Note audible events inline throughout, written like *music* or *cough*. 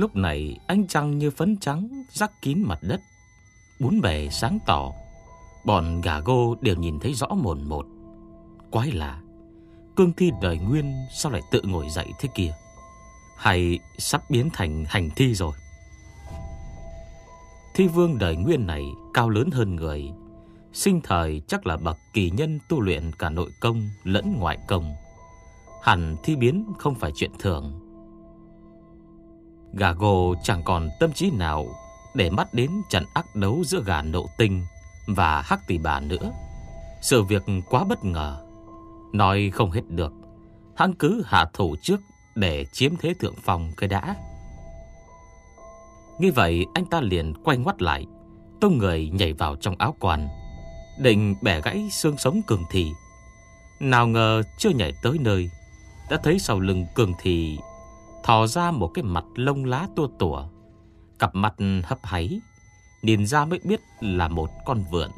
Lúc này, ánh trăng như phấn trắng rắc kín mặt đất. Bốn bề sáng tỏ. Bọn gà gô đều nhìn thấy rõ mồn một. Quái lạ. Cương thi đời nguyên sao lại tự ngồi dậy thế kia? Hay sắp biến thành hành thi rồi? Thi vương đời nguyên này cao lớn hơn người. Sinh thời chắc là bậc kỳ nhân tu luyện cả nội công lẫn ngoại công. Hẳn thi biến không phải chuyện thường. Gà gồ chẳng còn tâm trí nào để mắt đến trận ác đấu giữa gà nộ tinh và hắc tỷ bà nữa. Sự việc quá bất ngờ. Nói không hết được. Hắn cứ hạ thủ trước để chiếm thế thượng phòng cái đã. Như vậy anh ta liền quay ngoắt lại, tung người nhảy vào trong áo quan, định bẻ gãy xương sống cường thị. Nào ngờ chưa nhảy tới nơi, đã thấy sau lưng cường thị thò ra một cái mặt lông lá tua tủa, cặp mặt hấp háy, nhìn ra mới biết là một con vượn.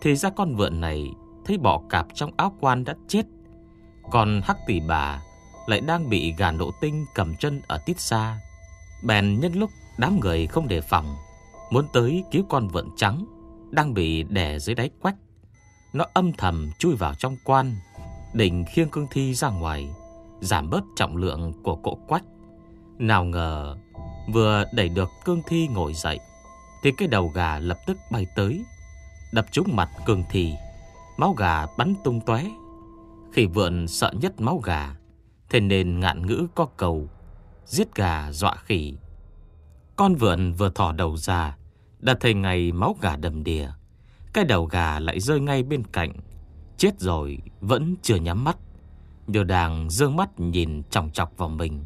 Thì ra con vượn này thấy bọ cạp trong áo quan đã chết, còn hắc tỷ bà lại đang bị gà nộ tinh cầm chân ở tít xa. Bèn nhân lúc đám người không đề phòng, muốn tới cứu con vượn trắng đang bị đè dưới đáy quách. Nó âm thầm chui vào trong quan, định khiêng cương thi ra ngoài giảm bớt trọng lượng của cỗ quách. Nào ngờ, vừa đẩy được cương thi ngồi dậy, thì cái đầu gà lập tức bay tới, đập trúng mặt cương thi, máu gà bắn tung tóe. Khỉ vượn sợ nhất máu gà, thế nên ngạn ngữ có cầu, giết gà dọa khỉ. Con vượn vừa thỏ đầu ra, đã thấy ngày máu gà đầm đìa. Cái đầu gà lại rơi ngay bên cạnh, chết rồi vẫn chưa nhắm mắt. Như đang dương mắt nhìn trọng chọc vào mình,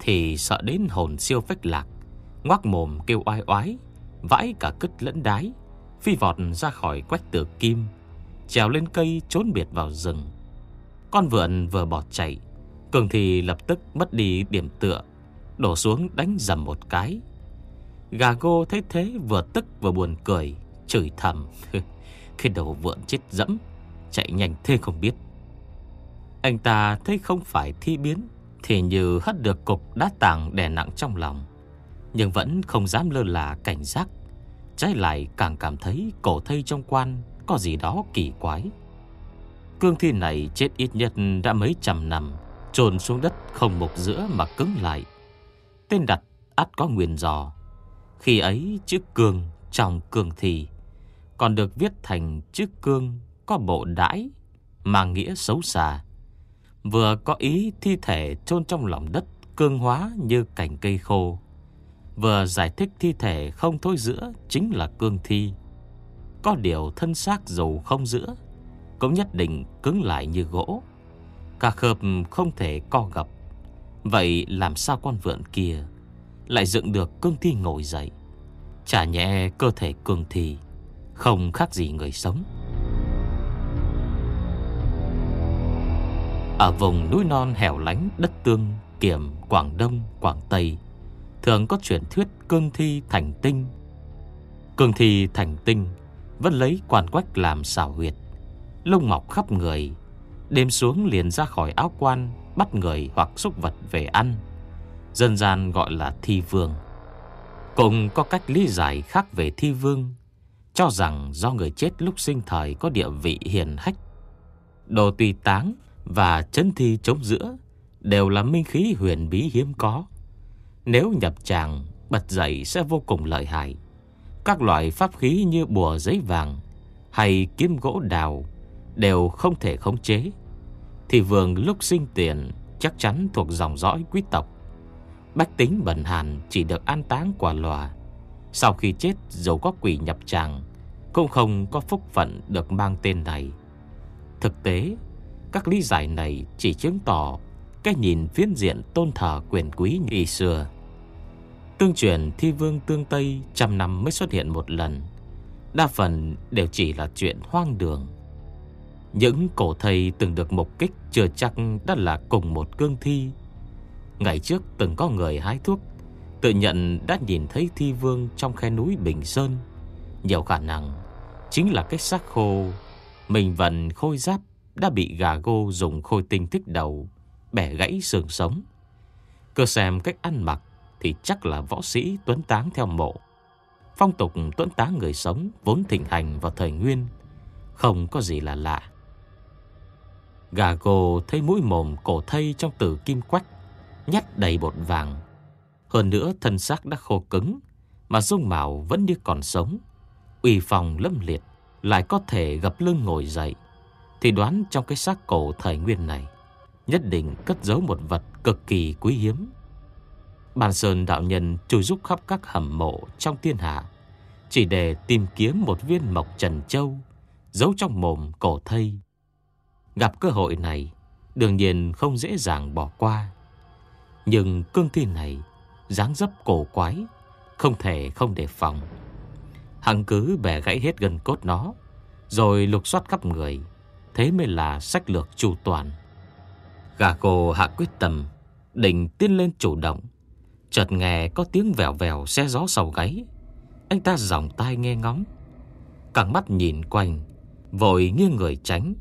Thì sợ đến hồn siêu phách lạc, Ngoác mồm kêu oai oái, Vãi cả cứt lẫn đái, Phi vọt ra khỏi quách tử kim, Trèo lên cây trốn biệt vào rừng. Con vượn vừa bỏ chạy, Cường thì lập tức mất đi điểm tựa, Đổ xuống đánh dầm một cái. Gà gô thấy thế vừa tức vừa buồn cười, Chửi thầm *laughs* khi đầu vượn chết dẫm, Chạy nhanh thế không biết anh ta thấy không phải thi biến, Thì như hất được cục đá tảng đè nặng trong lòng. Nhưng vẫn không dám lơ là cảnh giác. Trái lại càng cảm thấy cổ thây trong quan Có gì đó kỳ quái. Cương thi này chết ít nhất đã mấy trăm năm Trồn xuống đất không mục giữa mà cứng lại. Tên đặt ắt có nguyên dò Khi ấy chữ cương trong cương thi Còn được viết thành chữ cương có bộ đãi, Mang nghĩa xấu xa. Vừa có ý thi thể chôn trong lòng đất Cương hóa như cành cây khô, Vừa giải thích thi thể không thối giữa Chính là cương thi. Có điều thân xác dù không giữa, Cũng nhất định cứng lại như gỗ. Cả khớp không thể co gập. Vậy làm sao con vượn kia Lại dựng được cương thi ngồi dậy, Chả nhẹ cơ thể cương thi Không khác gì người sống? Ở vùng núi non hẻo lánh đất tương Kiểm Quảng Đông, Quảng Tây Thường có truyền thuyết cương thi thành tinh. Cương thi thành tinh Vẫn lấy quan quách làm xảo huyệt Lông mọc khắp người Đêm xuống liền ra khỏi áo quan Bắt người hoặc xúc vật về ăn Dân gian gọi là thi vương. Cũng có cách lý giải khác về thi vương Cho rằng do người chết lúc sinh thời có địa vị hiền hách Đồ tùy táng và chân thi chống giữa đều là minh khí huyền bí hiếm có. Nếu nhập tràng, bật dậy sẽ vô cùng lợi hại. Các loại pháp khí như bùa giấy vàng hay kiếm gỗ đào đều không thể khống chế. Thì vương lúc sinh tiền chắc chắn thuộc dòng dõi quý tộc. Bách tính bần hàn chỉ được an táng quả lòa. Sau khi chết dẫu có quỷ nhập tràng cũng không có phúc phận được mang tên này. Thực tế, các lý giải này chỉ chứng tỏ Cái nhìn phiến diện tôn thờ quyền quý như xưa. Tương truyền thi vương tương Tây Trăm năm mới xuất hiện một lần. Đa phần đều chỉ là chuyện hoang đường. Những cổ thầy từng được mục kích Chưa chắc đã là cùng một cương thi. Ngày trước từng có người hái thuốc, Tự nhận đã nhìn thấy thi vương Trong khe núi Bình Sơn. Nhiều khả năng Chính là cái xác khô, Mình vẫn khôi giáp đã bị gà gô dùng khôi tinh thích đầu, Bẻ gãy xương sống. Cơ xem cách ăn mặc Thì chắc là võ sĩ tuấn táng theo mộ. Phong tục tuấn táng người sống Vốn thịnh hành vào thời nguyên, Không có gì là lạ. Gà gồ thấy mũi mồm cổ thây trong tử kim quách Nhét đầy bột vàng. Hơn nữa thân xác đã khô cứng, Mà dung mạo vẫn như còn sống. Uy phòng lâm liệt, Lại có thể gập lưng ngồi dậy. Thì đoán trong cái xác cổ thời nguyên này, Nhất định cất giấu một vật cực kỳ quý hiếm. Bàn Sơn đạo nhân chui rúc khắp các hầm mộ trong thiên hạ, Chỉ để tìm kiếm một viên mộc trần châu, Giấu trong mồm cổ thây. Gặp cơ hội này, Đương nhiên không dễ dàng bỏ qua. Nhưng cương thi này, dáng dấp cổ quái, Không thể không đề phòng. Hằng cứ bẻ gãy hết gần cốt nó, Rồi lục soát khắp người Thế mới là sách lược chủ toàn. Gà cô hạ quyết tâm, Định tiến lên chủ động. Chợt nghe có tiếng vèo vèo xe gió sầu gáy. Anh ta dòng tai nghe ngóng. Cẳng mắt nhìn quanh, Vội nghiêng người tránh.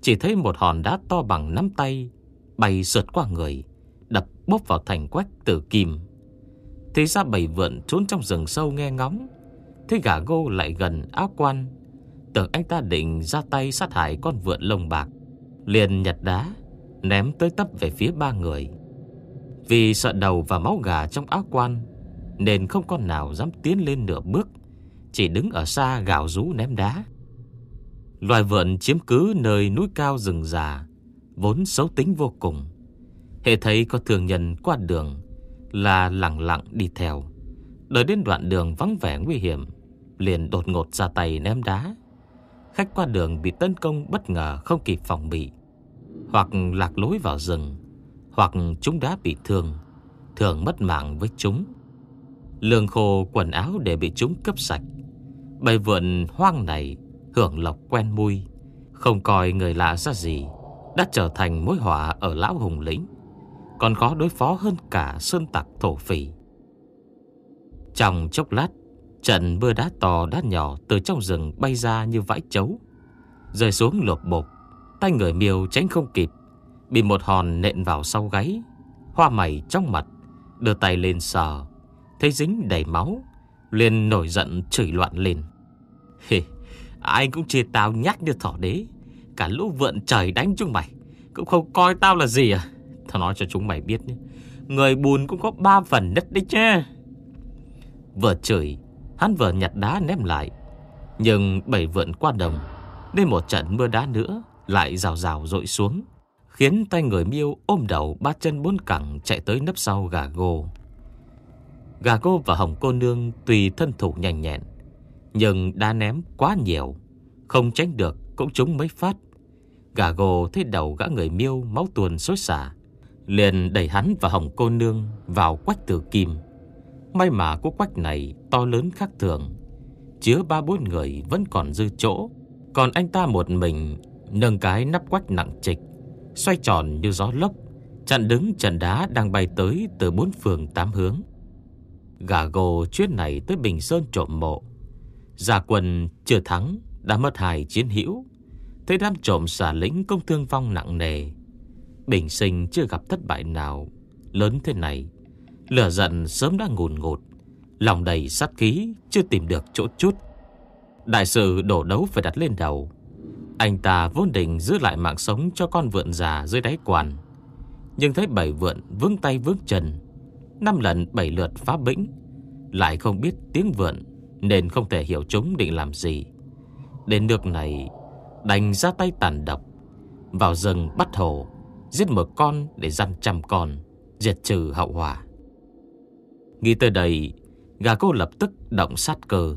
Chỉ thấy một hòn đá to bằng nắm tay, Bay sượt qua người, Đập bóp vào thành quách tử kim. Thế ra bầy vượn trốn trong rừng sâu nghe ngóng. Thế gà gô lại gần áo quan Tưởng anh ta định ra tay sát hại con vượn lông bạc, Liền nhặt đá, Ném tới tấp về phía ba người. Vì sợ đầu và máu gà trong áo quan, Nên không con nào dám tiến lên nửa bước, Chỉ đứng ở xa gào rú ném đá. Loài vượn chiếm cứ nơi núi cao rừng già, Vốn xấu tính vô cùng. Hệ thấy có thường nhân qua đường Là lặng lặng đi theo. Đợi đến đoạn đường vắng vẻ nguy hiểm, Liền đột ngột ra tay ném đá. Khách qua đường bị tấn công bất ngờ không kịp phòng bị. Hoặc lạc lối vào rừng, Hoặc chúng đã bị thương, Thường mất mạng với chúng. Lương khô quần áo để bị chúng cướp sạch. Bầy vượn hoang này, Hưởng lộc quen mùi Không coi người lạ ra gì, Đã trở thành mối họa ở lão hùng lĩnh. Còn khó đối phó hơn cả sơn tặc thổ phỉ. Trong chốc lát Trận mưa đá to đá nhỏ từ trong rừng bay ra như vãi chấu. Rơi xuống lột bột Tay người miêu tránh không kịp, Bị một hòn nện vào sau gáy. Hoa mày trong mặt, Đưa tay lên sờ, Thấy dính đầy máu, liền nổi giận chửi loạn lên. Hề Ai cũng chê tao nhát như thỏ đế, Cả lũ vượn trời đánh chúng mày, Cũng không coi tao là gì à? Tao nói cho chúng mày biết nhé, Người bùn cũng có ba phần đất đấy chứ. Vừa chửi Hắn vừa nhặt đá ném lại, Nhưng bảy vượn qua đồng, Nên một trận mưa đá nữa Lại rào rào rội xuống, Khiến tay người miêu ôm đầu ba chân bốn cẳng Chạy tới nấp sau gà gô. Gà gô và hồng cô nương Tùy thân thủ nhanh nhẹn, Nhưng đá ném quá nhiều, Không tránh được cũng trúng mấy phát. Gà gô thấy đầu gã người miêu Máu tuồn xối xả, Liền đẩy hắn và hồng cô nương Vào quách tử kim. May mà của quách này to lớn khác thường, Chứa ba bốn người vẫn còn dư chỗ. Còn anh ta một mình Nâng cái nắp quách nặng trịch, Xoay tròn như gió lốc, Chặn đứng trận đá đang bay tới Từ bốn phường tám hướng. Gà gồ chuyến này tới Bình Sơn trộm mộ. Giả quân chưa thắng, Đã mất hài chiến hữu. Thấy đám trộm xả lính công thương vong nặng nề. Bình sinh chưa gặp thất bại nào Lớn thế này. Lửa giận sớm đã ngùn ngụt. Lòng đầy sát khí, Chưa tìm được chỗ chút. Đại sự đổ đấu phải đặt lên đầu. Anh ta vốn định giữ lại mạng sống Cho con vượn già dưới đáy quản Nhưng thấy bảy vượn vướng tay vướng chân. Năm lần bảy lượt phá bĩnh. Lại không biết tiếng vượn Nên không thể hiểu chúng định làm gì. Đến nước này, Đành ra tay tàn độc. Vào rừng bắt hổ Giết một con để dăn trăm con, Diệt trừ hậu hỏa Nghĩ tới đây, Gà cô lập tức động sát cơ.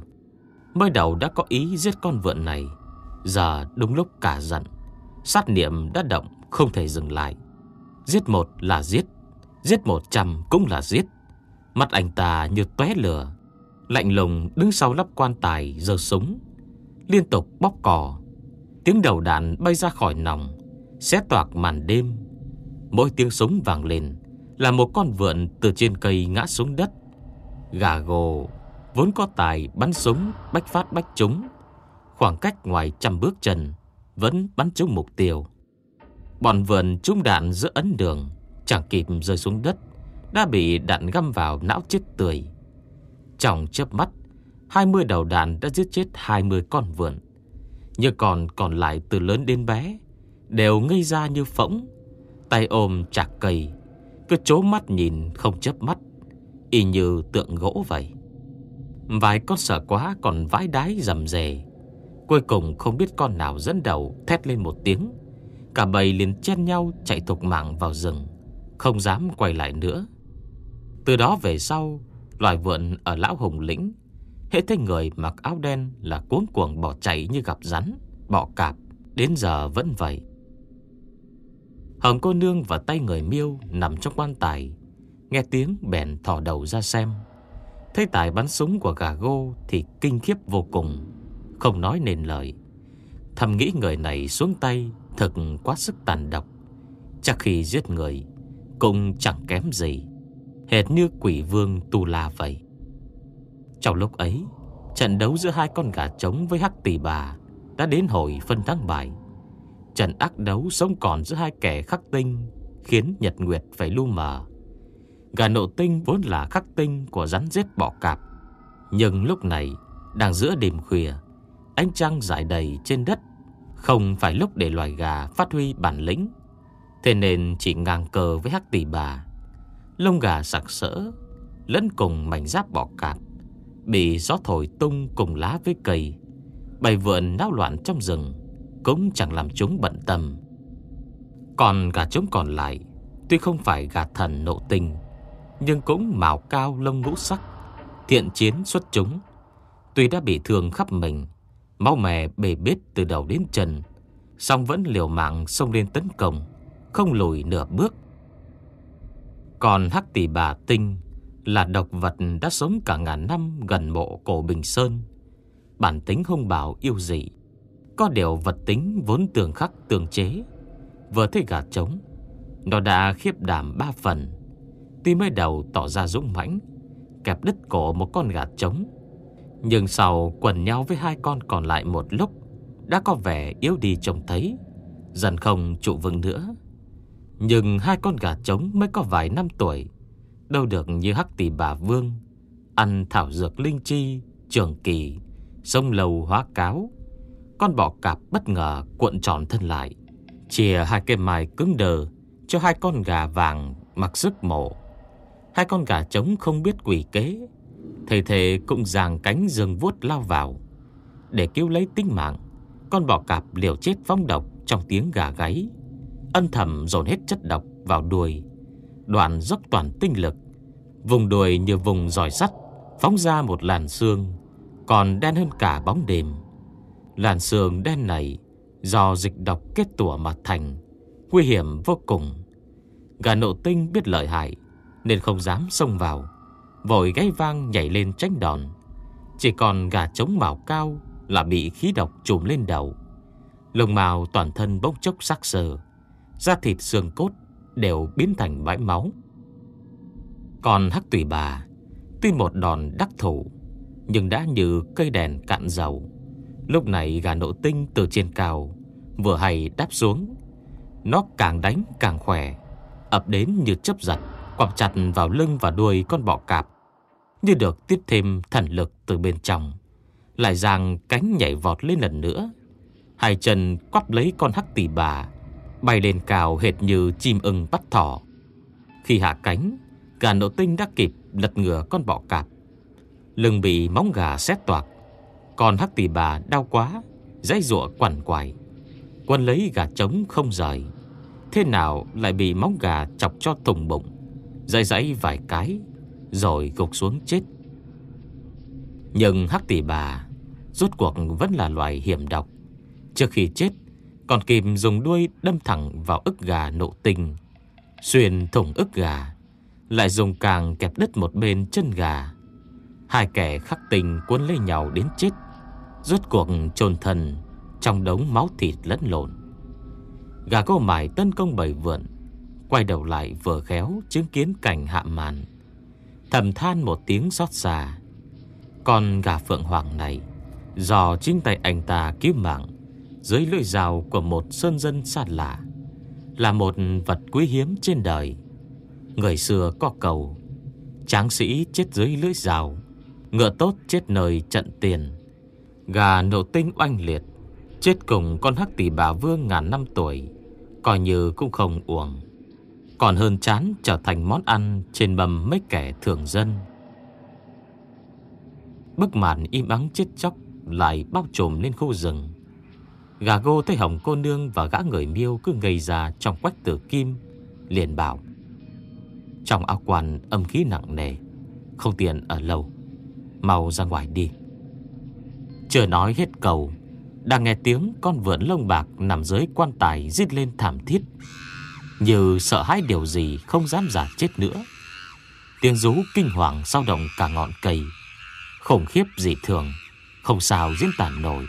Mới đầu đã có ý giết con vượn này, Giờ đúng lúc cả giận. Sát niệm đã động, không thể dừng lại. Giết một là giết Giết một trăm cũng là giết. Mắt anh ta như tóe lửa, Lạnh lùng đứng sau lắp quan tài giơ súng, Liên tục bóp cò. Tiếng đầu đạn bay ra khỏi nòng, Xé toạc màn đêm. Mỗi tiếng súng vang lên là một con vượn từ trên cây ngã xuống đất. Gà gồ Vốn có tài bắn súng Bách phát bách trúng. Khoảng cách ngoài trăm bước chân Vẫn bắn trúng mục tiêu. Bọn vượn trúng đạn giữa ấn đường Chẳng kịp rơi xuống đất Đã bị đạn găm vào não chết tươi. Trong chớp mắt 20 đầu đạn đã giết chết 20 con vượn, như còn còn lại từ lớn đến bé Đều ngây ra như phỗng Tay ôm chặt cây cứ chố mắt nhìn không chớp mắt Y như tượng gỗ vậy. Vài con sợ quá còn vãi đái rầm rề. Cuối cùng không biết con nào dẫn đầu Thét lên một tiếng. Cả bầy liền chen nhau chạy thục mạng vào rừng Không dám quay lại nữa. Từ đó về sau Loài vượn ở Lão Hùng Lĩnh Hệ thấy người mặc áo đen là cuốn cuồng bỏ chạy như gặp rắn, bỏ cạp, đến giờ vẫn vậy. Hồng cô nương và tay người miêu nằm trong quan tài, nghe tiếng bèn thò đầu ra xem. Thấy tài bắn súng của gà gô thì kinh khiếp vô cùng, không nói nên lời. Thầm nghĩ người này xuống tay thật quá sức tàn độc. Chắc khi giết người cũng chẳng kém gì, hệt như quỷ vương Tu La vậy. Trong lúc ấy Trận đấu giữa hai con gà trống với hắc tỷ bà Đã đến hồi phân thắng bại Trận ác đấu sống còn giữa hai kẻ khắc tinh Khiến Nhật Nguyệt phải lu mờ. Gà nộ tinh vốn là khắc tinh Của rắn rết bọ cạp. Nhưng lúc này, Đang giữa đêm khuya, Ánh trăng rải đầy trên đất, Không phải lúc để loài gà phát huy bản lĩnh. Thế nên chỉ ngang cờ với hắc tỷ bà. Lông gà sặc sỡ, Lẫn cùng mảnh giáp bọ cạp, Bị gió thổi tung cùng lá với cây bày vượn náo loạn trong rừng. Cũng chẳng làm chúng bận tâm. Còn gà trống còn lại Tuy không phải gà thần nộ tình Nhưng cũng màu cao lông ngũ sắc Thiện chiến xuất chúng. Tuy đã bị thương khắp mình Máu mè bề bết từ đầu đến chân song vẫn liều mạng xông lên tấn công Không lùi nửa bước. Còn hắc tỷ bà tinh là độc vật đã sống cả ngàn năm gần mộ cổ Bình Sơn. Bản tính hung bạo yêu dị, có điều vật tính vốn tường khắc tường chế. Vừa thấy gà trống, nó đã khiếp đảm ba phần. Tuy mới đầu tỏ ra dũng mãnh, kẹp đứt cổ một con gà trống. Nhưng sau quần nhau với hai con còn lại một lúc, đã có vẻ yếu đi trông thấy, dần không trụ vững nữa. Nhưng hai con gà trống mới có vài năm tuổi, Đâu được như hắc tỷ bà vương Ăn thảo dược linh chi Trường kỳ Sông lầu hóa cáo con bọ cạp bất ngờ cuộn tròn thân lại, Chìa hai cây mài cứng đờ Cho hai con gà vàng mặc sức mổ. Hai con gà trống không biết quỷ kế Thầy thề cũng giàng cánh rừng vuốt lao vào. Để cứu lấy tính mạng, Con bọ cạp liều chết vong độc Trong tiếng gà gáy. Ân thầm dồn hết chất độc vào đuôi, Đoạn dốc toàn tinh lực. Vùng đuôi như vùng giỏi sắt, Phóng ra một làn xương, Còn đen hơn cả bóng đêm. Làn sương đen này Do dịch độc kết tủa mà thành, Nguy hiểm vô cùng. Gà nộ tinh biết lợi hại, Nên không dám xông vào, Vội gáy vang nhảy lên tránh đòn. Chỉ còn gà trống màu cao Là bị khí độc trùm lên đầu. Lông màu toàn thân bốc chốc sắc sờ, Da thịt xương cốt Đều biến thành bãi máu. Còn hắc tùy bà, Tuy một đòn đắc thủ, Nhưng đã như cây đèn cạn dầu. Lúc này gà nộ tinh từ trên cao, Vừa hay đáp xuống. Nó càng đánh càng khỏe, ập đến như chấp giật, Quặp chặt vào lưng và đuôi con bọ cạp. Như được tiếp thêm thần lực từ bên trong, Lại giang cánh nhảy vọt lên lần nữa. Hai chân quắp lấy con hắc tỷ bà, Bay lên cao hệt như chim ưng bắt thỏ. Khi hạ cánh, Gà nộ tinh đã kịp lật ngửa con bọ cạp. Lưng bị móng gà xét toạc còn hắc tỷ bà đau quá Dãy rụa quằn quại, Quân lấy gà trống không rời. Thế nào lại bị móng gà chọc cho thùng bụng. Dãy dãy vài cái Rồi gục xuống chết. Nhưng hắc tỷ bà Rốt cuộc vẫn là loài hiểm độc. Trước khi chết Còn kìm dùng đuôi đâm thẳng vào ức gà nộ tinh Xuyên thủng ức gà Lại dùng càng kẹp đứt một bên chân gà. Hai kẻ khắc tình cuốn lấy nhau đến chết. Rốt cuộc trồn thần Trong đống máu thịt lẫn lộn. Gà cô mải tấn công bầy vượn, Quay đầu lại vừa khéo Chứng kiến cảnh hạ màn. Thầm than một tiếng xót xa. Còn gà phượng hoàng này, Do chính tay anh ta cứu mạng, Dưới lưỡi rào của một sơn dân xa lạ, Là một vật quý hiếm trên đời. Người xưa có cầu, Tráng sĩ chết dưới lưỡi rào Ngựa tốt chết nơi trận tiền. Gà nổ tinh oanh liệt, Chết cùng con hắc tỷ bà vương ngàn năm tuổi, Coi như cũng không uổng. Còn hơn chán trở thành món ăn Trên bầm mấy kẻ thường dân. Bức màn im ắng chết chóc Lại bao trùm lên khu rừng. Gà gô thấy hồng cô nương Và gã người miêu cứ ngây ra Trong quách tử kim, Liền bảo. Trong áo quan âm khí nặng nề, Không tiền ở lâu. Mau ra ngoài đi. Chưa nói hết cầu Đang nghe tiếng con vượn lông bạc Nằm dưới quan tài rít lên thảm thiết, Như sợ hãi điều gì Không dám giả chết nữa. Tiếng rú kinh hoàng sao động cả ngọn cây, Khủng khiếp dị thường, Không sao diễn tả nổi.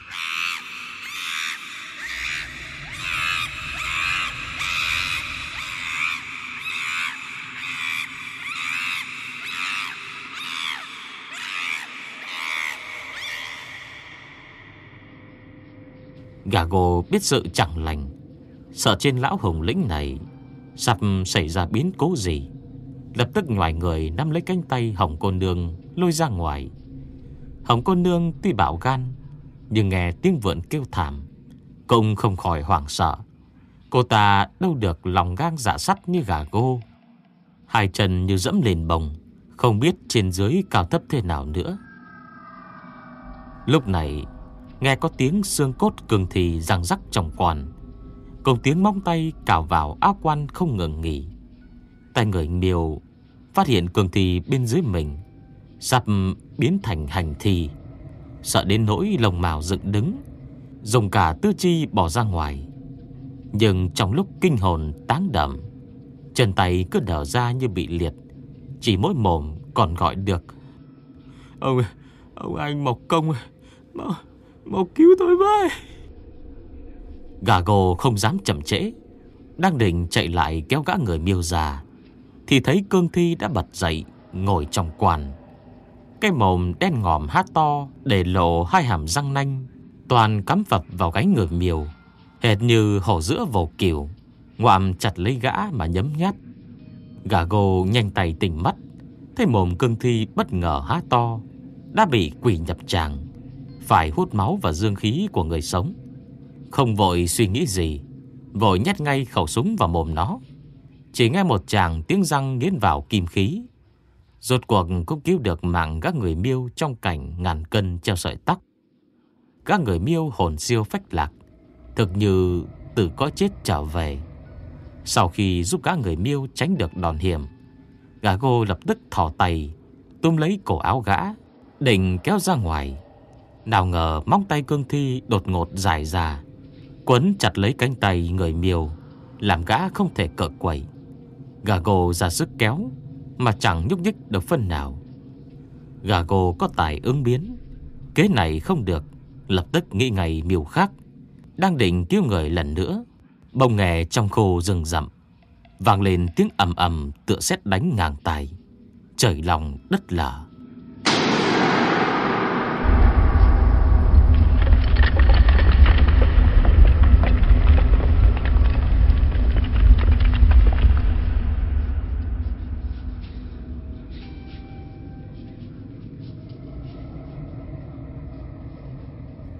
Gà gồ biết sự chẳng lành. Sợ trên lão hồng lĩnh này, Sắp xảy ra biến cố gì? Lập tức ngoài người nắm lấy cánh tay Hồng cô nương, lôi ra ngoài. Hồng cô nương tuy bảo gan, Nhưng nghe tiếng vượn kêu thảm, Cũng không khỏi hoảng sợ. Cô ta đâu được lòng gan dạ sắt như gà gô. Hai chân như dẫm lên bồng, Không biết trên dưới cao thấp thế nào nữa. Lúc này Nghe có tiếng xương cốt cường thì răng rắc trong quan Cùng tiếng móng tay cào vào, áo quan không ngừng nghỉ. Tay người miêu Phát hiện cường thì bên dưới mình, Sắp biến thành hành thi. Sợ đến nỗi lồng màu dựng đứng, Dùng cả tư chi bỏ ra ngoài. Nhưng trong lúc kinh hồn tán đậm, Chân tay cứ đở ra như bị liệt, Chỉ mỗi mồm còn gọi được. Ông Ông anh Mộc Công Mau Mau cứu tôi với. Gà gồ không dám chậm trễ. Đang định chạy lại kéo gã người miêu già, Thì thấy cương thi đã bật dậy, Ngồi trong quan Cái mồm đen ngòm hát to, Để lộ hai hàm răng nanh, Toàn cắm phập vào gáy người miêu, Hệt như hổ giữa vồ kiều, Ngoạm chặt lấy gã mà nhấm nhát. Gà gồ nhanh tay tỉnh mắt, Thấy mồm cương thi bất ngờ há to, Đã bị quỷ nhập tràng phải hút máu và dương khí của người sống. Không vội suy nghĩ gì, vội nhét ngay khẩu súng vào mồm nó. Chỉ nghe một chàng tiếng răng nghiến vào kim khí. Rốt cuộc cũng cứu được mạng các người miêu trong cảnh ngàn cân treo sợi tóc. Các người miêu hồn siêu phách lạc, thực như từ có chết trở về. Sau khi giúp các người miêu tránh được đòn hiểm, gã gô lập tức thỏ tay, túm lấy cổ áo gã, định kéo ra ngoài. Nào ngờ móng tay cương thi đột ngột dài ra, Quấn chặt lấy cánh tay người miêu, Làm gã không thể cỡ quẩy Gà gồ ra sức kéo, Mà chẳng nhúc nhích được phân nào. Gà gồ có tài ứng biến, Kế này không được, Lập tức nghĩ ngày miêu khác, Đang định cứu người lần nữa Bông nghè trong khô rừng rậm, Vang lên tiếng ầm ầm tựa xét đánh ngang tài Trời lòng đất lở.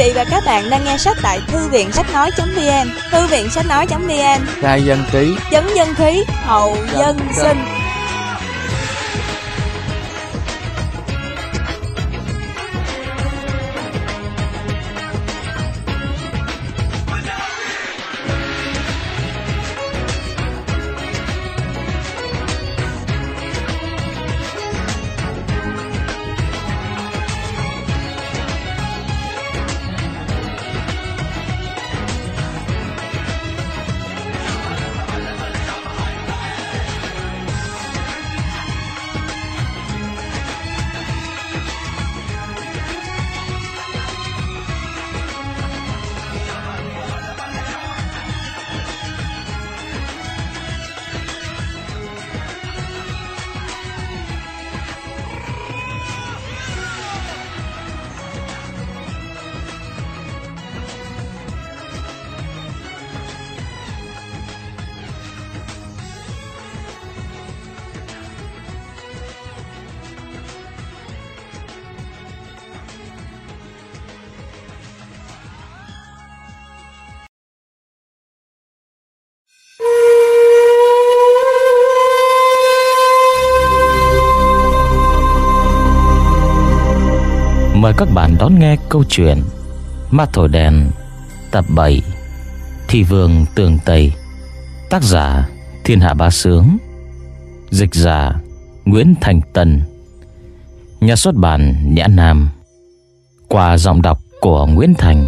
Vị và các bạn đang nghe sách tại thư viện sách nói.vn, thư viện sách nói.vn. Khai dân ký, chấn dân khí, hậu dân sinh. Nghe câu chuyện Ma Thổi Đèn, Tập 7 Thị Vương Tường Tây, Tác giả Thiên Hạ ba Sướng, Dịch giả Nguyễn Thành Tân, Nhà xuất bản Nhã Nam. Qua giọng đọc của Nguyễn Thành.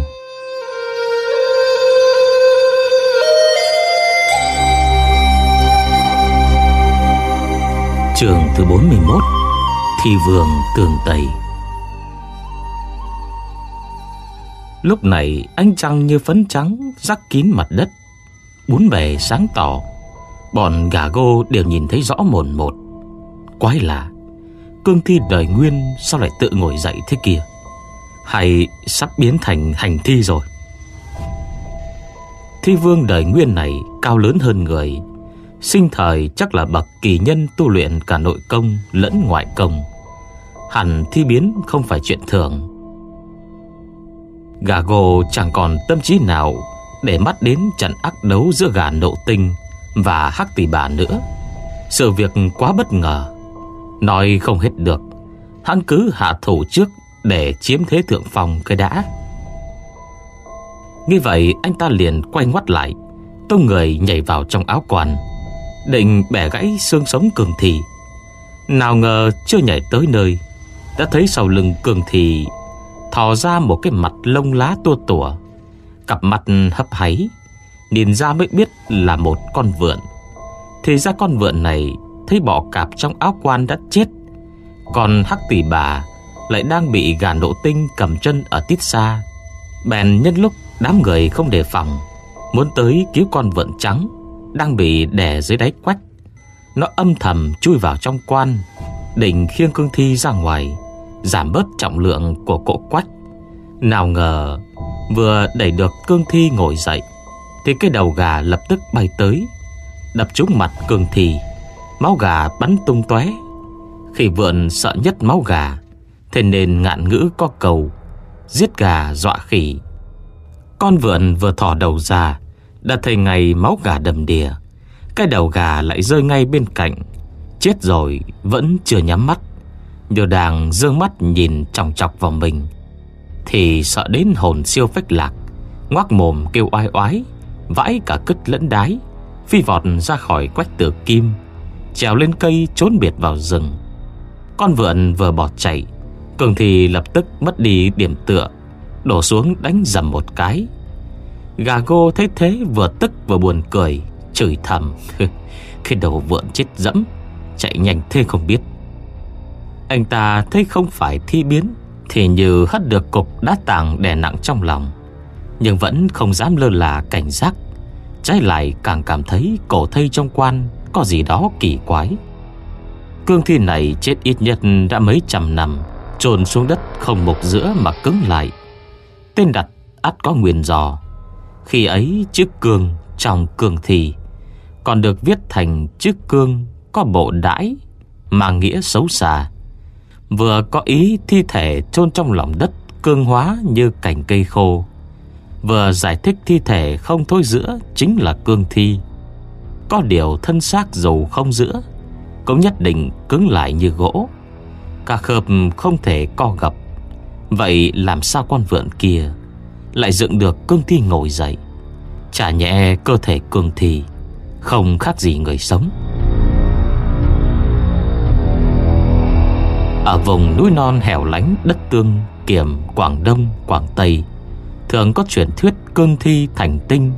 Trường thứ 41 Thị Vương Tường Tây. Lúc này ánh trăng như phấn trắng rắc kín mặt đất. Bốn bề sáng tỏ, Bọn gà gô đều nhìn thấy rõ mồn một. Quái lạ, Cương thi đời nguyên sao lại tự ngồi dậy thế kia? Hay sắp biến thành hành thi rồi? Thi vương đời nguyên này cao lớn hơn người, Sinh thời chắc là bậc kỳ nhân tu luyện cả nội công lẫn ngoại công. Hẳn thi biến không phải chuyện thường. Gà gồ chẳng còn tâm trí nào Để mắt đến trận ác đấu giữa gà nộ tinh Và hắc tỷ bà nữa. Sự việc quá bất ngờ. Nói không hết được Hắn cứ hạ thủ trước Để chiếm thế thượng phòng cái đã. Như vậy anh ta liền quay ngoắt lại Tông người nhảy vào trong áo quần, Định bẻ gãy xương sống cường thị. Nào ngờ chưa nhảy tới nơi Đã thấy sau lưng cường thị thò ra một cái mặt lông lá tua tủa, cặp mặt hấp háy, nhìn ra mới biết là một con vượn. Thì ra con vượn này thấy bọ cạp trong áo quan đã chết, còn hắc tỷ bà lại đang bị gà nộ tinh cầm chân ở tít xa. Bèn nhân lúc đám người không đề phòng, muốn tới cứu con vượn trắng đang bị đè dưới đáy quách. Nó âm thầm chui vào trong quan, định khiêng cương thi ra ngoài giảm bớt trọng lượng của cỗ quách. Nào ngờ vừa đẩy được cương thi ngồi dậy thì cái đầu gà lập tức bay tới, đập trúng mặt cương thi, máu gà bắn tung tóe. Khi vượn sợ nhất máu gà, thế nên ngạn ngữ có cầu giết gà dọa khỉ. Con vượn vừa thò đầu ra, đã thấy ngày máu gà đầm đìa, cái đầu gà lại rơi ngay bên cạnh, chết rồi vẫn chưa nhắm mắt. Như đang dương mắt nhìn trọng chọc vào mình, Thì sợ đến hồn siêu phách lạc, Ngoác mồm kêu oai oái, Vãi cả cứt lẫn đái, Phi vọt ra khỏi quách tử kim, Trèo lên cây trốn biệt vào rừng. Con vượn vừa bỏ chạy, Cường thì lập tức mất đi điểm tựa, Đổ xuống đánh dầm một cái. Gà gô thấy thế vừa tức vừa buồn cười, Chửi thầm, *laughs* Cái đầu vượn chết dẫm, Chạy nhanh thế không biết anh ta thấy không phải thi biến, Thì như hất được cục đá tảng đè nặng trong lòng. Nhưng vẫn không dám lơ là cảnh giác. Trái lại càng cảm thấy cổ thây trong quan Có gì đó kỳ quái. Cương thi này chết ít nhất đã mấy trăm năm, Trồn xuống đất không mục giữa mà cứng lại. Tên đặt ắt có nguyên dò Khi ấy chữ cương trong cương thi Còn được viết thành chữ cương có bộ đãi Mà nghĩa xấu xa. Vừa có ý thi thể chôn trong lòng đất cương hóa như cành cây khô, Vừa giải thích thi thể không thối giữa Chính là cương thi. Có điều thân xác dù không giữa, Cũng nhất định cứng lại như gỗ. Cả khớp không thể co gập. Vậy làm sao con vượn kia Lại dựng được cương thi ngồi dậy, Chả nhẹ cơ thể cương thi Không khác gì người sống? Ở vùng núi non hẻo lánh đất tương Kiểm Quảng Đông, Quảng Tây Thường có truyền thuyết cương thi thành tinh.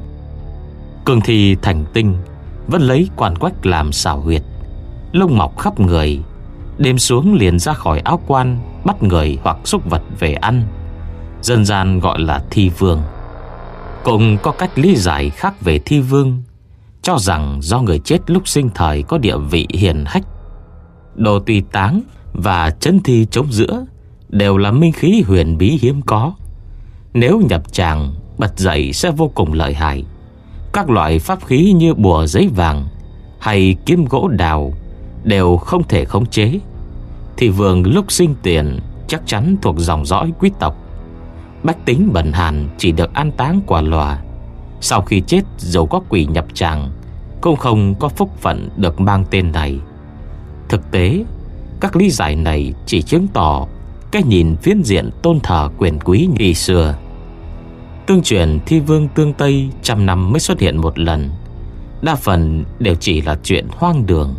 Cương thi thành tinh Vẫn lấy quan quách làm xảo huyệt Lông mọc khắp người Đêm xuống liền ra khỏi áo quan Bắt người hoặc xúc vật về ăn Dân gian gọi là thi vương. Cũng có cách lý giải khác về thi vương Cho rằng do người chết lúc sinh thời Có địa vị hiền hách Đồ tùy táng và chân thi chống giữa Đều là minh khí huyền bí hiếm có. Nếu nhập tràng, Bật dậy sẽ vô cùng lợi hại. Các loại pháp khí như bùa giấy vàng Hay kiếm gỗ đào Đều không thể khống chế. Thì vườn lúc sinh tiền Chắc chắn thuộc dòng dõi quý tộc. Bách tính bần hàn Chỉ được an táng quả lòa Sau khi chết dẫu có quỷ nhập tràng, Cũng không có phúc phận được mang tên này. Thực tế các lý giải này chỉ chứng tỏ Cái nhìn phiến diện tôn thờ quyền quý như xưa. Tương truyền thi vương tương Tây Trăm năm mới xuất hiện một lần, Đa phần đều chỉ là chuyện hoang đường.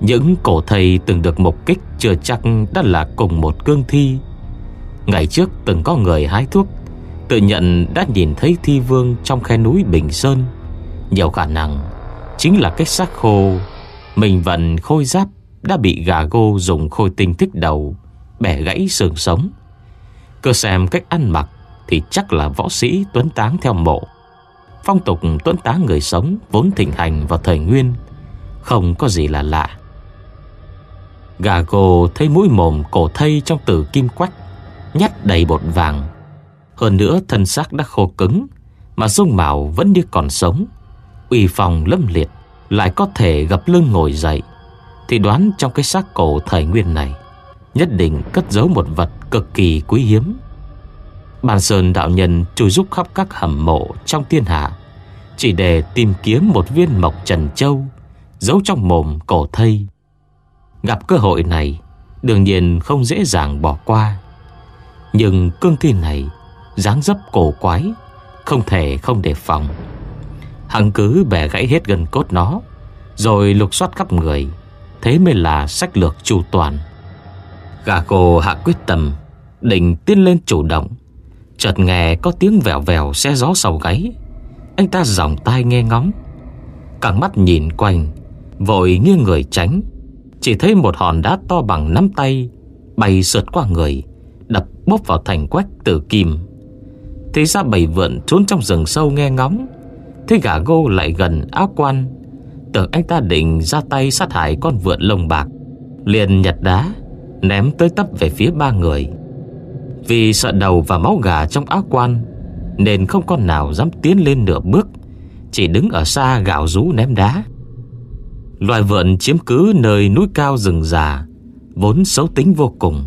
Những cổ thầy từng được mục kích Chưa chắc đã là cùng một cương thi. Ngày trước từng có người hái thuốc, Tự nhận đã nhìn thấy thi vương Trong khe núi Bình Sơn. Nhiều khả năng Chính là cái xác khô, Mình vận khôi giáp đã bị gà gô dùng khôi tinh thích đầu, Bẻ gãy xương sống. Cơ xem cách ăn mặc Thì chắc là võ sĩ tuấn táng theo mộ. Phong tục tuấn táng người sống Vốn thịnh hành vào thời nguyên, Không có gì là lạ. Gà gô thấy mũi mồm cổ thây trong tử kim quách, Nhắt đầy bột vàng. Hơn nữa thân xác đã khô cứng, Mà dung mạo vẫn như còn sống. Uy phòng lâm liệt, Lại có thể gập lưng ngồi dậy. Thì đoán trong cái xác cổ thời nguyên này, Nhất định cất giấu một vật cực kỳ quý hiếm. Bàn Sơn đạo nhân chui giúp khắp các hầm mộ trong thiên hạ, Chỉ để tìm kiếm một viên mộc trần châu Giấu trong mồm cổ thây. Gặp cơ hội này, Đương nhiên không dễ dàng bỏ qua. Nhưng cương thi này, dáng dấp cổ quái, Không thể không đề phòng. Hắn cứ bẻ gãy hết gần cốt nó, Rồi lục soát khắp người Thế mới là sách lược chu toàn. Gà cô hạ quyết tâm, Định tiến lên chủ động. Chợt nghe có tiếng vèo vèo xe gió sầu gáy. Anh ta dòng tai nghe ngóng. Càng mắt nhìn quanh, Vội nghiêng người tránh. Chỉ thấy một hòn đá to bằng nắm tay, Bay sượt qua người, Đập bóp vào thành quách tử kim. Thế ra bầy vượn trốn trong rừng sâu nghe ngóng. Thế gà gô lại gần áo quan Tưởng anh ta định ra tay sát hại con vượn lông bạc, Liền nhặt đá, Ném tới tấp về phía ba người. Vì sợ đầu và máu gà trong áo quan, Nên không con nào dám tiến lên nửa bước, Chỉ đứng ở xa gạo rú ném đá. Loài vượn chiếm cứ nơi núi cao rừng già, Vốn xấu tính vô cùng.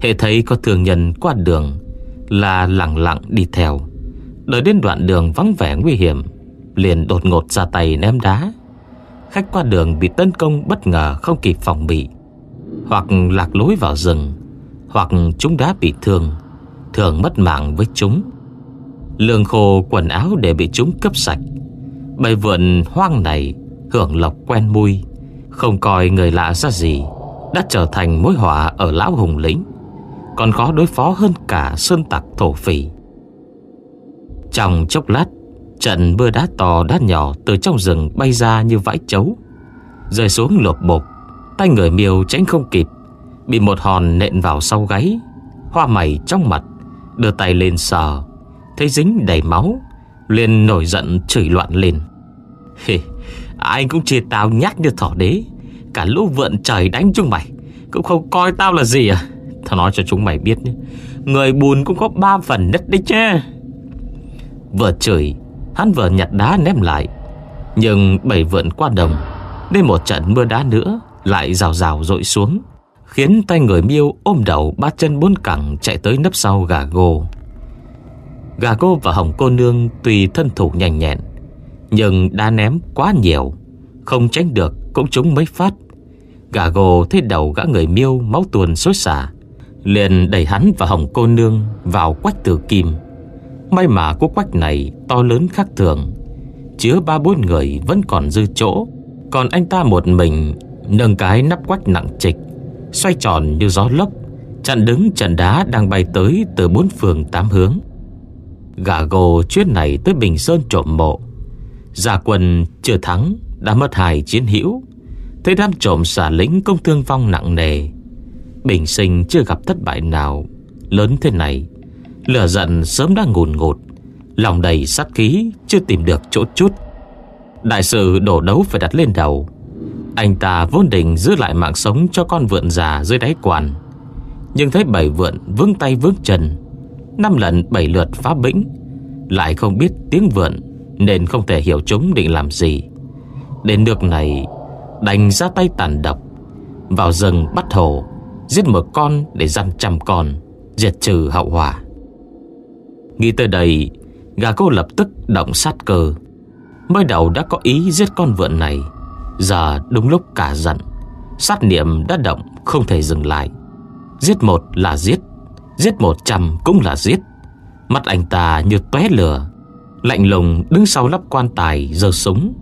Hệ thấy có thường nhân qua đường Là lặng lặng đi theo, Đợi đến đoạn đường vắng vẻ nguy hiểm, Liền đột ngột ra tay ném đá. Khách qua đường bị tấn công bất ngờ không kịp phòng bị. Hoặc lạc lối vào rừng, Hoặc chúng đã bị thương, Thường mất mạng với chúng. Lương khô quần áo để bị chúng cướp sạch. Bầy vượn hoang này Hưởng lộc quen mùi Không coi người lạ ra gì, Đã trở thành mối họa ở lão hùng lĩnh. Còn khó đối phó hơn cả sơn tặc thổ phỉ. Trong chốc lát Trận mưa đá to đá nhỏ Từ trong rừng bay ra như vãi chấu. Rơi xuống lột bột Tay người miêu tránh không kịp Bị một hòn nện vào sau gáy. Hoa mày trong mặt Đưa tay lên sờ Thấy dính đầy máu liền nổi giận chửi loạn lên. *laughs* Hề, Anh cũng chia tao nhát như thỏ đế Cả lũ vượn trời đánh chúng mày Cũng không coi tao là gì à? Tao nói cho chúng mày biết nhé Người buồn cũng có ba phần đất đấy chứ. Vừa chửi Hắn vừa nhặt đá ném lại. Nhưng bảy vượn qua đồng, Nên một trận mưa đá nữa Lại rào rào rội xuống, Khiến tay người miêu ôm đầu ba chân bốn cẳng chạy tới nấp sau gà gô. Gà gô và hồng cô nương tùy thân thủ nhanh nhẹn, Nhưng đã ném quá nhiều, Không tránh được cũng trúng mấy phát. Gà gô thấy đầu gã người miêu máu tuôn xối xả, Liền đẩy hắn và hồng cô nương vào quách tử kim. May mà của quách này to lớn khác thường. Chứa ba bốn người vẫn còn dư chỗ. Còn anh ta một mình Nâng cái nắp quách nặng trịch, Xoay tròn như gió lốc, Chặn đứng trận đá đang bay tới Từ bốn phường tám hướng. Gà gồ chuyến này tới Bình Sơn trộm mộ. Gia quân chưa thắng Đã mất hai chiến hữu. Thấy đám trộm xả lính công thương vong nặng nề. Bình sinh chưa gặp thất bại nào Lớn thế này. Lửa giận sớm đã ngùn ngụt. Lòng đầy sát khí, Chưa tìm được chỗ chút. Đại sự đổ đấu phải đặt lên đầu. Anh ta vốn định giữ lại mạng sống Cho con vượn già dưới đáy quản Nhưng thấy bảy vượn vướng tay vướng chân, Năm lần bảy lượt phá bĩnh, Lại không biết tiếng vượn Nên không thể hiểu chúng định làm gì. Đến nước này, Đành ra tay tàn độc, Vào rừng bắt hổ Giết một con để dằn trăm con, Diệt trừ hậu hỏa Nghĩ tới đây, Gà cô lập tức động sát cơ. Mới đầu đã có ý giết con vượn này, Giờ đúng lúc cả giận. Sát niệm đã động, không thể dừng lại. Giết một là giết Giết một trăm cũng là giết. Mắt anh ta như tóe lửa, Lạnh lùng đứng sau lắp quan tài giơ súng,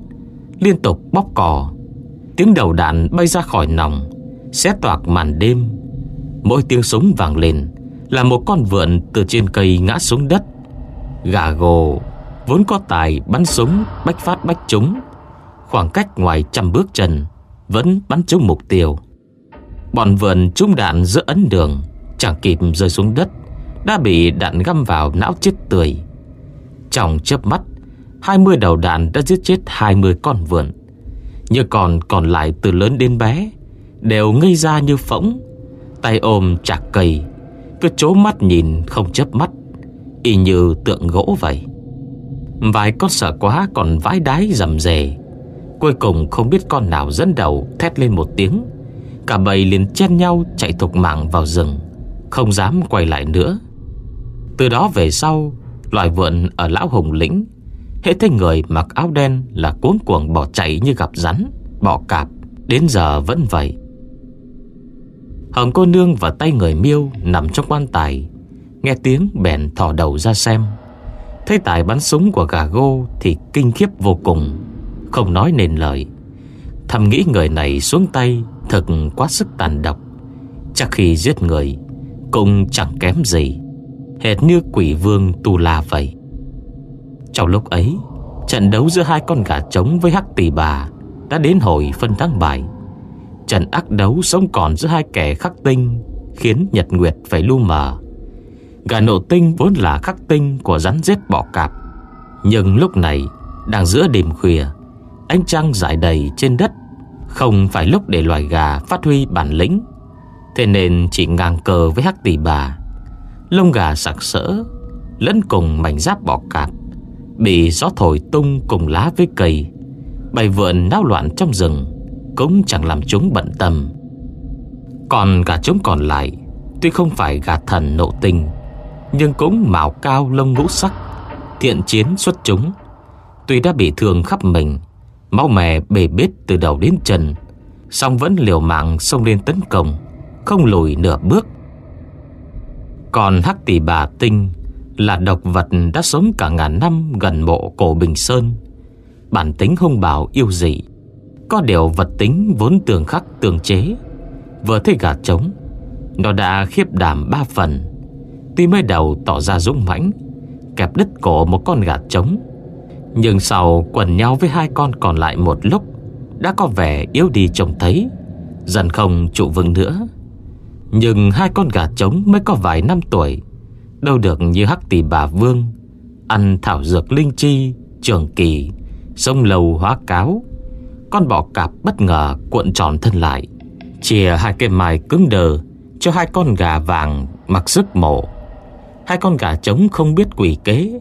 Liên tục bóp cò. Tiếng đầu đạn bay ra khỏi nòng, Xé toạc màn đêm. Mỗi tiếng súng vang lên là một con vượn từ trên cây ngã xuống đất. Gà gồ Vốn có tài bắn súng, Bách phát bách trúng Khoảng cách ngoài trăm bước chân, Vẫn bắn trúng mục tiêu. Bọn vượn trúng đạn giữa ấn đường, Chẳng kịp rơi xuống đất, Đã bị đạn găm vào não chết tươi. Trong chớp mắt 20 đầu đạn đã giết chết 20 con vượn. Như còn còn lại từ lớn đến bé, Đều ngây ra như phỗng, Tay ôm chạc cây. Cứ chố mắt nhìn không chớp mắt, Y như tượng gỗ vậy. Vài con sợ quá còn vãi đái rầm rề. Cuối cùng không biết con nào dẫn đầu Thét lên một tiếng. Cả bầy liền chen nhau chạy thục mạng vào rừng, Không dám quay lại nữa. Từ đó về sau, Loài vượn ở lão hùng lĩnh Hệ thấy người mặc áo đen Là cuốn cuồng bỏ chạy như gặp rắn, Bỏ cạp, Đến giờ vẫn vậy. Hồng cô nương và tay người miêu Nằm trong quan tài, Nghe tiếng bèn thò đầu ra xem. Thấy tài bắn súng của gà gô Thì kinh khiếp vô cùng, Không nói nên lời. Thầm nghĩ người này xuống tay Thật quá sức tàn độc, Chắc khi giết người Cũng chẳng kém gì. Hệt như quỷ vương tu la vậy. Trong lúc ấy, Trận đấu giữa hai con gà trống với hắc tỷ bà Đã đến hồi phân thắng bại. Trận ác đấu sống còn giữa hai kẻ khắc tinh Khiến Nhật Nguyệt phải lu mờ. Gà nổ tinh vốn là khắc tinh Của rắn rết bọ cạp. Nhưng lúc này, Đang giữa đêm khuya, Ánh trăng rải đầy trên đất, Không phải lúc để loài gà phát huy bản lĩnh. Thế nên chỉ ngang cờ với hắc tỷ bà. Lông gà sặc sỡ, Lẫn cùng mảnh giáp bọ cạp, Bị gió thổi tung cùng lá với cây bày vượn náo loạn trong rừng. Cũng chẳng làm chúng bận tâm. Còn gà trống còn lại Tuy không phải gà thần nộ tình, Nhưng cũng mạo cao lông ngũ sắc Thiện chiến xuất chúng. Tuy đã bị thương khắp mình Máu mè bề bết từ đầu đến chân song vẫn liều mạng xông lên tấn công Không lùi nửa bước. Còn hắc tỷ bà tinh Là độc vật đã sống cả ngàn năm Gần mộ cổ Bình Sơn Bản tính hung bạo yêu dị có điều vật tính vốn tường khắc tường chế. Vừa thấy gà trống, Nó đã khiếp đảm ba phần. Tuy mới đầu tỏ ra dũng mãnh, Kẹp đứt cổ một con gà trống, Nhưng sau quần nhau với hai con còn lại một lúc, Đã có vẻ yếu đi trông thấy, Dần không trụ vững nữa. Nhưng hai con gà trống mới có vài năm tuổi, Đâu được như hắc tỷ bà Vương, Ăn thảo dược linh chi, Trường kỳ Sông lầu hóa cáo. Con bọ cạp bất ngờ cuộn tròn thân lại, Chìa hai cái mài cứng đờ Cho hai con gà vàng mặc sức mổ. Hai con gà trống không biết quỷ kế,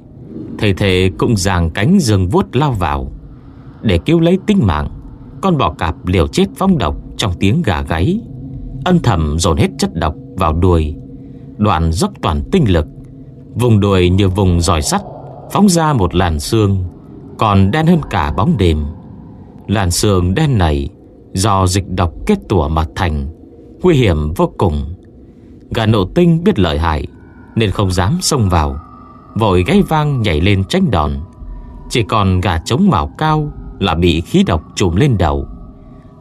Thầy thề cũng giàng cánh rừng vuốt lao vào. Để cứu lấy tính mạng, Con bò cạp liều chết phóng độc Trong tiếng gà gáy. Ân thầm dồn hết chất độc vào đuôi, Đoạn dốc toàn tinh lực, Vùng đuôi như vùng giỏi sắt, Phóng ra một làn xương, Còn đen hơn cả bóng đêm. Làn sương đen này Do dịch độc kết tủa mà thành, Nguy hiểm vô cùng. Gà nộ tinh biết lợi hại, Nên không dám xông vào, Vội gáy vang nhảy lên tránh đòn. Chỉ còn gà trống màu cao Là bị khí độc trùm lên đầu.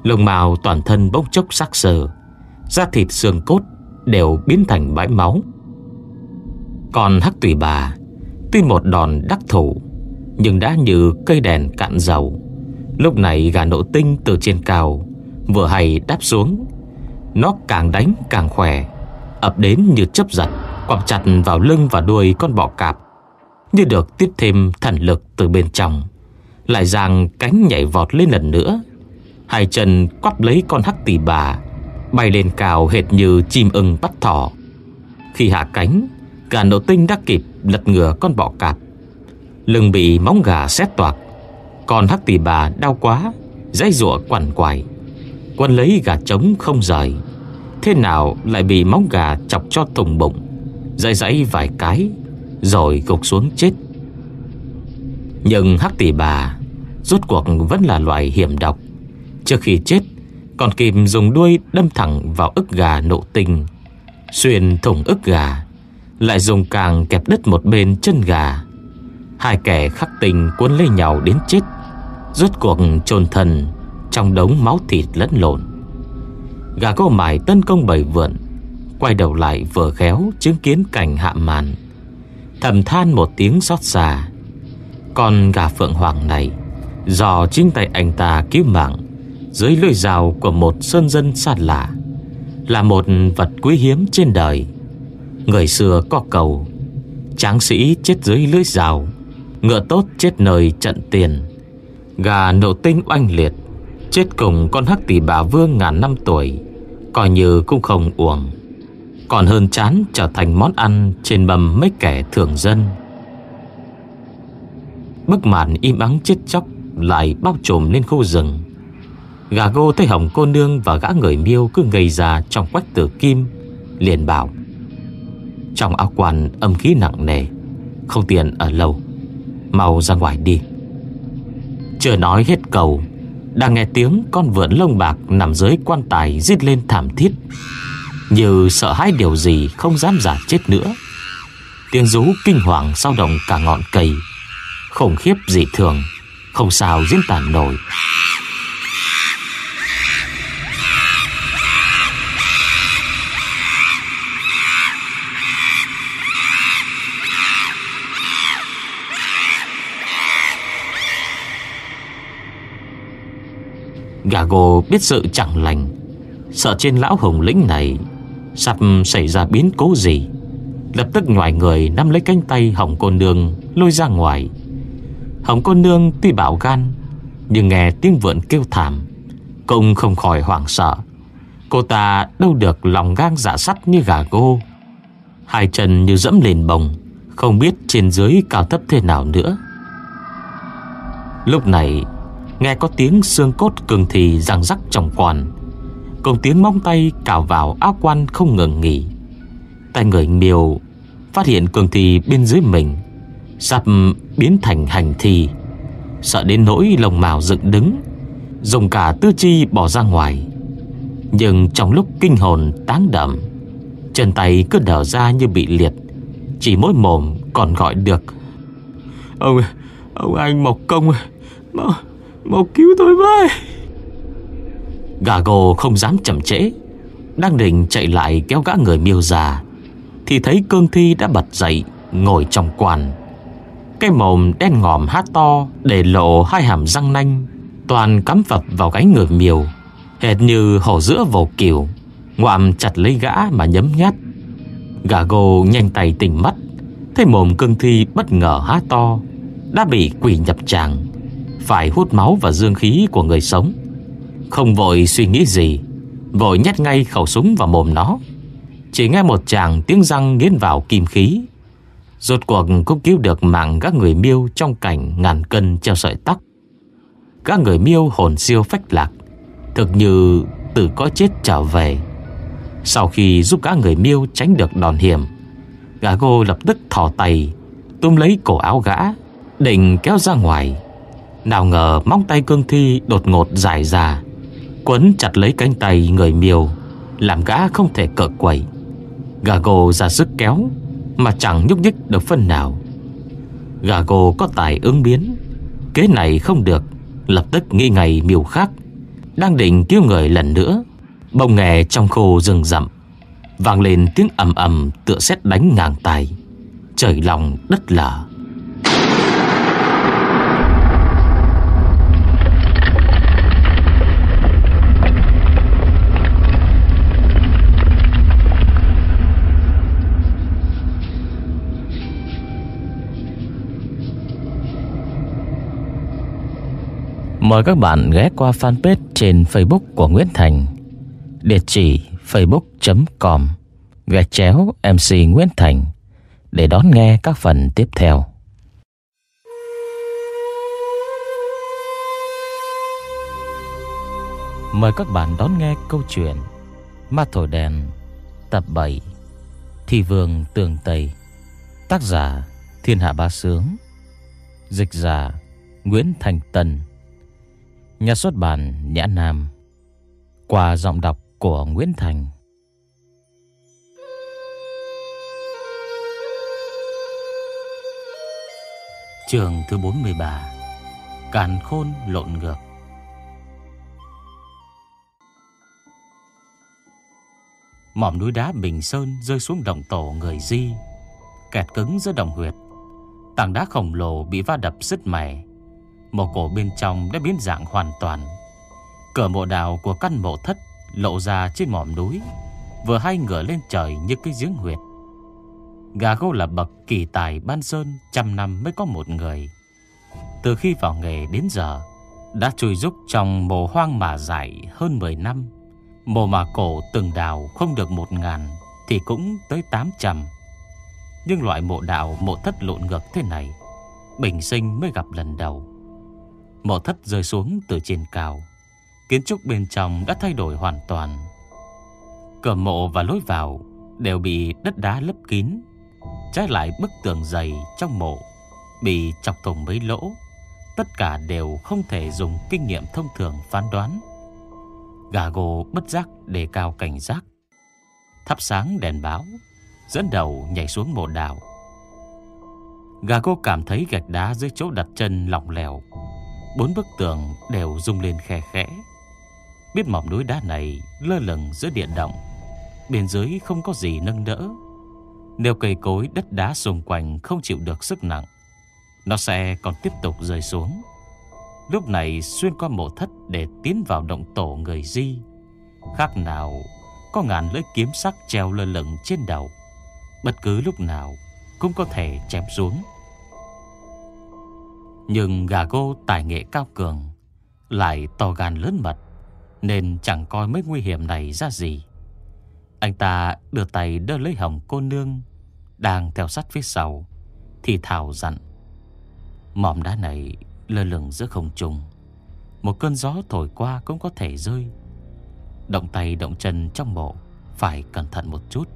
Lông màu toàn thân bốc chốc sắc sờ, Da thịt xương cốt Đều biến thành bãi máu. Còn hắc tùy bà Tuy một đòn đắc thủ, Nhưng đã như cây đèn cạn dầu. Lúc này gà nộ tinh từ trên cao Vừa hay đáp xuống Nó càng đánh càng khỏe ập đến như chấp giật, quặp chặt vào lưng và đuôi con bọ cạp, như được tiếp thêm thần lực từ bên trong. Lại giang cánh nhảy vọt lên lần nữa, hai chân quắp lấy con hắc tỷ bà, bay lên cao hệt như chim ưng bắt thỏ. Khi hạ cánh, gà nổ tinh đã kịp lật ngửa con bọ cạp. Lưng bị móng gà xét toạc, còn hắc tỷ bà đau quá, dãy rụa quằn quại. Quân lấy gà trống không rời. Thế nào lại bị móng gà chọc cho thùng bụng. Dãy dãy vài cái Rồi gục xuống chết. Nhưng hắc tỷ bà Rốt cuộc vẫn là loài hiểm độc. Trước khi chết Còn kìm dùng đuôi đâm thẳng vào ức gà nộ tinh Xuyên thủng ức gà Lại dùng càng kẹp đứt một bên chân gà. Hai kẻ khắc tình cuốn lấy nhau đến chết, Rốt cuộc chôn thần Trong đống máu thịt lẫn lộn. Gà cô mải tấn công bầy vượn, Quay đầu lại vừa khéo Chứng kiến cảnh hạ màn. Thầm than một tiếng xót xa còn gà phượng hoàng này, Do chính tay anh ta cứu mạng Dưới lưỡi rào của một sơn dân xa lạ, Là một vật quý hiếm trên đời. Người xưa có cầu, Tráng sĩ chết dưới lưỡi rào Ngựa tốt chết nơi trận tiền. Gà nổ tinh oanh liệt, Chết cùng con hắc tỷ bà vương ngàn năm tuổi, Coi như cũng không uổng. Còn hơn chán trở thành món ăn Trên mầm mấy kẻ thường dân. Bức màn im ắng chết chóc Lại bao trùm lên khu rừng. Gà gô thấy hồng cô nương Và gã người miêu cứ ngây ra Trong quách tử kim, Liền bảo. Trong áo quan âm khí nặng nề, Không tiền ở lâu. Mau ra ngoài đi. Chưa nói hết cầu đang nghe tiếng con vượn lông bạc Nằm dưới quan tài giết lên thảm thiết, Như sợ hãi điều gì Không dám giả chết nữa. Tiếng rú kinh hoàng sao động cả ngọn cây, Khủng khiếp dị thường, Không sao diễn tả nổi. Gà gồ biết sự chẳng lành. Sợ trên lão hồng lĩnh này, Sắp xảy ra biến cố gì? Lập tức ngoài người nắm lấy cánh tay Hồng cô nương, lôi ra ngoài. Hồng cô nương tuy bảo gan, Nhưng nghe tiếng vượn kêu thảm, Cũng không khỏi hoảng sợ. Cô ta đâu được lòng gan dạ sắt như gà gô. Hai chân như dẫm lên bồng, Không biết trên dưới cao thấp thế nào nữa. Lúc này Nghe có tiếng xương cốt cường thì răng rắc trong quan. Cùng tiếng móng tay cào vào áo quan không ngừng nghỉ. Tay người miều Phát hiện cường thì bên dưới mình, Sắp biến thành hành thi. Sợ đến nỗi lồng mào dựng đứng, Dùng cả tư chi bỏ ra ngoài. Nhưng trong lúc kinh hồn tán đậm, Chân tay cứ đở ra như bị liệt, Chỉ mỗi mồm còn gọi được. Ông Ông anh Mộc Công Mau Mau cứu tôi với. Gà gồ không dám chậm trễ. Đang định chạy lại kéo gã người miêu già, Thì thấy cương thi đã bật dậy, Ngồi trong quan Cái mồm đen ngòm hát to, Để lộ hai hàm răng nanh, Toàn cắm phập vào gáy người miêu, Hệt như hổ giữa vồ kiều. Ngoạm chặt lấy gã mà nhấm nhát. Gà gồ nhanh tay tỉnh mắt, Thấy mồm cương thi bất ngờ há to, Đã bị quỷ nhập tràng phải hút máu và dương khí của người sống. Không vội suy nghĩ gì, Vội nhét ngay khẩu súng vào mồm nó. Chỉ nghe một chàng tiếng răng nghiến vào kim khí. Rốt cuộc cũng cứu được mạng các người miêu Trong cảnh ngàn cân treo sợi tóc. Các người miêu hồn siêu phách lạc, Thực như từ có chết trở về. Sau khi giúp các người miêu tránh được đòn hiểm Gà gô lập tức thò tay tôm lấy cổ áo gã, Định kéo ra ngoài. Nào ngờ móng tay cương thi đột ngột dài ra, Quấn chặt lấy cánh tay người miêu, Làm gã không thể cỡ quẩy Gà gồ ra sức kéo, Mà chẳng nhúc nhích được phân nào. Gà gồ có tài ứng biến, Kế này không được, Lập tức nghĩ ngày miêu khác, Đang định cứu người lần nữa Bông nghè trong khô rừng rậm, Vang lên tiếng ầm ầm tựa xét đánh ngang tài Trời lòng đất lở. Mời các bạn ghé qua fanpage trên Facebook của Nguyễn Thành. Địa chỉ facebook.com Gạch chéo MC Nguyễn Thành Để đón nghe các phần tiếp theo. Mời các bạn đón nghe câu chuyện Ma Thổi Đèn, Tập 7 Thị Vương Tường Tây. Tác giả Thiên Hạ Ba Sướng. Dịch giả Nguyễn Thành Tân Nhà xuất bản Nhã Nam. Qua giọng đọc của Nguyễn Thành. Trường thứ 43 Càn khôn lộn ngược. Mỏm núi đá Bình Sơn rơi xuống đồng tổ người Di, Kẹt cứng giữa đồng huyệt. Tảng đá khổng lồ bị va đập sứt mẻ. Mộ cổ bên trong đã biến dạng hoàn toàn. Cửa mộ đào của căn mộ thất Lộ ra trên mỏm núi, Vừa hay ngửa lên trời như cái giếng huyệt. Gà gô là bậc kỳ tài ban sơn, Trăm năm mới có một người. Từ khi vào nghề đến giờ, Đã chui rúc trong mồ hoang mà dài hơn 10 năm. Mồ mà cổ từng đào không được một ngàn Thì cũng tới 800 Nhưng loại mộ đạo mộ thất lộn ngược thế này, Bình sinh mới gặp lần đầu. Mộ thất rơi xuống từ trên cao. Kiến trúc bên trong đã thay đổi hoàn toàn. Cửa mộ và lối vào Đều bị đất đá lấp kín, Trái lại bức tường dày trong mộ Bị chọc thùng mấy lỗ. Tất cả đều không thể dùng kinh nghiệm thông thường phán đoán. Gà gồ bất giác đề cao cảnh giác. Thắp sáng đèn báo, Dẫn đầu nhảy xuống mộ đào. Gà cô cảm thấy gạch đá dưới chỗ đặt chân lỏng lẻo Bốn bức tường đều rung lên khe khẽ. Biết mỏm núi đá này lơ lửng giữa điện động, Bên dưới không có gì nâng đỡ. Nếu cây cối đất đá xung quanh không chịu được sức nặng, Nó sẽ còn tiếp tục rơi xuống. Lúc này xuyên qua mộ thất để tiến vào động tổ người di, Khác nào có ngàn lưỡi kiếm sắc treo lơ lửng trên đầu. Bất cứ lúc nào cũng có thể chém xuống. Nhưng gà gô tài nghệ cao cường, Lại to gan lớn mật, Nên chẳng coi mấy nguy hiểm này ra gì. Anh ta đưa tay đỡ lấy hồng cô nương Đang theo sát phía sau, Thì thảo dặn. Mỏm đá này lơ lửng giữa không trung. Một cơn gió thổi qua cũng có thể rơi. Động tay động chân trong mộ Phải cẩn thận một chút.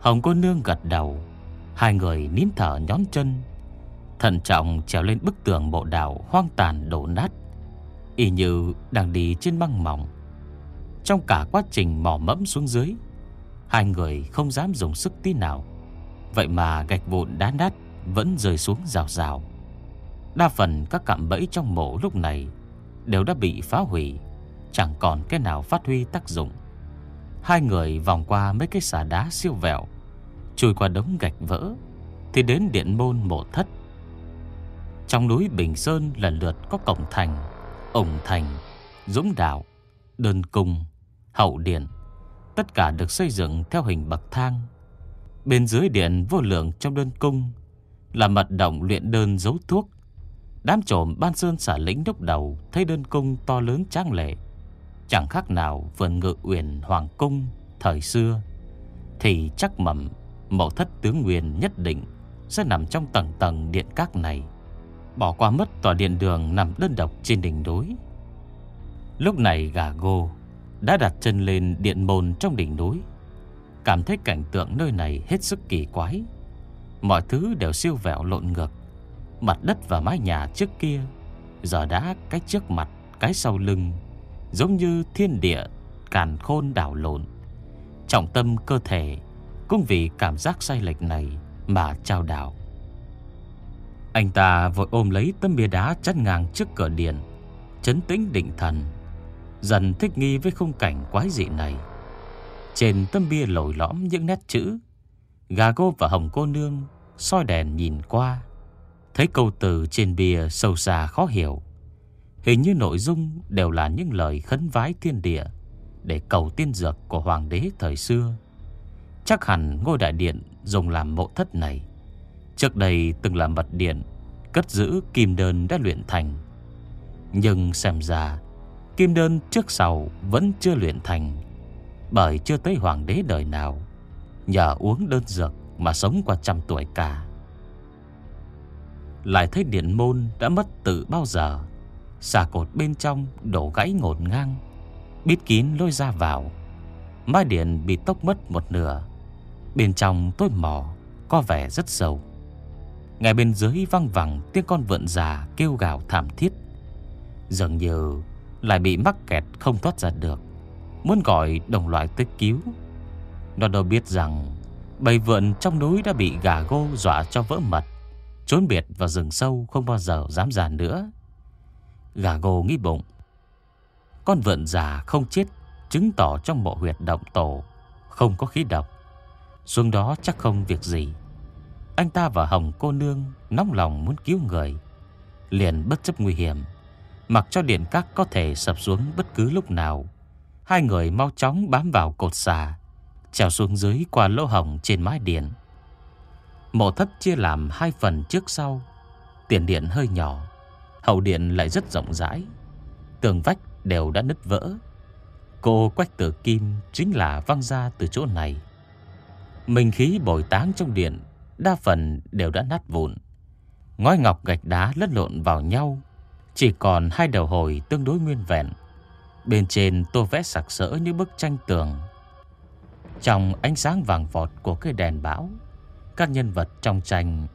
Hồng cô nương gật đầu, Hai người nín thở nhón chân. Thận trọng trèo lên bức tường mộ đảo hoang tàn đổ nát. Y như đang đi trên băng mỏng. Trong cả quá trình mò mẫm xuống dưới, Hai người không dám dùng sức tí nào. Vậy mà gạch vụn đá nát Vẫn rơi xuống rào rào. Đa phần các cạm bẫy trong mộ lúc này Đều đã bị phá hủy, Chẳng còn cái nào phát huy tác dụng. Hai người vòng qua mấy cái xà đá siêu vẹo, Chui qua đống gạch vỡ, Thì đến điện môn mộ thất. Trong núi Bình Sơn lần lượt có cổng thành, Ổng thành, Dũng đạo, Đơn cung, Hậu điện. Tất cả được xây dựng theo hình bậc thang. Bên dưới điện vô lượng trong đơn cung Là mật động luyện đơn dấu thuốc. Đám trộm ban sơn xả lĩnh đúc đầu Thấy đơn cung to lớn trang lệ. Chẳng khác nào vườn ngự uyển hoàng cung Thời xưa. Thì chắc mầm Mẫu thất tướng nguyên nhất định Sẽ nằm trong tầng tầng điện các này. Bỏ qua mất tòa điện đường Nằm đơn độc trên đỉnh núi. Lúc này gà gô đã đặt chân lên điện môn trong đỉnh núi. Cảm thấy cảnh tượng nơi này hết sức kỳ quái. Mọi thứ đều siêu vẹo lộn ngược. Mặt đất và mái nhà trước kia Giờ đã cái trước mặt, Cái sau lưng, Giống như thiên địa, Càn khôn đảo lộn. Trọng tâm cơ thể Cũng vì cảm giác sai lệch này Mà trao đảo. Anh ta vội ôm lấy tấm bia đá chắn ngang trước cửa điện, Chấn tĩnh định thần. Dần thích nghi với khung cảnh quái dị này. Trên tấm bia lồi lõm những nét chữ, Gà gô và hồng cô nương soi đèn nhìn qua. Thấy câu từ trên bia sâu xa khó hiểu, Hình như nội dung đều là những lời khấn vái thiên địa Để cầu tiên dược của hoàng đế thời xưa. Chắc hẳn ngôi đại điện dùng làm mộ thất này. Trước đây từng là mật điện, Cất giữ kim đơn đã luyện thành. Nhưng xem ra, Kim đơn trước sau vẫn chưa luyện thành, Bởi chưa tới hoàng đế đời nào, Nhờ uống đơn dược mà sống qua trăm tuổi cả. Lại thấy điện môn đã mất từ bao giờ, Xà cột bên trong đổ gãy ngột ngang, Bít kín lôi ra vào. Mái điện bị tốc mất một nửa, Bên trong tôi mò, Có vẻ rất sâu ngay bên dưới văng vẳng Tiếng con vượn già kêu gào thảm thiết. Dường như Lại bị mắc kẹt không thoát ra được. Muốn gọi đồng loại tới cứu. Nó đâu biết rằng Bầy vượn trong núi đã bị gà gô dọa cho vỡ mật, Trốn biệt vào rừng sâu Không bao giờ dám già nữa. Gà gô nghĩ bụng. Con vượn già không chết, Chứng tỏ trong mộ huyệt động tổ Không có khí độc. Xuống đó chắc không việc gì. Anh ta và Hồng cô nương Nóng lòng muốn cứu người, Liền bất chấp nguy hiểm, Mặc cho điện các có thể sập xuống bất cứ lúc nào. Hai người mau chóng bám vào cột xà, Trèo xuống dưới qua lỗ hồng trên mái điện. Mộ thất chia làm hai phần trước sau, Tiền điện hơi nhỏ, Hậu điện lại rất rộng rãi, Tường vách đều đã nứt vỡ. Cô quách tử kim chính là văng ra từ chỗ này. Mình khí bồi táng trong điện Đa phần đều đã nát vụn. Ngói ngọc gạch đá lất lộn vào nhau, Chỉ còn hai đầu hồi tương đối nguyên vẹn. Bên trên tô vẽ sặc sỡ như bức tranh tường. Trong ánh sáng vàng vọt của cây đèn bão, Các nhân vật trong tranh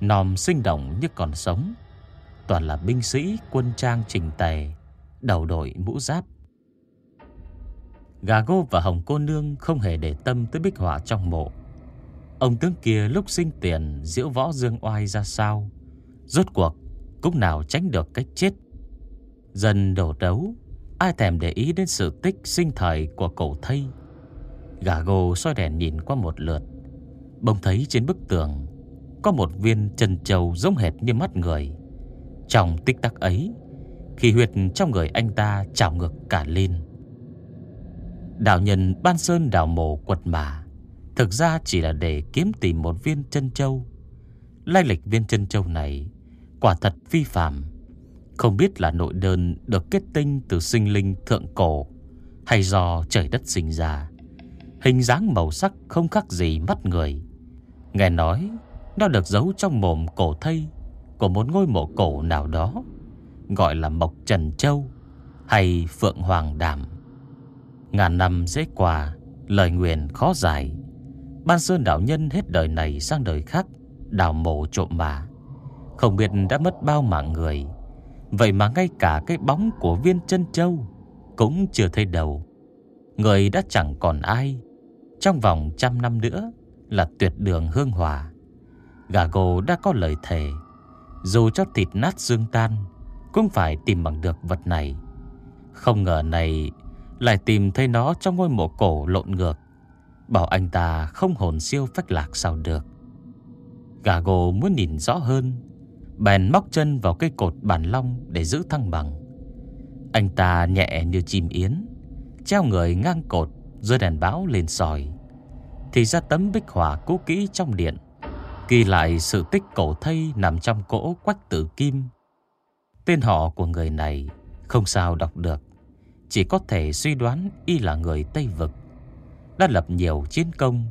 Nòm sinh động như còn sống. Toàn là binh sĩ, quân trang trình tề, Đầu đội mũ giáp. Gà gô và hồng cô nương Không hề để tâm tới bích họa trong mộ. Ông tướng kia lúc sinh tiền Diễu võ dương oai ra sao? Rốt cuộc, cũng nào tránh được cách chết? Dần đổ đấu, Ai thèm để ý đến sự tích sinh thời của cổ thây? Gà gồ soi đèn nhìn qua một lượt Bông thấy trên bức tường Có một viên trần trầu giống hệt như mắt người. Trong tích tắc ấy Khi huyệt trong người anh ta trào ngược cả lên. Đạo nhân ban sơn đào mộ quật mà Thực ra chỉ là để kiếm tìm một viên chân châu. Lai lịch viên chân châu này Quả thật phi phạm Không biết là nội đơn được kết tinh từ sinh linh thượng cổ Hay do trời đất sinh ra. Hình dáng màu sắc không khác gì mắt người. Nghe nói, Nó được giấu trong mồm cổ thây Của một ngôi mộ cổ nào đó, Gọi là Mộc Trần Châu Hay Phượng Hoàng Đàm. Ngàn năm dễ quà Lời nguyện khó giải. Ban Sơn đạo nhân hết đời này sang đời khác, Đào mộ trộm mà. Không biết đã mất bao mạng người. Vậy mà ngay cả cái bóng của viên chân châu Cũng chưa thấy đầu. Người đã chẳng còn ai. Trong vòng trăm năm nữa Là tuyệt đường hương hòa. Gà gồ đã có lời thề. Dù cho thịt nát xương tan, Cũng phải tìm bằng được vật này. Không ngờ này Lại tìm thấy nó trong ngôi mộ cổ lộn ngược. Bảo anh ta không hồn siêu phách lạc sao được. Gà gồ muốn nhìn rõ hơn, Bèn móc chân vào cây cột bản long Để giữ thăng bằng. Anh ta nhẹ như chim yến, Treo người ngang cột Rồi đèn báo lên sòi. Thì ra tấm bích họa cũ kỹ trong điện, Ghi lại sự tích cổ thây Nằm trong cỗ quách tử kim. Tên họ của người này Không sao đọc được, Chỉ có thể suy đoán Y là người Tây Vực đã lập nhiều chiến công.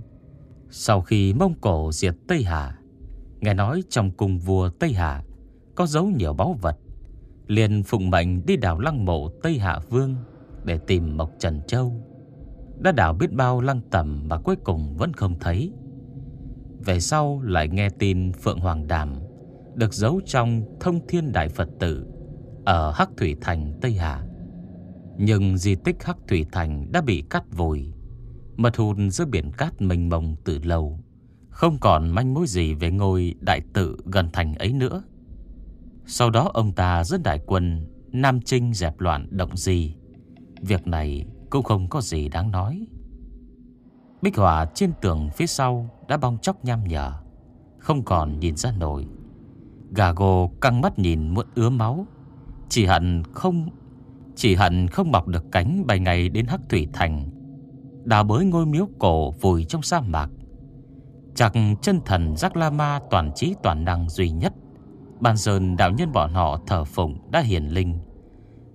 Sau khi Mông Cổ diệt Tây Hà, nghe nói trong cung vua Tây Hà có giấu nhiều báu vật, liền phụng mệnh đi đào lăng mộ Tây Hạ Vương để tìm Mộc Trần Châu. Đã đảo biết bao lăng tầm Mà cuối cùng vẫn không thấy. Về sau lại nghe tin Phượng Hoàng Đàm Được giấu trong thông thiên đại Phật tử Ở Hắc Thủy Thành Tây Hà. Nhưng di tích Hắc Thủy Thành đã bị cắt vùi. Mật hùn giữa biển cát mênh mông từ lâu. Không còn manh mối gì về ngôi đại tự gần thành ấy nữa. Sau đó ông ta dẫn đại quân Nam Trinh dẹp loạn động gì Việc này cũng không có gì đáng nói. Bích họa trên tường phía sau Đã bong chóc nham nhở, Không còn nhìn ra nổi. Gà gồ căng mắt nhìn muốn ứa máu. Chỉ hận không, Chỉ hận không mọc được cánh bài ngày đến Hắc Thủy Thành. Đào bới ngôi miếu cổ vùi trong sa mạc. Chắc chân thần Giác La Ma toàn trí toàn năng duy nhất, Ban sơn đạo nhân bọn họ thờ phụng đã hiển linh,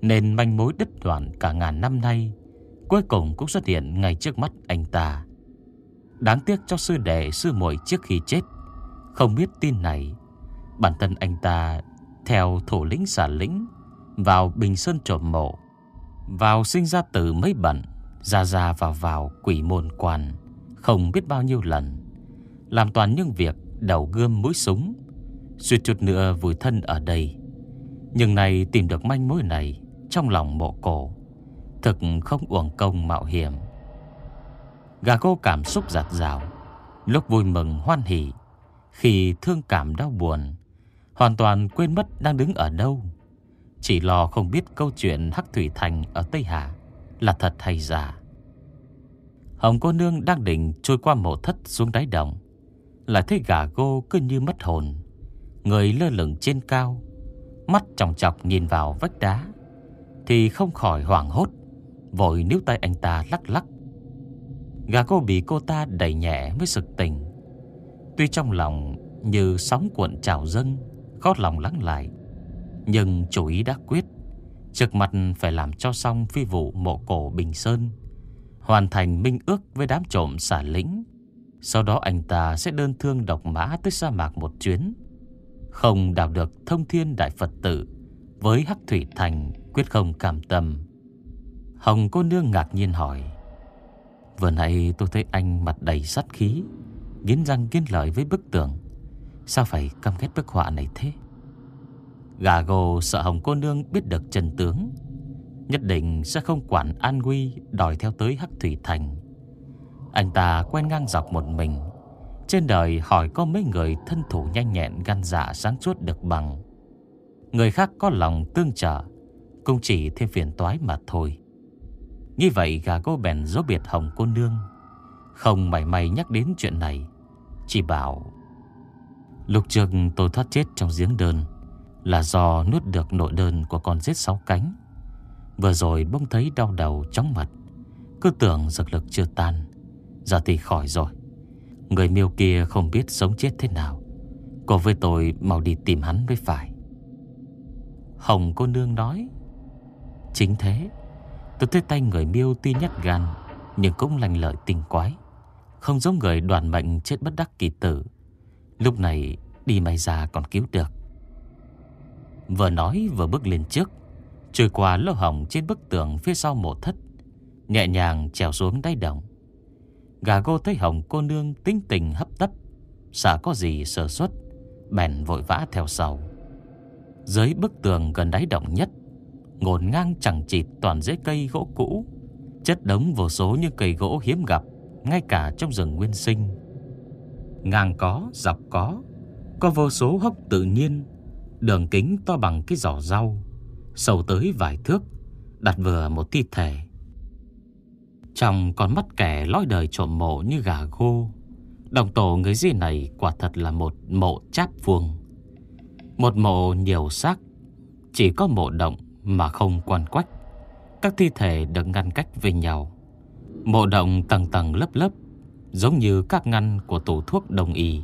Nên manh mối đứt đoạn cả ngàn năm nay, Cuối cùng cũng xuất hiện ngay trước mắt anh ta. Đáng tiếc cho sư đệ, sư muội trước khi chết, Không biết tin này, Bản thân anh ta Theo thủ lĩnh xả lĩnh Vào Bình Sơn trộm mộ, Vào sinh ra tử mấy bận ra ra vào vào quỷ môn quan, Không biết bao nhiêu lần. Làm toàn những việc đầu gươm mũi súng, Suýt chút nữa vùi thân ở đây. Nhưng này tìm được manh mối này Trong lòng mộ cổ, Thực không uổng công mạo hiểm. Gà cô cảm xúc giặt rào, Lúc vui mừng hoan hỉ, Khi thương cảm đau buồn, Hoàn toàn quên mất đang đứng ở đâu. Chỉ lo không biết câu chuyện Hắc Thủy Thành ở Tây Hà là thật hay giả. Hồng cô nương đang định trôi qua mộ thất xuống đáy đồng. Lại thấy gà gô cứ như mất hồn. Người lơ lửng trên cao. Mắt trọng chọc nhìn vào vách đá. Thì không khỏi hoảng hốt. Vội níu tay anh ta lắc lắc. Gà cô bị cô ta đẩy nhẹ mới sực tình. Tuy trong lòng như sóng cuộn trào dâng, khó lòng lắng lại. Nhưng chủ ý đã quyết Trực mặt phải làm cho xong phi vụ mộ cổ Bình Sơn. Hoàn thành minh ước với đám trộm xả lĩnh. Sau đó anh ta sẽ đơn thương độc mã tới sa mạc một chuyến. Không đào được thông thiên đại Phật tử Với Hắc Thủy Thành quyết không cảm tâm. Hồng cô nương ngạc nhiên hỏi, Vừa nãy tôi thấy anh mặt đầy sát khí, Nghiến răng nghiến lợi với bức tường. Sao phải căm ghét bức họa này thế? Gà gồ sợ Hồng cô nương biết được chân tướng, Nhất định sẽ không quản an nguy, Đòi theo tới Hắc Thủy Thành. Anh ta quen ngang dọc một mình. Trên đời hỏi có mấy người thân thủ nhanh nhẹn, gan dạ sáng suốt được bằng. Người khác có lòng tương trợ, Cũng chỉ thêm phiền toái mà thôi. Như vậy, gà cô bèn dấu biệt Hồng cô nương. Không mảy may nhắc đến chuyện này, Chỉ bảo, Lục Trường tôi thoát chết trong giếng đơn là do nuốt được nội đơn của con rết sáu cánh. Vừa rồi bỗng thấy đau đầu chóng mặt, cứ tưởng dược lực chưa tan, giờ thì khỏi rồi. Người miêu kia không biết sống chết thế nào, cô với tôi mau đi tìm hắn với phải. Hồng cô nương nói, chính thế, tôi thấy tay người miêu tuy nhát gan, nhưng cũng lành lợi tình quái, không giống người đoàn mệnh chết bất đắc kỳ tử. Lúc này đi may ra còn cứu được. Vừa nói vừa bước lên trước. Trôi qua lỗ hỏng trên bức tường phía sau mộ thất Nhẹ nhàng trèo xuống đáy đồng. Gà gô thấy hồng cô nương tính tình hấp tấp Sợ có gì sơ suất Bèn vội vã theo sau. Dưới bức tường gần đáy động nhất Ngổn ngang chẳng chịt toàn rễ cây gỗ cũ Chất đống vô số những cây gỗ hiếm gặp Ngay cả trong rừng nguyên sinh. Ngang có, dọc có Có vô số hốc tự nhiên Đường kính to bằng cái giỏ rau Sâu tới vài thước, Đặt vừa một thi thể. Trong con mắt kẻ lói đời trộm mộ như gà gô. Đồng tổ người gì này quả thật là một mộ cháp vuông. Một mộ nhiều xác, Chỉ có mộ động mà không quan quách. Các thi thể được ngăn cách với nhau. Mộ động tầng tầng lớp lớp, Giống như các ngăn của tủ thuốc đồng y.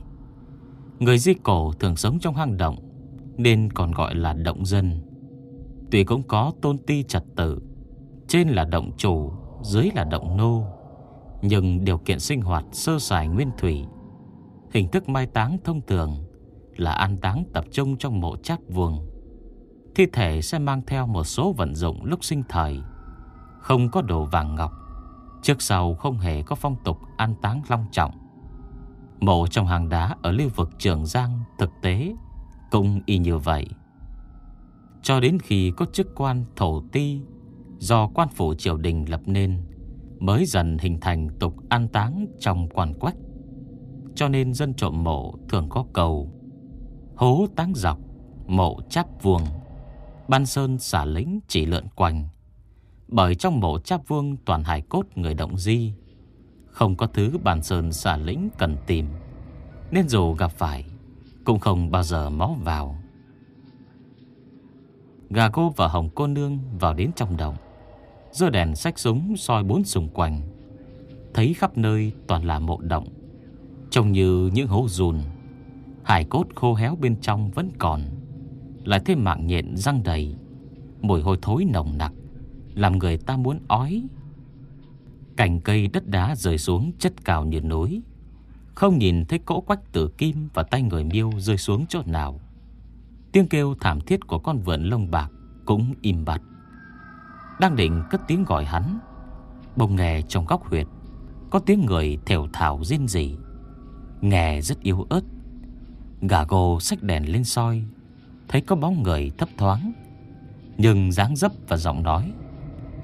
Người di cổ thường sống trong hang động nên còn gọi là động dân. Tuy cũng có tôn ti trật tự, trên là động chủ, dưới là động nô, nhưng điều kiện sinh hoạt sơ sài nguyên thủy. Hình thức mai táng thông thường là an táng tập trung trong mộ chát vuông. Thi thể sẽ mang theo một số vận dụng lúc sinh thời, Không có đồ vàng ngọc Trước sau không hề có phong tục an táng long trọng Mộ trong hàng đá ở lưu vực Trường Giang thực tế cũng y như vậy. Cho đến khi có chức quan thổ ti do quan phủ triều đình lập nên mới dần hình thành tục an táng trong quan quách. Cho nên dân trộm mộ thường có cầu hố táng dọc, mộ chắp vuông, ban sơn xả lính chỉ lượn quanh. Bởi trong mộ chắp vuông toàn hài cốt người động di, không có thứ bàn sơn xả lính cần tìm, nên dù gặp phải cũng không bao giờ máu vào. Gà cô và hồng cô nương vào đến trong động, dơ đèn sách súng soi bốn xung quanh, thấy khắp nơi toàn là mộ động, trông như những hố rùn Hải cốt khô héo bên trong vẫn còn. Lại thêm mạng nhện răng đầy. Mùi hôi thối nồng nặc Làm người ta muốn ói. Cành cây đất đá rơi xuống chất cao như núi. Không nhìn thấy cỗ quách tử kim Và tay người miêu rơi xuống chỗ nào. Tiếng kêu thảm thiết của con vượn lông bạc Cũng im bặt. Đang định cất tiếng gọi hắn Bông nghe trong góc huyệt Có tiếng người thều thảo riêng dị, Nghe rất yếu ớt. Gà gồ xách đèn lên soi Thấy có bóng người thấp thoáng Nhưng dáng dấp và giọng nói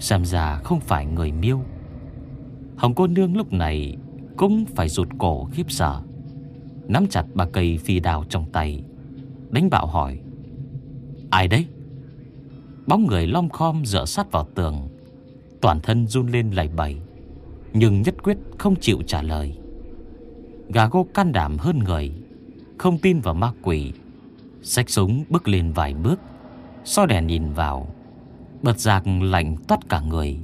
Xem ra không phải người miêu. Hồng cô nương lúc này cũng phải rụt cổ khiếp sợ. Nắm chặt bà cây phi đào trong tay, Đánh bạo hỏi, Ai đấy? Bóng người lom khom dựa sát vào tường, Toàn thân run lên lầy bầy, Nhưng nhất quyết không chịu trả lời. Gà gô can đảm hơn người, không tin vào ma quỷ. Xách súng bước lên vài bước soi đèn nhìn vào. Bật giạc lạnh toát cả người.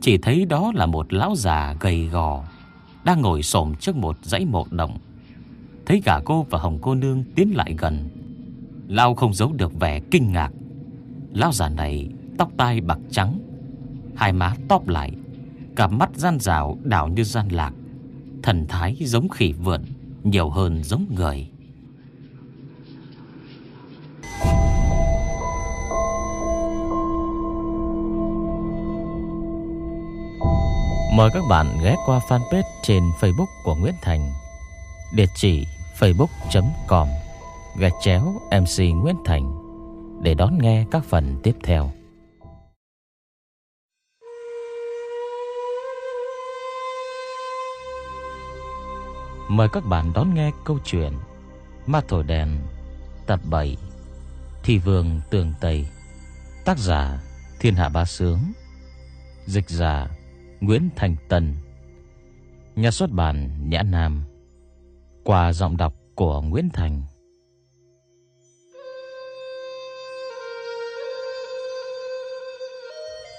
Chỉ thấy đó là một lão già gầy gò đang ngồi xổm trước một dãy mộ động. Thấy cả cô và hồng cô nương tiến lại gần. Lão không giấu được vẻ kinh ngạc. Lão già này, tóc tai bạc trắng, Hai má tóp lại Cặp mắt gian rào đảo như gian lạc, Thần thái giống khỉ vượn, Nhiều hơn giống người. Mời các bạn ghé qua fanpage trên Facebook của Nguyễn Thành. Địa chỉ facebook.com Gạch chéo MC Nguyễn Thành Để đón nghe các phần tiếp theo. Mời các bạn đón nghe câu chuyện Ma Thổi Đèn Tập 7 Thị Vương Tường Tây, Tác giả Thiên Hạ Ba Sướng, Dịch giả Nguyễn Thành Tân Nhà xuất bản Nhã Nam. Qua giọng đọc của Nguyễn Thành.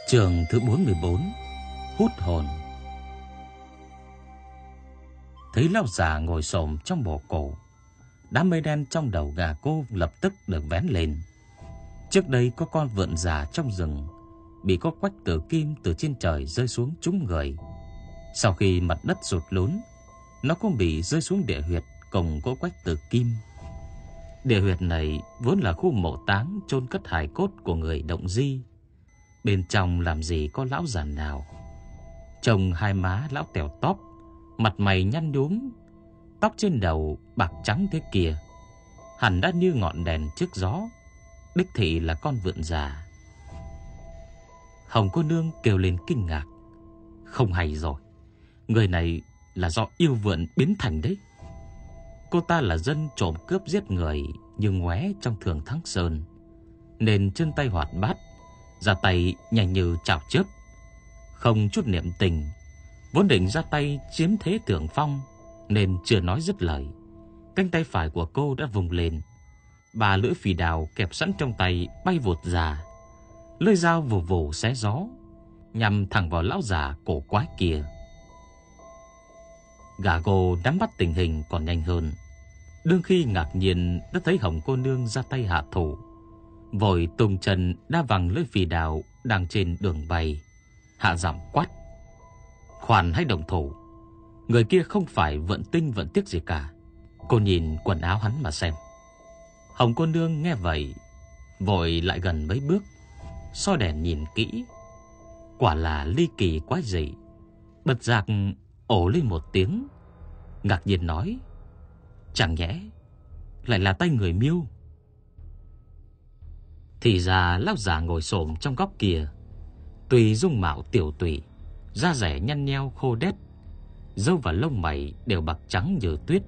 Trường thứ 44 Hút hồn. Thấy lão già ngồi xổm trong bộ cổ, Đám mây đen trong đầu gà cô lập tức được vén lên. Trước đây có con vượn già trong rừng bị có quách tử kim từ trên trời rơi xuống trúng người. Sau khi mặt đất sụt lún, nó cũng bị rơi xuống địa huyệt cùng có quách tử kim. Địa huyệt này vốn là khu mộ táng chôn cất hài cốt của người động di. Bên trong làm gì có lão già nào. Trông hai má lão tèo tóp, mặt mày nhăn nhúm, tóc trên đầu bạc trắng thế kia, hẳn đã như ngọn đèn trước gió. Đích thị là con vượn già. Hồng cô nương kêu lên kinh ngạc. Không hay rồi. Người này là do yêu vượn biến thành đấy. Cô ta là dân trộm cướp giết người như ngoé trong thường thắng sơn. Nên chân tay hoạt bát, ra tay nhanh như chảo chớp. Không chút niệm tình, vốn định ra tay chiếm thế tưởng phong nên chưa nói dứt lời. Cánh tay phải của cô đã vùng lên. Bà lưỡi phì đào kẹp sẵn trong tay bay vụt ra lưỡi dao vù vù xé gió, nhằm thẳng vào lão già cổ quái kia. Gà gồ nắm bắt tình hình còn nhanh hơn. Đương khi ngạc nhiên đã thấy Hồng cô nương ra tay hạ thủ, vội tung chân đa vàng lưỡi phì đào đang trên đường bay, hạ giảm quát. Khoan hay đồng thủ, người kia không phải vận tinh vận tiếc gì cả. Cô nhìn quần áo hắn mà xem. Hồng cô nương nghe vậy, vội lại gần mấy bước, so đèn nhìn kỹ. Quả là ly kỳ quá dị. Bật giặc ổ lên một tiếng, ngạc nhiên nói: "Chẳng nhẽ lại là tay người Miêu?" Thì ra lão già ngồi xổm trong góc kia, tùy dung mạo tiểu tụy, da rẻ nhăn nheo khô đét, râu và lông mày đều bạc trắng như tuyết,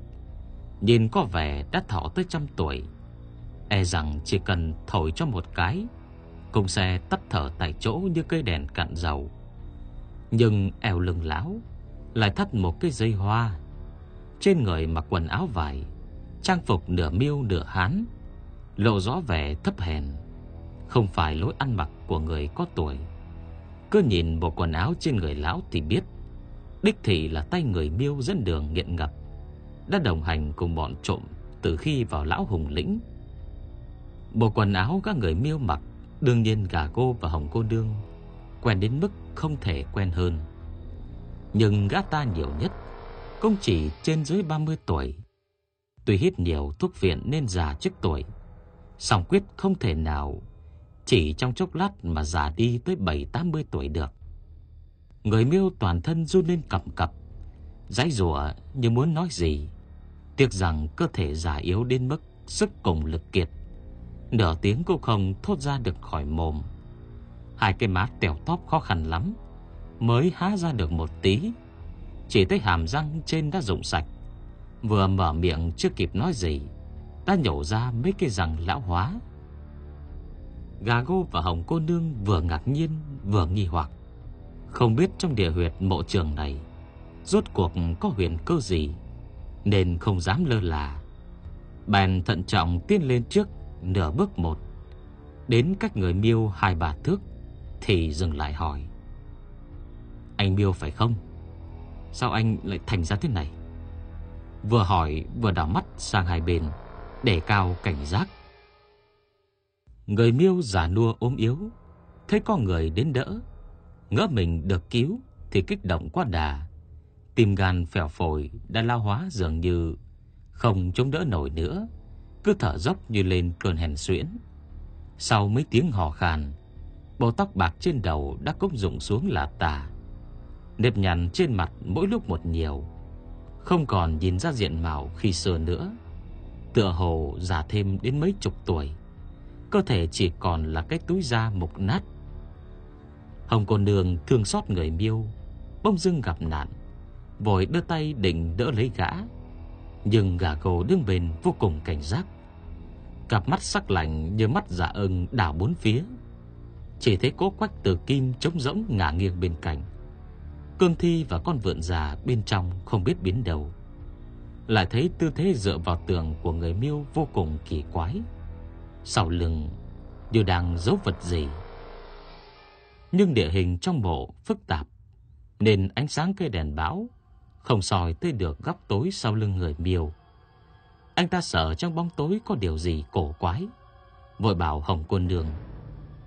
nhìn có vẻ đã thọ tới trăm tuổi. E rằng chỉ cần thổi cho một cái, công xe tắt thở tại chỗ như cây đèn cạn dầu. Nhưng eo lưng lão lại thắt một cái dây hoa. Trên người mặc quần áo vải, trang phục nửa miêu nửa hán, lộ rõ vẻ thấp hèn, không phải lối ăn mặc của người có tuổi. Cứ nhìn bộ quần áo trên người lão thì biết, đích thị là tay người miêu dẫn đường nghiện ngập, đã đồng hành cùng bọn trộm từ khi vào lão hùng lĩnh. Bộ quần áo các người miêu mặc, đương nhiên gà cô và hồng cô đương quen đến mức không thể quen hơn. Nhưng gã ta nhiều nhất không chỉ trên dưới 30 tuổi. Tuy hít nhiều thuốc viện nên già trước tuổi, song quyết không thể nào chỉ trong chốc lát mà già đi tới 7-80 tuổi được. Người miêu toàn thân run lên cầm cập, Giấy rủa như muốn nói gì. Tiếc rằng cơ thể già yếu đến mức sức cùng lực kiệt. Nửa tiếng cũng không thốt ra được khỏi mồm. Hai cái má tèo tóp khó khăn lắm, mới há ra được một tí. Chỉ thấy hàm răng trên đã rụng sạch. Vừa mở miệng chưa kịp nói gì, đã nhổ ra mấy cái răng lão hóa. Gà gô và hồng cô nương vừa ngạc nhiên vừa nghi hoặc. Không biết trong địa huyệt mộ trường này Rốt cuộc có huyền cơ gì Nên không dám lơ là Bèn thận trọng tiến lên trước Nửa bước một. Đến cách người miêu hai bà thước Thì dừng lại hỏi. Anh miêu phải không? Sao anh lại thành ra thế này? Vừa hỏi vừa đảo mắt sang hai bên Để cao cảnh giác. Người miêu giả nua ốm yếu Thấy có người đến đỡ Ngỡ mình được cứu thì kích động quá đà. Tim gan phèo phổi đã lao hóa dường như không chống đỡ nổi nữa, cứ thở dốc như lên cơn hèn suyễn. Sau mấy tiếng hò khàn, bộ tóc bạc trên đầu đã cúc rụng xuống là tà. Nếp nhăn trên mặt mỗi lúc một nhiều, không còn nhìn ra diện mạo khi xưa nữa. Tựa hồ già thêm đến mấy chục tuổi, cơ thể chỉ còn là cái túi da mục nát Hồng cô nương thương xót người miêu Bông dưng gặp nạn Vội đưa tay định đỡ lấy gã nhưng gà cô đứng bên vô cùng cảnh giác. Cặp mắt sắc lạnh như mắt giả ưng đảo bốn phía. Chỉ thấy cố quách từ kim trống rỗng ngả nghiêng bên cạnh. Cương thi và con vượn già bên trong không biết biến đầu. Lại thấy tư thế dựa vào tường của người miêu vô cùng kỳ quái. Sau lưng như đang giấu vật gì. Nhưng địa hình trong mộ phức tạp, nên ánh sáng cây đèn bão không soi tới được góc tối sau lưng người miêu. Anh ta sợ trong bóng tối có điều gì cổ quái, vội bảo Hồng Quân Nương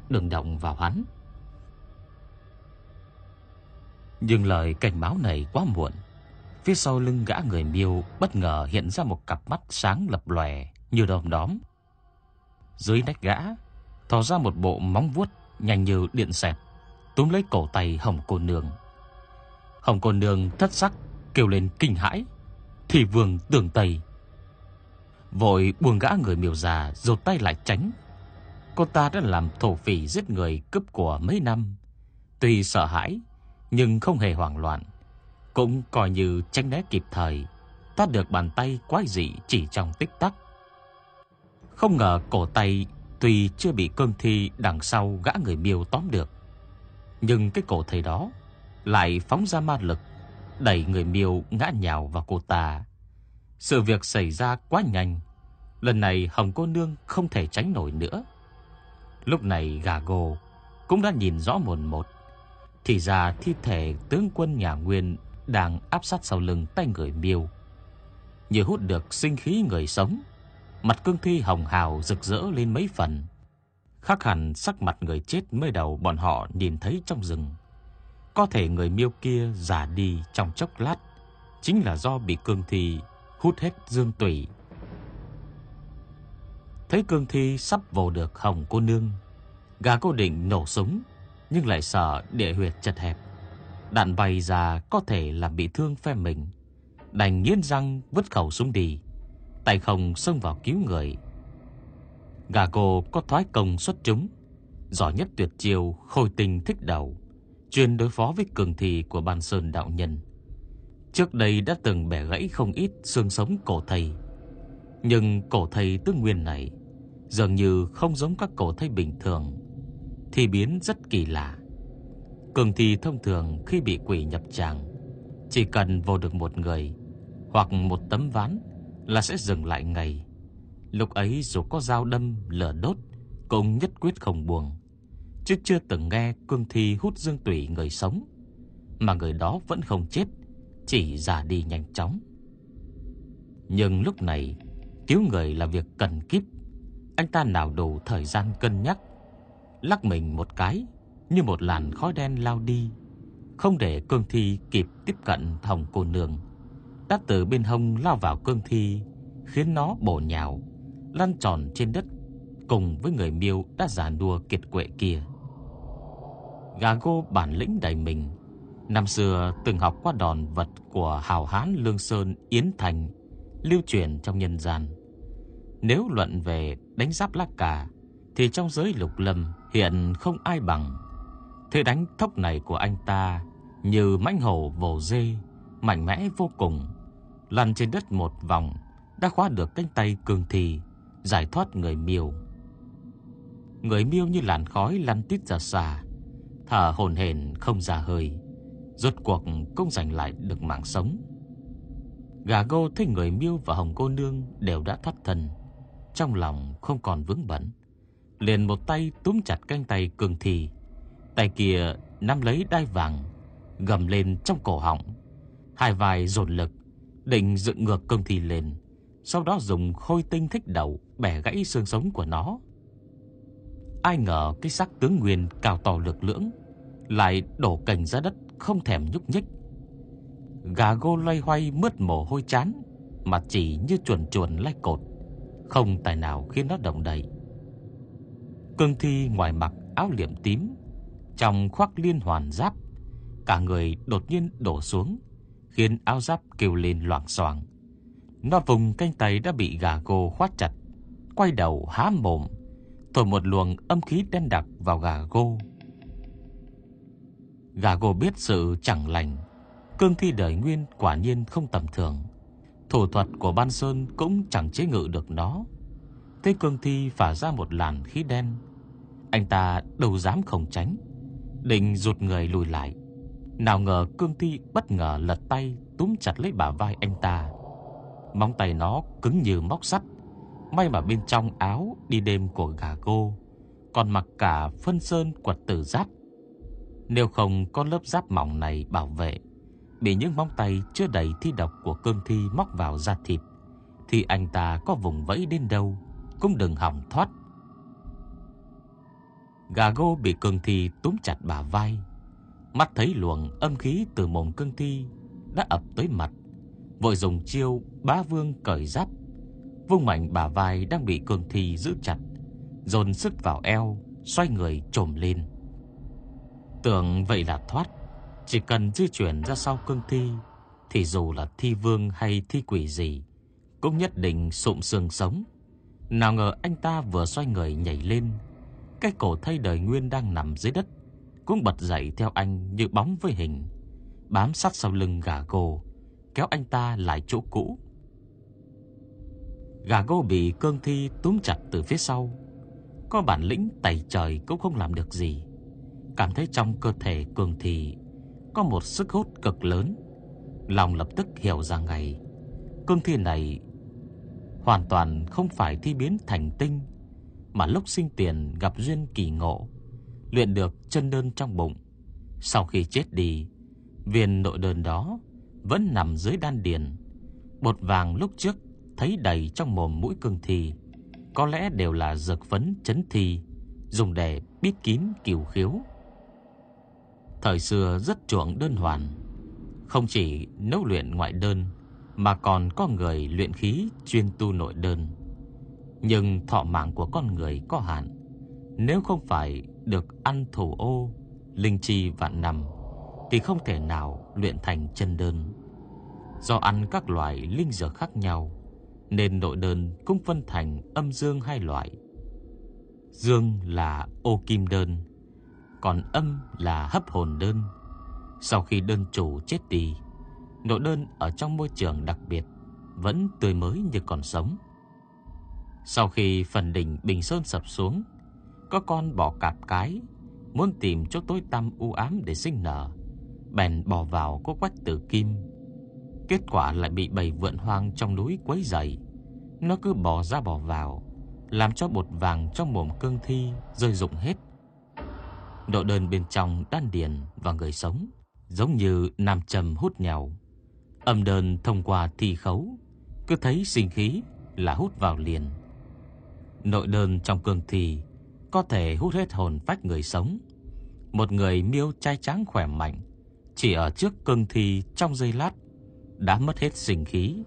đừng động vào hắn. Nhưng lời cảnh báo này quá muộn. Phía sau lưng gã người miêu bất ngờ hiện ra một cặp mắt sáng lập lòe như đom đóm. Dưới nách gã thò ra một bộ móng vuốt nhanh như điện xẹt túm lấy cổ tay Hồng cô nương. Hồng cô nương thất sắc kêu lên kinh hãi, thì vương tường tây. Vội buông gã người miều già Rột tay lại tránh. Cô ta đã làm thổ phỉ giết người cướp của mấy năm. Tuy sợ hãi, nhưng không hề hoảng loạn. Cũng coi như tránh né kịp thời, thoát được bàn tay quái dị chỉ trong tích tắc. Không ngờ cổ tay tuy chưa bị cương thi đằng sau gã người miêu tóm được, nhưng cái cổ thầy đó lại phóng ra ma lực, đẩy người miêu ngã nhào vào cô ta. Sự việc xảy ra quá nhanh, lần này Hồng cô nương không thể tránh nổi nữa. Lúc này gà gồ cũng đã nhìn rõ mồn một. Thì ra thi thể tướng quân nhà Nguyên đang áp sát sau lưng tay người miêu. Như hút được sinh khí người sống, mặt cương thi hồng hào rực rỡ lên mấy phần. Khác hẳn sắc mặt người chết mới đầu bọn họ nhìn thấy trong rừng. Có thể người miêu kia giả đi trong chốc lát, chính là do bị cương thi hút hết dương tủy. Thấy cương thi sắp vào được hồng cô nương, gà cô định nổ súng, Nhưng lại sợ địa huyệt chật hẹp. Đạn bay ra có thể làm bị thương phe mình Đành nghiến răng vứt khẩu súng đi Tay không xông vào cứu người. Gà cô có thoái công xuất chúng Giỏi nhất tuyệt chiêu khôi tình thích đầu. Chuyên đối phó với cường thị của ban sơn đạo nhân. Trước đây đã từng bẻ gãy không ít xương sống cổ thầy. Nhưng cổ thầy tương nguyên này Dường như không giống các cổ thầy bình thường, Thì biến rất kỳ lạ. Cường thi thông thường khi bị quỷ nhập tràng, Chỉ cần vô được một người Hoặc một tấm ván Là sẽ dừng lại ngày Lúc ấy dù có dao đâm, lửa đốt, Cũng nhất quyết không buồn Chứ chưa từng nghe cương thi hút dương tủy người sống. Mà người đó vẫn không chết, Chỉ già đi nhanh chóng. Nhưng lúc này, Cứu người là việc cần kíp Anh ta nào đủ thời gian cân nhắc. Lắc mình một cái, Như một làn khói đen lao đi. Không để cương thi kịp tiếp cận thòng cô nương. Đã từ bên hông lao vào cương thi, Khiến nó bổ nhào, Lăn tròn trên đất, Cùng với người miêu đã già đua kiệt quệ kia. Gà gô bản lĩnh đầy mình. Năm xưa, từng học qua đòn vật Của hào hán Lương Sơn Yến Thành, Lưu truyền trong nhân gian. Nếu luận về đánh giáp lá cà, Thì trong giới lục lâm Hiện không ai bằng. Thế đánh thốc này của anh ta Như mãnh hổ vồ dê, Mạnh mẽ vô cùng. Lăn trên đất một vòng, Đã khóa được cánh tay cường thì Giải thoát người miêu. Người miêu như làn khói lăn tít ra xa. Thở hồn hển, không ra hơi. Rốt cuộc cũng giành lại được mạng sống. Gà gô thấy người miêu và hồng cô nương Đều đã thoát thân. Trong lòng không còn vướng bẩn Liền một tay túm chặt canh tay cường thì Tay kia nắm lấy đai vàng, Gầm lên trong cổ họng. Hai vai dồn lực, Định dựng ngược cương thi lên. Sau đó dùng khôi tinh thích đầu Bẻ gãy xương sống của nó. Ai ngờ cái xác tướng nguyên cao to lực lưỡng, Lại đổ cành ra đất Không thèm nhúc nhích. Gà gô loay hoay mướt mồ hôi chán, Mà chỉ như chuồn chuồn lay cột, Không tài nào khiến nó động đậy. Cương thi ngoài mặc áo liệm tím, Trong khoác liên hoàn giáp, Cả người đột nhiên đổ xuống, Khiến áo giáp kêu lên loảng xoảng. Nó vùng canh tay đã bị gà gô khoát chặt, Quay đầu há mồm Thổi một luồng âm khí đen đặc vào gà gô. Gà gô biết sự chẳng lành, Cương thi đời nguyên quả nhiên không tầm thường. Thủ thuật của Ban Sơn cũng chẳng chế ngự được nó. Thế cương thi phả ra một làn khí đen, Anh ta đâu dám không tránh, Định rụt người lùi lại. Nào ngờ cương thi bất ngờ lật tay Túm chặt lấy bả vai anh ta. Móng tay nó cứng như móc sắt. May mà bên trong áo đi đêm của gà cô, Còn mặc cả phân sơn quật tử giáp. Nếu không có lớp giáp mỏng này bảo vệ, Bị những móng tay chưa đầy thi độc của cương thi móc vào da thịt, Thì anh ta có vùng vẫy đến đâu Cũng đừng hỏng thoát. Gà gô bị cương thi túm chặt bà vai. Mắt thấy luồng âm khí từ mồm cương thi Đã ập tới mặt, Vội dùng chiêu bá vương cởi giáp. Vung mạnh bả vai đang bị cương thi giữ chặt, Dồn sức vào eo, Xoay người trồm lên. Tưởng vậy là thoát, Chỉ cần di chuyển ra sau cương thi, Thì dù là thi vương hay thi quỷ gì, Cũng nhất định sụm xương sống. Nào ngờ anh ta vừa xoay người nhảy lên, Cái cổ thay đời nguyên đang nằm dưới đất, Cũng bật dậy theo anh như bóng với hình, Bám sát sau lưng gà gồ, Kéo anh ta lại chỗ cũ. Gà gô bị cương thi túm chặt từ phía sau. Có bản lĩnh tẩy trời cũng không làm được gì. Cảm thấy trong cơ thể cường thi Có một sức hút cực lớn. Lòng lập tức hiểu ra ngày Cương thi này Hoàn toàn không phải thi biến thành tinh, Mà lúc sinh tiền gặp duyên kỳ ngộ, Luyện được chân đơn trong bụng. Sau khi chết đi, Viên nội đơn đó Vẫn nằm dưới đan điền. Bột vàng lúc trước thấy đầy trong mồm mũi cương thi, có lẽ đều là dược phấn chấn thi, dùng để biết kín kiều khiếu. Thời xưa rất chuộng đơn hoàn, không chỉ nấu luyện ngoại đơn, mà còn có người luyện khí chuyên tu nội đơn. Nhưng thọ mạng của con người có hạn, nếu không phải được ăn thủ ô linh chi vạn năm thì không thể nào luyện thành chân đơn. Do ăn các loại linh dược khác nhau nên nội đơn cũng phân thành âm dương hai loại. Dương là ô kim đơn, còn âm là hấp hồn đơn. Sau khi đơn chủ chết đi, nội đơn ở trong môi trường đặc biệt vẫn tươi mới như còn sống. Sau khi phần đỉnh Bình Sơn sập xuống, có con bò cạp cái muốn tìm chỗ tối tăm u ám để sinh nở, bèn bò vào cố quách tử kim. Kết quả lại bị bầy vượn hoang trong núi quấy dày Nó cứ bò ra bò vào, làm cho bột vàng trong mồm cương thi rơi rụng hết. Độ đơn bên trong đan điền và người sống giống như nam châm hút nhau. Âm đơn thông qua thi khấu, cứ thấy sinh khí là hút vào liền. Nội đơn trong cương thi có thể hút hết hồn phách người sống. Một người miêu trai trắng khỏe mạnh, chỉ ở trước cương thi trong giây lát đã mất hết sinh khí,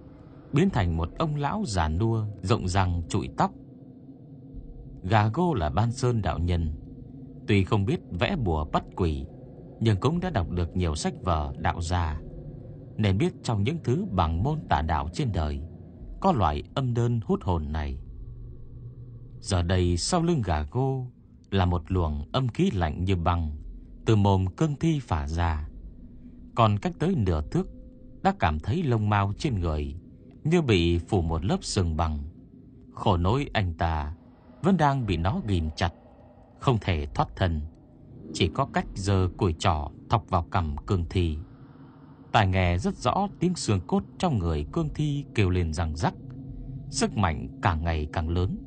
biến thành một ông lão già nua, rộng răng trụi tóc. Gà gô là ban sơn đạo nhân, tuy không biết vẽ bùa bắt quỷ, nhưng cũng đã đọc được nhiều sách vở đạo gia, nên biết trong những thứ bằng môn tà đạo trên đời, có loại âm đơn hút hồn này. Giờ đây sau lưng gà gô là một luồng âm khí lạnh như băng từ mồm cương thi phả ra. Còn cách tới nửa thước đã cảm thấy lông mao trên người như bị phủ một lớp sương băng. Khổ nỗi anh ta vẫn đang bị nó ghim chặt, không thể thoát thân, chỉ có cách giơ củi trỏ thọc vào cằm cương thi. Tài nghe rất rõ tiếng xương cốt trong người cương thi kêu lên răng rắc, sức mạnh càng ngày càng lớn,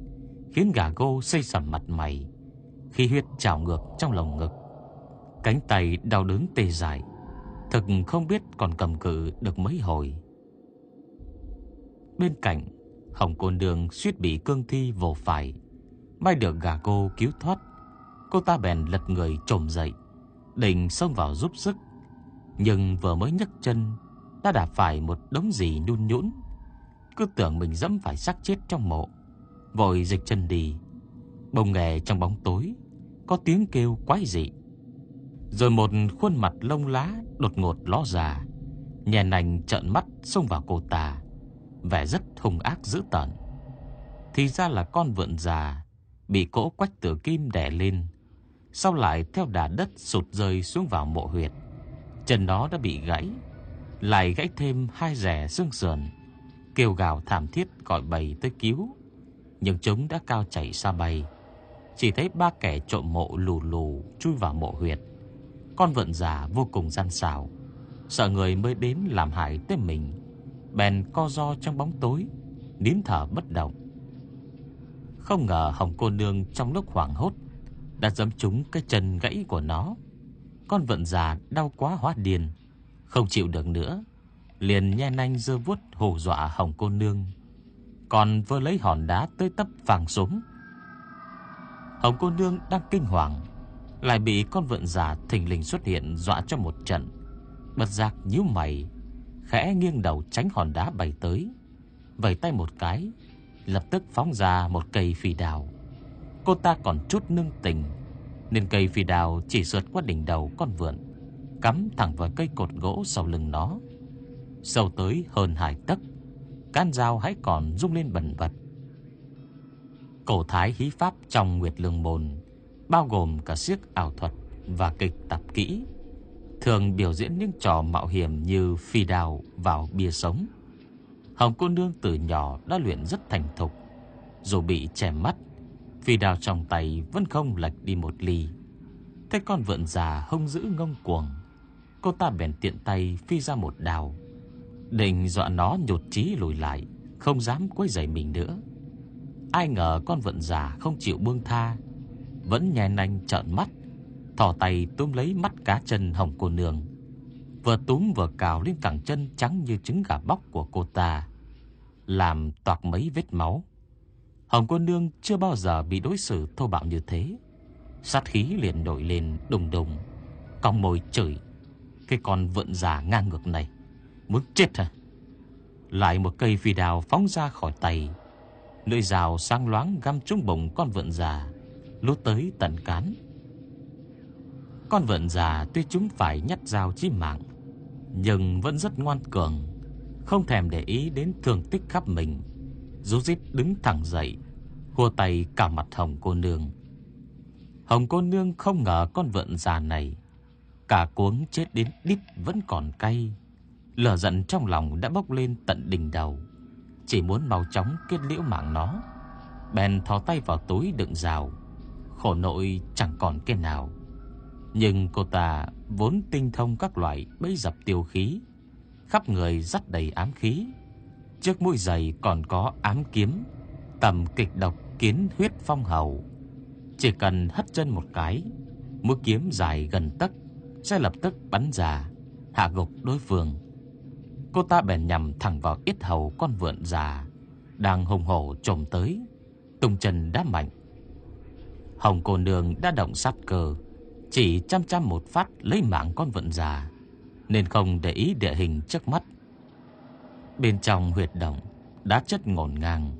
khiến gà gô xây sầm mặt mày, khi huyết trào ngược trong lồng ngực. Cánh tay đau đớn tê dại, thực không biết còn cầm cự được mấy hồi. Bên cạnh, Hồng Côn Đường suýt bị cương thi vồ phải, may được gà cô cứu thoát. Cô ta bèn lật người trồm dậy, định xông vào giúp sức, nhưng vừa mới nhấc chân đã đạp phải một đống gì nhun nhũn, cứ tưởng mình dẫm phải xác chết trong mộ, vội dịch chân đi. Bông nghe trong bóng tối có tiếng kêu quái dị. Rồi một khuôn mặt lông lá đột ngột ló ra, nhè nành trợn mắt xông vào cô ta, vẻ rất hung ác dữ tợn. Thì ra là con vượn già bị cỗ quách tử kim đè lên, sau lại theo đà đất sụt rơi xuống vào mộ huyệt. Chân nó đã bị gãy, lại gãy thêm hai rẻ xương sườn, kêu gào thảm thiết gọi bầy tới cứu. Nhưng chúng đã cao chảy xa bay, chỉ thấy ba kẻ trộm mộ lù lù chui vào mộ huyệt. Con vượn già vô cùng gian xảo, sợ người mới đến làm hại tới mình, bèn co ro trong bóng tối, nín thở bất động. Không ngờ Hồng cô nương trong lúc hoảng hốt đã giẫm trúng cái chân gãy của nó. Con vượn già đau quá hóa điền, không chịu được nữa, liền nhe nanh giơ vuốt hù dọa Hồng cô nương. Còn vơ lấy hòn đá tới tấp vàng súng. Hồng cô nương đang kinh hoàng, lại bị con vượn già thình lình xuất hiện dọa cho một trận. Bất giác nhíu mày, khẽ nghiêng đầu tránh hòn đá bay tới, vẩy tay một cái, lập tức phóng ra một cây phi đào. Cô ta còn chút nương tình, nên cây phi đào chỉ sượt qua đỉnh đầu con vượn, cắm thẳng vào cây cột gỗ sau lưng nó. Sâu tới hơn hai tấc, can dao hãy còn rung lên bẩn bật. Cổ thái hí pháp trong Nguyệt Lương Môn bao gồm cả siếc ảo thuật và kịch tập kỹ, thường biểu diễn những trò mạo hiểm như phi đào vào bia sống. Hồng cô nương từ nhỏ đã luyện rất thành thục, dù bị che mắt, phi đào trong tay vẫn không lệch đi một ly. Thế con vượn già hông giữ ngông cuồng, cô ta bèn tiện tay phi ra một đào, định dọa nó nhột chí lùi lại, không dám quấy rầy mình nữa. Ai ngờ con vượn già không chịu buông tha, vẫn nhè nanh trợn mắt, thò tay túm lấy mắt cá chân hồng cô nương. Vừa túm vừa cào lên cẳng chân trắng như trứng gà bóc của cô ta, làm toạc mấy vết máu. Hồng cô nương chưa bao giờ bị đối xử thô bạo như thế. Sát khí liền nổi lên đùng đùng, cong môi chửi. Cái con vượn già ngang ngược này, muốn chết hả? Lại một cây phi đào phóng ra khỏi tay, lưỡi rào sáng loáng găm trúng bụng con vượn già, lút tới tận cán. Con vượn già tuy chúng phải nhắt dao chí mạng, Nhưng vẫn rất ngoan cường, Không thèm để ý đến thương tích khắp mình. Rú rít đứng thẳng dậy, Hùa tay cả mặt hồng cô nương. Hồng cô nương không ngờ con vượn già này, Cả cuống chết đến đít vẫn còn cay. Lửa giận trong lòng đã bốc lên tận đỉnh đầu, Chỉ muốn mau chóng kết liễu mạng nó. Bèn thò tay vào túi đựng rào Khổ nội chẳng còn cái nào. Nhưng cô ta vốn tinh thông các loại bẫy dập tiêu khí, Khắp người dắt đầy ám khí. Trước mũi giày còn có ám kiếm, Tầm kịch độc kiến huyết phong hầu. Chỉ cần hất chân một cái, Mũi kiếm dài gần tấc Sẽ lập tức bắn ra, Hạ gục đối phương. Cô ta bèn nhằm thẳng vào ít hầu con vượn già, Đang hùng hổ trồm tới, Tung chân đá mạnh. Hồng cô nương đã động sát cờ Chỉ chăm chăm một phát lấy mạng con vận già, Nên không để ý địa hình trước mắt. Bên trong huyệt động Đá chất ngổn ngang,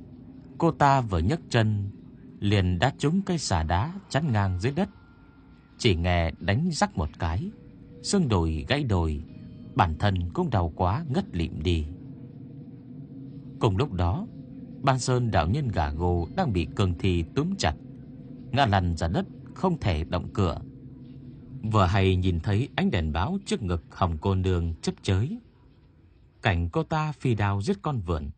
Cô ta vừa nhấc chân, Liền đá trúng cây xà đá chắn ngang dưới đất. Chỉ nghe đánh rắc một cái, Xương đồi gãy đồi, Bản thân cũng đau quá ngất lịm đi. Cùng lúc đó, Ban Sơn đạo nhân gà gồ Đang bị cường thi túm chặt. Ngã lăn ra đất, không thể động cửa. Vừa hay nhìn thấy ánh đèn báo trước ngực hồng cô nương chấp chới. Cảnh cô ta phi đao giết con vượn.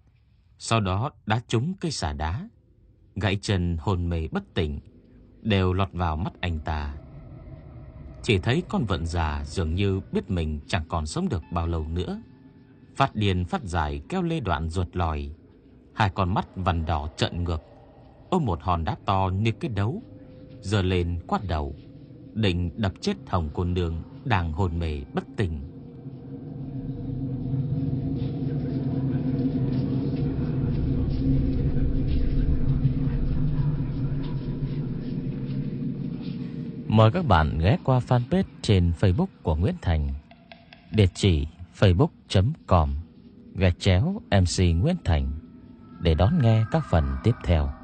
Sau đó đá trúng cây xà đá. Gãy chân hồn mê bất tỉnh, Đều lọt vào mắt anh ta. Chỉ thấy con vượn già dường như biết mình chẳng còn sống được bao lâu nữa. Phát điên phát dài kéo lê đoạn ruột lòi. Hai con mắt vằn đỏ trợn ngược. Ôm một hòn đá to như cái đấu. Giờ lên quát đầu, Định đập chết hồng cô nương Đang hồn mê bất tỉnh. Mời các bạn ghé qua fanpage trên Facebook của Nguyễn Thành. Địa chỉ facebook.com Gạch chéo MC Nguyễn Thành Để đón nghe các phần tiếp theo.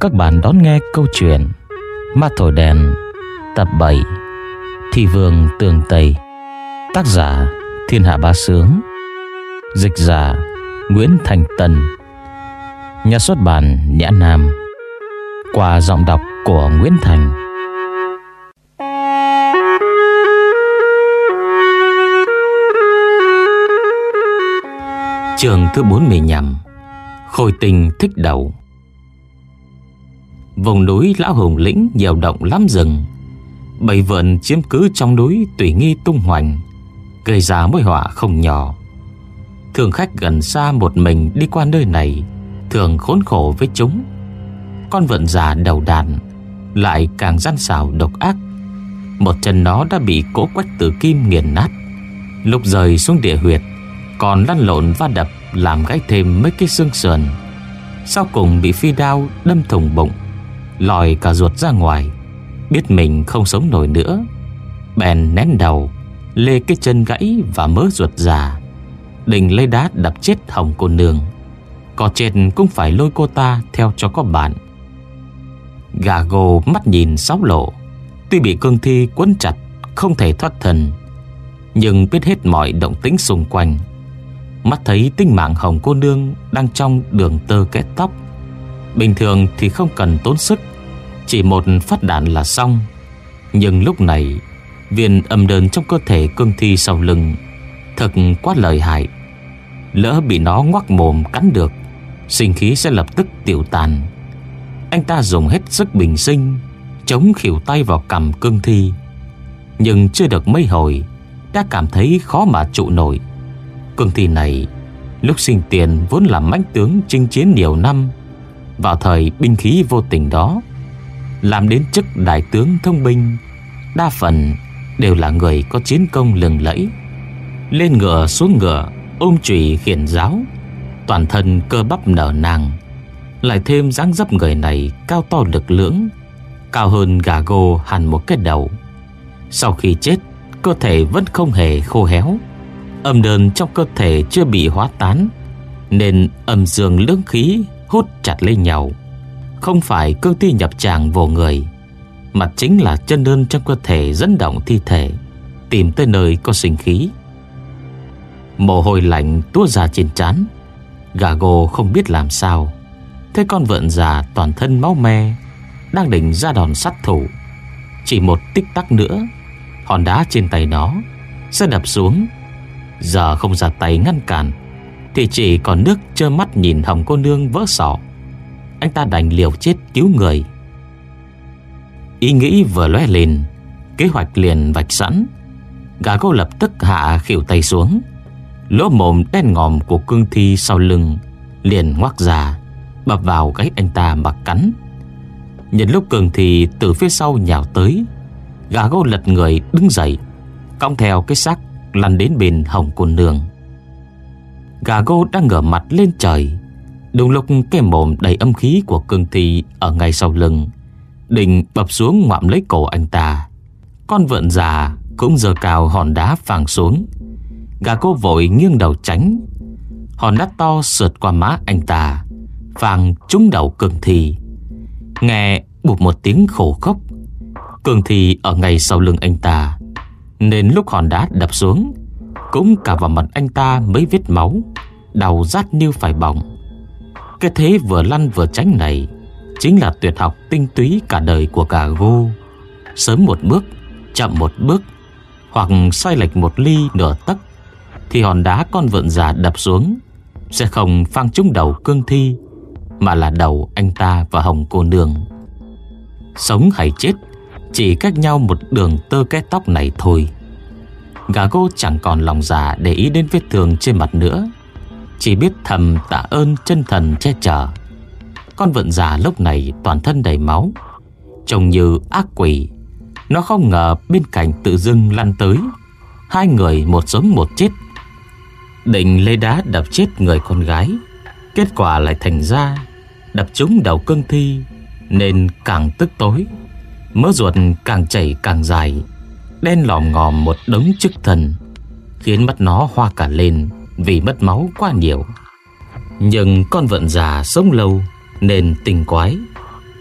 các bạn đón nghe câu chuyện Ma Thổi Đèn, Tập 7 Thị Vương Tường Tây, Tác giả Thiên Hạ ba Sướng, Dịch giả Nguyễn Thành Tân Nhà xuất bản Nhã Nam, Qua giọng đọc của Nguyễn Thành. Trường thứ 45 Khôi tình thích đầu. Vùng núi Lão Hùng Lĩnh nhiều động lắm rừng. Bầy vượn chiếm cứ trong núi tùy nghi tung hoành, Gây ra mối họa không nhỏ. Thường khách gần xa một mình đi qua nơi này, Thường khốn khổ với chúng. Con vượn già đầu đàn Lại càng gian xảo độc ác. Một chân nó đã bị cỗ quách tử kim nghiền nát. Lúc rời xuống địa huyệt, Còn lăn lộn va đập Làm gãy thêm mấy cái xương sườn. Sau cùng bị phi đao đâm thủng bụng lòi cả ruột ra ngoài. Biết mình không sống nổi nữa, Bèn nén đầu, Lê cái chân gãy và mớ ruột già. Đình lấy đá đập chết hồng cô nương. Có chết cũng phải lôi cô ta theo cho có bạn. Gà gồ mắt nhìn sáo lộ, Tuy bị cương thi quấn chặt, Không thể thoát thân, Nhưng biết hết mọi động tĩnh xung quanh. Mắt thấy tinh mạng hồng cô nương Đang trong đường tơ kết tóc. Bình thường thì không cần tốn sức chỉ một phát đạn là xong. Nhưng lúc này, Viên âm đơn trong cơ thể cương thi sau lưng Thật quá lợi hại. Lỡ bị nó ngoắc mồm cắn được, Sinh khí sẽ lập tức tiêu tàn. Anh ta dùng hết sức bình sinh, Chống khỉu tay vào cầm cương thi. Nhưng chưa được mấy hồi, Đã cảm thấy khó mà trụ nổi. Cương thi này, Lúc sinh tiền vốn là mãnh tướng chinh chiến nhiều năm, Vào thời binh khí vô tình đó làm đến chức đại tướng thông binh Đa phần đều là người có chiến công lừng lẫy. Lên ngựa xuống ngựa, Ôm chùy khiển giáo, Toàn thân cơ bắp nở nàng Lại thêm dáng dấp người này Cao to lực lưỡng, Cao hơn gà gô hẳn một cái đầu. Sau khi chết, Cơ thể vẫn không hề khô héo, Âm đơn trong cơ thể chưa bị hóa tán, Nên âm dương lưỡng khí Hút chặt lên nhau. Không phải cơ thi nhập tràng vô người, Mà chính là chân đơn trong cơ thể dẫn động thi thể, Tìm tới nơi có sinh khí. Mồ hôi lạnh tua ra trên trán, Gà gồ không biết làm sao. Thế con vợn già toàn thân máu me, Đang định ra đòn sát thủ. Chỉ một tích tắc nữa, Hòn đá trên tay nó Sẽ đập xuống. Giờ không ra tay ngăn cản, Thì chỉ còn nước trơ mắt nhìn hồng cô nương vỡ sọ. Anh ta đành liều chết cứu người. Ý nghĩ vừa lóe lên, Kế hoạch liền vạch sẵn. Gà cô lập tức hạ khỉu tay xuống. Lỗ mồm đen ngòm của cương thi sau lưng Liền ngoác ra, Bập vào gáy anh ta mà cắn. Nhân lúc cường thi từ phía sau nhào tới Gà gô lật người đứng dậy, Cong theo cái xác Lăn đến bên hồng cô nương. Gà gô đang ngửa mặt lên trời Đúng lúc cái mồm đầy âm khí của cương thi Ở ngay sau lưng, đình bập xuống ngoạm lấy cổ anh ta. Con vượn già cũng giờ cào hòn đá phàng xuống. Gà cô vội nghiêng đầu tránh. Hòn đá to sượt qua má anh ta Vàng trúng đầu cường thi. Nghe bụt một tiếng khổ khốc Cường thi ở ngay sau lưng anh ta. Nên lúc hòn đá đập xuống, Cũng cả vào mặt anh ta mấy vết máu Đầu rát như phải bỏng. Cái thế vừa lăn vừa tránh này Chính là tuyệt học tinh túy cả đời của cả gô Sớm một bước, Chậm một bước, Hoặc sai lệch một ly nửa tấc, thì hòn đá con vượn già đập xuống Sẽ không phang trúng đầu cương thi, Mà là đầu anh ta và hồng cô nương. Sống hay chết Chỉ cách nhau một đường tơ cái tóc này thôi. Gà gô chẳng còn lòng già để ý đến vết thương trên mặt nữa. Chỉ biết thầm tạ ơn chân thần che chở. Con vượn già lúc này toàn thân đầy máu, Trông như ác quỷ. Nó không ngờ bên cạnh tự dưng lăn tới. Hai người một sống một chết. Định lấy đá đập chết người con gái, Kết quả lại thành ra Đập trúng đầu cương thi, Nên càng tức tối. Mỡ ruột càng chảy càng dài, Đen lòm ngòm một đống chức thần, Khiến mắt nó hoa cả lên. Vì mất máu quá nhiều. Nhưng con vận già sống lâu Nên tình quái.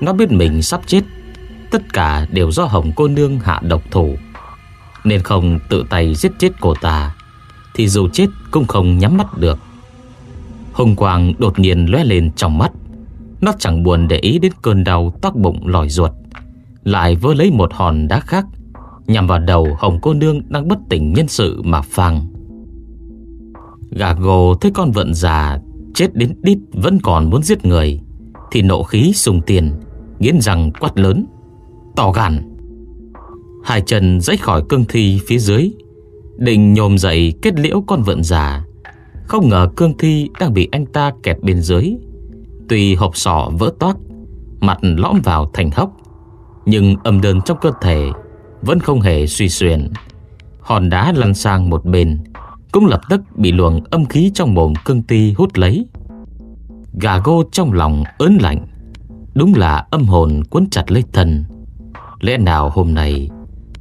Nó biết mình sắp chết. Tất cả đều do Hồng cô nương hạ độc thủ. Nên không tự tay giết chết cô ta, thì dù chết cũng không nhắm mắt được. Hồng quang đột nhiên lóe lên trong mắt. Nó chẳng buồn để ý đến cơn đau toát bụng lòi ruột. Lại vơ lấy một hòn đá khác, Nhằm vào đầu hồng cô nương đang bất tỉnh nhân sự mà phang Gà gồ thấy con vận già Chết đến đít vẫn còn muốn giết người, Thì nộ khí sùng tiền, Nghiến răng quát lớn, Tỏ gàn. Hai chân rách khỏi cương thi phía dưới, Định nhồm dậy kết liễu con vượn già. Không ngờ cương thi đang bị anh ta kẹt bên dưới. Tuy hộp sọ vỡ toát Mặt lõm vào thành hốc, Nhưng âm đơn trong cơ thể Vẫn không hề suy xuyển. Hòn đá lăn sang một bên cũng lập tức bị luồng âm khí trong mồm cương ti hút lấy Gà gô trong lòng ớn lạnh, Đúng là âm hồn cuốn chặt lấy thân Lẽ nào hôm nay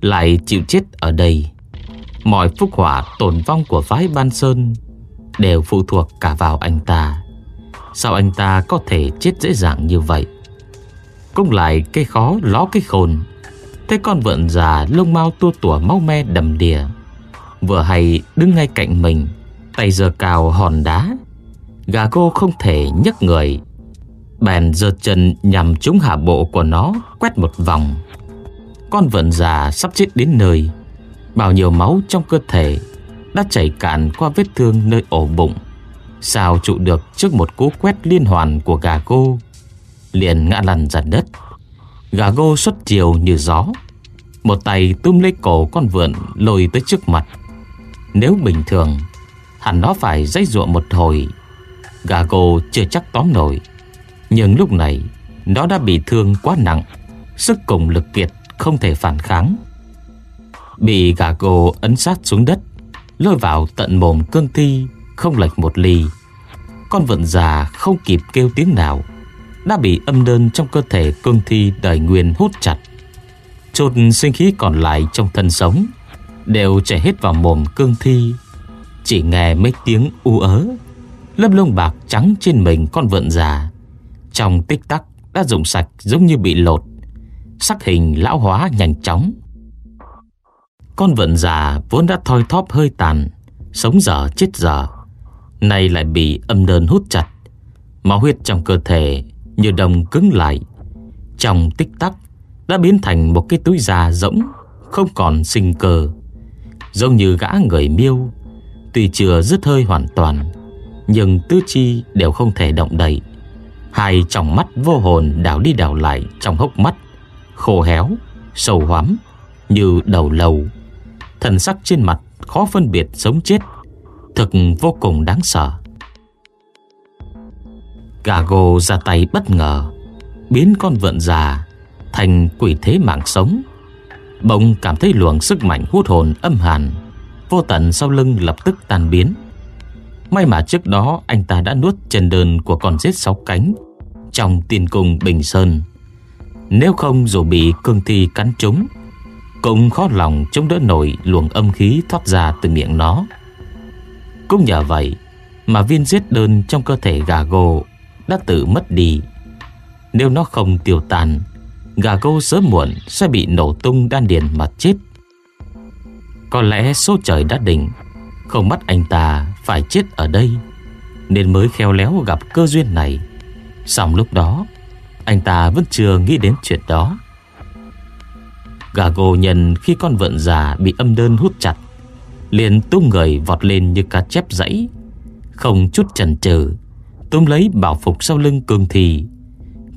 Lại chịu chết ở đây Mọi phúc hỏa tổn vong của phái Ban Sơn đều phụ thuộc cả vào anh ta. Sao anh ta có thể chết dễ dàng như vậy? Cũng lại cái khó ló cái khôn. Thế con vượn già lông mau tua tủa máu me đầm đìa. Vừa hay đứng ngay cạnh mình, tay giơ cao hòn đá. Gà cô không thể nhấc người. Bèn giơ chân nhằm trúng hạ bộ của nó quét một vòng. Con vượn già sắp chết đến nơi. Bao nhiêu máu trong cơ thể đã chảy cạn qua vết thương nơi ổ bụng. Sao trụ được trước một cú quét liên hoàn của gà cô Liền ngã lăn ra đất Gà gô xuất chiều như gió Một tay túm lấy cổ con vượn Lôi tới trước mặt nếu bình thường, Hẳn nó phải dây ruộng một hồi. Gà gô chưa chắc tóm nổi. Nhưng lúc này, Nó đã bị thương quá nặng. Sức cùng lực kiệt không thể phản kháng. Bị gà gô ấn sát xuống đất, Lôi vào tận mồm cương thi, Không lệch một ly. Con vượn già không kịp kêu tiếng nào, Đã bị âm đơn trong cơ thể cương thi đời nguyên hút chặt. Chột sinh khí còn lại trong thân sống. Đều chảy hết vào mồm cương thi. Chỉ nghe mấy tiếng u ớ, Lớp lông bạc trắng trên mình con vượn già. Trong tích tắc đã rụng sạch giống như bị lột. Sắc hình lão hóa nhanh chóng. Con vượn già vốn đã thoi thóp hơi tàn, Sống dở chết dở, Nay lại bị âm đơn hút chặt. Máu huyết trong cơ thể Như đồng cứng lại. Trong tích tắc Đã biến thành một cái túi già rỗng, Không còn sinh cơ. Giống như gã người miêu. Tuy chưa dứt hơi hoàn toàn Nhưng tứ chi đều không thể động đậy. Hai tròng mắt vô hồn đảo đi đảo lại Trong hốc mắt Khô héo, sầu hoắm Như đầu lầu. Thần sắc trên mặt khó phân biệt sống chết Thực vô cùng đáng sợ. Gago ra tay bất ngờ Biến con vượn già Thành quỷ thế mạng sống. Bỗng cảm thấy luồng sức mạnh hút hồn âm hàn. Vô tận sau lưng lập tức tan biến. May mà trước đó anh ta đã nuốt chân đơn của con rết sáu cánh Trong tiền cùng Bình Sơn. Nếu không dù bị cương thi cắn trúng Cũng khó lòng chống đỡ nổi luồng âm khí thoát ra từ miệng nó. Cũng nhờ vậy mà viên giết đơn trong cơ thể gà gô đã tự mất đi. Nếu nó không tiêu tan, gà câu sớm muộn sẽ bị nổ tung đan điền mà chết. Có lẽ số trời đã định, không bắt anh ta phải chết ở đây, nên mới khéo léo gặp cơ duyên này. Xong lúc đó, anh ta vẫn chưa nghĩ đến chuyện đó. Gà gô nhân khi con vợn già bị âm đơn hút chặt liền tung người vọt lên như cá chép dãy Không chút chần chừ túm lấy bảo phục sau lưng cường thì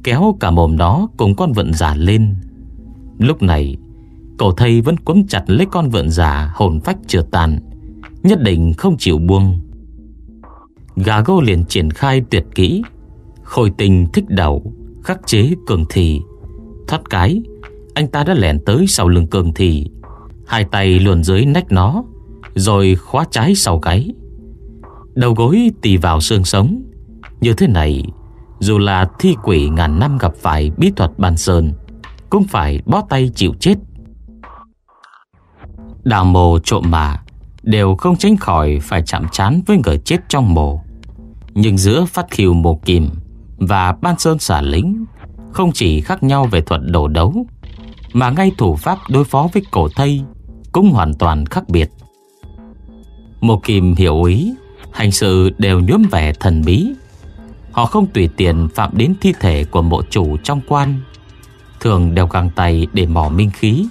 Kéo cả mồm nó cùng con vượn giả lên. Lúc này Cổ thầy vẫn quấn chặt lấy con vượn giả Hồn phách chưa tàn Nhất định không chịu buông. Gà gô liền triển khai tuyệt kỹ Khôi tình thích đầu Khắc chế cường thị. Thoát cái Anh ta đã lẻn tới sau lưng cường thị, Hai tay luồn dưới nách nó rồi khóa trái sau gáy. Đầu gối tì vào xương sống Như thế này dù là thi quỷ ngàn năm gặp phải bí thuật bàn sơn, Cũng phải bó tay chịu chết. Đào mồ trộm mà, Đều không tránh khỏi phải chạm chán với người chết trong mồ. Nhưng giữa phát khiêu mồ kìm Và ban sơn xả lính, Không chỉ khác nhau về thuật đổ đấu, Mà ngay thủ pháp đối phó với cổ thây Cũng hoàn toàn khác biệt. Mồ Kim hiểu ý, Hành sự đều nhuốm vẻ thần bí. Họ không tùy tiện phạm đến thi thể của mộ chủ trong quan. Thường đeo găng tay để mỏ minh khí.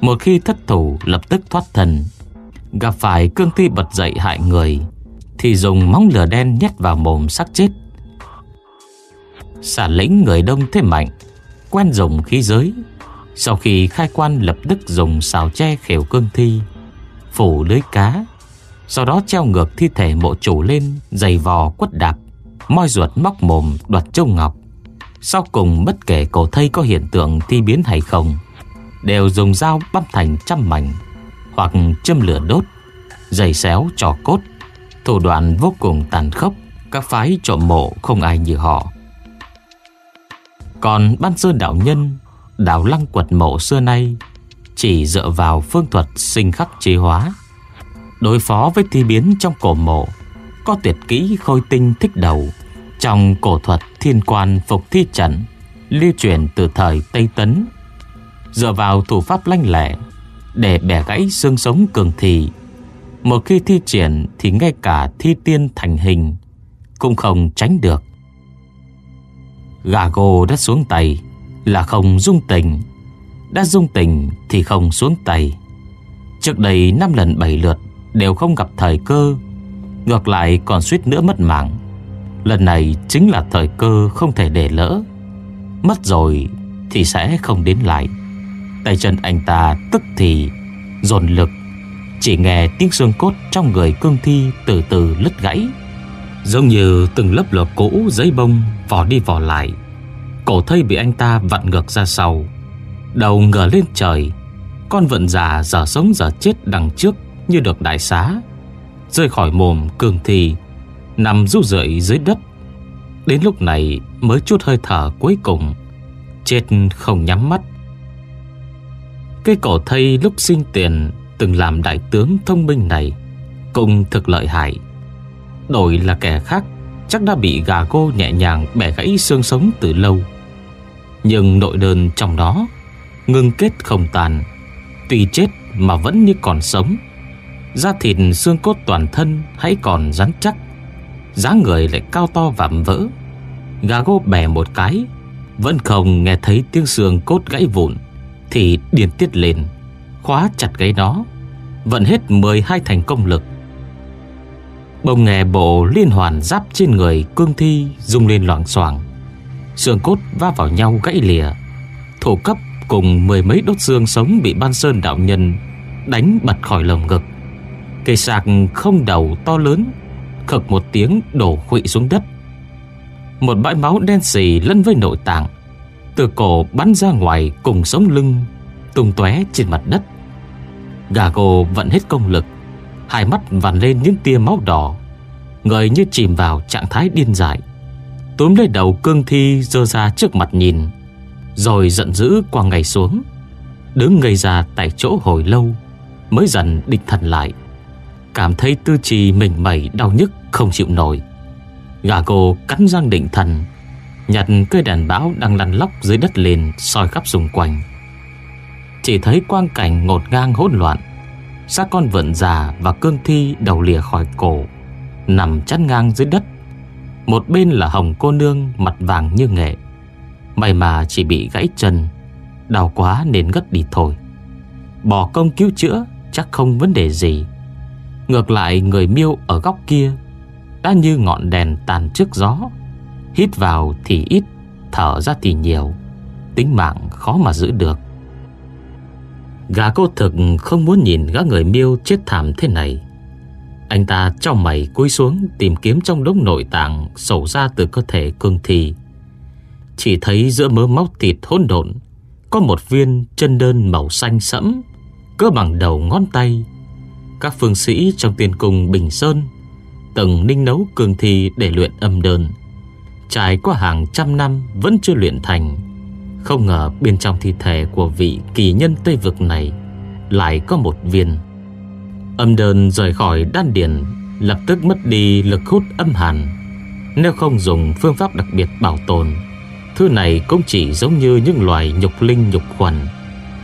Một khi thất thủ, lập tức thoát thần Gặp phải cương thi bật dậy hại người, Thì dùng móng lửa đen nhét vào mồm sắc chết. Xả lĩnh người đông thế mạnh, Quen dùng khí giới. Sau khi khai quan lập tức dùng xào tre khều cương thi, Phủ lưới cá, sau đó treo ngược thi thể mộ chủ lên, Giày vò quất đạp. Moi ruột móc mồm đoạt châu ngọc. Sau cùng, bất kể cổ thây có hiện tượng thi biến hay không, Đều dùng dao băm thành trăm mảnh Hoặc châm lửa đốt, Giày xéo, trò cốt, Thủ đoạn vô cùng tàn khốc. Các phái trộm mộ không ai như họ. Còn ban sơn đạo nhân, Đạo lăng quật mộ xưa nay, Chỉ dựa vào phương thuật sinh khắc chế hóa, Đối phó với thi biến trong cổ mộ, có tuyệt kỹ khôi tinh thích đầu trong cổ thuật thiên quan phục thi trận lưu truyền từ thời Tây Tấn. Dựa vào thủ pháp lanh lẹ để bẻ gãy xương sống cường thị, một khi thi triển thì ngay cả thi tiên thành hình cũng không tránh được. Gà gô đã xuống tay là không dung tình, đã dung tình thì không xuống tay. Trước đây năm lần bảy lượt đều không gặp thời cơ, ngược lại còn suýt nữa mất mạng. Lần này chính là thời cơ không thể để lỡ. Mất rồi thì sẽ không đến lại. Tay chân anh ta tức thì, Dồn lực, Chỉ nghe tiếng xương cốt trong người cương thi Từ từ lứt gãy. Giống như từng lớp lọc cũ giấy bông vò đi vò lại. Cổ thây bị anh ta vặn ngược ra sau. Đầu ngờ lên trời. Con vận già giờ sống giờ chết đằng trước Như được đại xá. Rơi khỏi mồm cương thi Nằm ru rượi dưới đất. Đến lúc này mới chút hơi thở cuối cùng, Chết không nhắm mắt. Cái cổ thây lúc sinh tiền Từng làm đại tướng thông minh này Cũng thực lợi hại. Đổi là kẻ khác, Chắc đã bị gà cô nhẹ nhàng bẻ gãy xương sống từ lâu. Nhưng nội đơn trong đó Ngưng kết không tàn. Tuy chết mà vẫn như còn sống, Da thịt xương cốt toàn thân hãy còn rắn chắc dáng người lại cao to vạm vỡ. Gà gô bẻ một cái, Vẫn không nghe thấy tiếng xương cốt gãy vụn, Thì điền tiết lên, Khóa chặt gáy nó, Vận hết 12 thành công lực. Bông nghe bộ liên hoàn giáp trên người cương thi rung lên loảng xoảng. Xương cốt va vào nhau gãy lìa. Thổ cấp cùng mười mấy đốt xương sống bị ban sơn đạo nhân đánh bật khỏi lồng ngực. Cây sạc không đầu to lớn khực một tiếng đổ khuỵu xuống đất. Một bãi máu đen xì lẫn với nội tạng, từ cổ bắn ra ngoài cùng sống lưng, tung tóe trên mặt đất. Gà gồ vận hết công lực, hai mắt vằn lên những tia máu đỏ, người như chìm vào trạng thái điên dại. Túm lấy đầu cương thi dơ ra trước mặt nhìn, rồi giận dữ qua ngày xuống, đứng ngây ra tại chỗ hồi lâu, mới dần định thần lại. Cảm thấy tư trì mình mẩy đau nhức không chịu nổi. Gà cô cắn răng định thần, Nhặt cây đàn bão đang lăn lóc dưới đất lên soi khắp xung quanh. Chỉ thấy quang cảnh ngột ngang hỗn loạn, xác con vượn già và cương thi đầu lìa khỏi cổ, Nằm chắn ngang dưới đất. Một bên là hồng cô nương mặt vàng như nghệ, May mà chỉ bị gãy chân, Đau quá nên ngất đi thôi. Bỏ công cứu chữa chắc không vấn đề gì. Ngược lại người miêu ở góc kia đã như ngọn đèn tàn trước gió. Hít vào thì ít, Thở ra thì nhiều. Tính mạng khó mà giữ được. Gà cô thực không muốn nhìn gã người miêu chết thảm thế này. Anh ta trao mày cúi xuống Tìm kiếm trong đống nội tạng Sổ ra từ cơ thể cương thi. Chỉ thấy giữa mớ máu thịt hỗn độn, Có một viên chân đơn màu xanh sẫm Cơ bằng đầu ngón tay. Các phương sĩ trong tiên cùng Bình Sơn từng ninh nấu cường thi để luyện âm đơn. Trải qua hàng trăm năm vẫn chưa luyện thành. Không ngờ bên trong thi thể của vị kỳ nhân Tây Vực này lại có một viên. Âm đơn rời khỏi đan điền lập tức mất đi lực hút âm hàn. Nếu không dùng phương pháp đặc biệt bảo tồn, thứ này cũng chỉ giống như những loài nhục linh nhục khuẩn.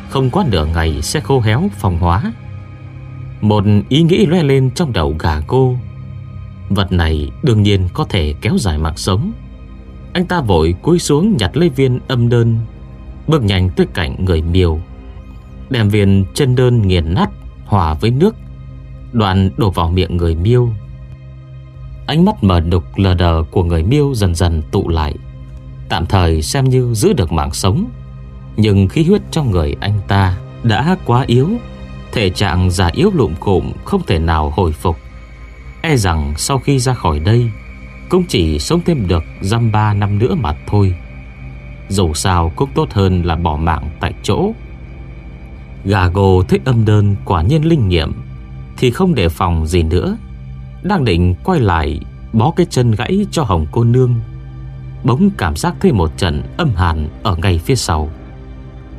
Không quá nửa ngày sẽ khô héo phòng hóa. Một ý nghĩ loe lên trong đầu gà cô Vật này đương nhiên có thể kéo dài mạng sống. Anh ta vội cúi xuống nhặt lấy viên âm đơn, Bước nhanh tới cạnh người miêu, Đem viên chân đơn nghiền nát, Hòa với nước, Đoạn đổ vào miệng người miêu. Ánh mắt mờ đục lờ đờ của người miêu dần dần tụ lại, Tạm thời xem như giữ được mạng sống. Nhưng khí huyết trong người anh ta đã quá yếu, Thể trạng già yếu lụm cụm Không thể nào hồi phục. E rằng sau khi ra khỏi đây, Cũng chỉ sống thêm được Dăm ba năm nữa mà thôi. Dù sao cũng tốt hơn là bỏ mạng tại chỗ. Gà gồ thích âm đơn quả nhiên linh nghiệm, Thì không đề phòng gì nữa. Đang định quay lại, Bó cái chân gãy cho hồng cô nương. Bỗng cảm giác thấy một trận âm hàn Ở ngay phía sau.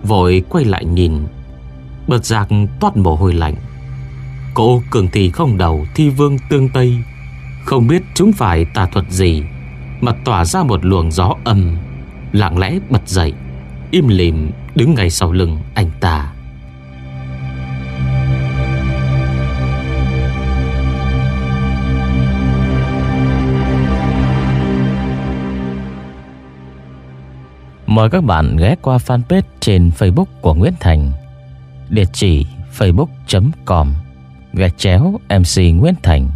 Vội quay lại nhìn, Bật giặc toát mồ hôi lạnh. Cô cường thì không đầu, thi vương tương tây. Không biết chúng phải tà thuật gì, Mà tỏa ra một luồng gió âm, Lặng lẽ bật dậy, Im lìm đứng ngay sau lưng anh ta. Mời các bạn ghé qua fanpage trên Facebook của Nguyễn Thành, Địa chỉ facebook.com Gạch chéo MC Nguyễn Thành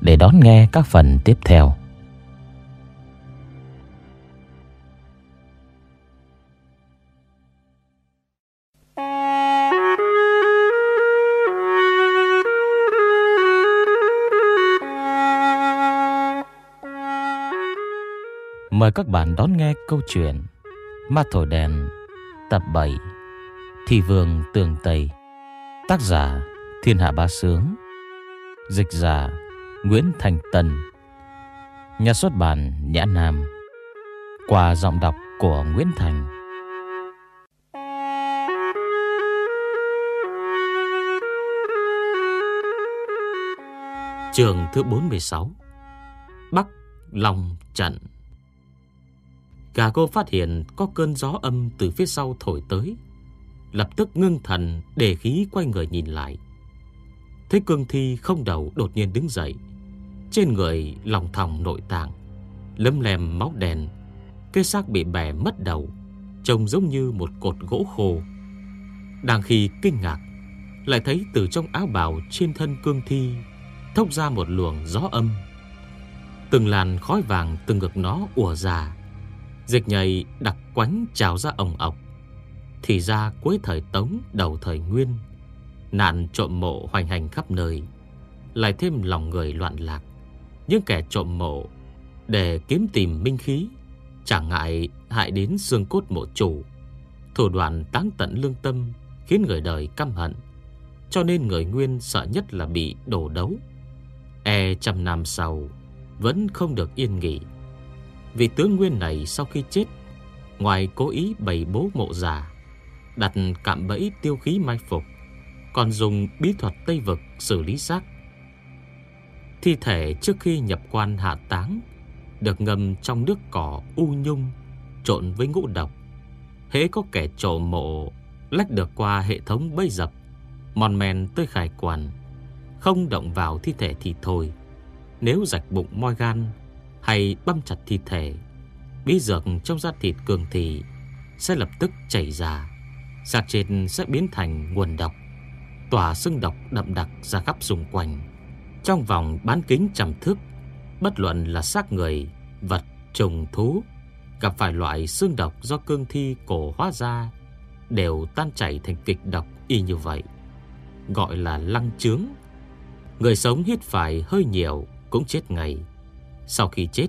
Để đón nghe các phần tiếp theo. Mời các bạn đón nghe câu chuyện Ma Thổi Đèn, Tập 7 Thị Vương Tường Tây, Tác giả Thiên Hạ Ba Sướng, Dịch giả Nguyễn Thành Tân Nhà xuất bản Nhã Nam, Qua giọng đọc của Nguyễn Thành. Trường thứ 46 Bắc Long Trận. Gà cô phát hiện có cơn gió âm từ phía sau thổi tới, Lập tức ngưng thần để khí quay người nhìn lại. Thấy cương thi không đầu đột nhiên đứng dậy. Trên người lòng thòng nội tạng, Lấm lem máu đèn Cây xác bị bẻ mất đầu, Trông giống như một cột gỗ khô. Đang khi kinh ngạc, Lại thấy từ trong áo bào trên thân cương thi Thốc ra một luồng gió âm. Từng làn khói vàng từ ngực nó ùa ra, Dịch nhầy đặc quánh trào ra ồng ọc. Thì ra cuối thời Tống, đầu thời Nguyên Nạn trộm mộ hoành hành khắp nơi, Lại thêm lòng người loạn lạc. Những kẻ trộm mộ Để kiếm tìm minh khí Chẳng ngại hại đến xương cốt mộ chủ. Thủ đoạn táng tận lương tâm Khiến người đời căm hận, Cho nên người Nguyên sợ nhất là bị đổ đấu. E trăm năm sau, Vẫn không được yên nghỉ. Vị tướng Nguyên này sau khi chết, Ngoài cố ý bày bố mộ giả Đặt cạm bẫy tiêu khí mai phục còn dùng bí thuật Tây Vực xử lý xác. Thi thể trước khi nhập quan hạ táng Được ngâm trong nước cỏ u nhung Trộn với ngũ độc. Hễ có kẻ trộm mộ Lách được qua hệ thống bẫy dập Mòn men tới khải quan Không động vào thi thể thì thôi. Nếu rạch bụng moi gan hay băm chặt thi thể, bí dược trong da thịt cường thì sẽ lập tức chảy ra. Xác trên sẽ biến thành nguồn độc, tỏa xương độc đậm đặc ra khắp xung quanh. Trong vòng bán kính trăm thước, bất luận là xác người, vật, trùng, thú, gặp phải loại xương độc do cương thi cổ hóa ra, đều tan chảy thành kịch độc y như vậy. Gọi là lăng chướng. Người sống hít phải hơi nhiều cũng chết ngay. Sau khi chết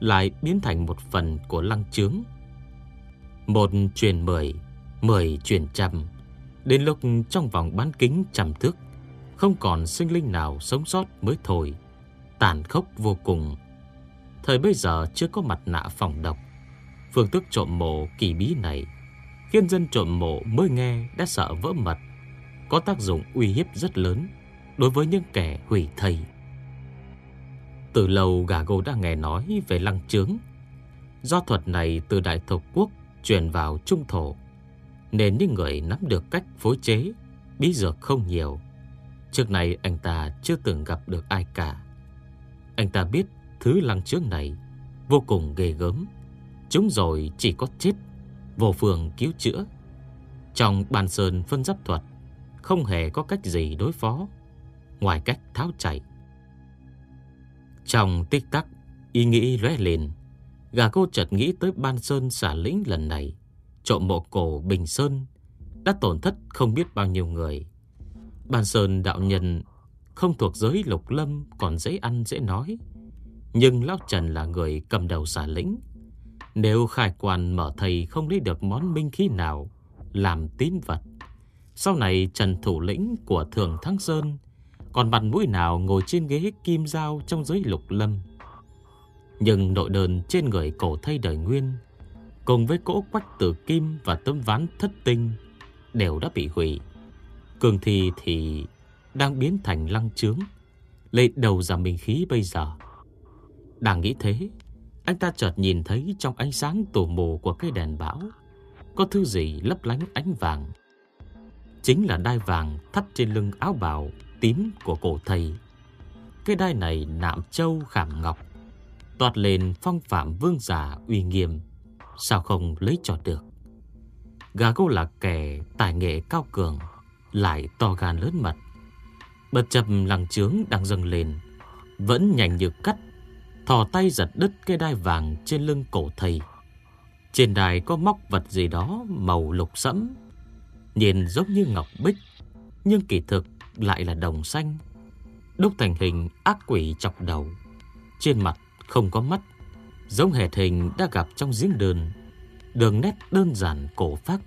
Lại biến thành một phần của lăng chướng Một truyền mười Mười truyền trăm Đến lúc trong vòng bán kính trăm thước, Không còn sinh linh nào sống sót mới thôi. Tàn khốc vô cùng. Thời bây giờ chưa có mặt nạ phòng độc. Phương thức trộm mộ kỳ bí này Khiến dân trộm mộ mới nghe đã sợ vỡ mật, Có tác dụng uy hiếp rất lớn Đối với những kẻ hủy thầy. Từ lâu gà gô đã nghe nói về lăng trướng. Do thuật này từ Đại Thục Quốc truyền vào Trung Thổ. Nên những người nắm được cách phối chế Bí dược không nhiều. Trước này anh ta chưa từng gặp được ai cả. Anh ta biết thứ lăng trước này Vô cùng ghê gớm. Chúng rồi chỉ có chết Vô phương cứu chữa. Trong bàn sơn phân giáp thuật Không hề có cách gì đối phó Ngoài cách tháo chạy. Trong tích tắc, ý nghĩ lóe lên, gà cô chợt nghĩ tới ban sơn xả lĩnh lần này, trộm mộ cổ Bình Sơn, đã tổn thất không biết bao nhiêu người. Ban sơn đạo nhân không thuộc giới lục lâm còn dễ ăn dễ nói, nhưng Lão Trần là người cầm đầu xả lĩnh. Nếu khai quan mở thầy không lấy được món minh khí nào làm tín vật, sau này Trần thủ lĩnh của Thường Thắng Sơn còn mặt mũi nào ngồi trên ghế kim dao trong giới lục lâm Nhưng nội đơn trên người cổ thay đời nguyên Cùng với cỗ quách tử kim và tấm ván thất tinh Đều đã bị hủy. Cường thi thì đang biến thành lăng trướng, Lấy đầu ra minh khí bây giờ. Đang nghĩ thế, Anh ta chợt nhìn thấy trong ánh sáng tổ mù của cây đèn bão Có thứ gì lấp lánh ánh vàng. Chính là đai vàng thắt trên lưng áo bào tím của cổ thầy. Cái đai này nạm châu khảm ngọc, toát lên phong phạm vương giả uy nghiêm. Sao không lấy cho được? Gà cô là kẻ tài nghệ cao cường, Lại to gan lớn mật. Bật chập lằng trướng đang dâng lên, Vẫn nhanh như cắt, Thò tay giật đứt cây đai vàng trên lưng cổ thầy. Trên đài có móc vật gì đó màu lục sẫm, Nhìn giống như ngọc bích, Nhưng kỳ thực lại là đồng xanh. Đúc thành hình ác quỷ chọc đầu, Trên mặt không có mắt. Giống hệt hình đã gặp trong giếng đơn Đường nét đơn giản, cổ phác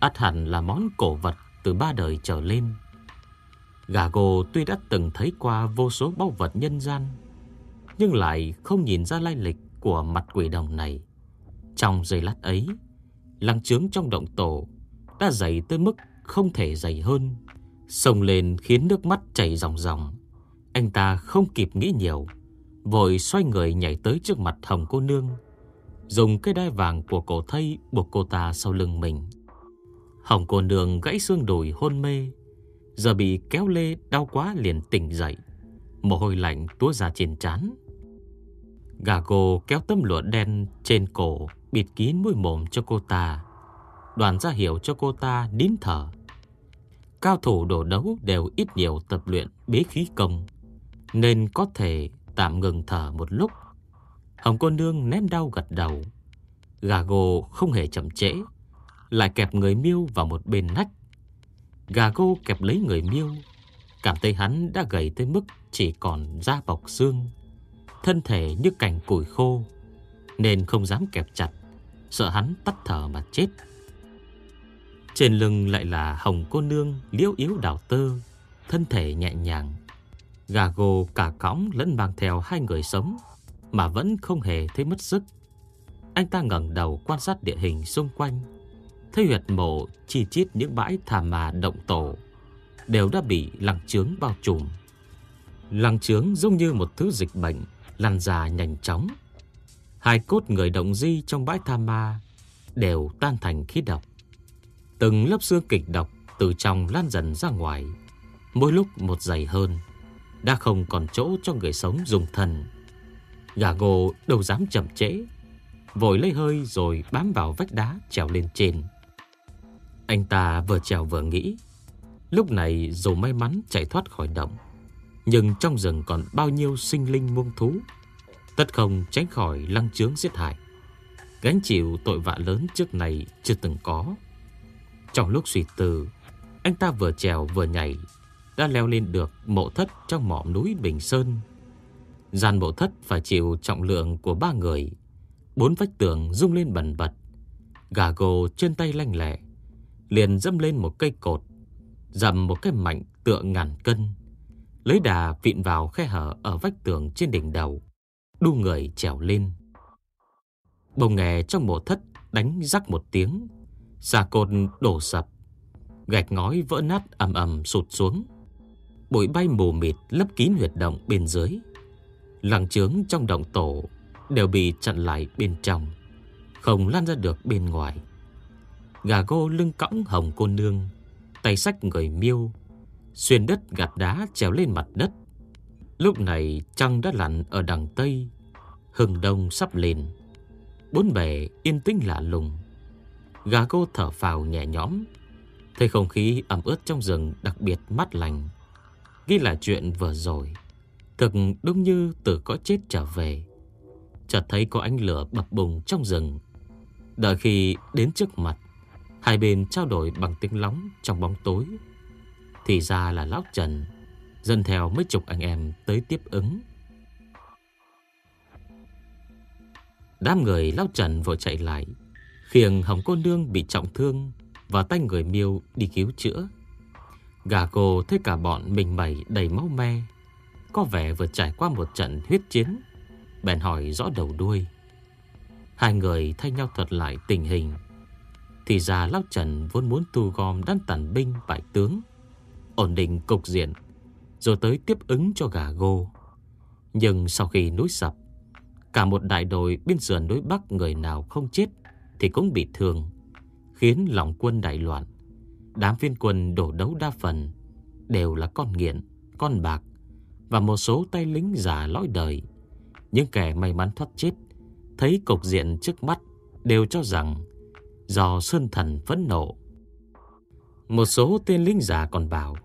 ắt hẳn là món cổ vật từ ba đời trở lên. Gà gồ tuy đã từng thấy qua vô số báu vật nhân gian, Nhưng lại không nhìn ra lai lịch của mặt quỷ đồng này. Trong giây lát ấy, Lăng trướng trong động tổ Đã dày tới mức không thể dày hơn, Sông lên khiến nước mắt chảy ròng ròng. Anh ta không kịp nghĩ nhiều. Vội xoay người nhảy tới trước mặt hồng cô nương, Dùng cái đai vàng của cổ thây buộc cô ta sau lưng mình. Hồng cô nương gãy xương đùi hôn mê, Giờ bị kéo lê đau quá liền tỉnh dậy, Mồ hôi lạnh túa ra trên trán. Gà cô kéo tấm lụa đen trên cổ Bịt kín mũi mồm cho cô ta, Đoàn ra hiểu cho cô ta nín thở. Cao thủ đổ đấu đều ít nhiều tập luyện bế khí công, Nên có thể tạm ngừng thở một lúc. Hồng cô nương nén đau gật đầu. Gà gồ không hề chậm trễ, Lại kẹp người miêu vào một bên nách. Gà gô kẹp lấy người miêu, Cảm thấy hắn đã gầy tới mức Chỉ còn da bọc xương. Thân thể như cành củi khô, Nên không dám kẹp chặt, Sợ hắn tắt thở mà chết. Trên lưng lại là hồng cô nương Liễu yếu đào tơ, Thân thể nhẹ nhàng. Gà gồ cả cõng lẫn mang theo hai người sống Mà vẫn không hề thấy mất sức. Anh ta ngẩng đầu quan sát địa hình xung quanh, Thấy huyệt mộ chi chít những bãi thảm mà động tổ Đều đã bị lăng trướng bao trùm. Lăng trướng giống như một thứ dịch bệnh Lan ra nhanh chóng. Hai cốt người động di trong bãi tha ma Đều tan thành khí độc. Từng lớp xương kịch độc Từ trong lan dần ra ngoài. Mỗi lúc một dày hơn. Đã không còn chỗ cho người sống dùng thần. Gà gồ đâu dám chậm trễ, Vội lấy hơi rồi bám vào vách đá trèo lên trên. Anh ta vừa trèo vừa nghĩ, Lúc này dù may mắn chạy thoát khỏi động, Nhưng trong rừng còn bao nhiêu sinh linh muông thú, Tất không tránh khỏi lăng chướng giết hại. Gánh chịu tội vạ lớn trước này chưa từng có. Trong lúc suy tư, Anh ta vừa trèo vừa nhảy đã leo lên được mộ thất trong mỏm núi Bình Sơn Gian mộ thất phải chịu trọng lượng của ba người Bốn vách tường rung lên bần bật Gà gồ chân tay lanh lẹ liền dâm lên một cây cột, dầm một cái mạnh tựa ngàn cân, lấy đà vịn vào khe hở ở vách tường trên đỉnh đầu, đu người trèo lên. Bồng nghè trong mộ thất đánh rắc một tiếng, xà cột đổ sập, gạch ngói vỡ nát ầm ầm sụt xuống. Bụi bay mù mịt lấp kín huyệt động bên dưới. Lăng trướng trong động tổ đều bị chặn lại bên trong, không lan ra được bên ngoài. Gà gô lưng cõng hồng cô nương Tay sách người miêu Xuyên đất gạt đá trèo lên mặt đất Lúc này trăng đã lặn ở đằng Tây Hừng đông sắp lên Bốn bề yên tĩnh lạ lùng Gà cô thở phào nhẹ nhõm Thấy không khí ẩm ướt trong rừng đặc biệt mát lành Ghi là chuyện vừa rồi. Thực đúng như từ có chết trở về. Chợt thấy có ánh lửa bập bùng trong rừng. Đợi khi đến trước mặt, Hai bên trao đổi bằng tiếng lóng trong bóng tối. Thì ra là Lão Trần Dân theo mấy chục anh em tới tiếp ứng. Đám người Lão Trần vội chạy lại, Khiêng Hồng Cô Nương bị trọng thương Và tay người miêu đi cứu chữa. Gà cô thấy cả bọn mình mẩy đầy máu me. Có vẻ vừa trải qua một trận huyết chiến. Bèn hỏi rõ đầu đuôi. Hai người thay nhau thuật lại tình hình. Thì ra Lão Trần vốn muốn thu gom đám tàn binh bại tướng Ổn định cục diện Rồi tới tiếp ứng cho gà gô. Nhưng sau khi núi sập Cả một đại đội biên sườn núi Bắc người nào không chết thì cũng bị thương, khiến lòng quân đại loạn. Đám phiên quân đổ đấu đa phần đều là con nghiện, con bạc và một số tay lính giả lõi đời. Những kẻ may mắn thoát chết thấy cục diện trước mắt đều cho rằng do Sơn Thần phẫn nộ. Một số tên lính giả còn bảo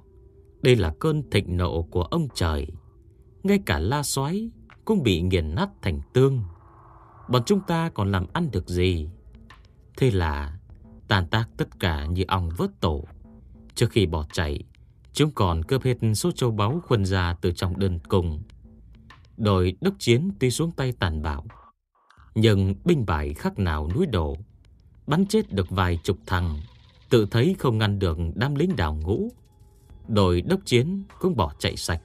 đây là cơn thịnh nộ của ông trời. Ngay cả la xoáy cũng bị nghiền nát thành tương. Bọn chúng ta còn làm ăn được gì? Thế là tàn tác tất cả như ong vớt tổ. Trước khi bỏ chạy, chúng còn cướp hết số châu báu quân ra từ trong đơn cung. Đội đốc chiến tuy xuống tay tàn bạo, nhưng binh bại khắc nào núi đổ. Bắn chết được vài chục thằng, tự thấy không ngăn được đám lính đào ngũ. Đội đốc chiến cũng bỏ chạy sạch.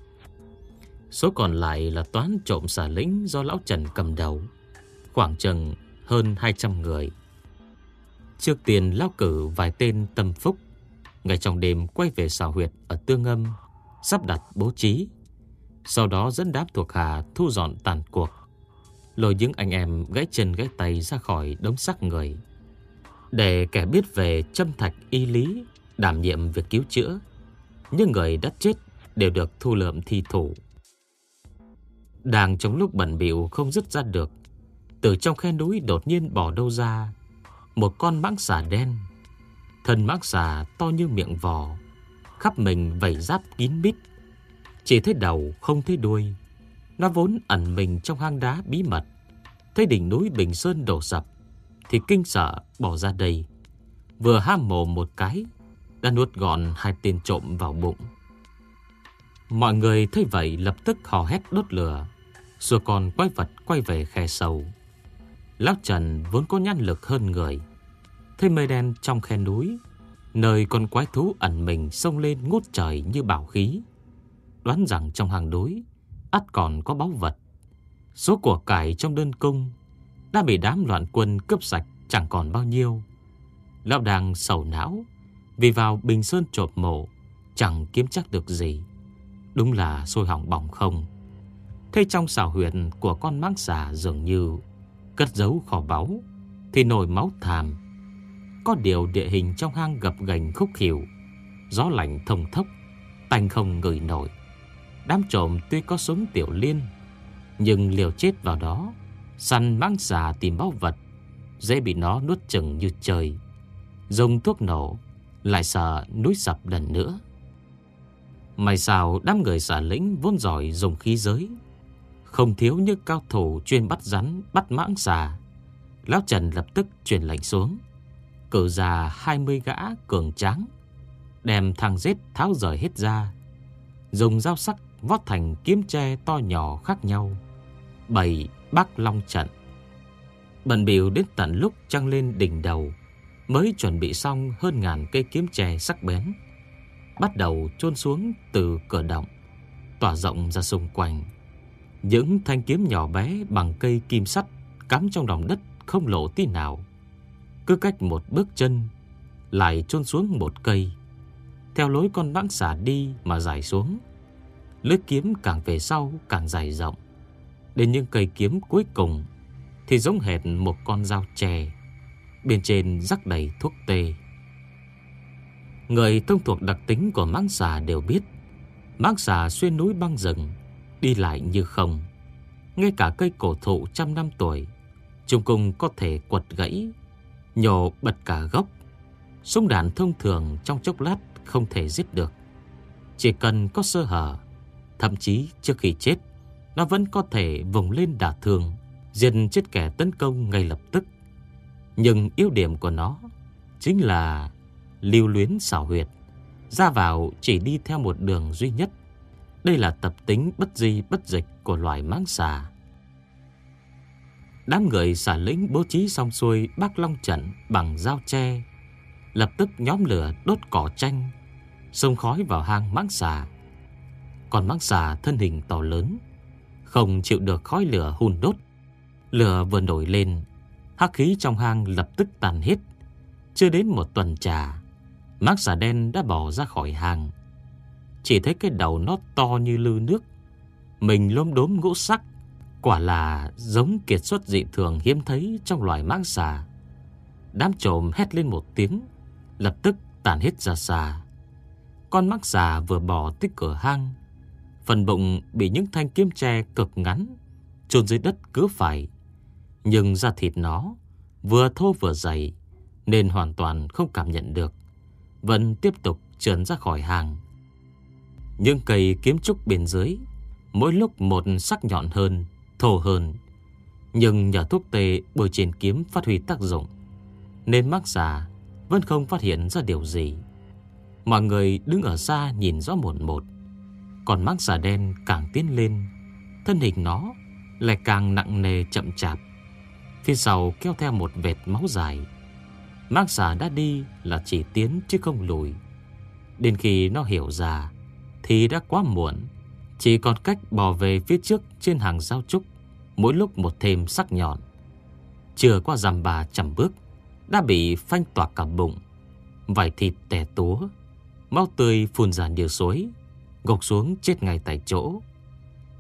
Số còn lại là toán trộm xả lính do Lão Trần cầm đầu, khoảng chừng hơn 200 người. Trước tiên lao cử vài tên tâm phúc, ngày trong đêm quay về xào huyệt ở Tương Âm, sắp đặt bố trí. Sau đó dẫn đáp thuộc hạ thu dọn tàn cuộc, lôi những anh em gãy chân gãy tay ra khỏi đống xác người. Để kẻ biết về châm thạch y lý, đảm nhiệm việc cứu chữa, những người đã chết đều được thu lượm thi thủ. Đang trong lúc bận biểu không dứt ra được, từ trong khe núi đột nhiên bỏ đâu ra một con mãng xà đen. Thân mãng xà to như miệng vò, khắp mình vảy giáp kín mít. Chỉ thấy đầu không thấy đuôi. Nó vốn ẩn mình trong hang đá bí mật. Thấy đỉnh núi Bình Sơn đổ sập, thì kinh sợ bỏ ra đây. Vừa ham mồm một cái, đã nuốt gọn hai tên trộm vào bụng. Mọi người thấy vậy lập tức hò hét đốt lửa, rồi còn quái vật quay về khe sâu. Lão Trần vốn có nhãn lực hơn người. Thấy mây đen trong khe núi, nơi con quái thú ẩn mình sông lên ngút trời như bảo khí. Đoán rằng trong hàng núi, ắt còn có báu vật. Số của cải trong đơn cung đã bị đám loạn quân cướp sạch chẳng còn bao nhiêu. Lão đang sầu não vì vào Bình Sơn trộm mộ chẳng kiếm chắc được gì. Đúng là sôi hỏng bỏng không. Thế trong xảo huyệt của con mãng xà dường như cất giấu kho báu thì nổi máu thàm. Có điều địa hình trong hang gập ghềnh khúc khỉu, gió lạnh thông thốc, tanh không ngửi nổi. Đám trộm tuy có súng tiểu liên, nhưng liều chết vào đó, săn mãng xà tìm báu vật, dễ bị nó nuốt chừng như trời. Dùng thuốc nổ, lại sợ núi sập lần nữa. May sao đám người xả lĩnh vốn giỏi dùng khí giới không thiếu như cao thủ chuyên bắt rắn, bắt mãng xà. Lão Trần lập tức truyền lệnh xuống. Cử già 20 gã cường tráng. Đem thằng giết tháo rời hết ra. Dùng dao sắc vót thành kiếm tre to nhỏ khác nhau. bày bắc long trận. Bận biểu đến tận lúc trăng lên đỉnh đầu. Mới chuẩn bị xong hơn ngàn cây kiếm tre sắc bén. Bắt đầu chôn xuống từ cửa động. Tỏa rộng ra xung quanh những thanh kiếm nhỏ bé bằng cây kim sắt cắm trong lòng đất không lộ tí nào. Cứ cách một bước chân, lại chôn xuống một cây. Theo lối con bãng xả đi mà dài xuống. Lưỡi kiếm càng về sau càng dài rộng. Đến những cây kiếm cuối cùng thì giống hệt một con dao chè. Bên trên rắc đầy thuốc tê. Người thông thuộc đặc tính của mãng xà đều biết Mãng xà xuyên núi băng rừng đi lại như không. Ngay cả cây cổ thụ trăm năm tuổi, chúng cùng có thể quật gãy, nhổ bật cả gốc. Súng đạn thông thường trong chốc lát không thể giết được. Chỉ cần có sơ hở, thậm chí trước khi chết, nó vẫn có thể vùng lên đả thương, diệt chết kẻ tấn công ngay lập tức. Nhưng ưu điểm của nó chính là lưu luyến xảo huyệt, ra vào chỉ đi theo một đường duy nhất đây là tập tính bất di bất dịch của loài mãng xà. Đám người xả lĩnh bố trí xong xuôi bác long trận bằng dao tre, lập tức nhóm lửa đốt cỏ tranh, xông khói vào hang mãng xà. Còn mãng xà thân hình to lớn, không chịu được khói lửa hun đốt. Lửa vừa nổi lên, hắc khí trong hang lập tức tàn hết. Chưa đến một tuần trà, mãng xà đen đã bỏ ra khỏi hang. Chỉ thấy cái đầu nó to như lư nước Mình lốm đốm ngũ sắc Quả là giống kiệt xuất dị thường hiếm thấy trong loài mãng xà. Đám trộm hét lên một tiếng, lập tức tàn hết ra xà. Con mãng xà vừa bỏ tích cửa hang, phần bụng bị những thanh kiếm tre cực ngắn chôn dưới đất cứ phải. Nhưng da thịt nó vừa thô vừa dày nên hoàn toàn không cảm nhận được, vẫn tiếp tục trườn ra khỏi hàng. Những cây kiếm trúc bên dưới mỗi lúc một sắc nhọn hơn, thổ hơn. Nhưng nhờ thuốc tê bôi trên kiếm phát huy tác dụng, nên mắc giả vẫn không phát hiện ra điều gì. Mọi người đứng ở xa nhìn rõ một một. Còn mắc xà đen càng tiến lên, thân hình nó lại càng nặng nề chậm chạp. Phía sau kéo theo một vệt máu dài. Mắc xà đã đi là chỉ tiến chứ không lùi. Đến khi nó hiểu ra thì đã quá muộn. Chỉ còn cách bò về phía trước trên hàng giao trúc, mỗi lúc một thêm sắc nhọn. Chưa qua dằm bà chầm bước, đã bị phanh toạc cả bụng. Vải thịt tẻ túa, máu tươi phun ra như suối, gục xuống chết ngay tại chỗ.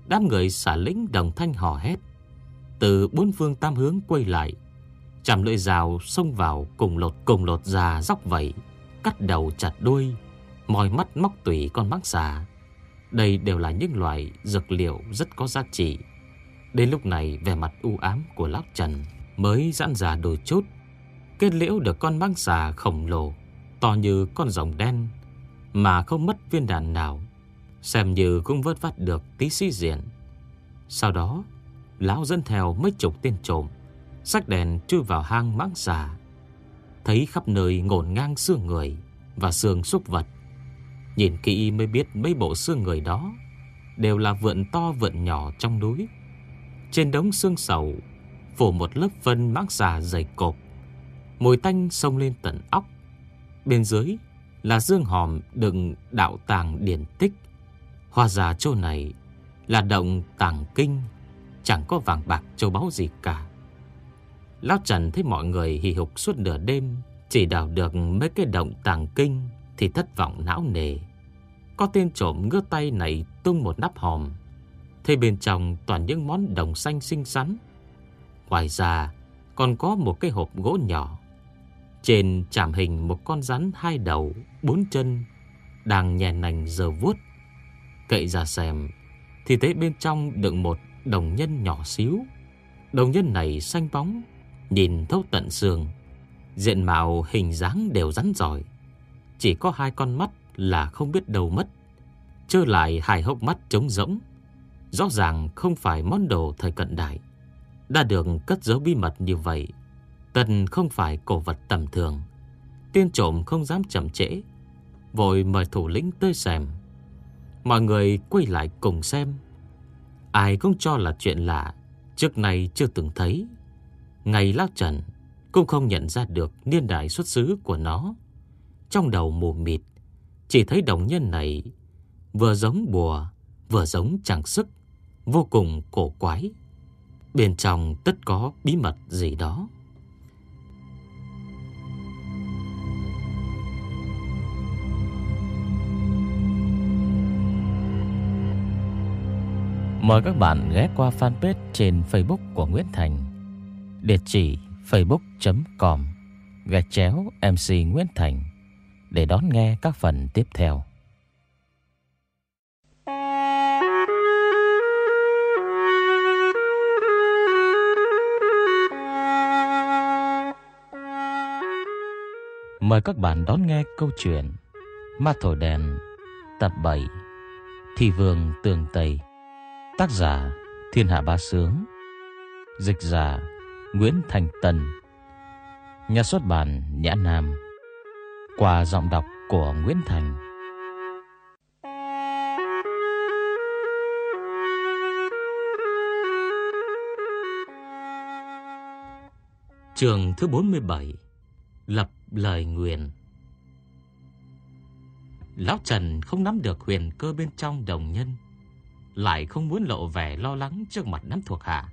Đám người xả lĩnh đồng thanh hò hét. Từ bốn phương tam hướng quay lại, chạm lưỡi rào xông vào cùng lột cùng lột già dốc vẩy, cắt đầu chặt đuôi, mòi mắt móc tủy con mắc xà. Đây đều là những loại dược liệu rất có giá trị. Đến lúc này vẻ mặt u ám của Lão Trần mới giãn ra đôi chút. Kết liễu được con măng xà khổng lồ, to như con rồng đen, mà không mất viên đạn nào. Xem như cũng vớt vát được tí sĩ diện. Sau đó, Lão dẫn theo mấy chục tên trộm, sắc đèn chui vào hang mãng xà. Thấy khắp nơi ngổn ngang xương người và xương súc vật. Nhìn kỹ mới biết mấy bộ xương người đó Đều là vượn to vượn nhỏ trong núi. Trên đống xương sầu, Phủ một lớp phân mác già dày cộp. Mùi tanh sông lên tận óc. Bên dưới là dương hòm đựng đạo tàng điển tích. Hoa già chỗ này là động tàng kinh, Chẳng có vàng bạc châu báu gì cả. Lão Trần thấy mọi người hì hục suốt nửa đêm, Chỉ đào được mấy cái động tàng kinh. Thì thất vọng não nề. Có tên trộm ngơ tay này tung một nắp hòm. Thế bên trong toàn những món đồng xanh xinh xắn. Ngoài ra còn có một cái hộp gỗ nhỏ. Trên chạm hình một con rắn hai đầu, bốn chân Đang nhẹ nành giờ vuốt. Cậy ra xem Thì thấy bên trong đựng một đồng nhân nhỏ xíu. Đồng nhân này xanh bóng Nhìn thấu tận xương. Diện mạo hình dáng đều rắn giỏi. Chỉ có hai con mắt là không biết đâu mất. trơ lại hai hốc mắt trống rỗng. Rõ ràng không phải món đồ thời cận đại. Đã được cất giấu bí mật như vậy. Tần không phải cổ vật tầm thường. Tiên trộm không dám chậm trễ. Vội mời thủ lĩnh tới xem. Mọi người quay lại cùng xem. Ai cũng cho là chuyện lạ. Trước này chưa từng thấy. Ngày lát trần cũng không nhận ra được niên đại xuất xứ của nó. Trong đầu mù mịt, chỉ thấy đồng nhân này vừa giống bùa, vừa giống trang sức, vô cùng cổ quái. Bên trong tất có bí mật gì đó. Mời các bạn ghé qua fanpage trên Facebook của Nguyễn Thành. Địa chỉ facebook.com gạch chéo MC Nguyễn Thành để đón nghe các phần tiếp theo. Mời các bạn đón nghe câu chuyện Ma Thổi Đèn, tập 7 Thị Vương Tường Tây, Tác giả Thiên Hạ Ba Sướng, Dịch giả Nguyễn Thành Tân Nhà xuất bản Nhã Nam qua giọng đọc của Nguyễn Thành. Trường thứ 47 Lập lời nguyện Lão Trần không nắm được huyền cơ bên trong đồng nhân, Lại không muốn lộ vẻ lo lắng trước mặt đám thuộc hạ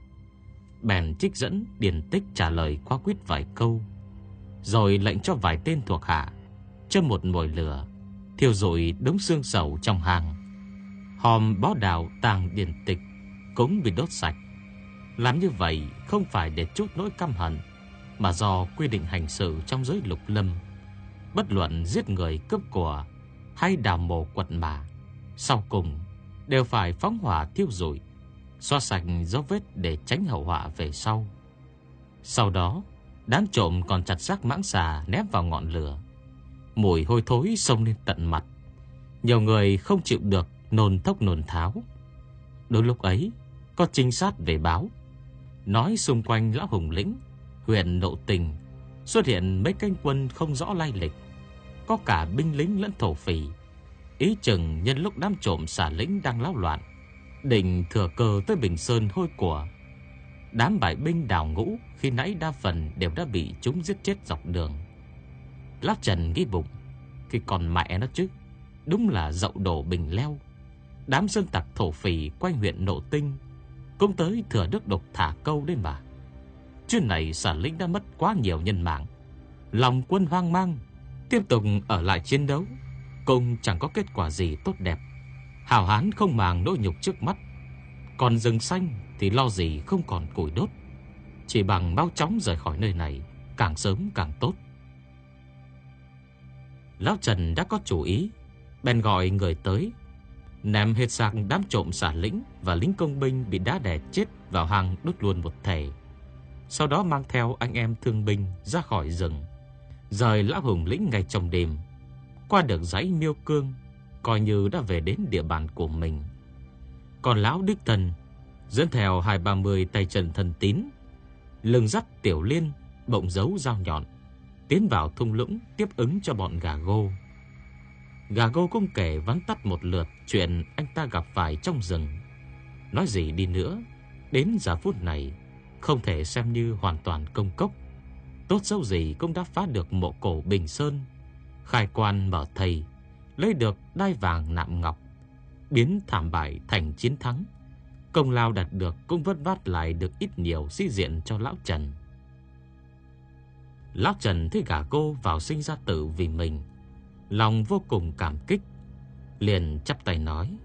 Bèn trích dẫn điển tích trả lời qua quyết vài câu, Rồi lệnh cho vài tên thuộc hạ châm một mồi lửa, thiêu rụi đống xương sầu trong hang. Hòm bó đào tàng điển tịch cũng bị đốt sạch, Làm như vậy không phải để chút nỗi căm hận Mà do quy định hành sự trong giới lục lâm. Bất luận giết người cướp của Hay đào mồ quật mả Sau cùng đều phải phóng hỏa thiêu rụi Xoa sạch dấu vết để tránh hậu họa về sau. Sau đó Đám trộm còn chặt xác mãng xà ném vào ngọn lửa. Mùi hôi thối xông lên tận mặt. Nhiều người không chịu được nôn thốc nôn tháo. Đôi lúc ấy, Có trinh sát về báo. Nói xung quanh Lão Hùng Lĩnh, Huyện Nộ Tình, Xuất hiện mấy canh quân không rõ lai lịch. Có cả binh lính lẫn thổ phỉ. Ý chừng nhân lúc đám trộm xả lĩnh đang láo loạn, Định thừa cơ tới Bình Sơn hôi của. Đám bại binh đào ngũ Khi nãy đa phần đều đã bị chúng giết chết dọc đường. Lát Trần nghĩ bụng Khi còn mẹ nó chứ. Đúng là dậu đổ bình leo. Đám dân tặc thổ phỉ quanh huyện Nộ Tinh Cũng tới thừa đức độc thả câu đấy mà chuyện này sở lĩnh đã mất quá nhiều nhân mạng. Lòng quân hoang mang, Tiếp tục ở lại chiến đấu, Cũng chẳng có kết quả gì tốt đẹp. Hảo hán không màng nỗi nhục trước mắt, Còn rừng xanh thì lo gì không còn củi đốt. Chỉ bằng mau chóng rời khỏi nơi này, Càng sớm càng tốt. Lão Trần đã có chủ ý. Bèn gọi người tới. Ném hết sạc đám trộm xả lĩnh Và lính công binh bị đá đè chết Vào hang đốt luôn một thể. Sau đó mang theo anh em thương binh Ra khỏi rừng. Rời lão hùng lĩnh ngay trong đêm. Qua được dãy miêu cương, Coi như đã về đến địa bàn của mình. Còn lão Đức Thần Dẫn theo hai ba mươi tay trần thần tín, Lưng dắt tiểu liên Bỗng giấu dao nhọn. Tiến vào thung lũng tiếp ứng cho bọn gà gô. Gà gô cũng kể vắn tắt một lượt Chuyện anh ta gặp phải trong rừng. Nói gì đi nữa, Đến giờ phút này, Không thể xem như hoàn toàn công cốc. Tốt xấu gì cũng đã phá được mộ cổ Bình Sơn, Khai quan mở thầy, Lấy được đai vàng nạm ngọc, Biến thảm bại thành chiến thắng. Công lao đạt được cũng vất vát lại được ít nhiều sĩ diện cho Lão Trần. Lão Trần thấy gà cô vào sinh ra tử vì mình. Lòng vô cùng cảm kích, Liền chắp tay nói,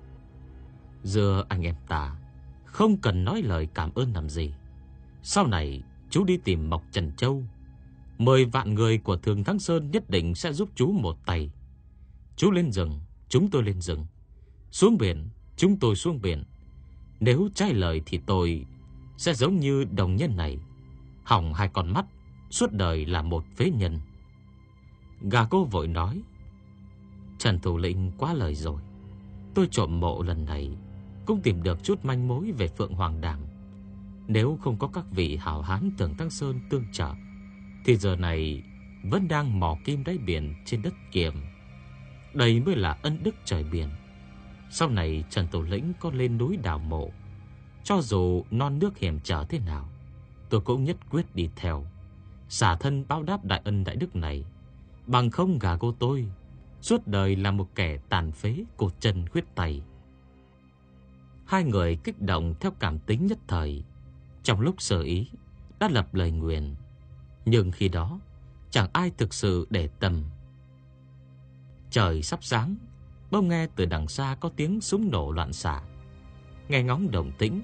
Dưa anh em ta, Không cần nói lời cảm ơn làm gì. Sau này, chú đi tìm Mộc Trần Châu. Mười vạn người của Thường Thắng Sơn Nhất định sẽ giúp chú một tay. Chú lên rừng, Chúng tôi lên rừng. Xuống biển, Chúng tôi xuống biển. Nếu trái lời thì tôi Sẽ giống như đồng nhân này, Hỏng hai con mắt Suốt đời là một phế nhân. Gà cô vội nói, Trần Thủ Lĩnh quá lời rồi. Tôi trộm mộ lần này Cũng tìm được chút manh mối về Phượng Hoàng Đàm. Nếu không có các vị hảo hán tưởng Tăng Sơn tương trợ, Thì giờ này Vẫn đang mò kim đáy biển trên đất kiềm. Đây mới là ân đức trời biển. Sau này Trần Thủ Lĩnh có lên núi đào mộ, Cho dù non nước hiểm trở thế nào, Tôi cũng nhất quyết đi theo. Xả thân báo đáp đại ân đại đức này. Bằng không gà cô tôi, Suốt đời là một kẻ tàn phế Cột chân khuyết tay Hai người kích động theo cảm tính nhất thời. Trong lúc sở ý, Đã lập lời nguyện. Nhưng khi đó, Chẳng ai thực sự để tâm. Trời sắp sáng, Bỗng nghe từ đằng xa có tiếng súng nổ loạn xạ. Nghe ngóng đồng tĩnh,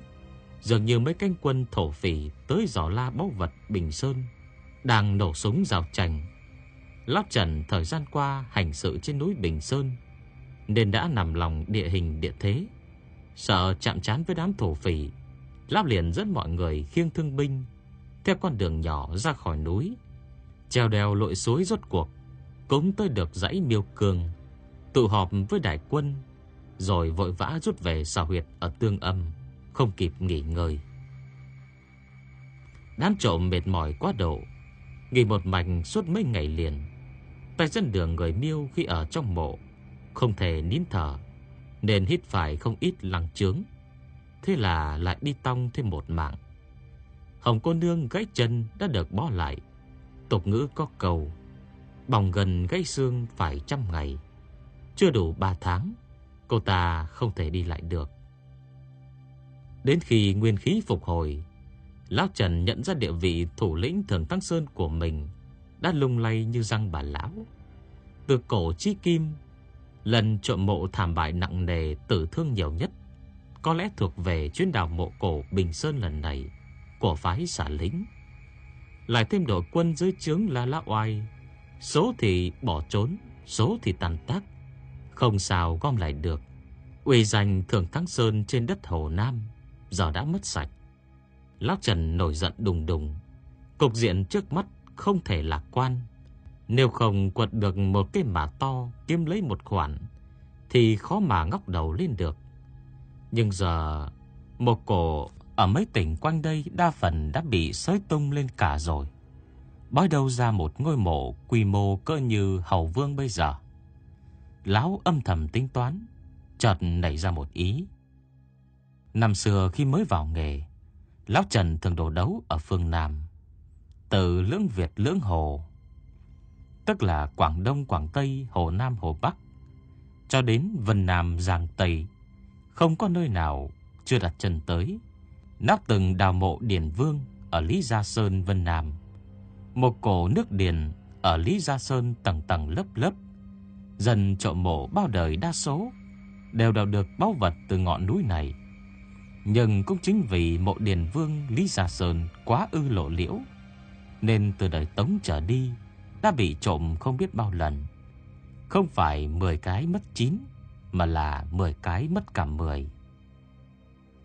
Dường như mấy canh quân thổ phỉ Tới giỏ la báu vật Bình Sơn. Đang nổ súng rào chành, lót Trần thời gian qua hành sự trên núi Bình Sơn Nên đã nằm lòng địa hình địa thế. Sợ chạm chán với đám thổ phỉ Lão liền dẫn mọi người khiêng thương binh Theo con đường nhỏ ra khỏi núi Treo đèo lội suối rốt cuộc Cũng tới được dãy miêu cường Tụ họp với đại quân Rồi vội vã rút về xào huyệt ở tương âm Không kịp nghỉ ngơi. Đám trộm mệt mỏi quá độ Nghỉ một mảnh suốt mấy ngày liền. Tay dân đường người miêu khi ở trong mộ, Không thể nín thở, Nên hít phải không ít lăng trướng Thế là lại đi tong thêm một mạng. Hồng cô nương gãy chân đã được bó lại. Tục ngữ có cầu Bỏng gần gãy xương phải trăm ngày. Chưa đủ ba tháng, Cô ta không thể đi lại được. Đến khi nguyên khí phục hồi Lão Trần nhận ra địa vị thủ lĩnh thường Tăng Sơn của mình đã lung lay như răng bà lão. Từ cổ chi kim, lần trộm mộ thảm bại nặng nề tử thương nhiều nhất, có lẽ thuộc về chuyến đào mộ cổ Bình Sơn lần này. của phái xả lính. Lại thêm đội quân dưới trướng là La oai, số thì bỏ trốn, số thì tàn tác, không sao gom lại được. Uy danh thường thắng sơn trên đất Hồ Nam giờ đã mất sạch. Lão Trần nổi giận đùng đùng, cục diện trước mắt không thể lạc quan. Nếu không quật được một cái mả to kiếm lấy một khoản thì khó mà ngóc đầu lên được. Nhưng giờ một cổ ở mấy tỉnh quanh đây đa phần đã bị sới tung lên cả rồi. Bói đâu ra một ngôi mộ quy mô cỡ như Hầu Vương bây giờ. Lão âm thầm tính toán, chợt nảy ra một ý. Năm xưa khi mới vào nghề, Lão Trần thường đổ đấu ở phương Nam. Từ lưỡng Việt lưỡng Hồ, tức là Quảng Đông, Quảng Tây, Hồ Nam, Hồ Bắc, cho đến Vân Nam, Giang Tây, không có nơi nào chưa đặt chân tới. Nắp từng đào mộ Điền Vương ở Lý Gia Sơn, Vân Nam. Một cổ nước Điền ở Lý Gia Sơn tầng tầng lớp lớp. Dần trộm mộ bao đời đa số đều đào được báu vật từ ngọn núi này. Nhưng cũng chính vì mộ Điền Vương Lý Gia Sơn quá ư lộ liễu, nên từ đời Tống trở đi đã bị trộm không biết bao lần. Không phải 10 cái mất 9, mà là 10 cái mất cả 10.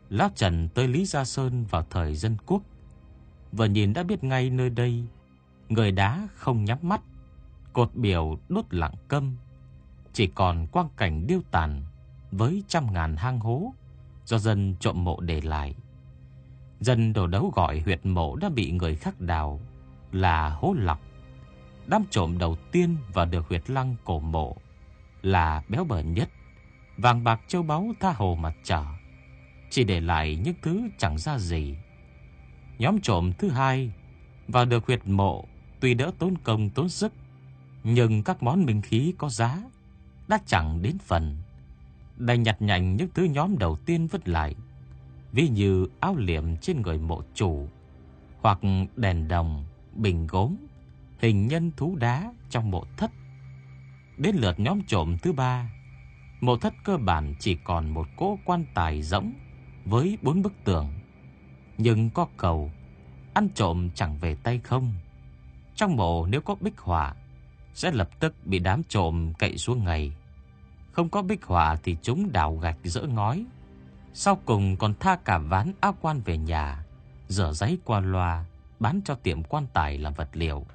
Lão Trần tới Lý Gia Sơn vào thời dân quốc, vừa nhìn đã biết ngay nơi đây, người đá không nhắm mắt, cột biểu đốt lặng câm, chỉ còn quang cảnh điêu tàn với trăm ngàn hang hố do dân trộm mộ để lại. Dân đổ đấu gọi huyệt mộ đã bị người khác đào là hố lọc. Đám trộm đầu tiên vào được huyệt lăng cổ mộ là béo bở nhất, vàng bạc châu báu tha hồ mà trở, chỉ để lại những thứ chẳng ra gì. Nhóm trộm thứ hai vào được huyệt mộ tuy đỡ tốn công tốn sức, nhưng các món minh khí có giá đã chẳng đến phần đành nhặt nhạnh những thứ nhóm đầu tiên vứt lại, ví như áo liệm trên người mộ chủ, hoặc đèn đồng, bình gốm, hình nhân thú đá trong mộ thất. Đến lượt nhóm trộm thứ ba, mộ thất cơ bản chỉ còn một cỗ quan tài rỗng với bốn bức tường. Nhưng có cầu, ăn trộm chẳng về tay không. Trong mộ nếu có bích họa, sẽ lập tức bị đám trộm cậy xuống ngày. Không có bích họa thì chúng đào gạch dỡ ngói. Sau cùng còn tha cả ván áo quan về nhà, rửa giấy qua loa, bán cho tiệm quan tài làm vật liệu.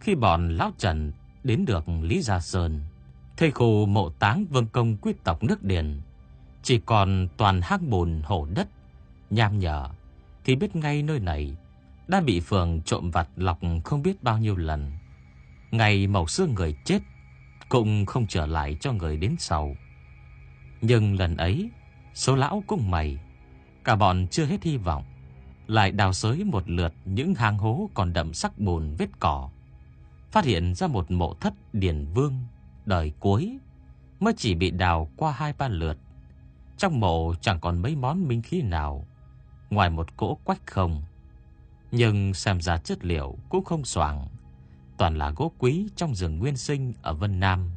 Khi bọn Lão Trần đến được Lý Gia Sơn, thầy khu mộ táng vương công quyết tộc nước Điền, chỉ còn toàn hang bùn hổ đất, nham nhở, thì biết ngay nơi này đã bị phường trộm vặt lọc không biết bao nhiêu lần. Ngày màu xương người chết cũng không trở lại cho người đến sau. Nhưng lần ấy, số lão cũng mày, cả bọn chưa hết hy vọng, lại đào sới một lượt những hang hố còn đậm sắc bùn vết cỏ, phát hiện ra một mộ thất điển vương đời cuối mới chỉ bị đào qua hai ba lượt. Trong mộ chẳng còn mấy món minh khí nào, ngoài một cỗ quách không. Nhưng xem ra chất liệu cũng không soảng toàn là gỗ quý trong rừng nguyên sinh ở Vân Nam.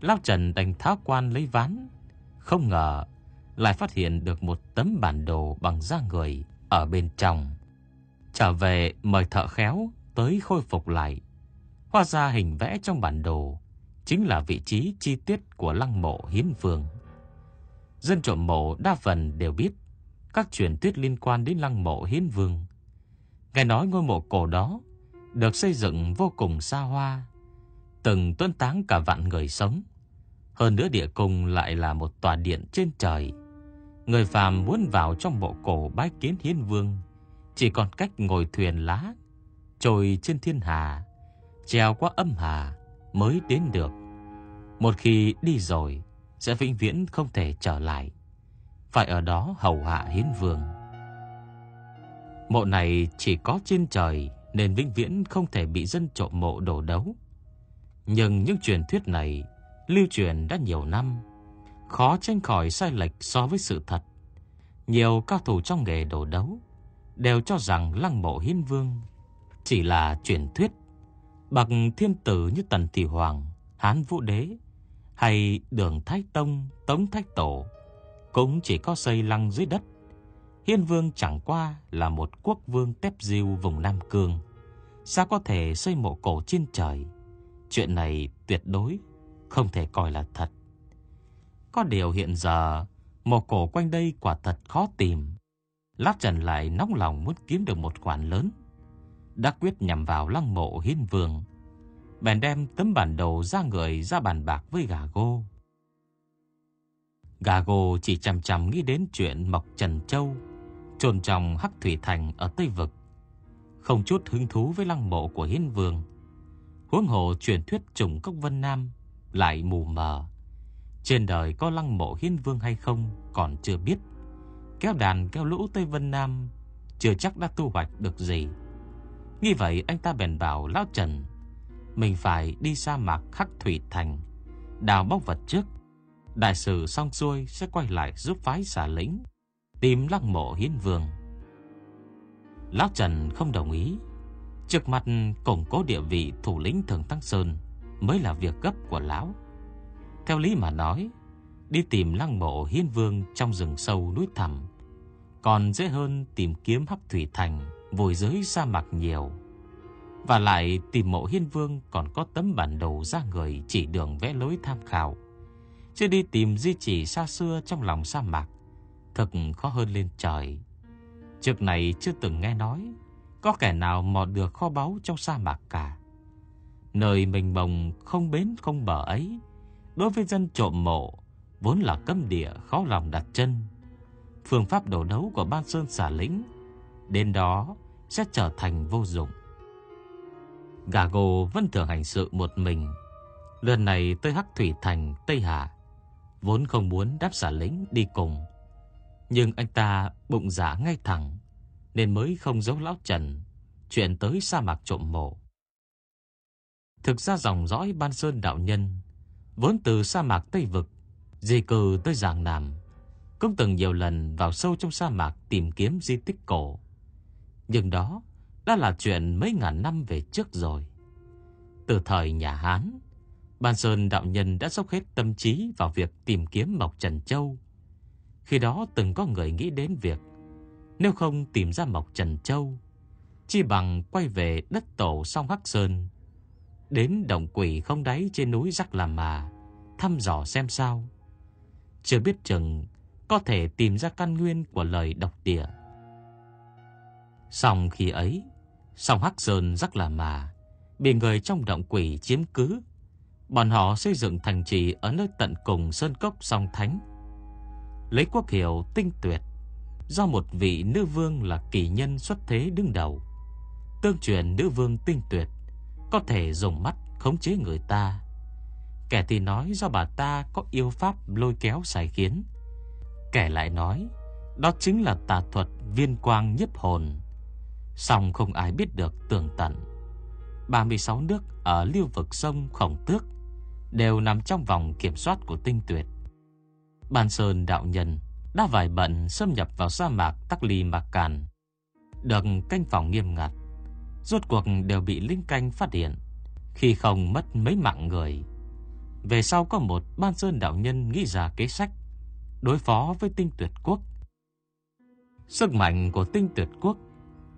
Lão Trần đành tháo quan lấy ván, không ngờ lại phát hiện được một tấm bản đồ bằng da người ở bên trong. Trở về mời thợ khéo tới khôi phục lại. Hóa ra hình vẽ trong bản đồ chính là vị trí chi tiết của lăng mộ hiến vương. Dân trộm mộ đa phần đều biết các truyền thuyết liên quan đến lăng mộ hiến vương. Nghe nói ngôi mộ cổ đó được xây dựng vô cùng xa hoa, từng tuân táng cả vạn người sống. Hơn nữa địa cung lại là một tòa điện trên trời. Người phàm muốn vào trong bộ cổ bái kiến hiến vương, chỉ còn cách ngồi thuyền lá, trôi trên thiên hà, treo qua âm hà mới đến được. Một khi đi rồi, sẽ vĩnh viễn không thể trở lại. Phải ở đó hầu hạ hiến vương. Mộ này chỉ có trên trời nên vĩnh viễn không thể bị dân trộm mộ đổ đấu. Nhưng những truyền thuyết này lưu truyền đã nhiều năm, khó tránh khỏi sai lệch so với sự thật. Nhiều cao thủ trong nghề đổ đấu đều cho rằng lăng mộ hiên vương chỉ là truyền thuyết. Bậc thiên tử như Tần Thị Hoàng, Hán Vũ Đế hay Đường Thái Tông, Tống Thái Tổ cũng chỉ có xây lăng dưới đất. Hiên Vương chẳng qua là một quốc vương tép diêu vùng Nam Cương. Sao có thể xây mộ cổ trên trời? Chuyện này tuyệt đối không thể coi là thật. Có điều hiện giờ, mộ cổ quanh đây quả thật khó tìm. Lát Trần lại nóng lòng muốn kiếm được một khoản lớn. Đã quyết nhằm vào lăng mộ hiên vương. Bèn đem tấm bản đồ ra người ra bàn bạc với gà gô. Gà gô chỉ chằm chằm nghĩ đến chuyện Mộc Trần Châu trồn trong Hắc Thủy Thành ở Tây Vực. Không chút hứng thú với lăng mộ của hiến vương. Huống hồ truyền thuyết trùng cốc Vân Nam lại mù mờ. Trên đời có lăng mộ hiến vương hay không còn chưa biết. Kéo đàn kéo lũ Tây Vân Nam chưa chắc đã thu hoạch được gì. Như vậy anh ta bèn bảo Lão Trần, Mình phải đi sa mạc khắc thủy thành, Đào bóc vật trước Đại sử xong xuôi sẽ quay lại giúp phái xả lĩnh Tìm lăng mộ hiến vương Lão Trần không đồng ý. Trước mặt củng cố địa vị thủ lĩnh Thường Tăng Sơn Mới là việc gấp của lão. Theo lý mà nói, Đi tìm lăng mộ hiến vương Trong rừng sâu núi thẳm, Còn dễ hơn tìm kiếm hắc thủy thành Vùi dưới sa mạc nhiều. Và lại tìm mộ hiên vương Còn có tấm bản đồ ra người Chỉ đường vẽ lối tham khảo, Chứ đi tìm di chỉ xa xưa Trong lòng sa mạc Thật khó hơn lên trời. Trước này chưa từng nghe nói Có kẻ nào mò được kho báu Trong sa mạc cả. Nơi mình bồng không bến không bờ ấy Đối với dân trộm mộ Vốn là cấm địa khó lòng đặt chân. Phương pháp đổ đấu của Ban Sơn xả lĩnh Đến đó sẽ trở thành vô dụng. Gà gồ vẫn thường hành sự một mình. Lần này tới Hắc Thủy Thành, Tây Hà Vốn không muốn đáp xả lính đi cùng. Nhưng anh ta bụng giả dạ ngay thẳng Nên mới không giấu lão Trần Chuyện tới sa mạc trộm mộ Thực ra dòng dõi Ban Sơn Đạo Nhân Vốn từ sa mạc Tây Vực Di cư tới Giang Nam Cũng từng nhiều lần vào sâu trong sa mạc Tìm kiếm di tích cổ Nhưng đó đã là chuyện mấy ngàn năm về trước rồi. Từ thời nhà Hán, Ban Sơn Đạo Nhân đã dốc hết tâm trí vào việc tìm kiếm Mộc Trần Châu. Khi đó từng có người nghĩ đến việc, nếu không tìm ra Mộc Trần Châu, chi bằng quay về đất tổ sông Hắc Sơn, đến đồng quỷ không đáy trên núi Rắc Làm Mà, thăm dò xem sao. Chưa biết chừng có thể tìm ra căn nguyên của lời độc địa. Xong khi ấy, sông Hắc Sơn rắc là mà, bị người trong động quỷ chiếm cứ. Bọn họ xây dựng thành trì ở nơi tận cùng sơn cốc song thánh. Lấy quốc hiệu tinh tuyệt, do một vị nữ vương là kỳ nhân xuất thế đứng đầu. Tương truyền nữ vương tinh tuyệt, có thể dùng mắt khống chế người ta. Kẻ thì nói do bà ta có yêu pháp lôi kéo xài khiến. Kẻ lại nói, đó chính là tà thuật viên quang nhiếp hồn. Song không ai biết được tường tận 36 nước ở lưu vực sông Khổng Tước Đều nằm trong vòng kiểm soát của tinh tuyệt Ban Sơn đạo nhân Đã vài bận xâm nhập vào sa mạc Tắc Ly Mạc Càn. Được canh phòng nghiêm ngặt, Rốt cuộc đều bị linh canh phát hiện. Khi không mất mấy mạng người, Về sau có một Ban Sơn đạo nhân nghĩ ra kế sách, Đối phó với tinh tuyệt quốc. Sức mạnh của tinh tuyệt quốc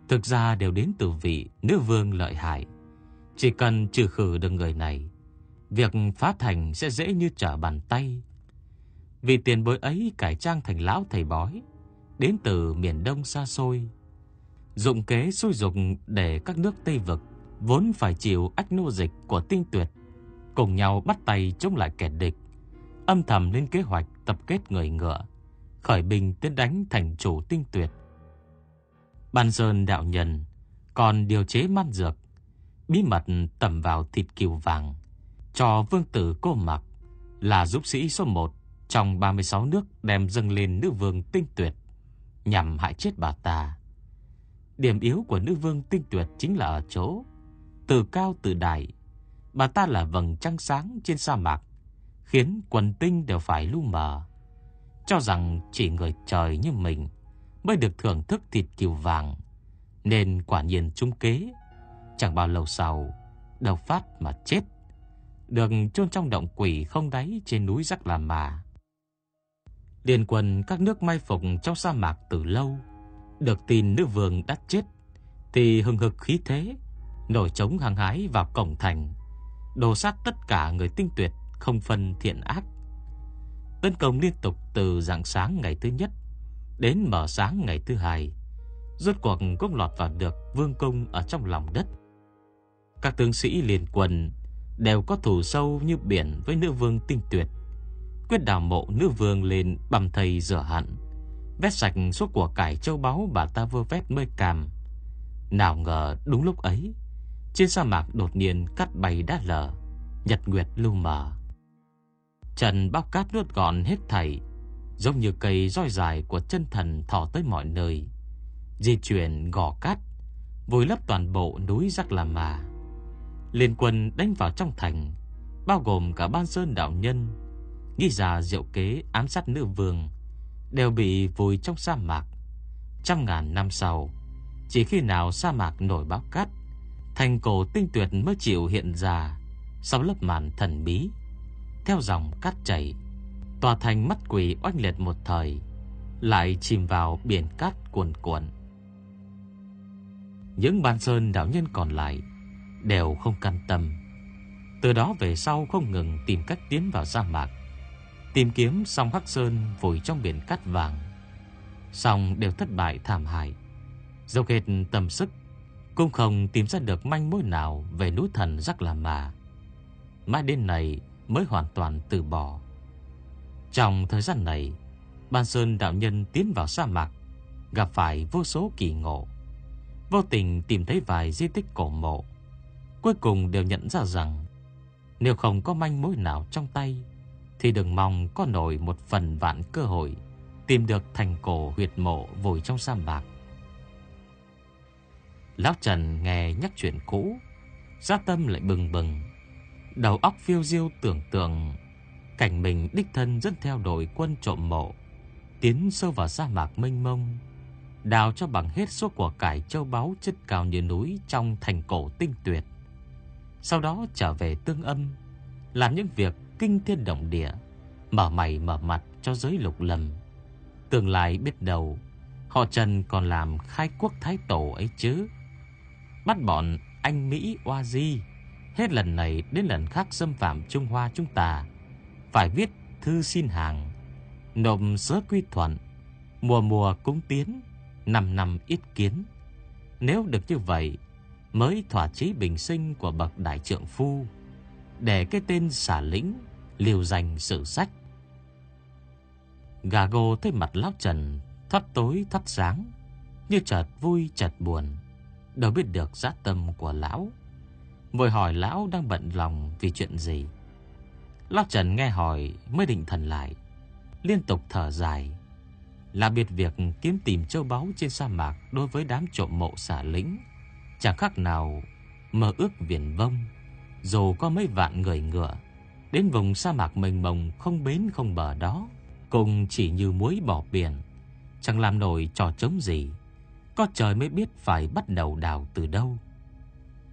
Thực ra đều đến từ vị nữ vương lợi hại. Chỉ cần trừ khử được người này, Việc phá thành sẽ dễ như trở bàn tay. Vì tiền bối ấy cải trang thành lão thầy bói Đến từ miền đông xa xôi. Dụng kế xui dục để các nước Tây Vực Vốn phải chịu ách nô dịch của tinh tuyệt Cùng nhau bắt tay chống lại kẻ địch Âm thầm lên kế hoạch tập kết người ngựa Khởi binh tiến đánh thành chủ tinh tuyệt. Ban Sơn đạo nhân còn điều chế man dược, bí mật tẩm vào thịt kiều vàng, cho vương tử cô mặc là giúp sĩ số 1 trong 36 nước đem dâng lên nữ vương tinh tuyệt, nhằm hại chết bà ta. Điểm yếu của nữ vương tinh tuyệt chính là ở chỗ, từ cao từ đại, bà ta là vầng trăng sáng trên sa mạc, khiến quần tinh đều phải lu mờ. Cho rằng chỉ người trời như mình mới được thưởng thức thịt kiều vàng. Nên quả nhiên trung kế, chẳng bao lâu sau, đầu phát mà chết. Được chôn trong động quỷ không đáy trên núi Rắc Làm Mà. Liên quân các nước mai phục trong sa mạc từ lâu, Được tin nữ vương đã chết Thì hừng hực khí thế Nổi trống hàng hái vào cổng thành. Đồ sát tất cả người tinh tuyệt Không phân thiện ác. Tấn công liên tục từ dạng sáng ngày thứ nhất Đến mở sáng ngày thứ hai. Rốt cuộc cũng lọt vào được vương cung Ở trong lòng đất. Các tướng sĩ liền quân Đều có thù sâu như biển Với nữ vương tinh tuyệt. Quyết đào mộ nữ vương lên bầm thầy rửa hận. Vét sạch số của cải châu báu Bà ta vơ vét mới cam Nào ngờ đúng lúc ấy, Trên sa mạc đột nhiên cắt bay đá lở, Nhật nguyệt lưu mờ. Trần bao cát nuốt gọn hết thảy, Giống như cây roi dài của chân thần thò tới mọi nơi. Di chuyển gò cát, Vùi lấp toàn bộ núi Giác La Mà Liên quân đánh vào trong thành, Bao gồm cả ban sơn đạo nhân Nghĩ ra diệu kế ám sát nữ vương, Đều bị vùi trong sa mạc. Trăm ngàn năm sau, Chỉ khi nào sa mạc nổi báo cát, Thành cổ tinh tuyệt mới chịu hiện ra Sau lớp màn thần bí. Theo dòng cát chảy, Tòa thành mắt quỷ oanh liệt một thời, Lại chìm vào biển cát cuồn cuộn. Những ban sơn đạo nhân còn lại Đều không can tâm. Từ đó về sau không ngừng tìm cách tiến vào sa mạc. Tìm kiếm song Hắc Sơn vùi trong biển cát vàng. Song đều thất bại thảm hại. Dốc hết tâm sức, Cũng không tìm ra được manh mối nào Về núi thần rắc là mà. Mãi đến này mới hoàn toàn từ bỏ. Trong thời gian này, Ban Sơn đạo nhân tiến vào sa mạc, Gặp phải vô số kỳ ngộ. Vô tình tìm thấy vài di tích cổ mộ. Cuối cùng đều nhận ra rằng, Nếu không có manh mối nào trong tay thì đừng mong có nổi một phần vạn cơ hội tìm được thành cổ huyệt mộ vùi trong sa mạc. Lão Trần nghe nhắc chuyện cũ, gia tâm lại bừng bừng, đầu óc phiêu diêu tưởng tượng cảnh mình đích thân dẫn theo đội quân trộm mộ, tiến sâu vào sa mạc mênh mông, đào cho bằng hết số của cải châu báu chất cao như núi trong thành cổ tinh tuyệt. Sau đó trở về tương âm, làm những việc kinh thiên động địa, mở mày mở mặt cho giới lục lâm. Tương lai biết đầu, họ Trần còn làm khai quốc thái tổ ấy chứ. Bắt bọn anh Mỹ Oa Di, hết lần này đến lần khác xâm phạm Trung Hoa chúng ta, phải viết thư xin hàng, nộp sớ quy thuận, mùa mùa cúng tiến, năm năm ít kiến. Nếu được như vậy, mới thỏa chí bình sinh của bậc đại trượng phu, để cái tên xả lĩnh liều danh sử sách. Gà gô thấy mặt lão Trần thắt tối thắt sáng, như chợt vui chợt buồn, đâu biết được giá tâm của lão. Vội hỏi lão đang bận lòng vì chuyện gì. Lão Trần nghe hỏi mới định thần lại, liên tục thở dài. Là biệt việc kiếm tìm châu báu trên sa mạc đối với đám trộm mộ xả lĩnh, chẳng khác nào mơ ước viển vông, dù có mấy vạn người ngựa Đến vùng sa mạc mênh mông không bến không bờ đó Cùng chỉ như muối bỏ biển, Chẳng làm nổi trò trống gì. Có trời mới biết phải bắt đầu đào từ đâu.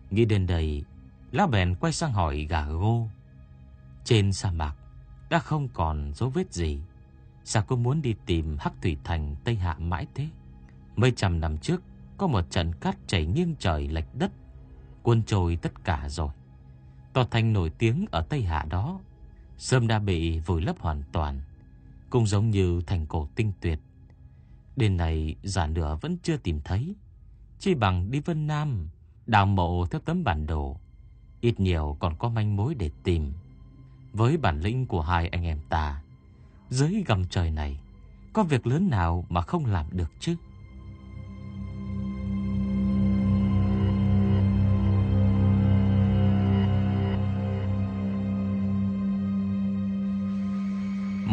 Nghĩ đến đây lá bèn quay sang hỏi gà gô Trên sa mạc Đã không còn dấu vết gì. Sao cô muốn đi tìm Hắc Thủy Thành Tây Hạ mãi thế? Mấy trăm năm trước, Có một trận cát chảy nghiêng trời lệch đất, Cuốn trôi tất cả rồi. Tòa thành nổi tiếng ở Tây Hạ đó, Sớm đã bị vùi lấp hoàn toàn, Cũng giống như thành cổ tinh tuyệt. Đến này giả nửa vẫn chưa tìm thấy. Chỉ bằng đi Vân Nam, Đào mộ theo tấm bản đồ, Ít nhiều còn có manh mối để tìm. Với bản lĩnh của hai anh em ta, Dưới gầm trời này, Có việc lớn nào mà không làm được chứ?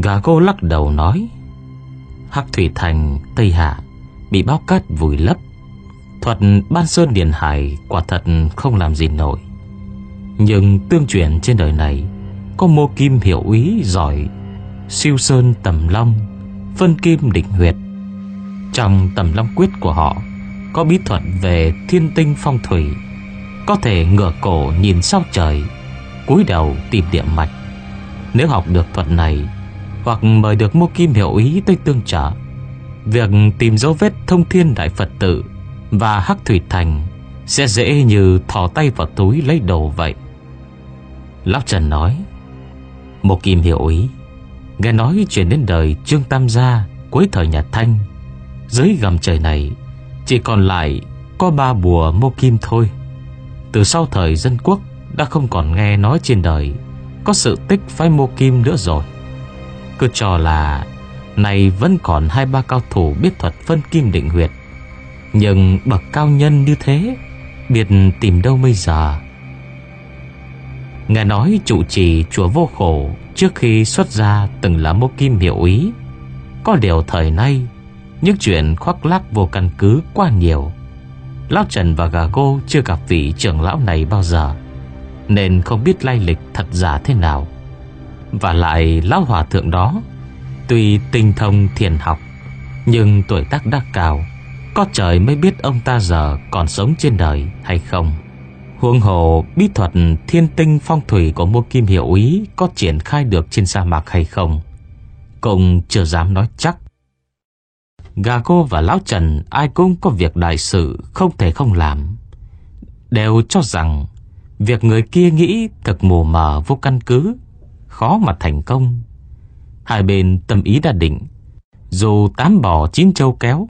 Gà cô lắc đầu nói. Hắc Thủy Thành, Tây Hạ, Bị bao cát vùi lấp. Thuật Ban Sơn Điền Hải Quả thật không làm gì nổi. Nhưng tương truyền trên đời này, Có mô kim hiểu ý giỏi, Siêu Sơn Tầm Long, Phân Kim Định Huyệt. Trong Tầm Long Quyết của họ, Có bí thuật về thiên tinh phong thủy. Có thể ngửa cổ nhìn sao trời, cúi đầu tìm địa mạch. Nếu học được thuật này hoặc mời được Mô Kim Hiểu Ý tới tương trợ. Việc tìm dấu vết thông thiên đại Phật tử và Hắc Thủy Thành sẽ dễ như thò tay vào túi lấy đồ vậy. Lão Trần nói, Mô Kim Hiểu Ý, nghe nói chuyện đến đời Trương Tam Gia cuối thời nhà Thanh. Dưới gầm trời này chỉ còn lại có ba bùa Mô Kim thôi. Từ sau thời dân quốc đã không còn nghe nói trên đời có sự tích phái Mô Kim nữa rồi. Cứ cho là Này vẫn còn hai ba cao thủ biết thuật phân kim định huyệt. Nhưng bậc cao nhân như thế, Biết tìm đâu bây giờ? Nghe nói trụ trì chùa vô khổ Trước khi xuất ra từng là mô kim hiệu ý. Có điều thời nay, Những chuyện khoác lác vô căn cứ quá nhiều. Lão Trần và Gà Gô chưa gặp vị trưởng lão này bao giờ, Nên không biết lai lịch thật giả thế nào và lại lão hòa thượng đó Tuy tinh thông thiền học, Nhưng tuổi tác đã cao, Có trời mới biết ông ta giờ Còn sống trên đời hay không Huống hồ, bí thuật thiên tinh phong thủy của Mô Kim Hiệu Ý có triển khai được trên sa mạc hay không? Cũng chưa dám nói chắc. Gà cô và Lão Trần ai cũng có việc đại sự không thể không làm. Đều cho rằng việc người kia nghĩ thật mù mờ vô căn cứ khó mà thành công. Hai bên tâm ý đã định, dù tám bò chín châu kéo,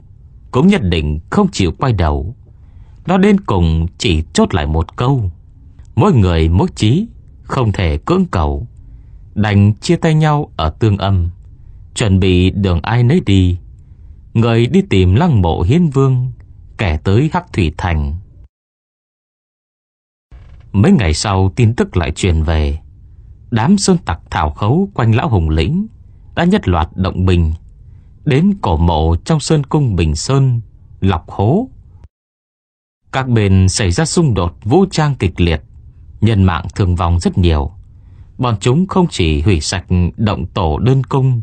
cũng nhất định không chịu quay đầu. Nó đến cùng chỉ chốt lại một câu. Mỗi người mỗi chí, không thể cưỡng cầu. Đành chia tay nhau ở tương âm, chuẩn bị đường ai nấy đi. Người đi tìm lăng mộ hiến vương, kẻ tới Hắc Thủy Thành. Mấy ngày sau tin tức lại truyền về Đám sơn tặc thảo khấu quanh lão hùng lĩnh Đã nhất loạt động bình, Đến cổ mộ trong sơn cung Bình Sơn, Lọc hố. Các bên xảy ra xung đột vũ trang kịch liệt, Nhân mạng thương vong rất nhiều. Bọn chúng không chỉ hủy sạch động tổ đơn cung,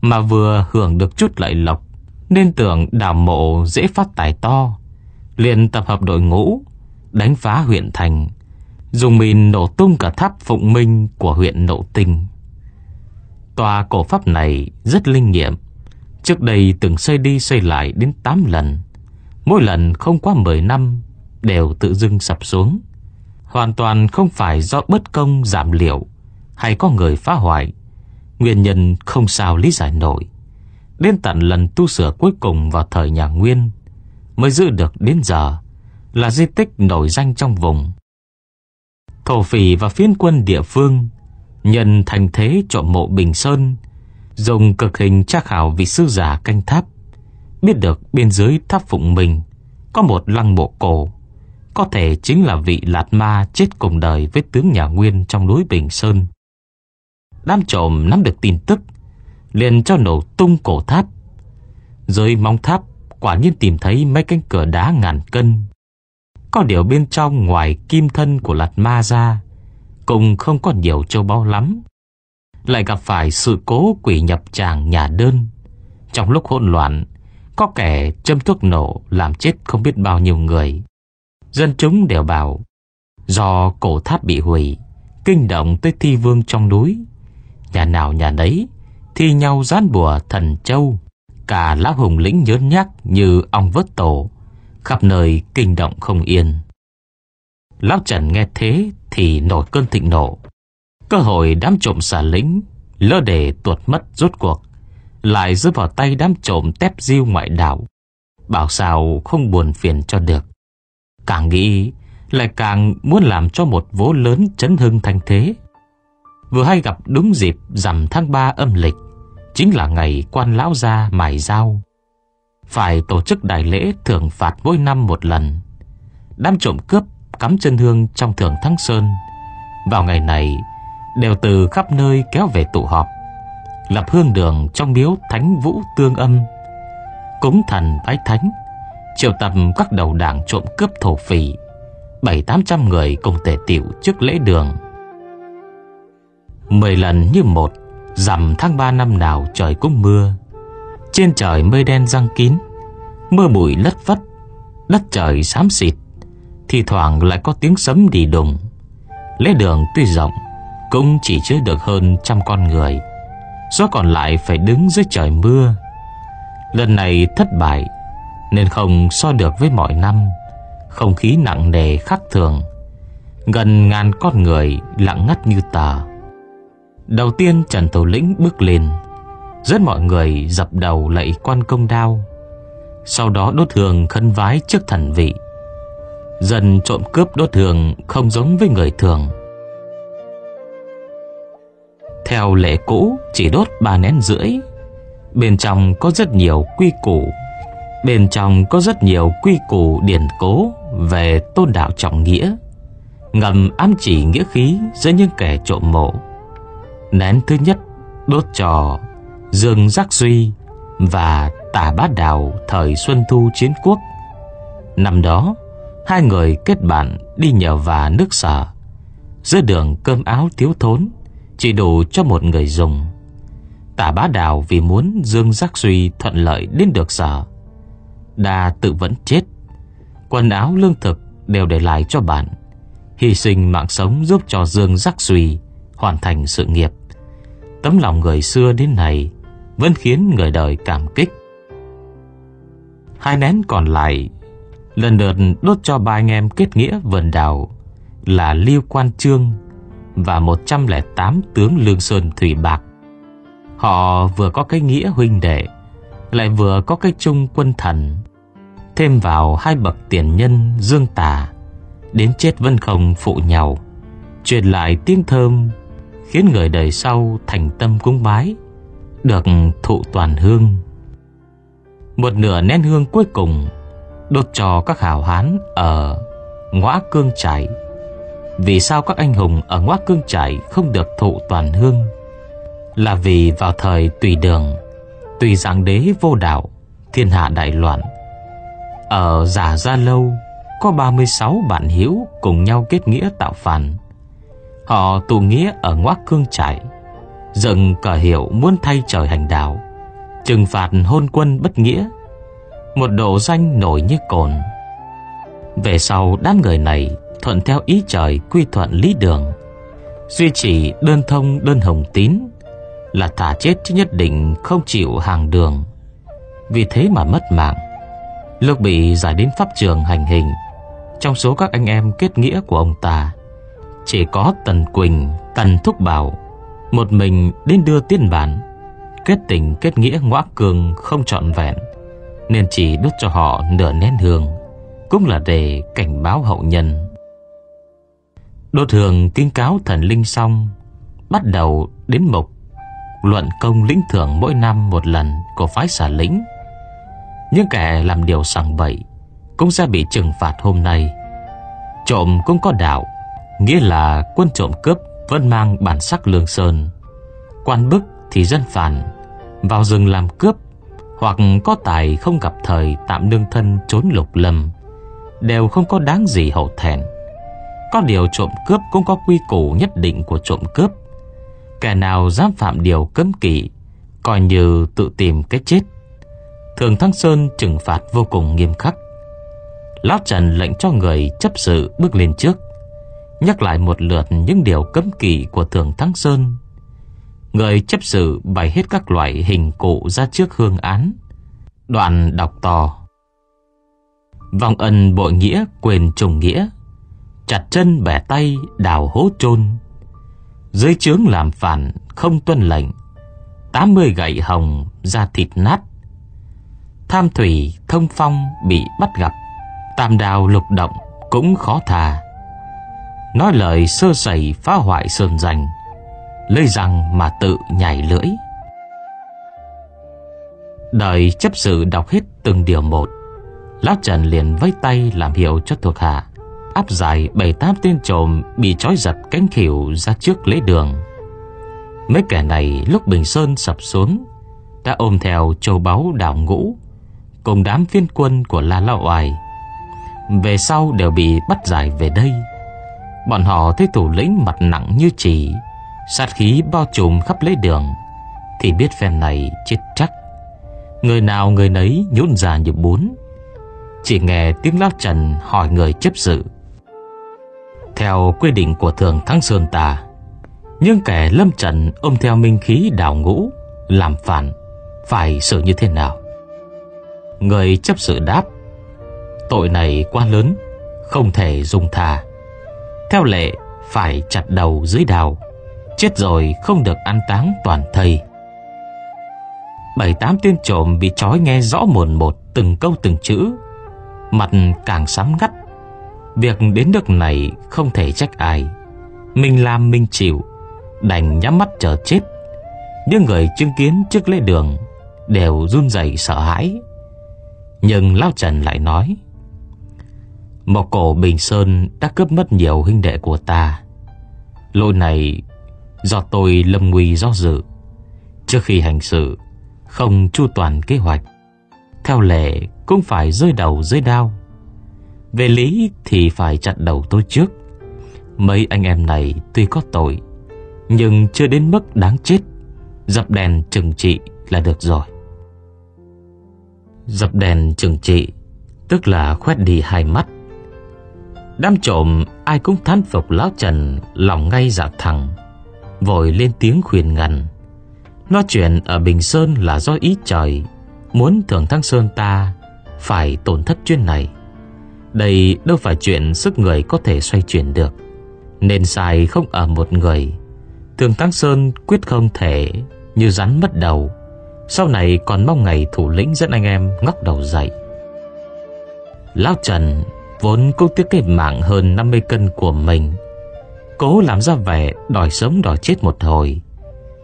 Mà vừa hưởng được chút lợi lộc, Nên tưởng đào mộ dễ phát tài to, liền tập hợp đội ngũ, Đánh phá huyện thành dùng mìn nổ tung cả tháp Phụng Minh của huyện Nộ Tinh. Tòa cổ pháp này rất linh nghiệm. Trước đây từng xây đi xây lại đến 8 lần. Mỗi lần không quá 10 năm đều tự dưng sập xuống. Hoàn toàn không phải do bất công giảm liệu hay có người phá hoại. Nguyên nhân không sao lý giải nổi. Đến tận lần tu sửa cuối cùng vào thời nhà Nguyên mới giữ được đến giờ là di tích nổi danh trong vùng thổ phỉ và phiến quân địa phương nhân thành thế trộm mộ Bình Sơn, dùng cực hình tra khảo vị sư giả canh tháp, biết được bên dưới tháp phụng mình có một lăng mộ cổ, có thể chính là vị Lạt Ma chết cùng đời với tướng nhà Nguyên trong núi Bình Sơn. Đám trộm nắm được tin tức, liền cho nổ tung cổ tháp. Dưới móng tháp, quả nhiên tìm thấy mấy cánh cửa đá ngàn cân. Có điều bên trong ngoài kim thân của Lạt Ma ra, cũng không có nhiều châu báu lắm. Lại gặp phải sự cố quỷ nhập tràng nhà đơn. Trong lúc hỗn loạn, có kẻ châm thuốc nổ làm chết không biết bao nhiêu người. Dân chúng đều bảo do cổ tháp bị hủy, kinh động tới thi vương trong núi. Nhà nào nhà đấy thi nhau gián bùa thần châu, cả lão hùng lĩnh nhớn nhác như ong vớt tổ, khắp nơi kinh động không yên. Lão Trần nghe thế thì nổi cơn thịnh nộ. Cơ hội đám trộm xả lính lỡ để tuột mất rốt cuộc, lại rơi vào tay đám trộm tép diêu ngoại đảo. Bảo sao không buồn phiền cho được. Càng nghĩ Lại càng muốn làm cho một vố lớn chấn hưng thanh thế Vừa hay gặp đúng dịp rằm tháng 3 âm lịch Chính là ngày quan lão gia mài dao phải tổ chức đại lễ thưởng phạt mỗi năm một lần Đám trộm cướp cắm chân hương trong thưởng Thắng Sơn Vào ngày này Đều từ khắp nơi kéo về tụ họp Lập hương đường trong miếu Thánh Vũ Tương Âm Cúng thần bái thánh triệu tập các đầu đảng trộm cướp thổ phỉ, bảy tám trăm người cùng tề tiểu trước lễ đường. Mười lần như một, rằm tháng ba năm nào trời cũng mưa. Trên trời mây đen răng kín, mưa bụi lất vất, đất trời xám xịt, thì thoảng lại có tiếng sấm đi đùng. Lễ đường tuy rộng, cũng chỉ chứa được hơn trăm con người. Số còn lại phải đứng dưới trời mưa. Lần này thất bại nên không so được với mọi năm. Không khí nặng nề khác thường. Gần ngàn con người lặng ngắt như tờ. Đầu tiên Trần Thủ Lĩnh bước lên, rất mọi người dập đầu lạy quan công đao. Sau đó đốt hương khấn vái trước thần vị. Dần trộm cướp đốt hương không giống với người thường. Theo lệ cũ chỉ đốt ba nén rưỡi Bên trong có rất nhiều quy củ Bên trong có rất nhiều quy củ điển cố về tôn đạo trọng nghĩa, ngầm ám chỉ nghĩa khí giữa những kẻ trộm mộ. Nén thứ nhất đốt trò Dương Giác Duy và Tả Bát Đào thời Xuân Thu Chiến Quốc. Năm đó, hai người kết bạn đi nhờ và nước sở. Giữa đường cơm áo thiếu thốn, chỉ đủ cho một người dùng. Tả Bá Đào vì muốn Dương Giác Duy thuận lợi đến được sở Đa tự vẫn chết Quần áo lương thực đều để lại cho bạn Hy sinh mạng sống giúp cho Dương Giác Suy Hoàn thành sự nghiệp Tấm lòng người xưa đến này vẫn khiến người đời cảm kích. Hai nén còn lại Lần lượt đốt cho ba anh em kết nghĩa vườn đào Là Lưu Quan Trương Và 108 tướng Lương Sơn Thủy Bạc. Họ vừa có cái nghĩa huynh đệ lại vừa có cái chung quân thần. Thêm vào hai bậc tiền nhân dương tà, đến chết vẫn không phụ nhau, truyền lại tiếng thơm, khiến người đời sau thành tâm cúng bái, được thụ toàn hương. Một nửa nén hương cuối cùng đốt cho các hảo hán ở ngõ cương trải. Vì sao các anh hùng ở ngõ cương trải không được thụ toàn hương? Là vì vào thời tùy đường, Tùy giáng đế vô đạo, Thiên hạ đại loạn Ở giả gia lâu, Có 36 bạn hữu Cùng nhau kết nghĩa tạo phản Họ tụ nghĩa ở ngoác cương trại Dựng cờ hiệu muốn thay trời hành đạo Trừng phạt hôn quân bất nghĩa Một độ danh nổi như cồn Về sau đám người này Thuận theo ý trời quy thuận lý đường Duy trì đơn thông đơn hồng tín là thả chết chứ nhất định không chịu hàng đường. Vì thế mà mất mạng. Lúc bị giải đến pháp trường hành hình, trong số các anh em kết nghĩa của ông ta, chỉ có Tần Quỳnh, Tần Thúc Bảo, một mình đến đưa tiên bản. Kết tình kết nghĩa ngõa cường không trọn vẹn, nên chỉ đốt cho họ nửa nén hương, cũng là để cảnh báo hậu nhân. Đốt hương kinh cáo thần linh xong, bắt đầu đến mục luận công lĩnh thưởng mỗi năm một lần của phái xả lĩnh. Những kẻ làm điều sằng bậy cũng sẽ bị trừng phạt hôm nay. Trộm cũng có đạo Nghĩa là quân trộm cướp vẫn mang bản sắc lương sơn. Quan bức thì dân phản, Vào rừng làm cướp, Hoặc có tài không gặp thời Tạm nương thân trốn lục lâm Đều không có đáng gì hậu thẹn. Có điều trộm cướp Cũng có quy củ nhất định của trộm cướp. Kẻ nào dám phạm điều cấm kỵ, Coi như tự tìm cái chết. Thường Thăng Sơn trừng phạt vô cùng nghiêm khắc. Lão Trần lệnh cho người chấp sự bước lên trước. Nhắc lại một lượt những điều cấm kỵ của Thường thắng Sơn. Người chấp sự bày hết các loại hình cụ ra trước hương án. Đoạn đọc to. Vòng ân bội nghĩa quyền trùng nghĩa. Chặt chân bẻ tay đào hố chôn. Dưới trướng làm phản không tuân lệnh. Tám mươi gậy hồng ra thịt nát. Tham thủy thông phong bị bắt gặp. Tam đào lục động cũng khó thà Nói lời sơ sẩy phá hoại sơn danh Lấy rằng mà tự nhảy lưỡi. Đời chấp sự đọc hết từng điều một Lão Trần liền vẫy tay làm hiệu cho thuộc hạ, Áp giải bảy tám tên trộm Bị trói giật cánh khỉu ra trước lễ đường. Mấy kẻ này lúc Bình Sơn sập xuống, Đã ôm theo châu báu đảo ngũ, Cùng đám phiên quân của La Lao Oài Về sau đều bị bắt giải về đây. Bọn họ thấy thủ lĩnh mặt nặng như chỉ, Sát khí bao trùm khắp lấy đường, Thì biết phen này chết chắc. Người nào người nấy nhún ra như bún. Chỉ nghe tiếng lão trần hỏi người chấp sự. Theo quy định của thường Thắng Sơn ta Nhưng kẻ lâm trần ôm theo minh khí đào ngũ, Làm phản, Phải xử như thế nào? Người chấp sự đáp, Tội này quá lớn, Không thể dung tha. Theo lệ phải chặt đầu dưới đào, Chết rồi không được ăn táng toàn thây. Bảy tám tên trộm bị trói nghe rõ mồn một Từng câu từng chữ, Mặt càng sám ngắt. Việc đến nước này không thể trách ai. Mình làm mình chịu, Đành nhắm mắt chờ chết. Những người chứng kiến trước lễ đường Đều run rẩy sợ hãi. Nhưng Lão Trần lại nói một cổ Bình Sơn đã cướp mất nhiều huynh đệ của ta. Lỗi này Do tôi lâm nguy do dự. Trước khi hành sự, Không chu toàn kế hoạch. Theo lệ, cũng phải rơi đầu rơi đao. Về lý thì phải chặt đầu tôi trước. Mấy anh em này tuy có tội, Nhưng chưa đến mức đáng chết. Dập đèn trừng trị là được rồi. Dập đèn trừng trị, Tức là khoét đi hai mắt. Đám trộm ai cũng thán phục Lão Trần, Lòng ngay dạ thẳng, Vội lên tiếng khuyên ngăn. Nói chuyện ở Bình Sơn là do ý trời, Muốn thưởng Thăng Sơn ta, Phải tổn thất chuyên này. Đây đâu phải chuyện sức người có thể xoay chuyển được, Nên sai không ở một người. Thường Thăng Sơn quyết không thể, Như rắn mất đầu. Sau này còn mong ngày thủ lĩnh dẫn anh em ngóc đầu dậy. Lão Trần vốn cũng tiếc cái mạng hơn 50 cân của mình. Cố làm ra vẻ đòi sống đòi chết một hồi.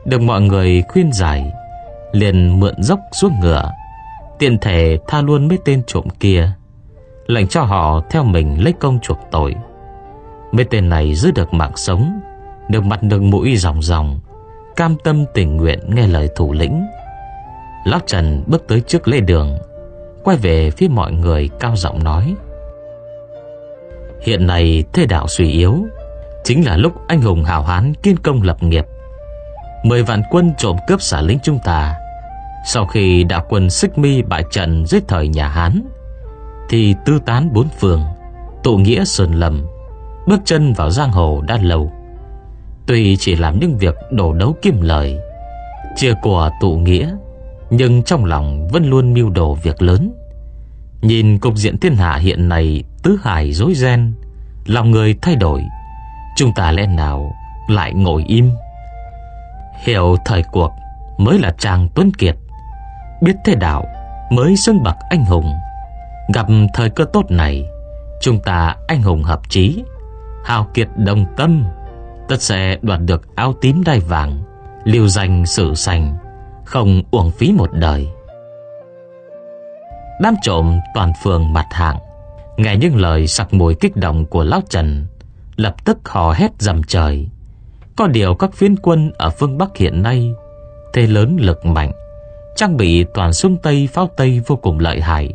Được mọi người khuyên giải, Liền mượn dốc xuống ngựa, Tiện thể tha luôn mấy tên trộm kia, Lệnh cho họ theo mình lấy công chuộc tội. Mấy tên này giữ được mạng sống, Được mặt được mũi ròng ròng, Cam tâm tình nguyện nghe lời thủ lĩnh. Lão Trần bước tới trước lễ đường, Quay về phía mọi người cao giọng nói Hiện nay thế đạo suy yếu, Chính là lúc anh hùng hào hán kiên công lập nghiệp. Mười vạn quân trộm cướp xả lính chúng ta. Sau khi đạo quân Xích Mi bại trận dưới thời nhà Hán, Thì tư tán bốn phương Tụ nghĩa sơn lầm Bước chân vào giang hồ đã lâu. Tuy chỉ làm những việc đổ đấu kim lời, Chia của tụ nghĩa, Nhưng trong lòng vẫn luôn mưu đồ việc lớn. Nhìn cục diện thiên hạ hiện nay Tứ hải rối ren, Lòng người thay đổi, Chúng ta lẽ nào lại ngồi im? Hiểu thời cuộc Mới là chàng tuấn kiệt, Biết thế đạo Mới xưng bậc anh hùng. Gặp thời cơ tốt này, Chúng ta anh hùng hợp chí, Hào kiệt đồng tâm, Tất sẽ đoạt được áo tím đai vàng Liêu danh sử sành, Không uổng phí một đời. Đám trộm toàn phường mặt hạng Nghe những lời sặc mùi kích động của Lão Trần, Lập tức hò hét dầm trời. Có điều các phiến quân ở phương Bắc hiện nay, Thế lớn lực mạnh, Trang bị toàn súng Tây, pháo Tây vô cùng lợi hại.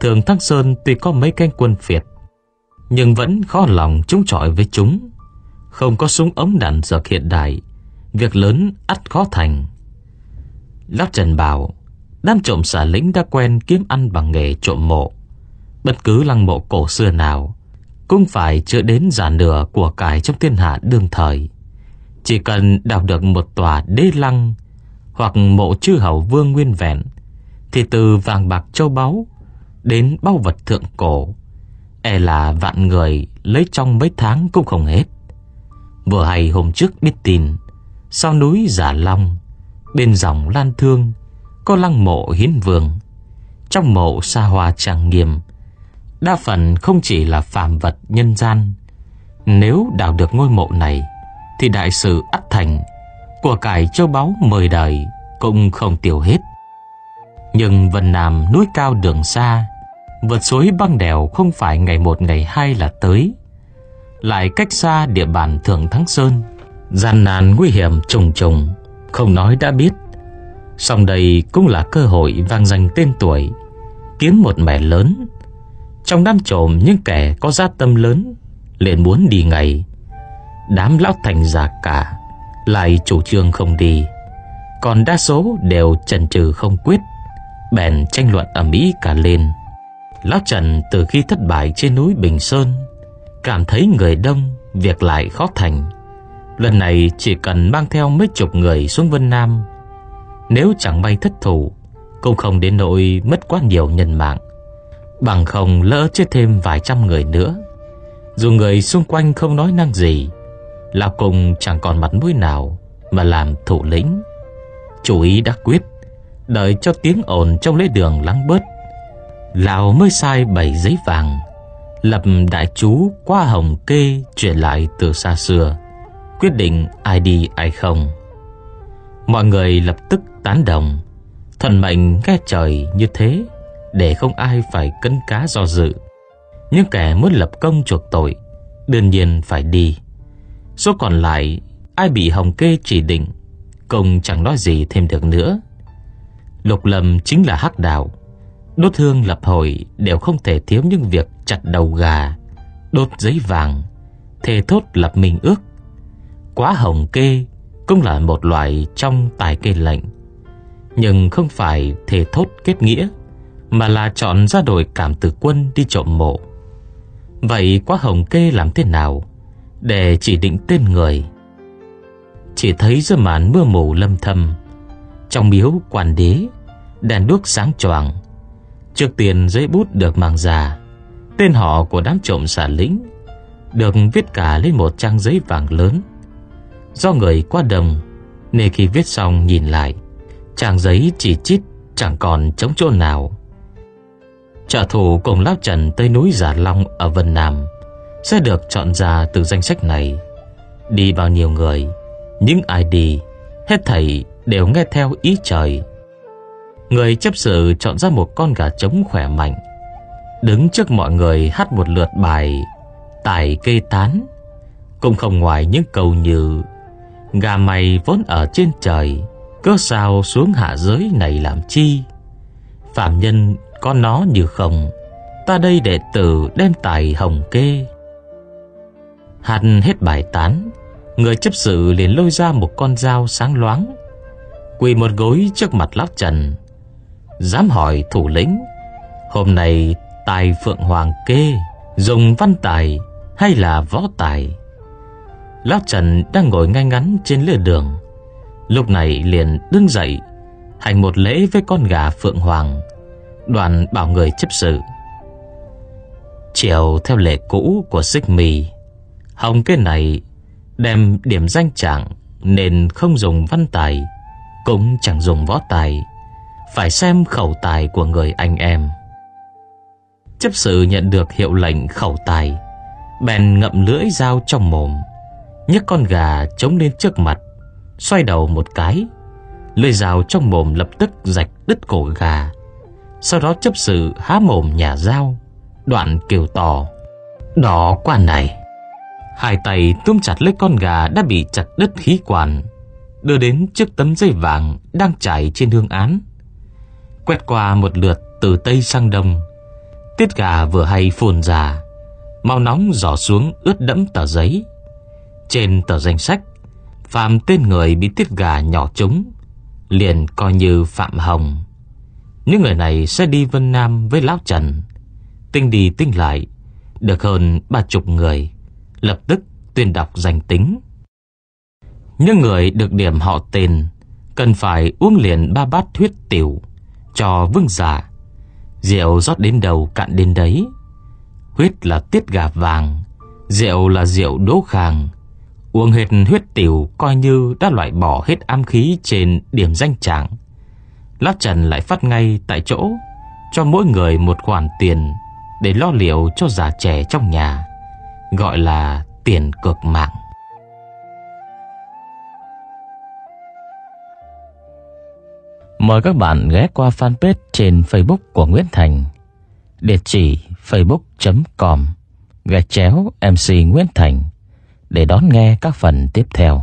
Thường Thăng Sơn tuy có mấy canh quân phiệt Nhưng vẫn khó lòng chống chọi với chúng. Không có súng ống đạn dược hiện đại, Việc lớn ắt khó thành. Lão Trần bảo, Đám trộm xả lính đã quen kiếm ăn bằng nghề trộm mộ. Bất cứ lăng mộ cổ xưa nào Cũng phải chưa đến giả nửa của cải trong thiên hạ đương thời. Chỉ cần đào được một tòa đế lăng Hoặc mộ chư hầu vương nguyên vẹn, Thì từ vàng bạc châu báu Đến bao vật thượng cổ E là vạn người lấy trong mấy tháng cũng không hết. Vừa hay hôm trước biết tin, Sau núi Giả Long, Bên dòng Lan Thương Có lăng mộ hiến vương. Trong mộ xa hoa trang nghiêm Đa phần không chỉ là phàm vật nhân gian. Nếu đào được ngôi mộ này, Thì đại sự ắt thành Của cải châu báu mười đời Cũng không tiêu hết. Nhưng Vân Nam núi cao đường xa, Vượt suối băng đèo không phải ngày một ngày hai là tới. Lại cách xa địa bàn Thượng Thắng Sơn, Gian nan nguy hiểm trùng trùng, Không nói đã biết. Song đây cũng là cơ hội vang danh tên tuổi Kiếm một mẻ lớn trong đám trộm, những kẻ có gia tâm lớn liền muốn đi ngay. Đám lão thành già cả Lại chủ trương không đi. Còn đa số đều chần chừ không quyết, Bèn tranh luận ở Mỹ cả lên. Lão Trần từ khi thất bại trên núi Bình Sơn, Cảm thấy người đông, Việc lại khó thành. Lần này chỉ cần mang theo mấy chục người xuống Vân Nam, Nếu chẳng may thất thủ, Cũng không đến nỗi mất quá nhiều nhân mạng. Bằng không lỡ chết thêm vài trăm người nữa. Dù người xung quanh không nói năng gì, Lão cùng chẳng còn mặt mũi nào Mà làm thủ lĩnh. Chủ ý đã quyết, Đợi cho tiếng ồn trong lễ đường lắng bớt. Lão mới sai bảy giấy vàng, Lập đại chú qua hồng kê Chuyển lại từ xa xưa, Quyết định ai đi ai không. Mọi người lập tức tán đồng Thần mệnh nghe trời như thế để không ai phải cân cá do dự. Những kẻ muốn lập công chuộc tội đương nhiên phải đi. Số còn lại ai bị Hồng Kê chỉ định công chẳng nói gì thêm được nữa. Lục Lâm chính là hắc đạo. Đốt hương lập hội đều không thể thiếu những việc chặt đầu gà, đốt giấy vàng, thề thốt lập mình ước. Quá hồng kê cũng là một loại trong tài kê lệnh, nhưng không phải thề thốt kết nghĩa mà là chọn ra đội cảm tử quân đi trộm mộ. Vậy quá hồng kê làm thế nào để chỉ định tên người? Chỉ thấy giữa màn mưa mù lâm thâm, trong miếu quan đế, đèn đuốc sáng choàng. Trước tiền giấy bút được mang ra, tên họ của đám trộm xả lĩnh được viết cả lên một trang giấy vàng lớn. Do người qua đồng, nên khi viết xong nhìn lại, trang giấy chỉ chít chẳng còn chống chỗ nào. Trợ thủ cùng Lão Trần tới núi Giả Long ở Vân Nam sẽ được chọn ra từ danh sách này. Đi bao nhiêu người, những ai đi, hết thảy đều nghe theo ý trời. Người chấp sự chọn ra một con gà trống khỏe mạnh, đứng trước mọi người hát một lượt bài tài cây tán, cũng không ngoài những câu như gà mày vốn ở trên trời, cớ sao xuống hạ giới này làm chi? Phạm nhân có nó như không, Ta đây đệ tử đem tài hồng kê. Hạt hết bài tán, Người chấp sự liền lôi ra một con dao sáng loáng, Quỳ một gối trước mặt lão Trần, Dám hỏi thủ lĩnh, Hôm nay tài Phượng Hoàng kê, Dùng văn tài hay là võ tài? Lão Trần đang ngồi ngay ngắn trên lề đường, Lúc này liền đứng dậy, Hành một lễ với con gà Phượng Hoàng. Đoàn bảo người chấp sự. Chiều theo lệ cũ của xích mì, Hồng cái này Đem điểm danh trạng Nên không dùng văn tài, Cũng chẳng dùng võ tài. Phải xem khẩu tài của người anh em. Chấp sự nhận được hiệu lệnh khẩu tài, Bèn ngậm lưỡi dao trong mồm, nhấc con gà chống lên trước mặt, Xoay đầu một cái. Lưỡi dao trong mồm lập tức rạch đứt cổ gà sau đó chấp sự há mồm nhà dao Đoạn kêu to Đó quan này. Hai tay túm chặt lấy con gà đã bị chặt đứt khí quản Đưa đến trước tấm dây vàng Đang trải trên hương án. Quét qua một lượt từ Tây sang Đông, Tiết gà vừa hay phun ra Màu nóng giỏ xuống ướt đẫm tờ giấy. Trên tờ danh sách Phạm tên người bị tiết gà nhỏ trúng, Liền coi như Phạm Hồng. Những người này sẽ đi Vân Nam với Lão Trần. Tinh đi tinh lại, Được hơn ba chục người, Lập tức tuyên đọc danh tính. Những người được điểm họ tên Cần phải uống liền ba bát huyết tiểu Cho vương giả. Rượu rót đến đầu cạn đến đấy. Huyết là tiết gà vàng, Rượu là rượu đỗ khàng. Uống hết huyết tiểu Coi như đã loại bỏ hết am khí Trên điểm danh trạng. Lát Trần lại phát ngay tại chỗ, Cho mỗi người một khoản tiền Để lo liệu cho già trẻ trong nhà, Gọi là tiền cực mạng Mời các bạn ghé qua fanpage trên Facebook của Nguyễn Thành, Địa chỉ facebook.com gạch chéo MC Nguyễn Thành để đón nghe các phần tiếp theo.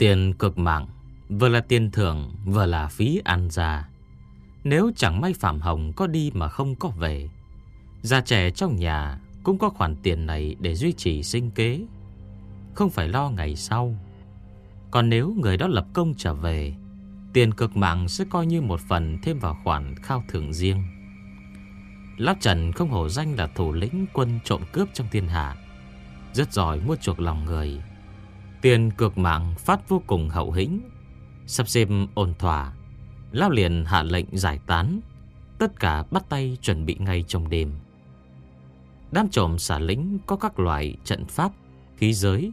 Tiền cực mạng, Vừa là tiền thưởng, Vừa là phí ăn ra. Nếu chẳng may Phạm Hồng có đi mà không có về, Già trẻ trong nhà Cũng có khoản tiền này để duy trì sinh kế. Không phải lo ngày sau, Còn nếu người đó lập công trở về, Tiền cực mạng sẽ coi như một phần Thêm vào khoản khao thưởng riêng. Lão Trần không hổ danh là thủ lĩnh quân trộm cướp trong thiên hạ, Rất giỏi mua chuộc lòng người. Tiền cược mạng phát vô cùng hậu hĩnh. Sắp xếp ổn thỏa Lão liền hạ lệnh giải tán. Tất cả bắt tay chuẩn bị ngay trong đêm. Đám trộm xả lính có các loại trận pháp, khí giới.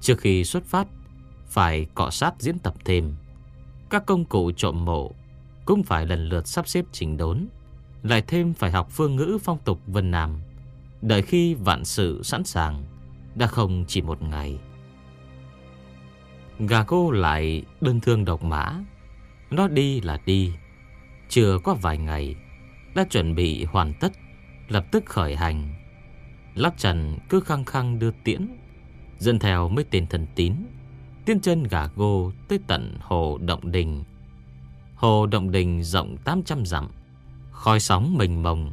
Trước khi xuất phát Phải cọ sát diễn tập thêm. Các công cụ trộm mộ Cũng phải lần lượt sắp xếp chỉnh đốn. Lại thêm phải học phương ngữ phong tục Vân Nam. Đợi khi vạn sự sẵn sàng Đã không chỉ một ngày. Gà cô lại đơn thương độc mã. Nó đi là đi. Chưa có vài ngày, Đã chuẩn bị hoàn tất, Lập tức khởi hành. Lắc trần cứ khăng khăng đưa tiễn Dân theo mấy tên thần tín Tiên chân gà gô tới tận Hồ Động Đình. Hồ Động Đình rộng 800 dặm, Khói sóng mình mông,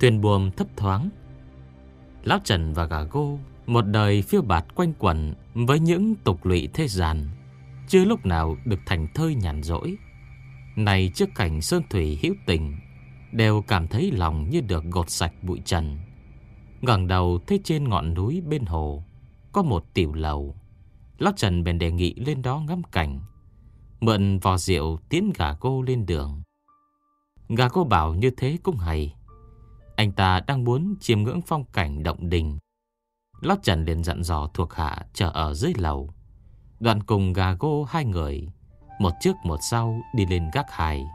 Thuyền buồm thấp thoáng. Lão Trần và gà gô Một đời phiêu bạt quanh quẩn với những tục lụy thế gian, Chưa lúc nào được thành thơi nhàn rỗi. Này trước cảnh sơn thủy hữu tình, Đều cảm thấy lòng như được gột sạch bụi trần. Ngẩng đầu thấy trên ngọn núi bên hồ Có một tiểu lầu. Lão Trần bèn đề nghị lên đó ngắm cảnh, Mượn vò rượu tiến gà cô lên đường. Gà cô bảo như thế cũng hay. Anh ta đang muốn chiêm ngưỡng phong cảnh động đình Lót Trần liền dặn dò thuộc hạ chờ ở dưới lầu. Đoạn cùng gà gô hai người, Một trước một sau đi lên gác hài.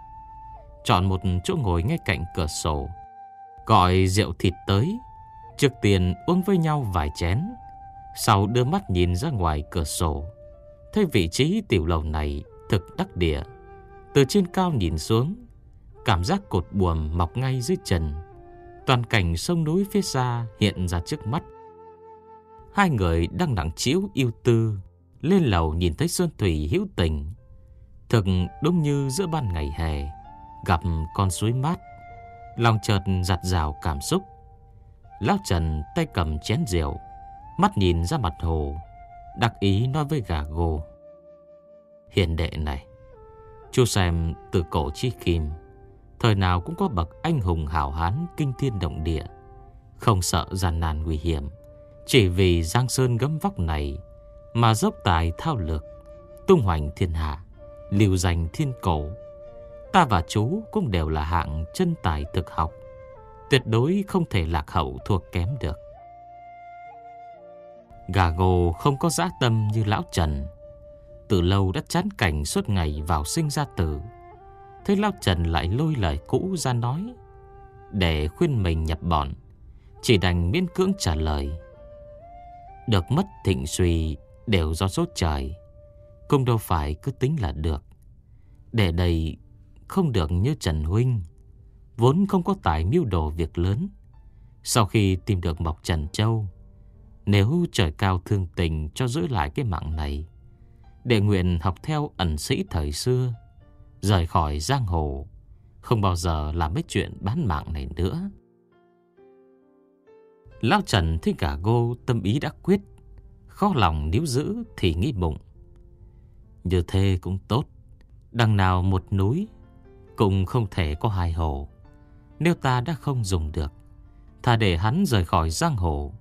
Chọn một chỗ ngồi ngay cạnh cửa sổ, Gọi rượu thịt tới. Trước tiên uống với nhau vài chén, Sau đưa mắt nhìn ra ngoài cửa sổ. Thấy vị trí tiểu lầu này thực đắc địa. Từ trên cao nhìn xuống, Cảm giác cột buồm mọc ngay dưới chân. Toàn cảnh sông núi phía xa hiện ra trước mắt. Hai người đang nặng chiếu yêu tư, Lên lầu nhìn thấy xuân Thủy hữu tình. Thực đúng như giữa ban ngày hè, Gặp con suối mát. Lòng chợt giặt rào cảm xúc. Lão Trần tay cầm chén rượu, Mắt nhìn ra mặt hồ Đặc ý nói với gà gô Hiền đệ này, Chú xem từ cổ chi kim, Thời nào cũng có bậc anh hùng hảo hán kinh thiên động địa, Không sợ gian nan nguy hiểm. Chỉ vì Giang Sơn gấm vóc này Mà dốc tài thao lược, Tung hoành thiên hạ Liều giành thiên cổ. Ta và chú cũng đều là hạng chân tài thực học, Tuyệt đối không thể lạc hậu thuộc kém được. Gà gồ không có dã tâm như lão Trần. Từ lâu đã chán cảnh suốt ngày vào sinh ra tử. Thế lão Trần lại lôi lời cũ ra nói, Để khuyên mình nhập bọn, Chỉ đành miễn cưỡng trả lời. Được mất thịnh suy đều do số trời. Cũng đâu phải cứ tính là được. Để đây không được như Trần Huynh, Vốn không có tài mưu đồ việc lớn. Sau khi tìm được Mộc Trần Châu, Nếu trời cao thương tình cho giữ lại cái mạng này, Để nguyện học theo ẩn sĩ thời xưa, Rời khỏi giang hồ, Không bao giờ làm mấy chuyện bán mạng này nữa. Lão Trần thấy cả gô tâm ý đã quyết, Khó lòng níu giữ thì nghĩ bụng. Như thế cũng tốt, Đằng nào một núi Cũng không thể có hai hồ. Nếu ta đã không dùng được, Thà để hắn rời khỏi giang hồ,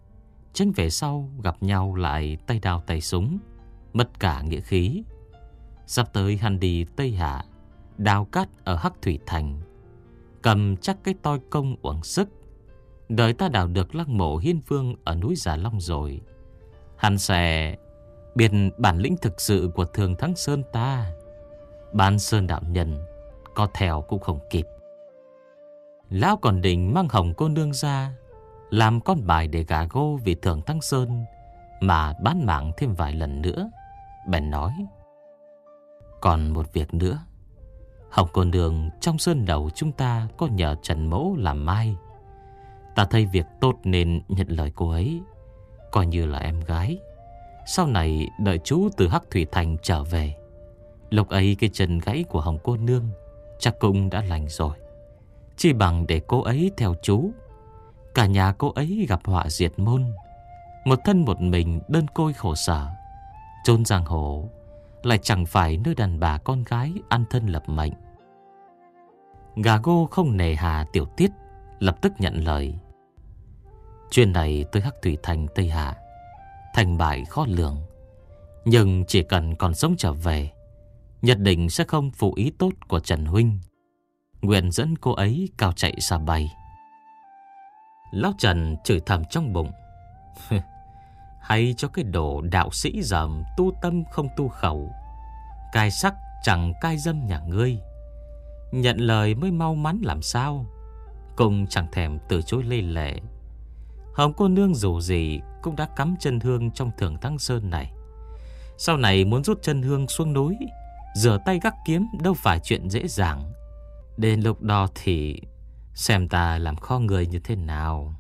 Tránh về sau gặp nhau lại tay đao tay súng, Mất cả nghĩa khí. Sắp tới hắn đi Tây Hạ, Đào cát ở Hắc Thủy Thành, Cầm chắc cái toi công uổng sức Đợi ta đào được lăng mộ hiên vương Ở núi Giả Long rồi. Hắn sẽ biết bản lĩnh thực sự của Thường Thắng Sơn ta. Ban Sơn Đạo Nhân Có theo cũng không kịp. Lão còn định mang hồng cô nương ra Làm con bài để gà gô Vì Thường Thắng Sơn Mà bán mạng thêm vài lần nữa. Bèn nói, Còn một việc nữa. Hồng cô nương trong sơn đầu chúng ta Có nhờ Trần Mẫu làm mai Ta thấy việc tốt nên nhận lời cô ấy. Coi như là em gái. Sau này, đợi chú từ Hắc Thủy Thành trở về. Lúc ấy, cái chân gãy của Hồng cô nương Chắc cũng đã lành rồi. Chỉ bằng để cô ấy theo chú. Cả nhà cô ấy gặp họa diệt môn. Một thân một mình đơn côi khổ sở. Trôn giang hồ, Lại chẳng phải nơi đàn bà con gái Ăn thân lập mệnh. Gà gô không nề hà tiểu tiết, Lập tức nhận lời. Chuyện này tới Hắc Thủy Thành Tây Hạ. Thành bại khó lường. Nhưng chỉ cần còn sống trở về, Nhất định sẽ không phụ ý tốt của Trần Huynh. Nguyện dẫn cô ấy cao chạy xa bay. Lão Trần chửi thầm trong bụng. *laughs* Hay cho cái đồ đạo sĩ dầm Tu tâm không tu khẩu. Cai sắc chẳng cai dâm nhà ngươi. Nhận lời mới mau mắn làm sao. Cùng chẳng thèm từ chối lê lệ. Hồng cô nương dù gì Cũng đã cắm chân hương trong thường thăng sơn này. Sau này muốn rút chân hương xuống núi, Rửa tay gắt kiếm đâu phải chuyện dễ dàng. Đến lúc đó thì Xem ta làm kho người như thế nào.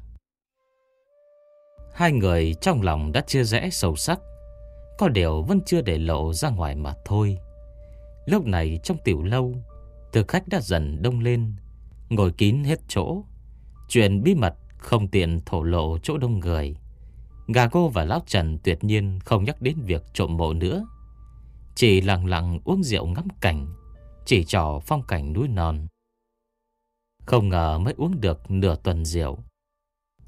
Hai người trong lòng đã chia rẽ sâu sắc, Có điều vẫn chưa để lộ ra ngoài mà thôi. Lúc này trong tiểu lâu Thực khách đã dần đông lên, Ngồi kín hết chỗ, Chuyện bí mật không tiện thổ lộ chỗ đông người. Gà cô và Lão Trần tuyệt nhiên không nhắc đến việc trộm mộ nữa. Chỉ lặng lặng uống rượu ngắm cảnh, Chỉ trò phong cảnh núi non. Không ngờ mới uống được nửa tuần rượu.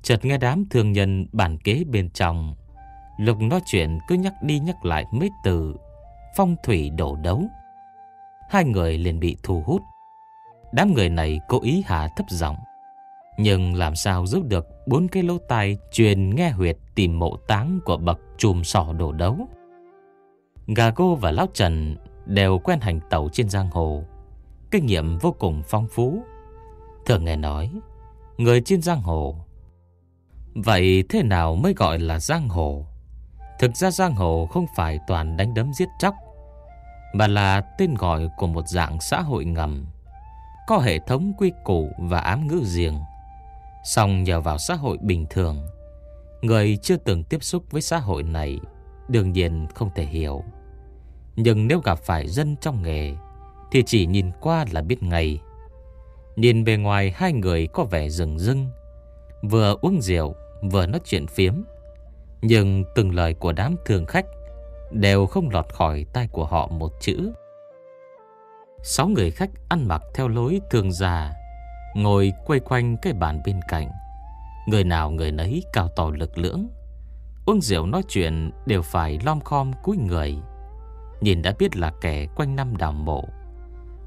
Chợt nghe đám thương nhân bản kế bên trong Lục nói chuyện cứ nhắc đi nhắc lại mấy từ, Phong thủy đổ đấu. Hai người liền bị thu hút. Đám người này cố ý hạ thấp giọng. Nhưng làm sao giúp được Bốn cái lỗ tai truyền nghe huyệt Tìm mộ táng của bậc chùm sỏ đổ đấu? Gà cô và Lão Trần Đều quen hành tàu trên giang hồ, Kinh nghiệm vô cùng phong phú. Thường nghe nói, Người trên giang hồ, Vậy thế nào mới gọi là giang hồ? Thực ra giang hồ không phải toàn đánh đấm giết chóc, Mà là tên gọi của một dạng xã hội ngầm, Có hệ thống quy củ và ám ngữ riêng. Xong nhờ vào xã hội bình thường, Người chưa từng tiếp xúc với xã hội này Đương nhiên không thể hiểu. Nhưng nếu gặp phải dân trong nghề Thì chỉ nhìn qua là biết ngay. Nhìn bề ngoài hai người có vẻ rừng rưng, Vừa uống rượu, Vừa nói chuyện phiếm. Nhưng từng lời của đám thường khách Đều không lọt khỏi tai của họ một chữ. Sáu người khách ăn mặc theo lối thường già Ngồi quay quanh cái bàn bên cạnh. Người nào người nấy cao to lực lưỡng. Uống rượu nói chuyện đều phải lom khom cúi người. Nhìn đã biết là kẻ quanh năm đào mộ.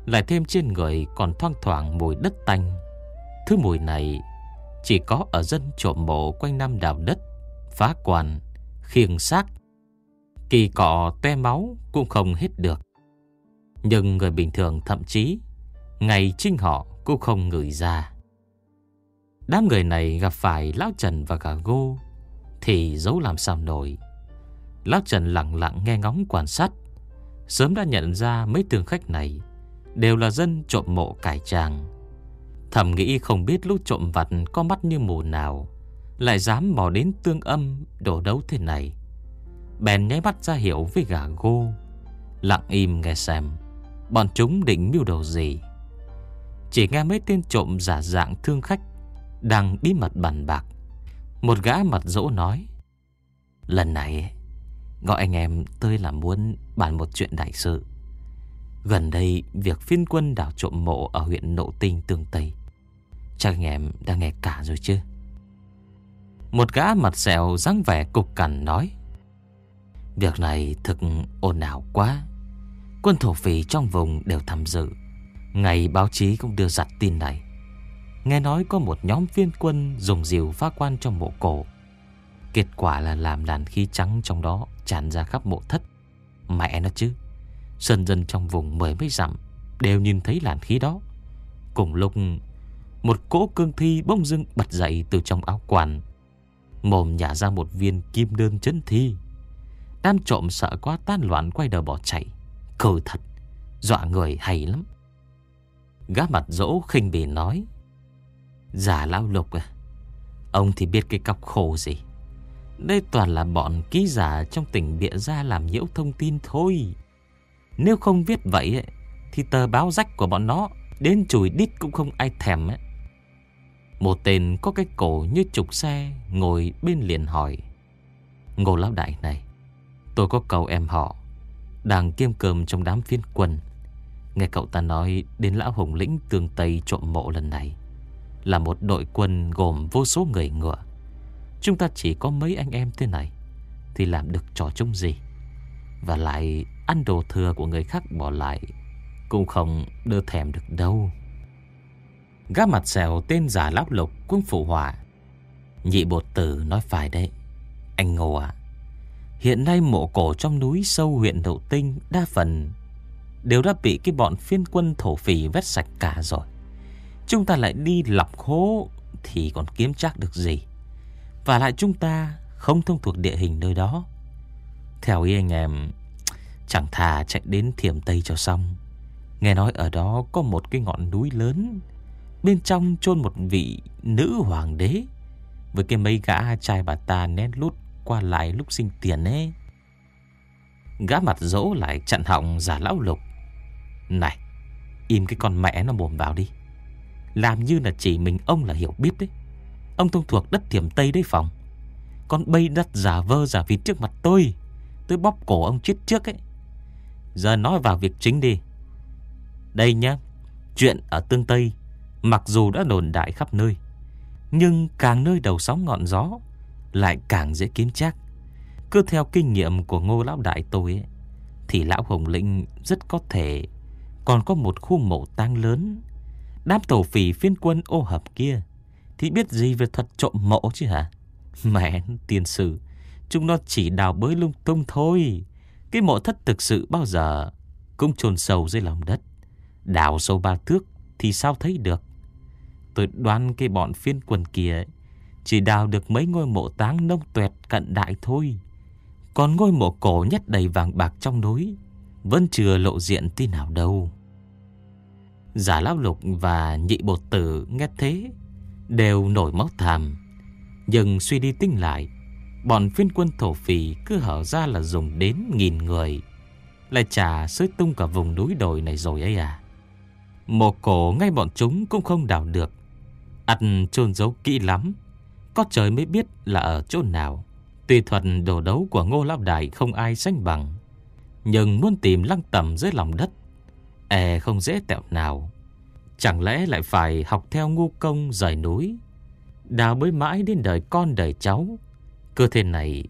Lại thêm trên người còn thoang thoảng mùi đất tanh. Thứ mùi này chỉ có ở dân trộm mộ quanh năm đào đất Phá quan, khiêng xác. Kỳ cọ toe máu cũng không hết được. Nhưng người bình thường thậm chí Ngày trinh họ cũng không ngửi ra. Đám người này gặp phải Lão Trần và cả Gô Thì giấu làm sao nổi. Lão Trần lặng lặng nghe ngóng quan sát, Sớm đã nhận ra mấy tường khách này Đều là dân trộm mộ cải trang. Thầm nghĩ không biết lúc trộm vặt Có mắt như mù nào, Lại dám bỏ đến tương âm Đổ đấu thế này. Bèn nháy mắt ra hiệu với gà gô Lặng im nghe xem, Bọn chúng định mưu đồ gì. Chỉ nghe mấy tên trộm giả dạng thương khách Đang bí mật bàn bạc. Một gã mặt dỗ nói, Lần này, Gọi anh em tôi là muốn bàn một chuyện đại sự. Gần đây, Việc phiên quân đảo trộm mộ Ở huyện Nộ Tinh Tương Tây. Chắc anh em đã nghe cả rồi chứ? Một gã mặt sẹo dáng vẻ cục cằn nói, Việc này thực ồn ào quá. Quân thổ phỉ trong vùng đều tham dự. Ngày báo chí cũng đưa giặt tin này. Nghe nói có một nhóm viên quân dùng diều phá quan trong mộ cổ. Kết quả là làm đàn khí trắng trong đó tràn ra khắp mộ thất. Mẹ nó chứ Sơn dân trong vùng mười mấy dặm Đều nhìn thấy làn khí đó. Cùng lúc Một cỗ cương thi bông dưng bật dậy từ trong áo quần, Mồm nhả ra một viên kim đơn chấn thi. Đám trộm sợ quá tan loạn quay đầu bỏ chạy. Cờ thật Dọa người hay lắm. Gã mặt dỗ khinh bỉ nói. Giả lão lục à Ông thì biết cái cọc khổ gì. Đây toàn là bọn ký giả Trong tỉnh địa ra làm nhiễu thông tin thôi. Nếu không viết vậy Thì tờ báo rách của bọn nó, Đến chùi đít cũng không ai thèm ấy. Một tên có cái cổ như trục xe Ngồi bên liền hỏi. Ngô lão đại này, Tôi có cầu em họ, Đang kiêm cơm trong đám phiên quân Nghe cậu ta nói Đến lão hùng lĩnh tường Tây trộm mộ lần này, Là một đội quân gồm vô số người ngựa. Chúng ta chỉ có mấy anh em thế này Thì làm được trò trông gì? Và lại, ăn đồ thừa của người khác bỏ lại Cũng không đưa thèm được đâu. Gá mặt xèo tên giả lão lục quân phụ hỏa Nhị bột tử nói phải đấy, Anh Ngô ạ. Hiện nay mộ cổ trong núi sâu huyện Đậu Tinh đa phần đều đã bị cái bọn phiên quân thổ phỉ vét sạch cả rồi. Chúng ta lại đi lọc hố thì còn kiếm chắc được gì. Và lại chúng ta không thông thuộc địa hình nơi đó. Theo ý anh em, chẳng thà chạy đến thiểm Tây cho xong. Nghe nói ở đó có một cái ngọn núi lớn, bên trong chôn một vị nữ hoàng đế với cái mấy gã trai bà ta nén lút qua lại lúc sinh tiền ấy. Gã mặt dỗ lại chặn họng giả lão lục. Này, im cái con mẹ nó mồm vào đi. Làm như là chỉ mình ông là hiểu biết đấy. Ông thông thuộc đất thiểm Tây đấy phòng. Con bay đất giả vơ giả vịt trước mặt tôi. Tôi bóp cổ ông chết trước ấy. Giờ nói vào việc chính đi. Đây nhá, chuyện ở Tương Tây mặc dù đã đồn đại khắp nơi, nhưng càng nơi đầu sóng ngọn gió lại càng dễ kiếm chắc. Cứ theo kinh nghiệm của ngô lão đại tôi ấy, thì lão Hồng Linh rất có thể còn có một khu mộ tang lớn. Đám tổ phỉ phiên quân ô hợp kia thì biết gì về thuật trộm mộ chứ hả? *laughs* Mẹ tiền sử, chúng nó chỉ đào bới lung tung thôi. Cái mộ thất thực sự bao giờ cũng chôn sâu dưới lòng đất. Đào sâu ba thước thì sao thấy được? Tôi đoán cái bọn phiên quân kia ấy, chỉ đào được mấy ngôi mộ táng nông tuẹt cận đại thôi Còn ngôi mộ cổ nhất đầy vàng bạc trong núi Vẫn chưa lộ diện tí nào đâu Giả lão lục và nhị bột tử nghe thế, Đều nổi máu thàm Nhưng suy đi tinh lại, Bọn phiên quân thổ phỉ cứ hở ra là dùng đến nghìn người, Lại trả sới tung cả vùng núi đồi này rồi ấy à. Một cổ ngay bọn chúng cũng không đào được. Ăn chôn giấu kỹ lắm, có trời mới biết là ở chỗ nào. Tùy thuật đồ đấu của ngô lão đại Không ai sánh bằng, Nhưng muốn tìm lăng tầm dưới lòng đất E không dễ tẹo nào. Chẳng lẽ lại phải học theo ngu công rời núi? Đào bới mãi đến đời con đời cháu. Cơ thể này,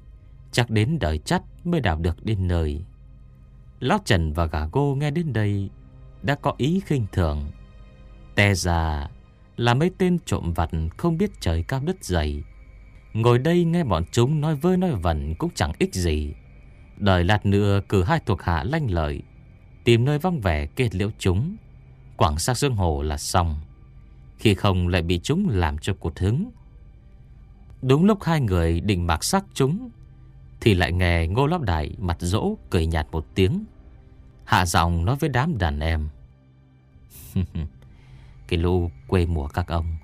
Chắc đến đời chắt mới đào được đến nơi. Lão Trần và gà gô nghe đến đây, Đã có ý khinh thường. Tè già là mấy tên trộm vặt không biết trời cao đất dày. Ngồi đây nghe bọn chúng nói vơi nói vẩn cũng chẳng ích gì. Đời lạt nữa cử hai thuộc hạ lanh lợi Tìm nơi vắng vẻ kết liễu chúng. Quảng sát xương hồ là xong, Khi không lại bị chúng làm cho cột hứng. Đúng lúc hai người định mặc sắc chúng, Thì lại nghe ngô lóc đại mặt dỗ cười nhạt một tiếng. Hạ giọng nói với đám đàn em, *laughs* Cái lũ quê mùa các ông,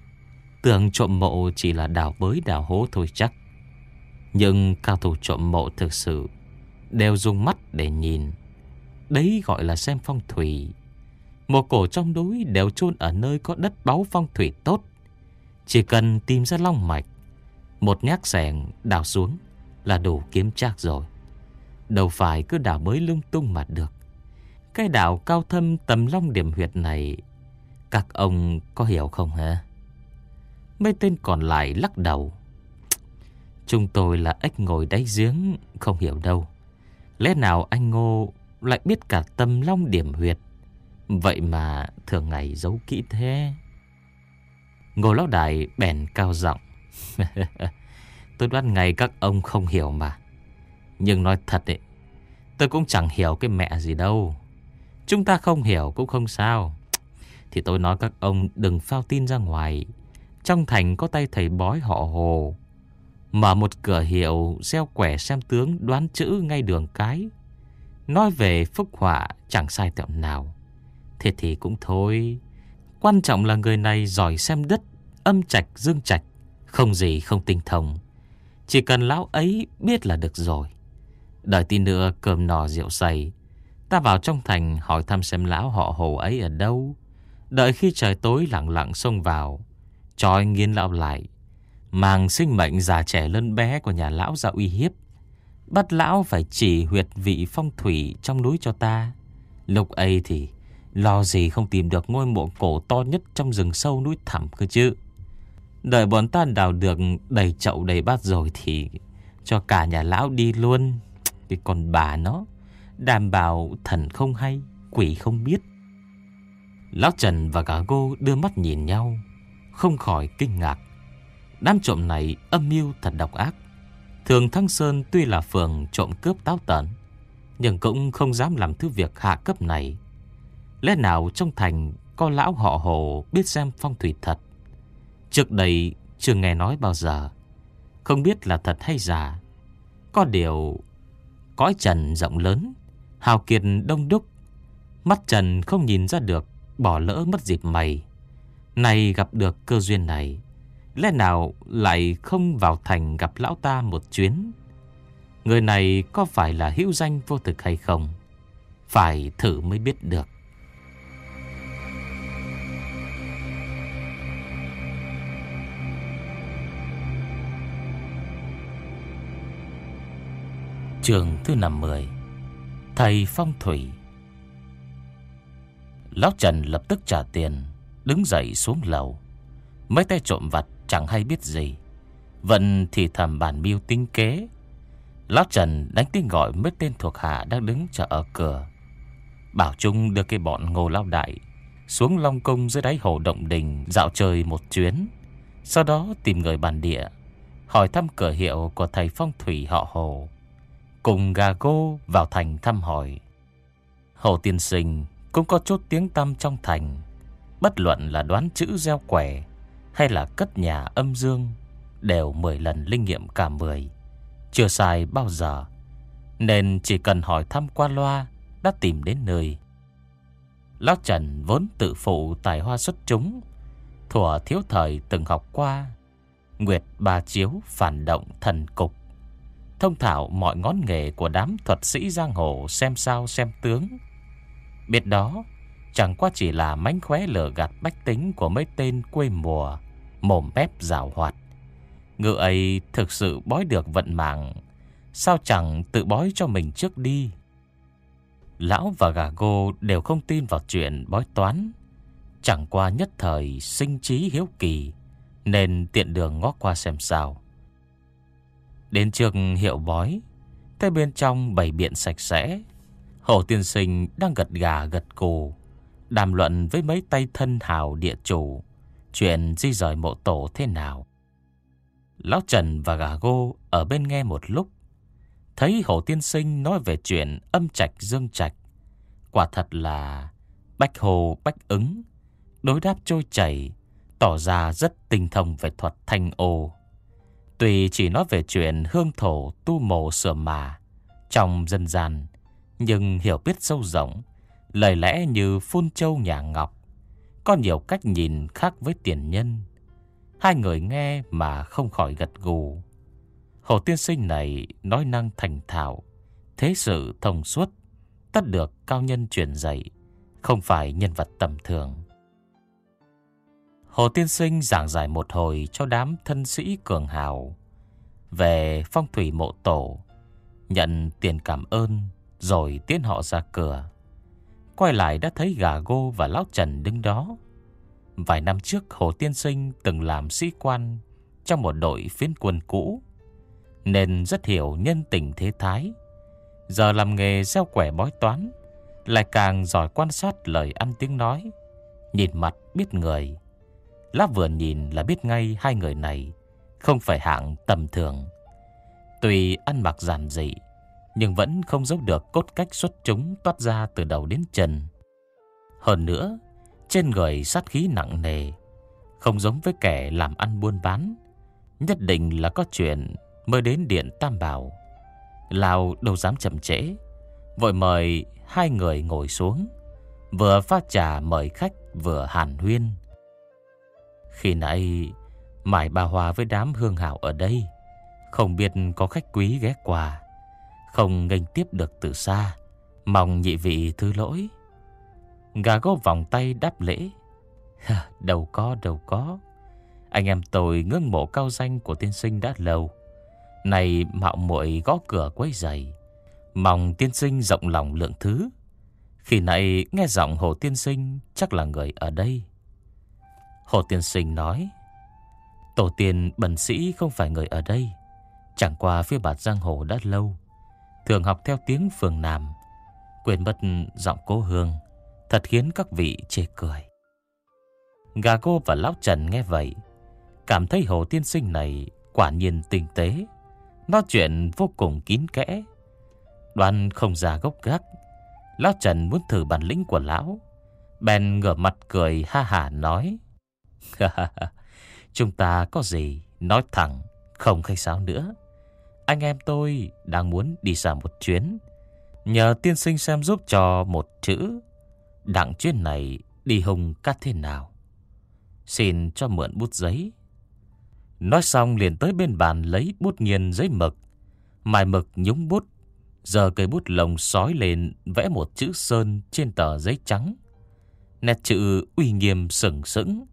Tưởng trộm mộ chỉ là đào bới đào hố thôi chắc. Nhưng cao thủ trộm mộ thực sự Đều dùng mắt để nhìn. Đấy gọi là xem phong thủy. Mộ cổ trong núi đều chôn ở nơi có đất báu phong thủy tốt. Chỉ cần tìm ra long mạch, Một nhát sẻng đào xuống Là đủ kiếm chắc rồi. Đâu phải cứ đào mới lung tung mà được. Cái đảo cao thâm tầm long điểm huyệt này, Các ông có hiểu không hả? Mấy tên còn lại lắc đầu. Chúng tôi là ếch ngồi đáy giếng, Không hiểu đâu. Lẽ nào anh Ngô lại biết cả tâm long điểm huyệt. Vậy mà thường ngày giấu kỹ thế. Ngô Lão Đại bèn cao giọng. *laughs* Tôi đoán ngày các ông không hiểu mà. Nhưng nói thật ấy, Tôi cũng chẳng hiểu cái mẹ gì đâu. Chúng ta không hiểu cũng không sao. Thì tôi nói các ông đừng phao tin ra ngoài. Trong thành có tay thầy bói họ hồ. Mở một cửa hiệu, Gieo quẻ xem tướng đoán chữ ngay đường cái. Nói về phúc họa chẳng sai tẹo nào. Thế thì cũng thôi, Quan trọng là người này giỏi xem đất, Âm trạch, dương trạch, Không gì không tinh thông. Chỉ cần lão ấy biết là được rồi. Đợi tí nữa cơm nò rượu say, Ta vào trong thành hỏi thăm xem lão họ hồ ấy ở đâu. Đợi khi trời tối lặng lặng xông vào Chói nghiến lão lại, Mang sinh mệnh già trẻ lân bé của nhà lão ra uy hiếp. Bắt lão phải chỉ huyệt vị phong thủy trong núi cho ta. Lúc ấy thì, Lo gì không tìm được ngôi mộ cổ to nhất trong rừng sâu núi thẳm cơ chứ? Đợi bọn ta đào được đầy chậu đầy bát rồi thì Cho cả nhà lão đi luôn. Thì còn bà nó, Đảm bảo thần không hay, Quỷ không biết. Lão Trần và cả cô đưa mắt nhìn nhau, Không khỏi kinh ngạc. Đám trộm này âm mưu thật độc ác. Thường Thăng Sơn tuy là phường trộm cướp táo tận Nhưng cũng không dám làm thứ việc hạ cấp này. Lẽ nào trong thành Có lão họ hồ biết xem phong thủy thật? Trước đây chưa nghe nói bao giờ. Không biết là thật hay giả. Có điều, Cõi trần rộng lớn, Hào kiệt đông đúc. Mắt trần không nhìn ra được, Bỏ lỡ mất dịp mày. Này gặp được cơ duyên này Lẽ nào lại không vào thành gặp lão ta một chuyến? Người này có phải là hữu danh vô thực hay không? Phải thử mới biết được. Trường thứ năm mười Thầy phong thủy. Lão Trần lập tức trả tiền, Đứng dậy xuống lầu, Mấy tay trộm vặt chẳng hay biết gì. Vẫn thì thầm bản biêu tinh kế. Lão Trần đánh tiếng gọi mấy tên thuộc hạ đang đứng chờ ở cửa. Bảo Chung đưa cái bọn ngô lao đại Xuống Long Cung dưới đáy hồ Động Đình Dạo chơi một chuyến. Sau đó tìm người bản địa, Hỏi thăm cửa hiệu của thầy phong thủy họ Hồ. Cùng gà gô vào thành thăm hỏi. Hồ Tiên Sinh cũng có chút tiếng tăm trong thành, Bất luận là đoán chữ gieo quẻ hay là cất nhà âm dương đều 10 lần linh nghiệm cả 10. Chưa sai bao giờ. Nên chỉ cần hỏi thăm qua loa đã tìm đến nơi. Lão Trần vốn tự phụ tài hoa xuất chúng. Thuở thiếu thời từng học qua. Nguyệt ba chiếu phản động thần cục. Thông thạo mọi ngón nghề của đám thuật sĩ giang hồ xem sao xem tướng. Biết đó, chẳng qua chỉ là mánh khóe lửa gạt bách tính của mấy tên quê mùa mồm bép rào hoạt. Ngựa ấy thực sự bói được vận mạng, sao chẳng tự bói cho mình trước đi. Lão và gà gô đều không tin vào chuyện bói toán, chẳng qua nhất thời sinh trí hiếu kỳ, nên tiện đường ngó qua xem sao. Đến trường hiệu bói, Tới bên trong bày biện sạch sẽ Hồ tiên sinh đang gật gà gật cù Đàm luận với mấy tay thân hào địa chủ. Chuyện di rời mộ tổ thế nào? Lão Trần và gà gô Ở bên nghe một lúc. Thấy Hồ Tiên Sinh nói về chuyện âm trạch, dương trạch. Quả thật là Bách Hồ Bách ứng. Đối đáp trôi chảy, Tỏ ra rất tinh thông về thuật thanh ô. Tuy chỉ nói về chuyện hương thổ tu mộ sửa mà Trong dân gian, Nhưng hiểu biết sâu rộng Lời lẽ như phun châu nhà ngọc. Có nhiều cách nhìn khác với tiền nhân. Hai người nghe mà không khỏi gật gù. Hồ tiên sinh này nói năng thành thạo. Thế sự thông suốt Tất được cao nhân truyền dạy Không phải nhân vật tầm thường. Hồ tiên sinh giảng giải một hồi cho đám thân sĩ cường hào. Về phong thủy mộ tổ, nhận tiền cảm ơn rồi tiến họ ra cửa. Quay lại đã thấy gà gô và lão Trần đứng đó. Vài năm trước Hồ Tiên Sinh từng làm sĩ quan trong một đội phiến quân cũ, nên rất hiểu nhân tình thế thái. Giờ làm nghề gieo quẻ bói toán, lại càng giỏi quan sát lời ăn tiếng nói, nhìn mặt biết người. Lá vừa nhìn là biết ngay hai người này không phải hạng tầm thường. Tuy ăn mặc giản dị, nhưng vẫn không giấu được cốt cách xuất chúng toát ra từ đầu đến chân. Hơn nữa, trên người sát khí nặng nề, không giống với kẻ làm ăn buôn bán, nhất định là có chuyện mới đến điện Tam Bảo. Lào đâu dám chậm trễ, vội mời hai người ngồi xuống, vừa pha trà mời khách vừa hàn huyên. Khi nãy Mải bà hòa với đám hương hảo ở đây Không biết có khách quý ghé qua không nghênh tiếp được từ xa. Mong nhị vị thứ lỗi. Gà gô vòng tay đáp lễ. Đâu có đâu có. Anh em tôi ngưỡng mộ cao danh của tiên sinh đã lâu. Này mạo muội gõ cửa quấy giày. Mong tiên sinh rộng lòng lượng thứ. Khi nãy nghe giọng Hồ Tiên Sinh, Chắc là người ở đây. Hồ Tiên Sinh nói, Tổ tiên bần sĩ không phải người ở đây. Chẳng qua phía bạt giang hồ đã lâu. Thường học theo tiếng phường Nam, Quên mất giọng cố Hương, Thật khiến các vị chê cười. Gà cô và Lão Trần nghe vậy, Cảm thấy hồ tiên sinh này Quả nhiên tinh tế, Nói chuyện vô cùng kín kẽ. Đoan không ra gốc gác, Lão Trần muốn thử bản lĩnh của Lão, Bèn ngửa mặt cười ha hà nói *laughs* Chúng ta có gì nói thẳng, Không khai sáo nữa. Anh em tôi đang muốn đi xa một chuyến. Nhờ tiên sinh xem giúp cho một chữ. Đặng chuyến này đi hùng cắt thế nào? Xin cho mượn bút giấy. Nói xong liền tới bên bàn lấy bút nghiền giấy mực. Mài mực nhúng bút. Giờ cây bút lồng sói lên Vẽ một chữ sơn trên tờ giấy trắng. Nét chữ uy nghiêm sừng sững.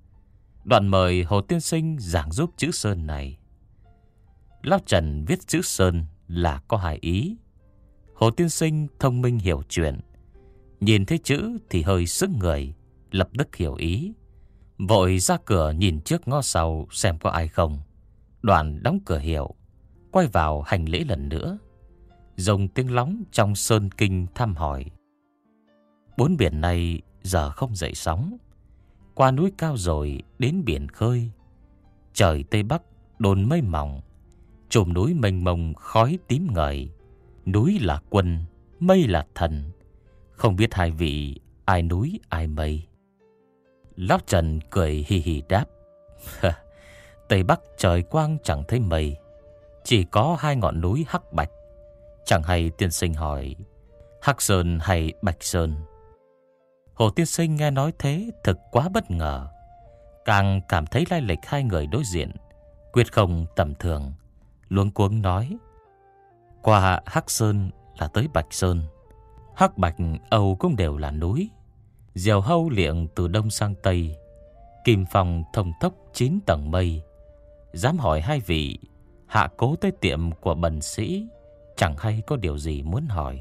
Đoạn mời Hồ Tiên Sinh giảng giúp chữ Sơn này. Lão Trần viết chữ Sơn là có hài ý. Hồ Tiên Sinh thông minh hiểu chuyện. Nhìn thấy chữ thì hơi sức người, lập tức hiểu ý. Vội ra cửa nhìn trước ngó sau xem có ai không. Đoàn đóng cửa hiệu, quay vào hành lễ lần nữa. Dùng tiếng lóng trong sơn kinh thăm hỏi. Bốn biển này giờ không dậy sóng. Qua núi cao rồi đến biển khơi Trời Tây Bắc đồn mây mỏng Trùm núi mênh mông khói tím ngời. Núi là quân, mây là thần. Không biết hai vị ai núi ai mây. Lão Trần cười hì hì đáp Tây Bắc trời quang chẳng thấy mây. Chỉ có hai ngọn núi hắc bạch. Chẳng hay tiên sinh hỏi Hắc Sơn hay Bạch Sơn? Hồ Tiên Sinh nghe nói thế thực quá bất ngờ. Càng cảm thấy lai lịch hai người đối diện, quyết không tầm thường. Luống cuống nói, qua Hắc Sơn là tới Bạch Sơn. Hắc Bạch Âu cũng đều là núi. Dèo hâu liệng từ đông sang tây. Kim phòng thông tốc chín tầng mây. Dám hỏi hai vị, hạ cố tới tiệm của bần sĩ, chẳng hay có điều gì muốn hỏi.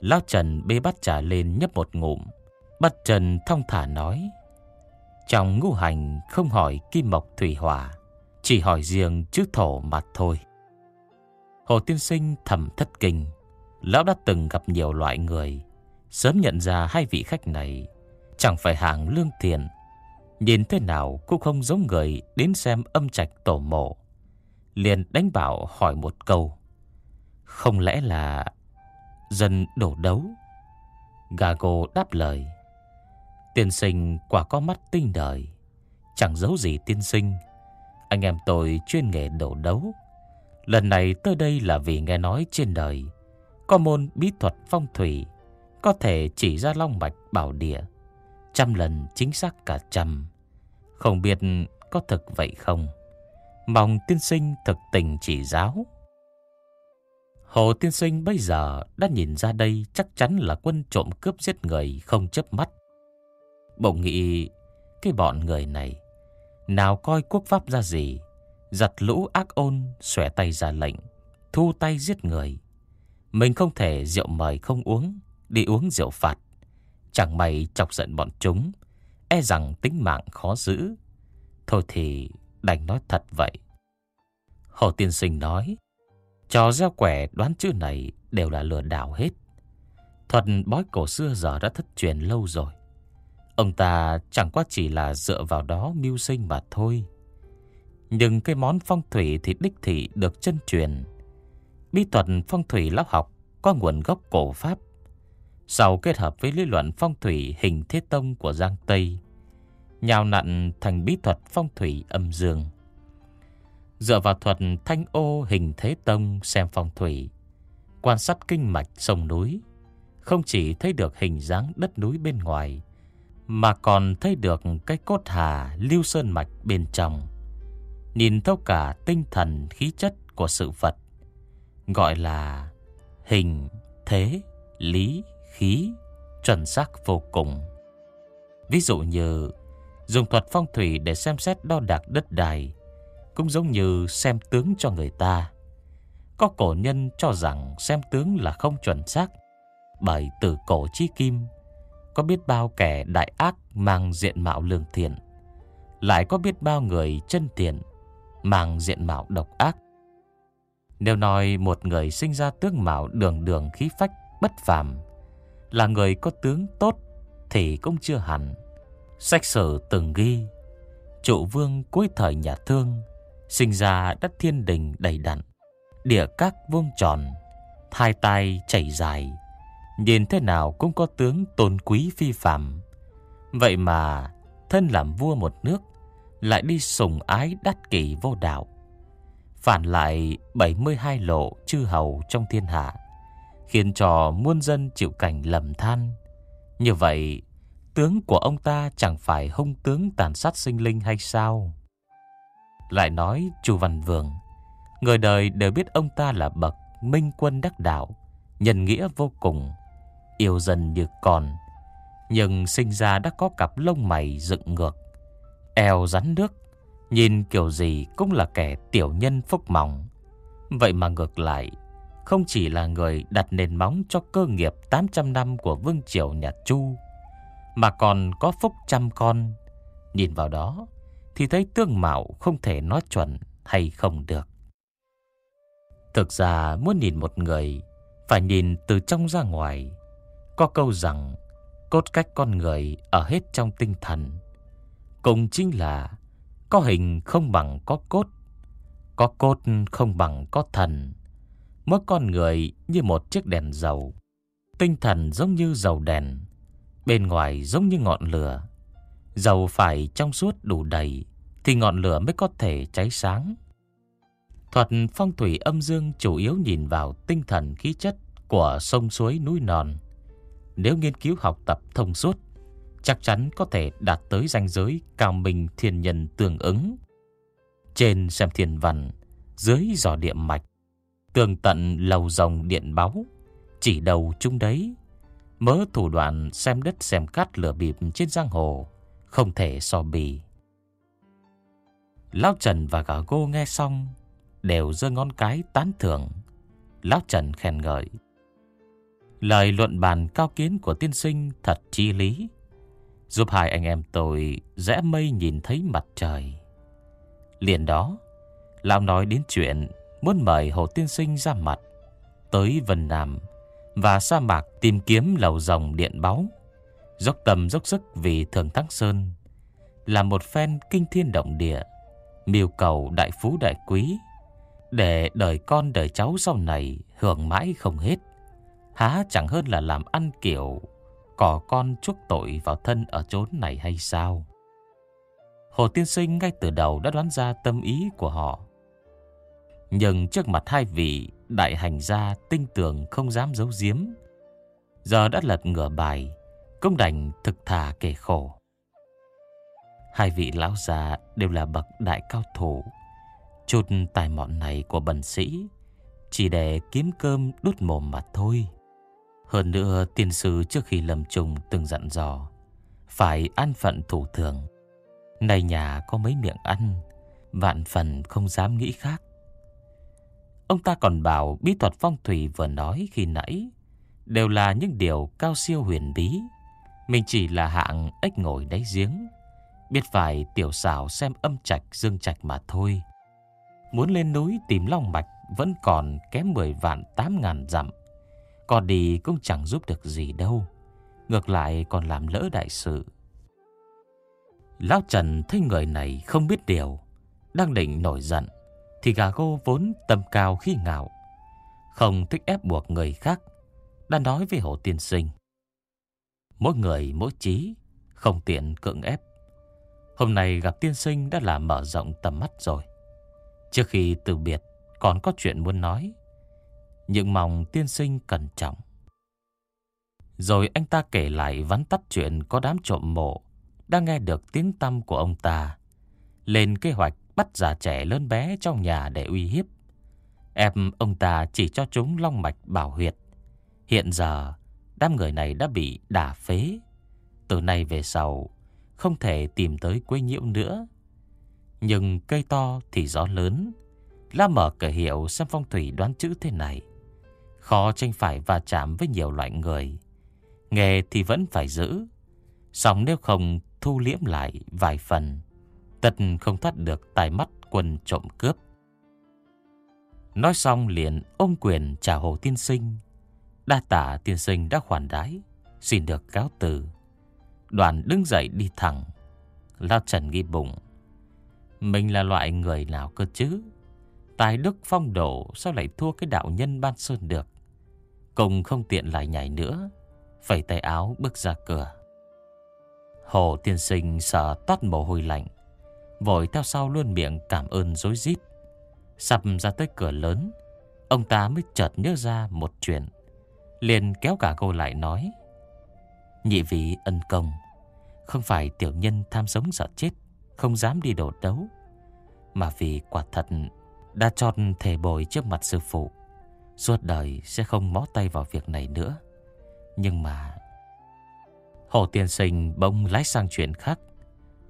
Lão Trần bê bát trà lên nhấp một ngụm, Bát Trần thông thả nói Trong ngũ hành không hỏi kim mộc thủy hỏa chỉ hỏi riêng chữ thổ mặt thôi Hồ Tiên Sinh thầm thất kinh. Lão đã từng gặp nhiều loại người. Sớm nhận ra hai vị khách này, chẳng phải hạng lương thiện. Nhìn thế nào cũng không giống người đến xem âm trạch tổ mộ. Liền đánh bảo hỏi một câu. Không lẽ là dân đổ đấu? Gago đáp lời. Tiên sinh quả có mắt tinh đời. Chẳng giấu gì tiên sinh. Anh em tôi chuyên nghề đổ đấu. Lần này tới đây là vì nghe nói trên đời có môn bí thuật phong thủy, có thể chỉ ra long mạch bảo địa, trăm lần chính xác cả trăm. Không biết có thực vậy không? Mong tiên sinh thực tình chỉ giáo. Hồ tiên sinh bây giờ đã nhìn ra đây chắc chắn là quân trộm cướp giết người không chấp mắt. Bỗng nghĩ cái bọn người này nào coi quốc pháp ra gì, giật lũ ác ôn xòe tay ra lệnh, thu tay giết người. Mình không thể rượu mời không uống, đi uống rượu phạt. Chẳng may chọc giận bọn chúng, e rằng tính mạng khó giữ. Thôi thì đành nói thật vậy. Hồ Tiên Sinh nói, trò gieo quẻ đoán chữ này đều là lừa đảo hết. Thuật bói cổ xưa giờ đã thất truyền lâu rồi. Ông ta chẳng qua chỉ là dựa vào đó mưu sinh mà thôi. Nhưng cái món phong thủy thì đích thị được chân truyền. Bí thuật phong thủy lão học có nguồn gốc cổ Pháp. Sau kết hợp với lý luận phong thủy hình thế tông của Giang Tây, nhào nặn thành bí thuật phong thủy âm dương. Dựa vào thuật thanh ô hình thế tông xem phong thủy, quan sát kinh mạch sông núi, không chỉ thấy được hình dáng đất núi bên ngoài, mà còn thấy được cái cốt hà lưu sơn mạch bên trong. Nhìn thấu cả tinh thần khí chất của sự vật, gọi là hình, thế, lý, khí, chuẩn xác vô cùng. Ví dụ như dùng thuật phong thủy để xem xét đo đạc đất đai, cũng giống như xem tướng cho người ta. Có cổ nhân cho rằng xem tướng là không chuẩn xác, bởi từ cổ chí kim có biết bao kẻ đại ác mang diện mạo lương thiện, lại có biết bao người chân thiện mang diện mạo độc ác. Nếu nói một người sinh ra tướng mạo đường đường khí phách bất phàm là người có tướng tốt thì cũng chưa hẳn. Sách sử từng ghi, trụ vương cuối thời nhà Thương sinh ra đất thiên đình đầy đặn, địa các vuông tròn, hai tay chảy dài, nhìn thế nào cũng có tướng tôn quý phi phạm Vậy mà thân làm vua một nước lại đi sùng ái đắt kỷ vô đạo. Phản lại 72 lộ chư hầu trong thiên hạ, khiến cho muôn dân chịu cảnh lầm than. Như vậy, tướng của ông ta chẳng phải hung tướng tàn sát sinh linh hay sao? Lại nói Chu Văn Vương, người đời đều biết ông ta là bậc minh quân đắc đạo, nhân nghĩa vô cùng, yêu dần như con, nhưng sinh ra đã có cặp lông mày dựng ngược, eo rắn nước, nhìn kiểu gì cũng là kẻ tiểu nhân phúc mỏng. Vậy mà ngược lại, không chỉ là người đặt nền móng cho cơ nghiệp 800 năm của vương triều nhà Chu, mà còn có phúc trăm con. Nhìn vào đó thì thấy tương mạo không thể nói chuẩn hay không được. Thực ra muốn nhìn một người phải nhìn từ trong ra ngoài. Có câu rằng cốt cách con người ở hết trong tinh thần. Cũng chính là có hình không bằng có cốt, có cốt không bằng có thần. Mỗi con người như một chiếc đèn dầu, tinh thần giống như dầu đèn, bên ngoài giống như ngọn lửa. Dầu phải trong suốt đủ đầy thì ngọn lửa mới có thể cháy sáng. Thuật phong thủy âm dương chủ yếu nhìn vào tinh thần khí chất của sông suối núi non. Nếu nghiên cứu học tập thông suốt, chắc chắn có thể đạt tới ranh giới cao minh thiên nhân tương ứng. Trên xem thiên văn, dưới dò địa mạch, tường tận lầu rồng điện báo, chỉ đầu chung đấy. Mớ thủ đoạn xem đất xem cát lửa bịp trên giang hồ, không thể so bì. Lão Trần và gã gô nghe xong, đều giơ ngón cái tán thưởng. Lão Trần khen ngợi. Lời luận bàn cao kiến của tiên sinh thật chi lý, giúp hai anh em tôi rẽ mây nhìn thấy mặt trời. Liền đó, Lão nói đến chuyện muốn mời Hồ Tiên Sinh ra mặt tới Vân Nam và sa mạc tìm kiếm lầu rồng điện báu, dốc tầm dốc sức vì Thường Thắng Sơn là một phen kinh thiên động địa, miêu cầu đại phú đại quý để đời con đời cháu sau này hưởng mãi không hết. Há chẳng hơn là làm ăn kiểu cỏ con chuốc tội vào thân ở chốn này hay sao? Hồ Tiên Sinh ngay từ đầu đã đoán ra tâm ý của họ. Nhưng trước mặt hai vị đại hành gia tinh tường không dám giấu giếm. Giờ đã lật ngửa bài, công đành thực thà kể khổ. Hai vị lão già đều là bậc đại cao thủ. Chút tài mọn này của bần sĩ chỉ để kiếm cơm đút mồm mà thôi. Hơn nữa tiên sư trước khi lâm trùng từng dặn dò phải an phận thủ thường. Này nhà có mấy miệng ăn, vạn phần không dám nghĩ khác. Ông ta còn bảo bí thuật phong thủy vừa nói khi nãy đều là những điều cao siêu huyền bí. Mình chỉ là hạng ếch ngồi đáy giếng, biết vài tiểu xảo xem âm trạch dương trạch mà thôi. Muốn lên núi tìm long mạch vẫn còn kém 10 vạn 8 ngàn dặm. Còn đi cũng chẳng giúp được gì đâu. Ngược lại còn làm lỡ đại sự. Lão Trần thấy người này không biết điều, đang định nổi giận thì gà gô vốn tầm cao khi ngạo, không thích ép buộc người khác, đã nói với Hồ Tiên Sinh. Mỗi người mỗi trí, không tiện cưỡng ép. Hôm nay gặp tiên sinh đã là mở rộng tầm mắt rồi. Trước khi từ biệt, còn có chuyện muốn nói. Nhưng mong tiên sinh cẩn trọng. Rồi anh ta kể lại vắn tắt chuyện có đám trộm mộ đang nghe được tiếng tâm của ông ta. Lên kế hoạch bắt già trẻ lớn bé trong nhà để uy hiếp. Em ông ta chỉ cho chúng long mạch bảo huyệt. Hiện giờ, đám người này đã bị đả phế. Từ nay về sau, không thể tìm tới quê nhiễu nữa. Nhưng cây to thì gió lớn. La mở cửa hiệu xem phong thủy đoán chữ thế này. Khó tranh phải va chạm với nhiều loại người. Nghề thì vẫn phải giữ. Xong nếu không thu liễm lại vài phần Tật không thoát được tai mắt quân trộm cướp. Nói xong liền ôm quyền chào Hồ Tiên Sinh. Đa tả Tiên Sinh đã khoản đái, xin được cáo từ. Đoàn đứng dậy đi thẳng. Lao Trần nghi bụng. Mình là loại người nào cơ chứ? Tài đức phong độ sao lại thua cái đạo nhân ban sơn được? Cùng không tiện lại nhảy nữa. Phẩy tay áo bước ra cửa. Hồ tiên sinh sợ toát mồ hôi lạnh, Vội theo sau luôn miệng cảm ơn dối rít sập ra tới cửa lớn, Ông ta mới chợt nhớ ra một chuyện, liền kéo cả cô lại nói, Nhị vị ân công, Không phải tiểu nhân tham sống sợ chết, Không dám đi đổ đấu, Mà vì quả thật Đã tròn thể bồi trước mặt sư phụ Suốt đời sẽ không mó tay vào việc này nữa. Nhưng mà Hồ Tiên Sinh bỗng lái sang chuyện khác,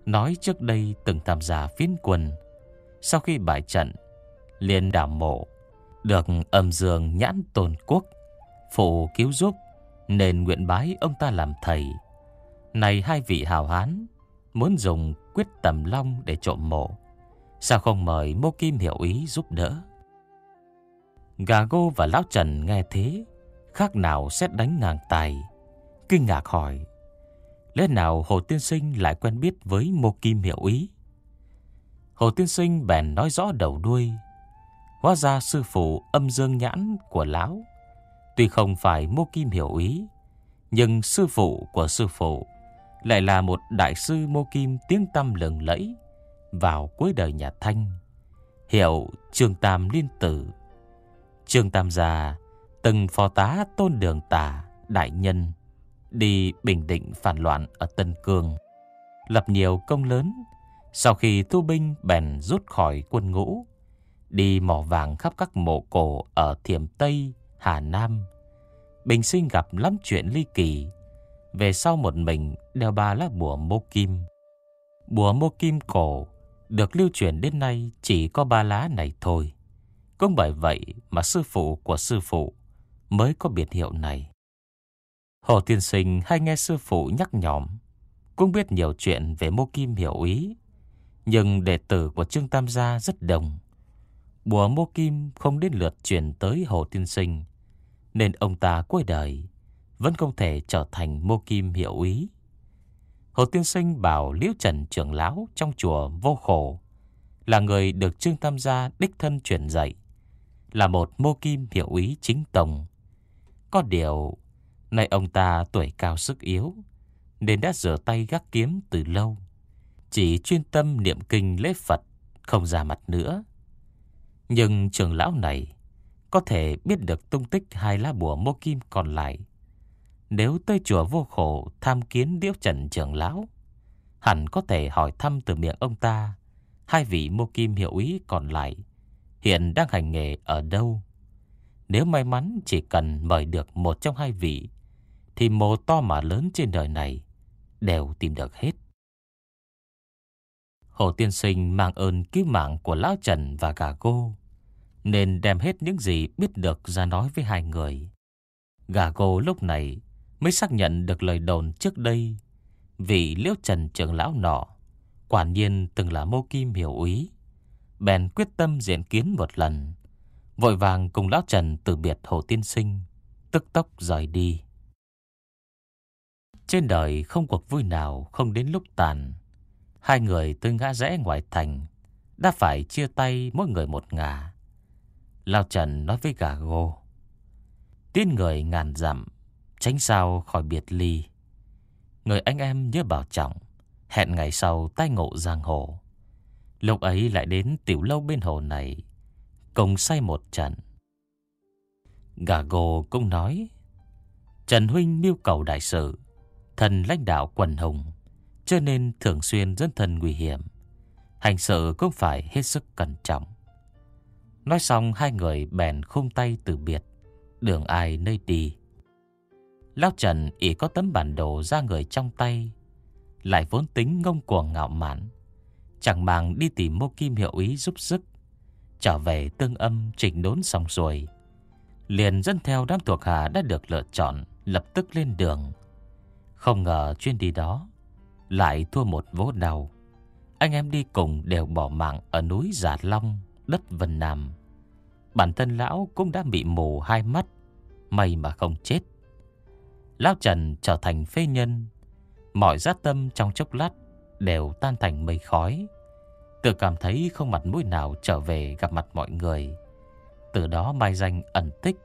Nói trước đây từng tham gia phiến quân. Sau khi bại trận liền đảm mộ Được âm dương nhãn tồn quốc, Phụ cứu giúp, Nên nguyện bái ông ta làm thầy. Này hai vị hào hán, Muốn dùng quyết tầm long để trộm mộ, Sao không mời Mô Kim hiểu ý giúp đỡ? Gà Gô và Lão Trần nghe thế Khác nào xét đánh ngang tài Kinh ngạc hỏi Lẽ nào Hồ Tiên Sinh lại quen biết với Mô Kim Hiệu Ý? Hồ Tiên Sinh bèn nói rõ đầu đuôi. Hóa ra sư phụ âm dương nhãn của lão. Tuy không phải Mô Kim Hiểu Ý, nhưng sư phụ của sư phụ lại là một đại sư Mô Kim tiếng tâm lừng lẫy vào cuối đời nhà Thanh. Hiệu Trường Tam Liên Tử. Trương Tam già từng phó tá tôn đường tả đại nhân đi Bình Định phản loạn ở Tân Cương, lập nhiều công lớn. Sau khi thu binh bèn rút khỏi quân ngũ, đi mỏ vàng khắp các mộ cổ ở Thiểm Tây, Hà Nam. Bình sinh gặp lắm chuyện ly kỳ, về sau một mình đeo ba lá bùa mô kim. Bùa mô kim cổ được lưu truyền đến nay chỉ có ba lá này thôi. Cũng bởi vậy mà sư phụ của sư phụ mới có biệt hiệu này. Hồ Tiên Sinh hay nghe sư phụ nhắc nhõm cũng biết nhiều chuyện về Mô Kim hiểu ý. Nhưng đệ tử của Trương Tam Gia rất đông. bùa mô kim không đến lượt truyền tới Hồ Tiên Sinh, nên ông ta cuối đời vẫn không thể trở thành mô kim hiểu ý. Hồ Tiên Sinh bảo Liễu Trần trưởng lão trong chùa vô khổ là người được Trương Tam gia đích thân truyền dạy, là một mô kim hiệu ý chính tổng. Có điều, nay ông ta tuổi cao sức yếu, nên đã rửa tay gác kiếm từ lâu. Chỉ chuyên tâm niệm kinh lễ Phật, không ra mặt nữa. Nhưng trường lão này có thể biết được tung tích hai lá bùa mô kim còn lại. Nếu tới chùa vô khổ tham kiến điếu trần trưởng lão, hẳn có thể hỏi thăm từ miệng ông ta hai vị mô kim hiệu ý còn lại hiện đang hành nghề ở đâu. Nếu may mắn chỉ cần mời được một trong hai vị, thì mồ to mà lớn trên đời này đều tìm được hết. Hồ Tiên Sinh mang ơn cứu mạng của Lão Trần và gà cô, nên đem hết những gì biết được ra nói với hai người. Gà cô lúc này mới xác nhận được lời đồn trước đây vị Liễu Trần trưởng lão nọ quả nhiên từng là mô kim hiểu ý. Bèn quyết tâm diện kiến một lần, vội vàng cùng lão Trần từ biệt Hồ Tiên Sinh, tức tốc rời đi. Trên đời không cuộc vui nào không đến lúc tàn. Hai người tới ngã rẽ ngoài thành, đã phải chia tay mỗi người một ngả. lão Trần nói với gà gô. Tiên người ngàn dặm, tránh sao khỏi biệt ly. Người anh em nhớ bảo trọng, hẹn ngày sau tai ngộ giang hồ. Lúc ấy lại đến tiểu lâu bên hồ này, cùng say một trận. Gà gồ cũng nói, Trần Huynh mưu cầu đại sự, thần lãnh đạo quần hùng, cho nên thường xuyên dân thần nguy hiểm. Hành sự cũng phải hết sức cẩn trọng. Nói xong hai người bèn khung tay từ biệt, đường ai nơi đi. Lão Trần ý có tấm bản đồ ra người trong tay, lại vốn tính ngông cuồng ngạo mạn, chẳng màng đi tìm Mô Kim hiệu ý giúp sức, trở về tương âm chỉnh đốn xong rồi, liền dẫn theo đám thuộc hạ đã được lựa chọn, lập tức lên đường. Không ngờ chuyến đi đó lại thua một vố đầu. Anh em đi cùng đều bỏ mạng ở núi già Long, đất Vân Nam. Bản thân lão cũng đã bị mù hai mắt, may mà không chết. Lão Trần trở thành phê nhân, mọi giác tâm trong chốc lát đều tan thành mây khói. Tự cảm thấy không mặt mũi nào trở về gặp mặt mọi người. Từ đó mai danh ẩn tích,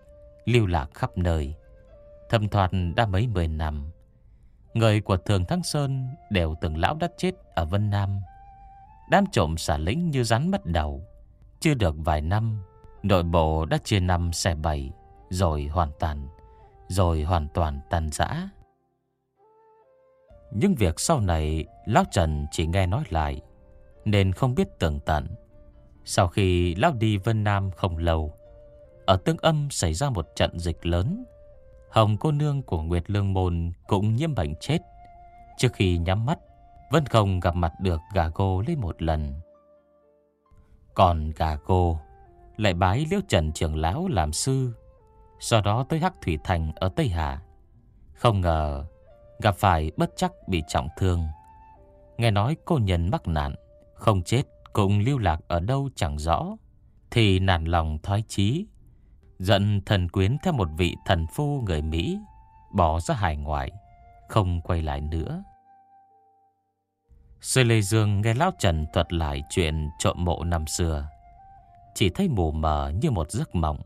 lưu lạc khắp nơi. Thâm thoạt đã mấy mười năm. Người của Thường Thăng Sơn đều từng lão đất chết ở Vân Nam. Đám trộm xả lĩnh như rắn mất đầu. Chưa được vài năm, nội bộ đã chia năm xe bảy, rồi hoàn toàn, rồi hoàn toàn tan rã. Nhưng việc sau này Lão Trần chỉ nghe nói lại, Nên không biết tường tận. Sau khi Lão đi Vân Nam không lâu, Ở Tương Âm xảy ra một trận dịch lớn. Hồng cô nương của Nguyệt Lương Môn Cũng nhiễm bệnh chết. Trước khi nhắm mắt vân không gặp mặt được gà cô lấy một lần. Còn gà cô Lại bái Liễu Trần trưởng lão làm sư, Sau đó tới Hắc Thủy Thành ở Tây Hà. Không ngờ Gặp phải bất chắc bị trọng thương. Nghe nói cô nhân mắc nạn, Không chết cũng lưu lạc ở đâu chẳng rõ, Thì nản lòng thoái chí Giận thần quyến theo một vị thần phu người Mỹ Bỏ ra hải ngoại, Không quay lại nữa. Sư Lê Dương nghe Lão Trần thuật lại chuyện trộm mộ năm xưa, Chỉ thấy mù mờ như một giấc mộng.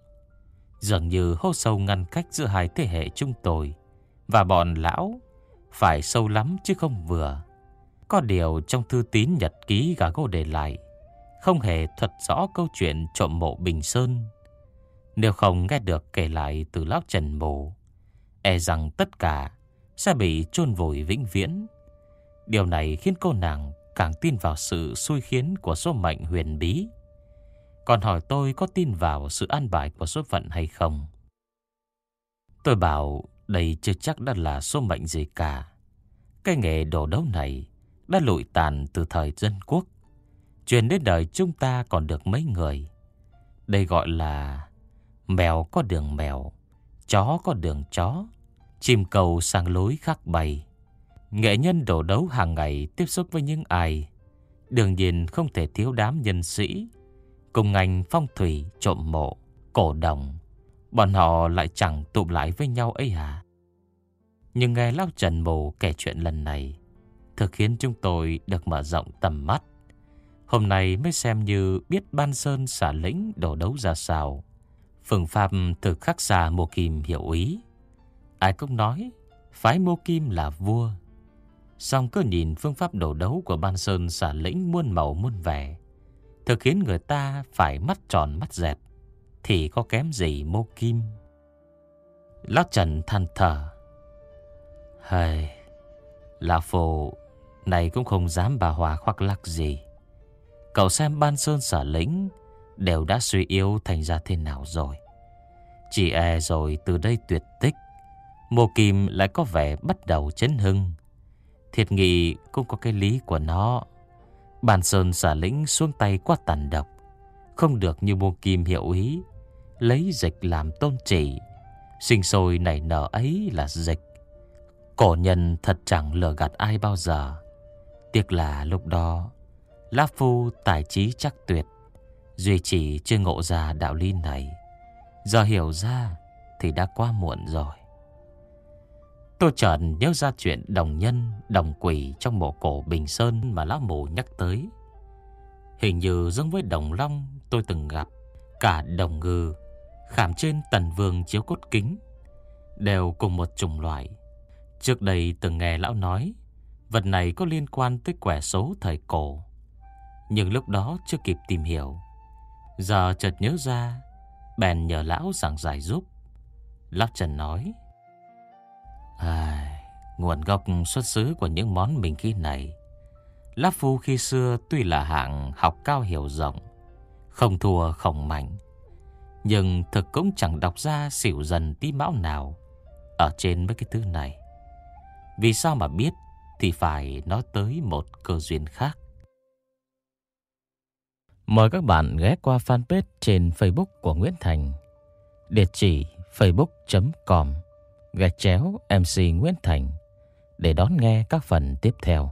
Dường như hô sâu ngăn cách giữa hai thế hệ chúng tôi Và bọn lão phải sâu lắm chứ không vừa. Có điều trong thư tín nhật ký gà gô để lại, không hề thuật rõ câu chuyện trộm mộ Bình Sơn. Nếu không nghe được kể lại từ lão Trần Mộ, e rằng tất cả sẽ bị chôn vùi vĩnh viễn. Điều này khiến cô nàng càng tin vào sự xui khiến của số mệnh huyền bí. Còn hỏi tôi có tin vào sự an bài của số phận hay không? Tôi bảo đây chưa chắc đã là số mệnh gì cả. Cái nghề đồ đấu này đã lụi tàn từ thời dân quốc. Truyền đến đời chúng ta còn được mấy người. Đây gọi là mèo có đường mèo, chó có đường chó, chim cầu sang lối khác bay. Nghệ nhân đồ đấu hàng ngày tiếp xúc với những ai, đương nhiên không thể thiếu đám nhân sĩ, Cùng ngành phong thủy trộm mộ Cổ đồng Bọn họ lại chẳng tụ lại với nhau ấy à Nhưng nghe Lão Trần Mù kể chuyện lần này Thực khiến chúng tôi được mở rộng tầm mắt. Hôm nay mới xem như biết Ban Sơn xả lĩnh đổ đấu ra sao. Phương pháp thực khắc xa Mô Kim hiểu ý. Ai cũng nói, Phái Mô Kim là vua. Xong cứ nhìn phương pháp đổ đấu của Ban Sơn xả lĩnh muôn màu muôn vẻ Thực khiến người ta phải mắt tròn mắt dẹt. Thì có kém gì Mô Kim? Lão Trần than thở. Hời Lão Phổ Này cũng không dám bà hòa khoác lắc gì. Cậu xem ban sơn sở lĩnh Đều đã suy yếu thành ra thế nào rồi. Chỉ e rồi từ đây tuyệt tích, Mô Kim lại có vẻ bắt đầu chấn hưng. Thiệt nghị cũng có cái lý của nó. Bàn sơn xả lĩnh xuống tay quá tàn độc, Không được như mô kim hiệu ý. Lấy dịch làm tôn chỉ Sinh sôi nảy nở ấy là dịch. Cổ nhân thật chẳng lừa gạt ai bao giờ. Tiếc là lúc đó La Phu tài trí chắc tuyệt Duy chỉ chưa ngộ ra đạo lý này. Giờ hiểu ra Thì đã quá muộn rồi. Tôi chợt nhớ ra chuyện đồng nhân, đồng quỷ trong mộ cổ Bình Sơn mà lão mù nhắc tới. Hình như giống với đồng long tôi từng gặp, cả đồng ngư, khảm trên tần vương chiếu cốt kính, đều cùng một chủng loại. Trước đây từng nghe lão nói, vật này có liên quan tới quẻ số thời cổ. Nhưng lúc đó chưa kịp tìm hiểu. Giờ chợt nhớ ra, bèn nhờ lão giảng giải giúp. Lão Trần nói, À, nguồn gốc xuất xứ của những món mình khí này Lá Phu khi xưa tuy là hạng học cao hiểu rộng Không thua không mạnh nhưng thực cũng chẳng đọc ra xỉu dần tí mão nào Ở trên mấy cái thứ này. Vì sao mà biết Thì phải nói tới một cơ duyên khác. Mời các bạn ghé qua fanpage trên Facebook của Nguyễn Thành. Địa chỉ facebook.com gạch chéo MC Nguyễn Thành để đón nghe các phần tiếp theo.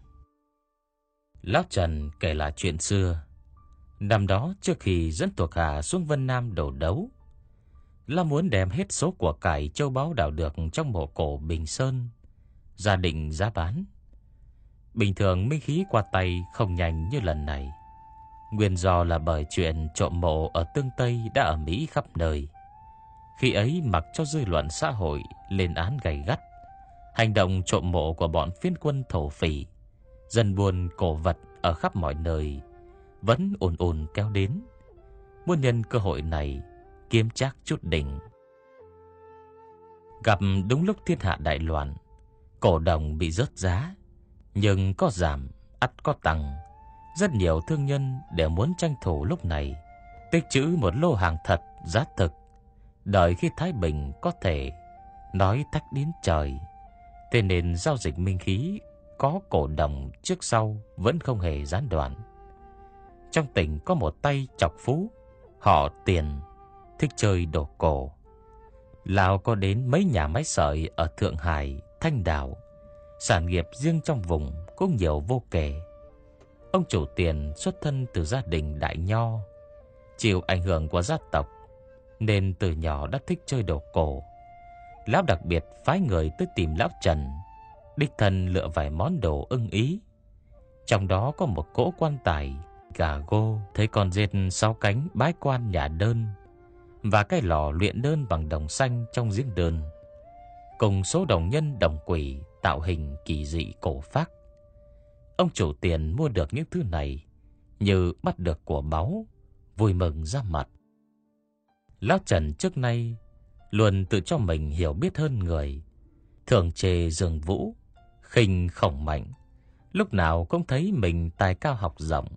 Lão Trần kể lại chuyện xưa Năm đó trước khi dẫn thuộc hạ xuống Vân Nam đổ đấu là muốn đem hết số của cải châu báu đào được trong mộ cổ Bình Sơn, gia định giá bán. Bình thường minh khí qua tay không nhanh như lần này. Nguyên do là bởi chuyện trộm mộ ở tương Tây đã ở Mỹ khắp nơi. Khi ấy mặc cho dư luận xã hội lên án gay gắt, hành động trộm mộ của bọn phiên quân thổ phỉ, dân buôn cổ vật ở khắp mọi nơi vẫn ồn ồn kéo đến. Muốn nhân cơ hội này kiếm chắc chút đỉnh. Gặp đúng lúc thiên hạ đại loạn, cổ đồng bị rớt giá, nhưng có giảm, ắt có tăng. Rất nhiều thương nhân đều muốn tranh thủ lúc này, tích trữ một lô hàng thật, giá thực, đợi khi Thái Bình có thể nói thách đến trời. Thế nên giao dịch minh khí có cổ đồng trước sau vẫn không hề gián đoạn. Trong tỉnh có một tay chọc phú, họ tiền thích chơi đồ cổ. Lào có đến mấy nhà máy sợi ở Thượng Hải, Thanh Đảo. Sản nghiệp riêng trong vùng cũng nhiều vô kể. Ông chủ tiền xuất thân từ gia đình đại nho, chịu ảnh hưởng của gia tộc, nên từ nhỏ đã thích chơi đồ cổ. Lão đặc biệt phái người tới tìm Lão Trần, đích thân lựa vài món đồ ưng ý. Trong đó có một cỗ quan tài, gà gô, thấy con dệt sáu cánh bái quan nhà đơn, và cái lò luyện đơn bằng đồng xanh trong giếng đơn, cùng số đồng nhân đồng quỷ tạo hình kỳ dị cổ phác. Ông chủ tiền mua được những thứ này, như bắt được của báu, vui mừng ra mặt. Lão Trần trước nay luôn tự cho mình hiểu biết hơn người, thường chê Dương Vũ, khinh khổng mạnh, lúc nào cũng thấy mình tài cao học rộng,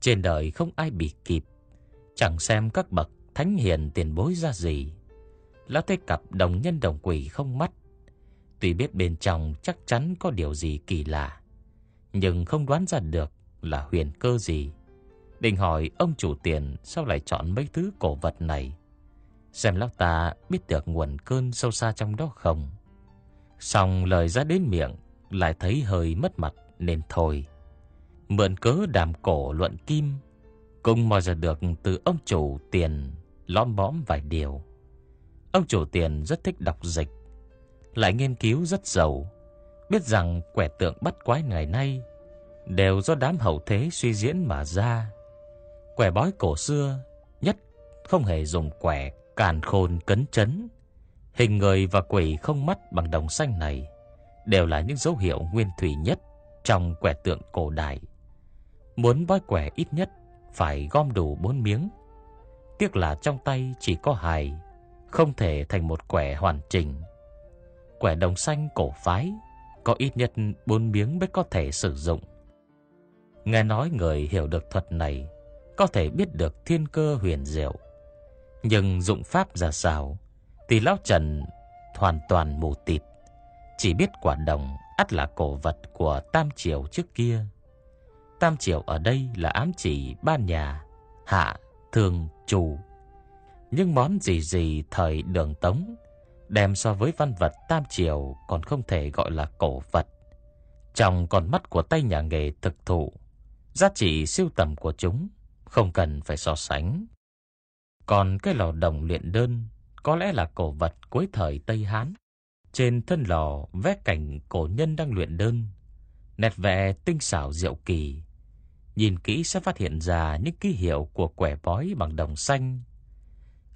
trên đời không ai bị kịp, chẳng xem các bậc thánh hiền tiền bối ra gì. Lão thấy cặp đồng nhân đồng quỷ không mắt, tuy biết bên trong chắc chắn có điều gì kỳ lạ, nhưng không đoán ra được là huyền cơ gì. Định hỏi ông chủ tiền sao lại chọn mấy thứ cổ vật này, xem lão ta biết được nguồn cơn sâu xa trong đó không. Xong lời ra đến miệng lại thấy hơi mất mặt nên thôi. Mượn cớ đàm cổ luận kim, cũng mò ra được từ ông chủ tiền lõm bõm vài điều. Ông chủ tiền rất thích đọc dịch, lại nghiên cứu rất giàu, biết rằng quẻ tượng bắt quái ngày nay đều do đám hậu thế suy diễn mà ra. Quẻ bói cổ xưa nhất không hề dùng quẻ càn khôn cấn chấn. Hình người và quỷ không mắt bằng đồng xanh này đều là những dấu hiệu nguyên thủy nhất trong quẻ tượng cổ đại. Muốn bói quẻ ít nhất phải gom đủ bốn miếng. Tiếc là trong tay chỉ có hài, không thể thành một quẻ hoàn chỉnh. Quẻ đồng xanh cổ phái có ít nhất bốn miếng mới có thể sử dụng. Nghe nói người hiểu được thuật này có thể biết được thiên cơ huyền diệu. Nhưng dụng pháp ra sao thì lão Trần hoàn toàn mù tịt, chỉ biết quả đồng ắt là cổ vật của Tam Triều trước kia. Tam Triều ở đây là ám chỉ ba nhà, hạ, thường, chủ. Nhưng món gì gì thời đường tống, đem so với văn vật Tam Triều còn không thể gọi là cổ vật. Trong con mắt của tay nhà nghề thực thụ, giá trị siêu tầm của chúng không cần phải so sánh. Còn cái lò đồng luyện đơn có lẽ là cổ vật cuối thời Tây Hán. Trên thân lò vẽ cảnh cổ nhân đang luyện đơn, nét vẽ tinh xảo diệu kỳ. Nhìn kỹ sẽ phát hiện ra những ký hiệu của quẻ bói bằng đồng xanh.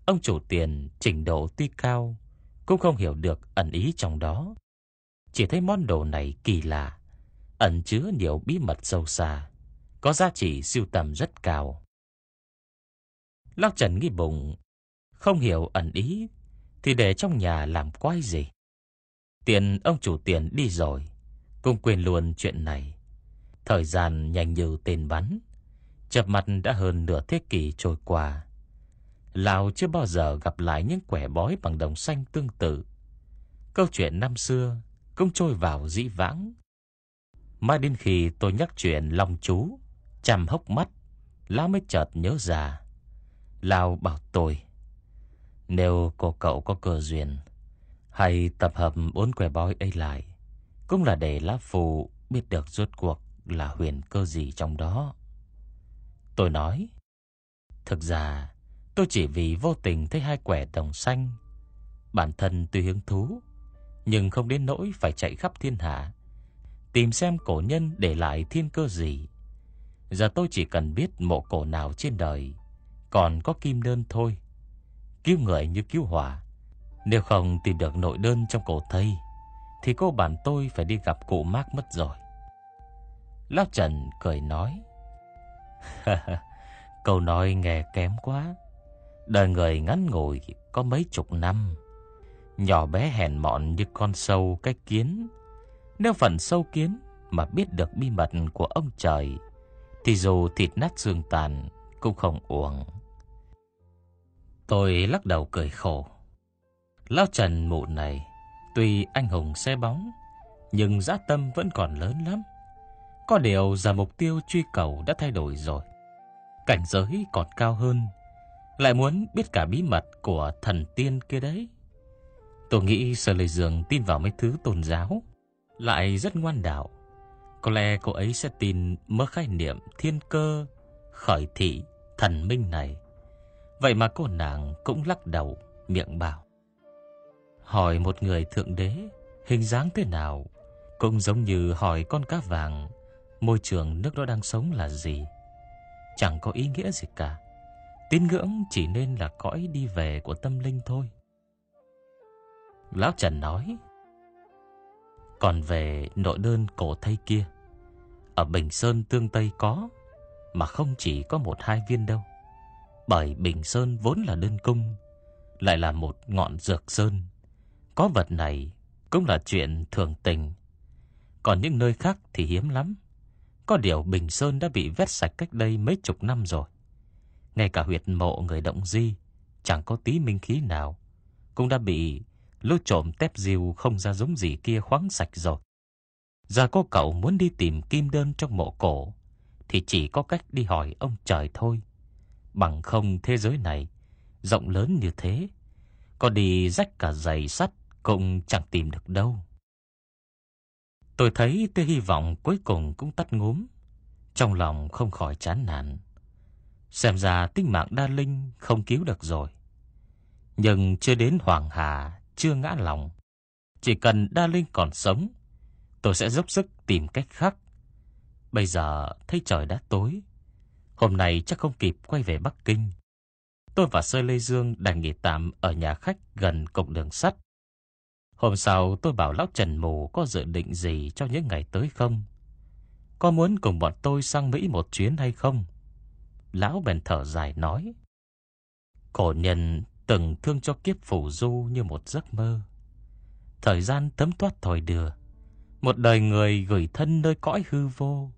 Ông chủ tiền trình độ tuy cao, cũng không hiểu được ẩn ý trong đó. Chỉ thấy món đồ này kỳ lạ, ẩn chứa nhiều bí mật sâu xa, có giá trị siêu tầm rất cao. Lão Trần nghi bụng, không hiểu ẩn ý thì để trong nhà làm quái gì. Tiền ông chủ tiền đi rồi, cũng quên luôn chuyện này. Thời gian nhanh như tên bắn, chập mặt đã hơn nửa thế kỷ trôi qua. Lào chưa bao giờ gặp lại những quẻ bói bằng đồng xanh tương tự. Câu chuyện năm xưa cũng trôi vào dĩ vãng. Mãi đến khi tôi nhắc chuyện Long chú, Chằm hốc mắt, Lão mới chợt nhớ ra. lào bảo tôi, nếu cô cậu có cơ duyên, hay tập hợp bốn quẻ bói ấy lại, cũng là để Lão Phù biết được rốt cuộc là huyền cơ gì trong đó. Tôi nói, thực ra tôi chỉ vì vô tình thấy hai quẻ đồng xanh. Bản thân tuy hứng thú, nhưng không đến nỗi phải chạy khắp thiên hạ, tìm xem cổ nhân để lại thiên cơ gì. Giờ tôi chỉ cần biết mộ cổ nào trên đời còn có kim đơn thôi. Cứu người như cứu hỏa. Nếu không tìm được nội đơn trong cổ thây, thì cô bạn tôi phải đi gặp cụ Mác mất rồi. Lão Trần cười nói. *laughs* Câu nói nghe kém quá. Đời người ngắn ngủi có mấy chục năm. Nhỏ bé hèn mọn như con sâu cái kiến. Nếu phần sâu kiến mà biết được bí mật của ông trời, thì dù thịt nát xương tàn cũng không uổng. Tôi lắc đầu cười khổ. Lão Trần mụ này, tuy anh hùng xe bóng, nhưng dã tâm vẫn còn lớn lắm. Có điều giờ mục tiêu truy cầu đã thay đổi rồi. Cảnh giới còn cao hơn, lại muốn biết cả bí mật của thần tiên kia đấy. Tôi nghĩ Sở Lê Dương tin vào mấy thứ tôn giáo, lại rất ngoan đạo. Có lẽ cô ấy sẽ tin mơ khái niệm thiên cơ, khởi thị, thần minh này. Vậy mà cô nàng cũng lắc đầu, miệng bảo. Hỏi một người thượng đế, hình dáng thế nào, cũng giống như hỏi con cá vàng, môi trường nước đó đang sống là gì. Chẳng có ý nghĩa gì cả. Tín ngưỡng chỉ nên là cõi đi về của tâm linh thôi. Lão Trần nói, còn về nội đơn cổ thây kia, ở Bình Sơn Tương Tây có, mà không chỉ có một hai viên đâu. Bởi Bình Sơn vốn là đơn cung, lại là một ngọn dược sơn. Có vật này cũng là chuyện thường tình. Còn những nơi khác thì hiếm lắm. Có điều Bình Sơn đã bị vét sạch cách đây mấy chục năm rồi. Ngay cả huyệt mộ người động di, chẳng có tí minh khí nào, cũng đã bị lũ trộm tép diêu không ra giống gì kia khoáng sạch rồi. Giờ cô cậu muốn đi tìm kim đơn trong mộ cổ, thì chỉ có cách đi hỏi ông trời thôi. Bằng không thế giới này, rộng lớn như thế, có đi rách cả giày sắt cũng chẳng tìm được đâu. Tôi thấy tia hy vọng cuối cùng cũng tắt ngúm, trong lòng không khỏi chán nản. Xem ra tính mạng đa linh không cứu được rồi. Nhưng chưa đến hoàng hà, chưa ngã lòng. Chỉ cần đa linh còn sống, tôi sẽ dốc sức tìm cách khác. Bây giờ thấy trời đã tối, hôm nay chắc không kịp quay về Bắc Kinh. Tôi và Sơ Lê Dương đành nghỉ tạm ở nhà khách gần cổng đường sắt. Hôm sau tôi bảo lão Trần Mù có dự định gì cho những ngày tới không? Có muốn cùng bọn tôi sang Mỹ một chuyến hay không? Lão bèn thở dài nói. Cổ nhân từng thương cho kiếp phủ du như một giấc mơ. Thời gian tấm thoát thòi đưa. Một đời người gửi thân nơi cõi hư vô.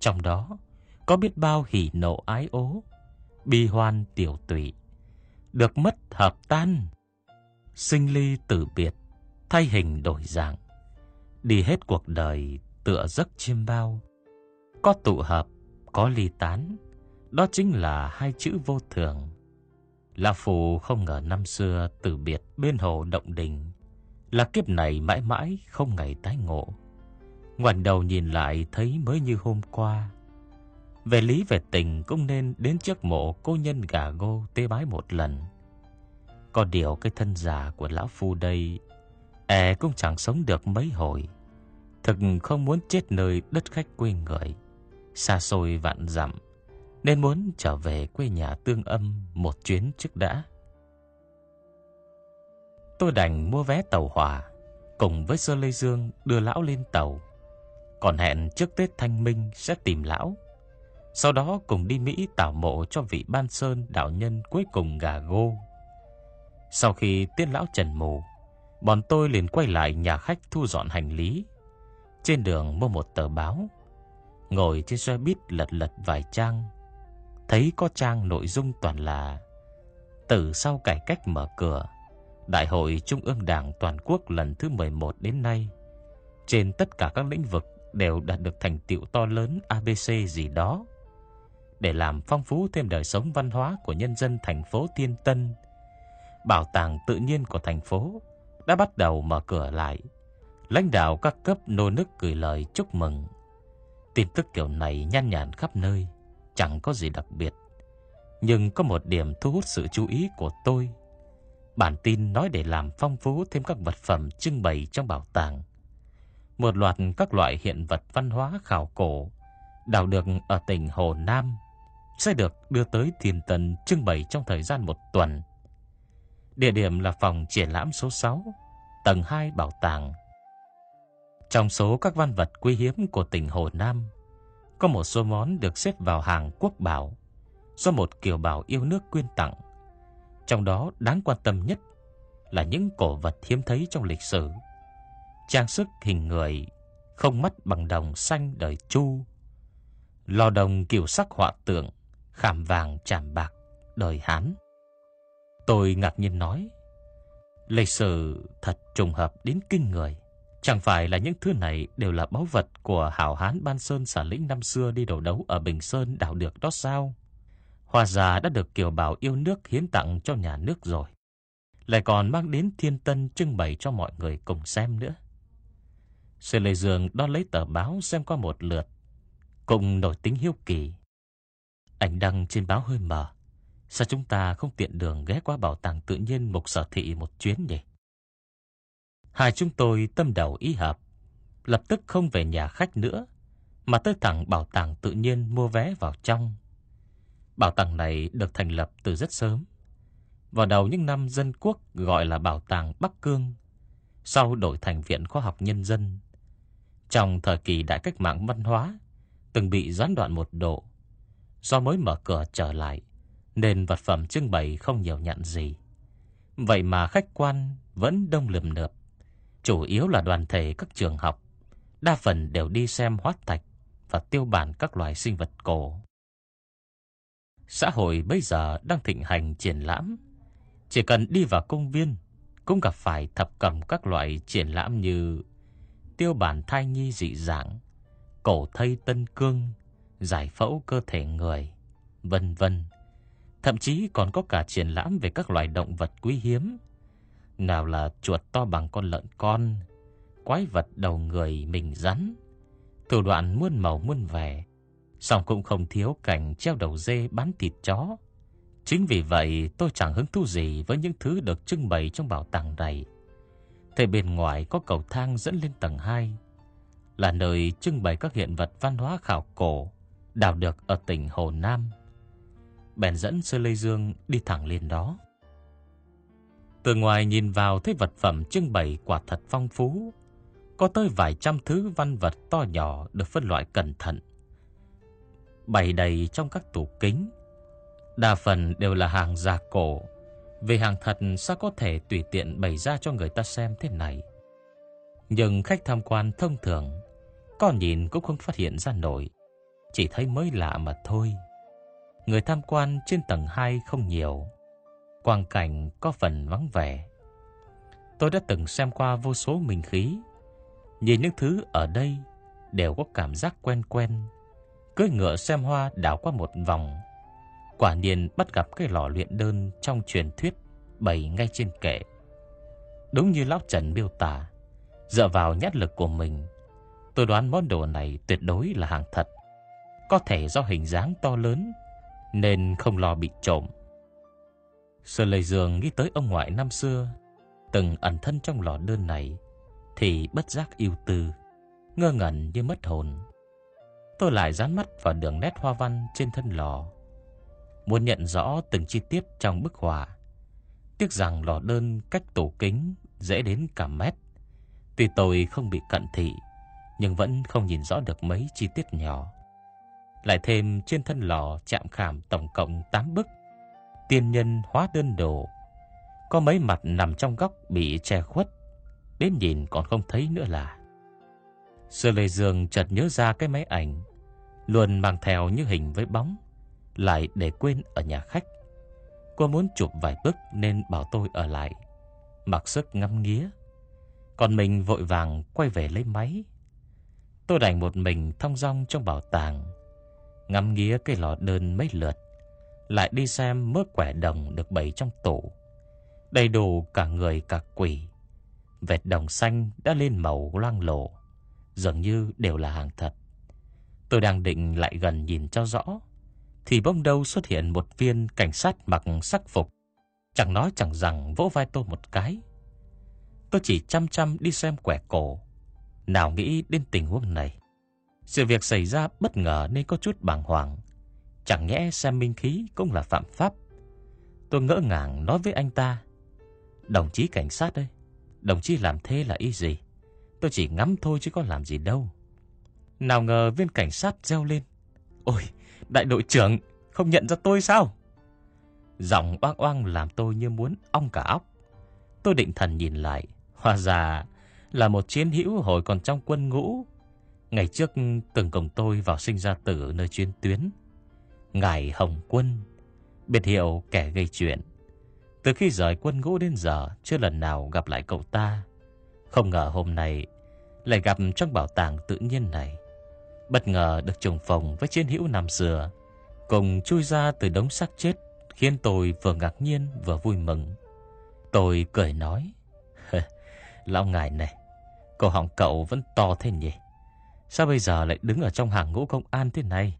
Trong đó có biết bao hỉ nộ ái ố, bi hoan tiểu tụy, được mất hợp tan, sinh ly tử biệt, thay hình đổi dạng, đi hết cuộc đời tựa giấc chiêm bao. Có tụ hợp, có ly tán, đó chính là hai chữ vô thường. La Phù không ngờ năm xưa từ biệt bên hồ động đình, là kiếp này mãi mãi không ngày tái ngộ. Ngoảnh đầu nhìn lại thấy mới như hôm qua. Về lý về tình cũng nên đến trước mộ cô nhân gà gô tế bái một lần. Có điều cái thân già của lão phu đây, e cũng chẳng sống được mấy hồi. Thực không muốn chết nơi đất khách quê người, xa xôi vạn dặm nên muốn trở về quê nhà tương âm một chuyến trước đã. Tôi đành mua vé tàu hỏa, cùng với Sơ Lê Dương đưa lão lên tàu. Còn hẹn trước Tết Thanh Minh sẽ tìm lão. Sau đó cùng đi Mỹ tảo mộ cho vị Ban Sơn đạo nhân cuối cùng gà gô. Sau khi tiên lão trần mù, bọn tôi liền quay lại nhà khách thu dọn hành lý. Trên đường mua một tờ báo, ngồi trên xe buýt lật lật vài trang thấy có trang nội dung toàn là từ sau cải cách mở cửa, Đại hội Trung ương Đảng toàn quốc lần thứ 11 đến nay, trên tất cả các lĩnh vực đều đạt được thành tựu to lớn ABC gì đó. Để làm phong phú thêm đời sống văn hóa của nhân dân thành phố thiên Tân, bảo tàng tự nhiên của thành phố đã bắt đầu mở cửa lại. Lãnh đạo các cấp nô nức gửi lời chúc mừng. Tin tức kiểu này nhan nhản khắp nơi, chẳng có gì đặc biệt. Nhưng có một điểm thu hút sự chú ý của tôi. Bản tin nói để làm phong phú thêm các vật phẩm trưng bày trong bảo tàng. Một loạt các loại hiện vật văn hóa khảo cổ, đào được ở tỉnh Hồ Nam, sẽ được đưa tới Thiên Tân trưng bày trong thời gian một tuần. Địa điểm là phòng triển lãm số 6, tầng 2 bảo tàng. Trong số các văn vật quý hiếm của tỉnh Hồ Nam, có một số món được xếp vào hàng quốc bảo do một kiều bào yêu nước quyên tặng. Trong đó đáng quan tâm nhất là những cổ vật hiếm thấy trong lịch sử. Trang sức hình người không mắt bằng đồng xanh đời Chu, lò đồng kiểu sắc họa tượng, khảm vàng chạm bạc đời Hán. Tôi ngạc nhiên nói, lịch sử thật trùng hợp đến kinh người. Chẳng phải là những thứ này đều là báu vật của hảo hán Ban Sơn xả lĩnh năm xưa đi đầu đấu ở Bình Sơn đảo được đó sao? Hoa già đã được kiều bào yêu nước hiến tặng cho nhà nước rồi. Lại còn mang đến thiên tân trưng bày cho mọi người cùng xem nữa. Sư Lê Dương đo lấy tờ báo xem qua một lượt, cùng nổi tính hiếu kỳ. Ảnh đăng trên báo hơi mờ. Sao chúng ta không tiện đường ghé qua bảo tàng tự nhiên mục sở thị một chuyến nhỉ? Hai chúng tôi tâm đầu ý hợp, lập tức không về nhà khách nữa, mà tới thẳng bảo tàng tự nhiên mua vé vào trong. Bảo tàng này được thành lập từ rất sớm. Vào đầu những năm dân quốc gọi là Bảo tàng Bắc Cương, sau đổi thành Viện Khoa học Nhân dân. Trong thời kỳ đại cách mạng văn hóa, từng bị gián đoạn một độ, Do mới mở cửa trở lại nên vật phẩm trưng bày không nhiều nhận gì. Vậy mà khách quan vẫn đông lượm nượp Chủ yếu là đoàn thể các trường học, Đa phần đều đi xem hóa thạch Và tiêu bản các loài sinh vật cổ. Xã hội bây giờ đang thịnh hành triển lãm. Chỉ cần đi vào công viên Cũng gặp phải thập cầm các loại triển lãm như Tiêu bản thai nhi dị dạng, Cổ thây tân cương, Giải phẫu cơ thể người, Vân vân. Thậm chí còn có cả triển lãm về các loài động vật quý hiếm. Nào là chuột to bằng con lợn con, Quái vật đầu người mình rắn, Thủ đoạn muôn màu muôn vẻ. Song cũng không thiếu cảnh treo đầu dê bán thịt chó. Chính vì vậy tôi chẳng hứng thú gì với những thứ được trưng bày trong bảo tàng này. Thế bên ngoài có cầu thang dẫn lên tầng 2 Là nơi trưng bày các hiện vật văn hóa khảo cổ, Đào được ở tỉnh Hồ Nam. Bèn dẫn Sơ Lê Dương đi thẳng lên đó. Từ ngoài nhìn vào thấy vật phẩm trưng bày quả thật phong phú. Có tới vài trăm thứ văn vật to nhỏ được phân loại cẩn thận. Bày đầy trong các tủ kính. Đa phần đều là hàng giả cổ. Về hàng thật, sao có thể tùy tiện bày ra cho người ta xem thế này? Nhưng khách tham quan thông thường con nhìn cũng không phát hiện ra nổi. Chỉ thấy mới lạ mà thôi. Người tham quan trên tầng 2 không nhiều. Quang cảnh có phần vắng vẻ. Tôi đã từng xem qua vô số minh khí. Nhìn những thứ ở đây Đều có cảm giác quen quen. Cưỡi ngựa xem hoa đảo qua một vòng. Quả nhiên bắt gặp cái lò luyện đơn Trong truyền thuyết bày ngay trên kệ. Đúng như Lão Trần miêu tả, Dựa vào nhát lực của mình, Tôi đoán món đồ này tuyệt đối là hàng thật. Có thể do hình dáng to lớn nên không lo bị trộm. Sơn Lê Dương nghĩ tới ông ngoại năm xưa, Từng ẩn thân trong lò đơn này, Thì bất giác yêu tư, Ngơ ngẩn như mất hồn. Tôi lại dán mắt vào đường nét hoa văn trên thân lò, Muốn nhận rõ từng chi tiết trong bức họa. Tiếc rằng lò đơn cách tủ kính dễ đến cả mét. Tuy tôi không bị cận thị, Nhưng vẫn không nhìn rõ được mấy chi tiết nhỏ. Lại thêm trên thân lò chạm khảm tổng cộng 8 bức. Tiên nhân hóa đơn đồ. Có mấy mặt nằm trong góc bị che khuất. Đến nhìn còn không thấy nữa là. Sơ Lê Dương chợt nhớ ra cái máy ảnh. Luôn mang theo như hình với bóng. Lại để quên ở nhà khách. Cô muốn chụp vài bức Nên bảo tôi ở lại. Mặc sức ngắm nghía. Còn mình vội vàng quay về lấy máy. Tôi đành một mình thong dong trong bảo tàng. Ngắm nghía cái lò đơn mấy lượt, Lại đi xem mớ quẻ đồng được bày trong tủ. Đầy đủ cả người cả quỷ. Vẹt đồng xanh đã lên màu loang lổ, Dường như đều là hàng thật. Tôi đang định lại gần nhìn cho rõ, Thì bỗng đâu xuất hiện một viên cảnh sát mặc sắc phục. Chẳng nói chẳng rằng vỗ vai tôi một cái. Tôi chỉ chăm chăm đi xem quẻ cổ, Nào nghĩ đến tình huống này. Sự việc xảy ra bất ngờ nên có chút bàng hoàng. Chẳng nhẽ xem minh khí cũng là phạm pháp. Tôi ngỡ ngàng nói với anh ta Đồng chí cảnh sát đây, Đồng chí làm thế là ý gì? Tôi chỉ ngắm thôi chứ có làm gì đâu. Nào ngờ viên cảnh sát reo lên Ôi đại đội trưởng Không nhận ra tôi sao? Giọng oang oang làm tôi như muốn ong cả óc. Tôi định thần nhìn lại Hóa ra là một chiến hữu hồi còn trong quân ngũ Ngày trước từng cùng tôi vào sinh ra tử nơi chuyên tuyến. Ngài Hồng Quân, Biệt hiệu kẻ gây chuyện. Từ khi rời quân ngũ đến giờ, Chưa lần nào gặp lại cậu ta. Không ngờ hôm nay Lại gặp trong bảo tàng tự nhiên này. Bất ngờ được trùng phòng với chiến hữu năm xưa Cùng chui ra từ đống xác chết, Khiến tôi vừa ngạc nhiên vừa vui mừng. Tôi cười nói, *laughs* Lão ngài này, Cổ họng cậu vẫn to thế nhỉ? Sao bây giờ lại đứng ở trong hàng ngũ công an thế này?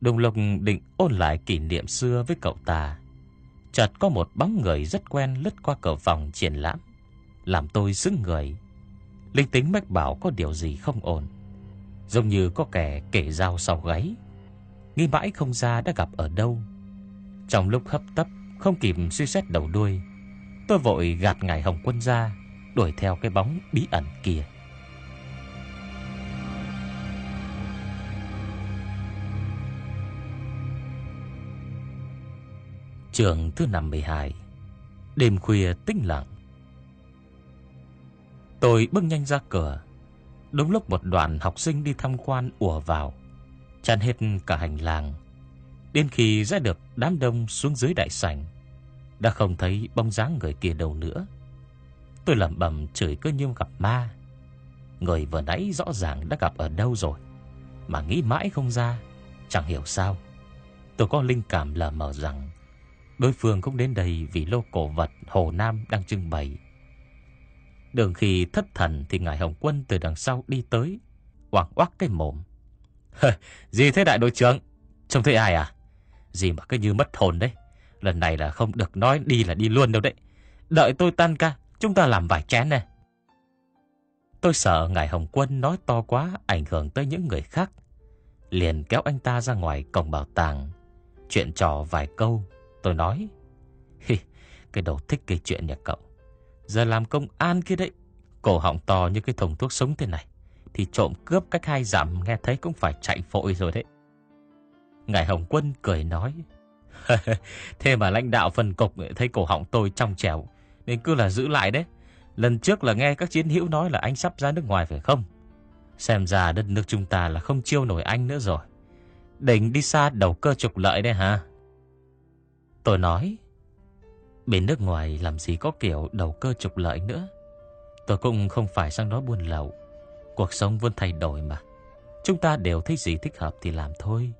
Đồng Lộc định ôn lại kỷ niệm xưa với cậu ta. Chợt có một bóng người rất quen lướt qua cửa phòng triển lãm, Làm tôi sững người. Linh tính mách bảo có điều gì không ổn, Giống như có kẻ kể dao sau gáy. Nghi mãi không ra đã gặp ở đâu. Trong lúc hấp tấp, Không kịp suy xét đầu đuôi, Tôi vội gạt ngài Hồng Quân ra, Đuổi theo cái bóng bí ẩn kia. Trường thứ năm 52 Đêm khuya tĩnh lặng. Tôi bước nhanh ra cửa. Đúng lúc một đoàn học sinh đi tham quan ùa vào tràn hết cả hành lang. Đến khi ra được đám đông xuống dưới đại sảnh, Đã không thấy bóng dáng người kia đâu nữa. Tôi lẩm bẩm chửi cứ như gặp ma. Người vừa nãy rõ ràng đã gặp ở đâu rồi, Mà nghĩ mãi không ra, Chẳng hiểu sao. Tôi có linh cảm lờ mờ rằng Đối phương cũng đến đây vì lô cổ vật Hồ Nam đang trưng bày. Đường khi thất thần Thì ngài Hồng Quân từ đằng sau đi tới Quảng oác cái mồm. Gì thế đại đội trưởng? Trông thấy ai à? Gì mà cứ như mất hồn đấy. Lần này là không được nói đi là đi luôn đâu đấy. Đợi tôi tan ca, Chúng ta làm vài chén nè. Tôi sợ ngài Hồng Quân nói to quá, Ảnh hưởng tới những người khác. Liền kéo anh ta ra ngoài cổng bảo tàng, Chuyện trò vài câu Tôi nói Hi, Cái đầu thích cái chuyện nhà cậu. Giờ làm công an kia đấy. Cổ họng to như cái thùng thuốc súng thế này Thì trộm cướp cách hai dặm Nghe thấy cũng phải chạy vội rồi đấy. Ngài Hồng Quân cười nói *laughs* Thế mà lãnh đạo phần cục Thấy cổ họng tôi trong trẻo Nên cứ là giữ lại đấy. Lần trước là nghe các chiến hữu nói là anh sắp ra nước ngoài phải không? Xem ra đất nước chúng ta là không chiêu nổi anh nữa rồi. Đỉnh đi xa đầu cơ trục lợi đấy hả? Tôi nói, Bên nước ngoài làm gì có kiểu đầu cơ trục lợi nữa. Tôi cũng không phải sang đó buôn lậu. Cuộc sống vốn thay đổi mà. Chúng ta đều thấy gì thích hợp thì làm thôi.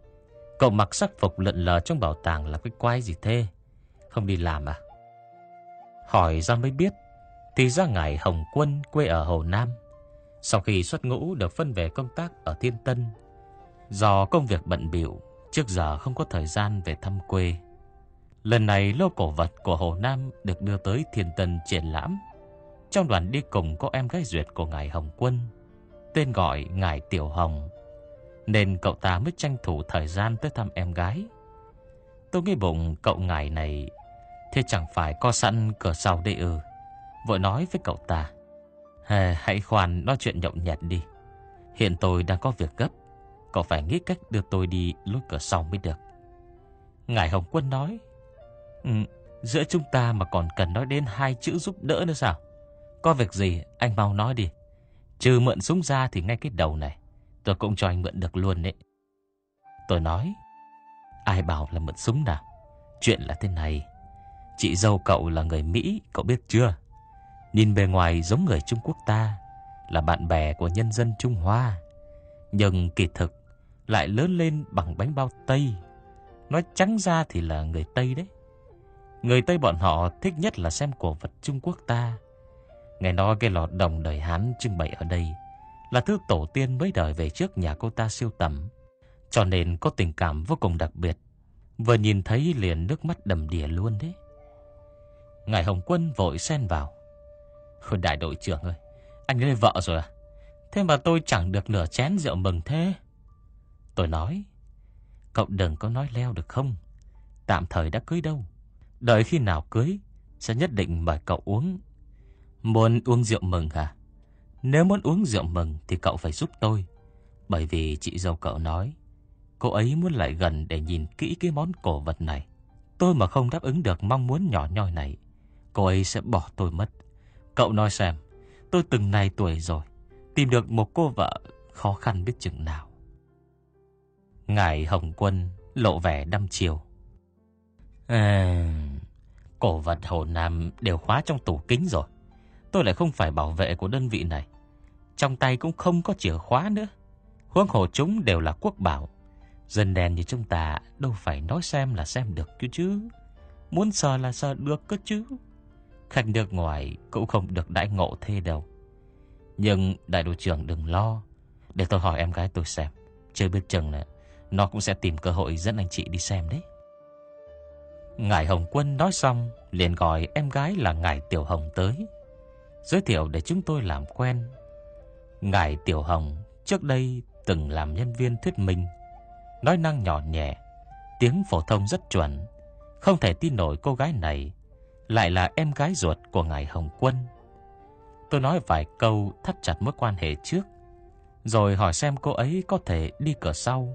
Cậu mặc sắc phục lận lờ trong bảo tàng là cái quái gì thế? Không đi làm à? Hỏi ra mới biết, Thì ra ngài Hồng Quân quê ở Hồ Nam. Sau khi xuất ngũ được phân về công tác ở Thiên Tân, Do công việc bận biểu Trước giờ không có thời gian về thăm quê. Lần này lô cổ vật của Hồ Nam được đưa tới Thiên Tân triển lãm. Trong đoàn đi cùng có em gái duyệt của Ngài Hồng Quân, tên gọi Ngài Tiểu Hồng. Nên cậu ta mới tranh thủ thời gian tới thăm em gái. Tôi nghĩ bụng cậu ngài này Thế chẳng phải có sẵn cửa sau đây ư Vội nói với cậu ta Hãy khoan nói chuyện nhậu nhẹt đi Hiện tôi đang có việc gấp Cậu phải nghĩ cách đưa tôi đi lối cửa sau mới được Ngài Hồng Quân nói Ừ, giữa chúng ta mà còn cần nói đến hai chữ giúp đỡ nữa sao? Có việc gì anh mau nói đi. Trừ mượn súng ra thì ngay cái đầu này, tôi cũng cho anh mượn được luôn đấy. Tôi nói, ai bảo là mượn súng nào? Chuyện là thế này, chị dâu cậu là người Mỹ, cậu biết chưa? Nhìn bề ngoài giống người Trung Quốc ta, là bạn bè của nhân dân Trung Hoa. Nhưng kỳ thực lại lớn lên bằng bánh bao Tây. Nói trắng ra thì là người Tây đấy. Người Tây bọn họ thích nhất là xem cổ vật Trung Quốc ta. ngày đó cái lọ đồng đời Hán trưng bày ở đây là thứ tổ tiên mới đời về trước nhà cô ta siêu tầm. Cho nên có tình cảm vô cùng đặc biệt. Vừa nhìn thấy liền nước mắt đầm đìa luôn đấy. Ngài Hồng Quân vội xen vào. Khôi đại đội trưởng ơi, anh lấy vợ rồi à? Thế mà tôi chẳng được nửa chén rượu mừng thế. Tôi nói, cậu đừng có nói leo được không? Tạm thời đã cưới đâu. Đợi khi nào cưới Sẽ nhất định mời cậu uống. Muốn uống rượu mừng hả? Nếu muốn uống rượu mừng Thì cậu phải giúp tôi. Bởi vì chị dâu cậu nói Cô ấy muốn lại gần để nhìn kỹ cái món cổ vật này. Tôi mà không đáp ứng được mong muốn nhỏ nhoi này Cô ấy sẽ bỏ tôi mất. Cậu nói xem Tôi từng này tuổi rồi Tìm được một cô vợ khó khăn biết chừng nào. Ngài Hồng Quân lộ vẻ đăm chiều. À, cổ vật Hồ Nam đều khóa trong tủ kính rồi. Tôi lại không phải bảo vệ của đơn vị này. Trong tay cũng không có chìa khóa nữa. Huống hồ chúng đều là quốc bảo. Dân đèn như chúng ta đâu phải nói xem là xem được chứ chứ. Muốn sờ là sờ được cơ chứ. Khách nước ngoài cũng không được đãi ngộ thế đâu. Nhưng đại đội trưởng đừng lo. Để tôi hỏi em gái tôi xem. Chưa biết chừng là nó cũng sẽ tìm cơ hội dẫn anh chị đi xem đấy. Ngài Hồng Quân nói xong, liền gọi em gái là Ngài Tiểu Hồng tới, giới thiệu để chúng tôi làm quen. Ngài Tiểu Hồng trước đây từng làm nhân viên thuyết minh, nói năng nhỏ nhẹ, tiếng phổ thông rất chuẩn, không thể tin nổi cô gái này lại là em gái ruột của Ngài Hồng Quân. Tôi nói vài câu thắt chặt mối quan hệ trước, rồi hỏi xem cô ấy có thể đi cửa sau,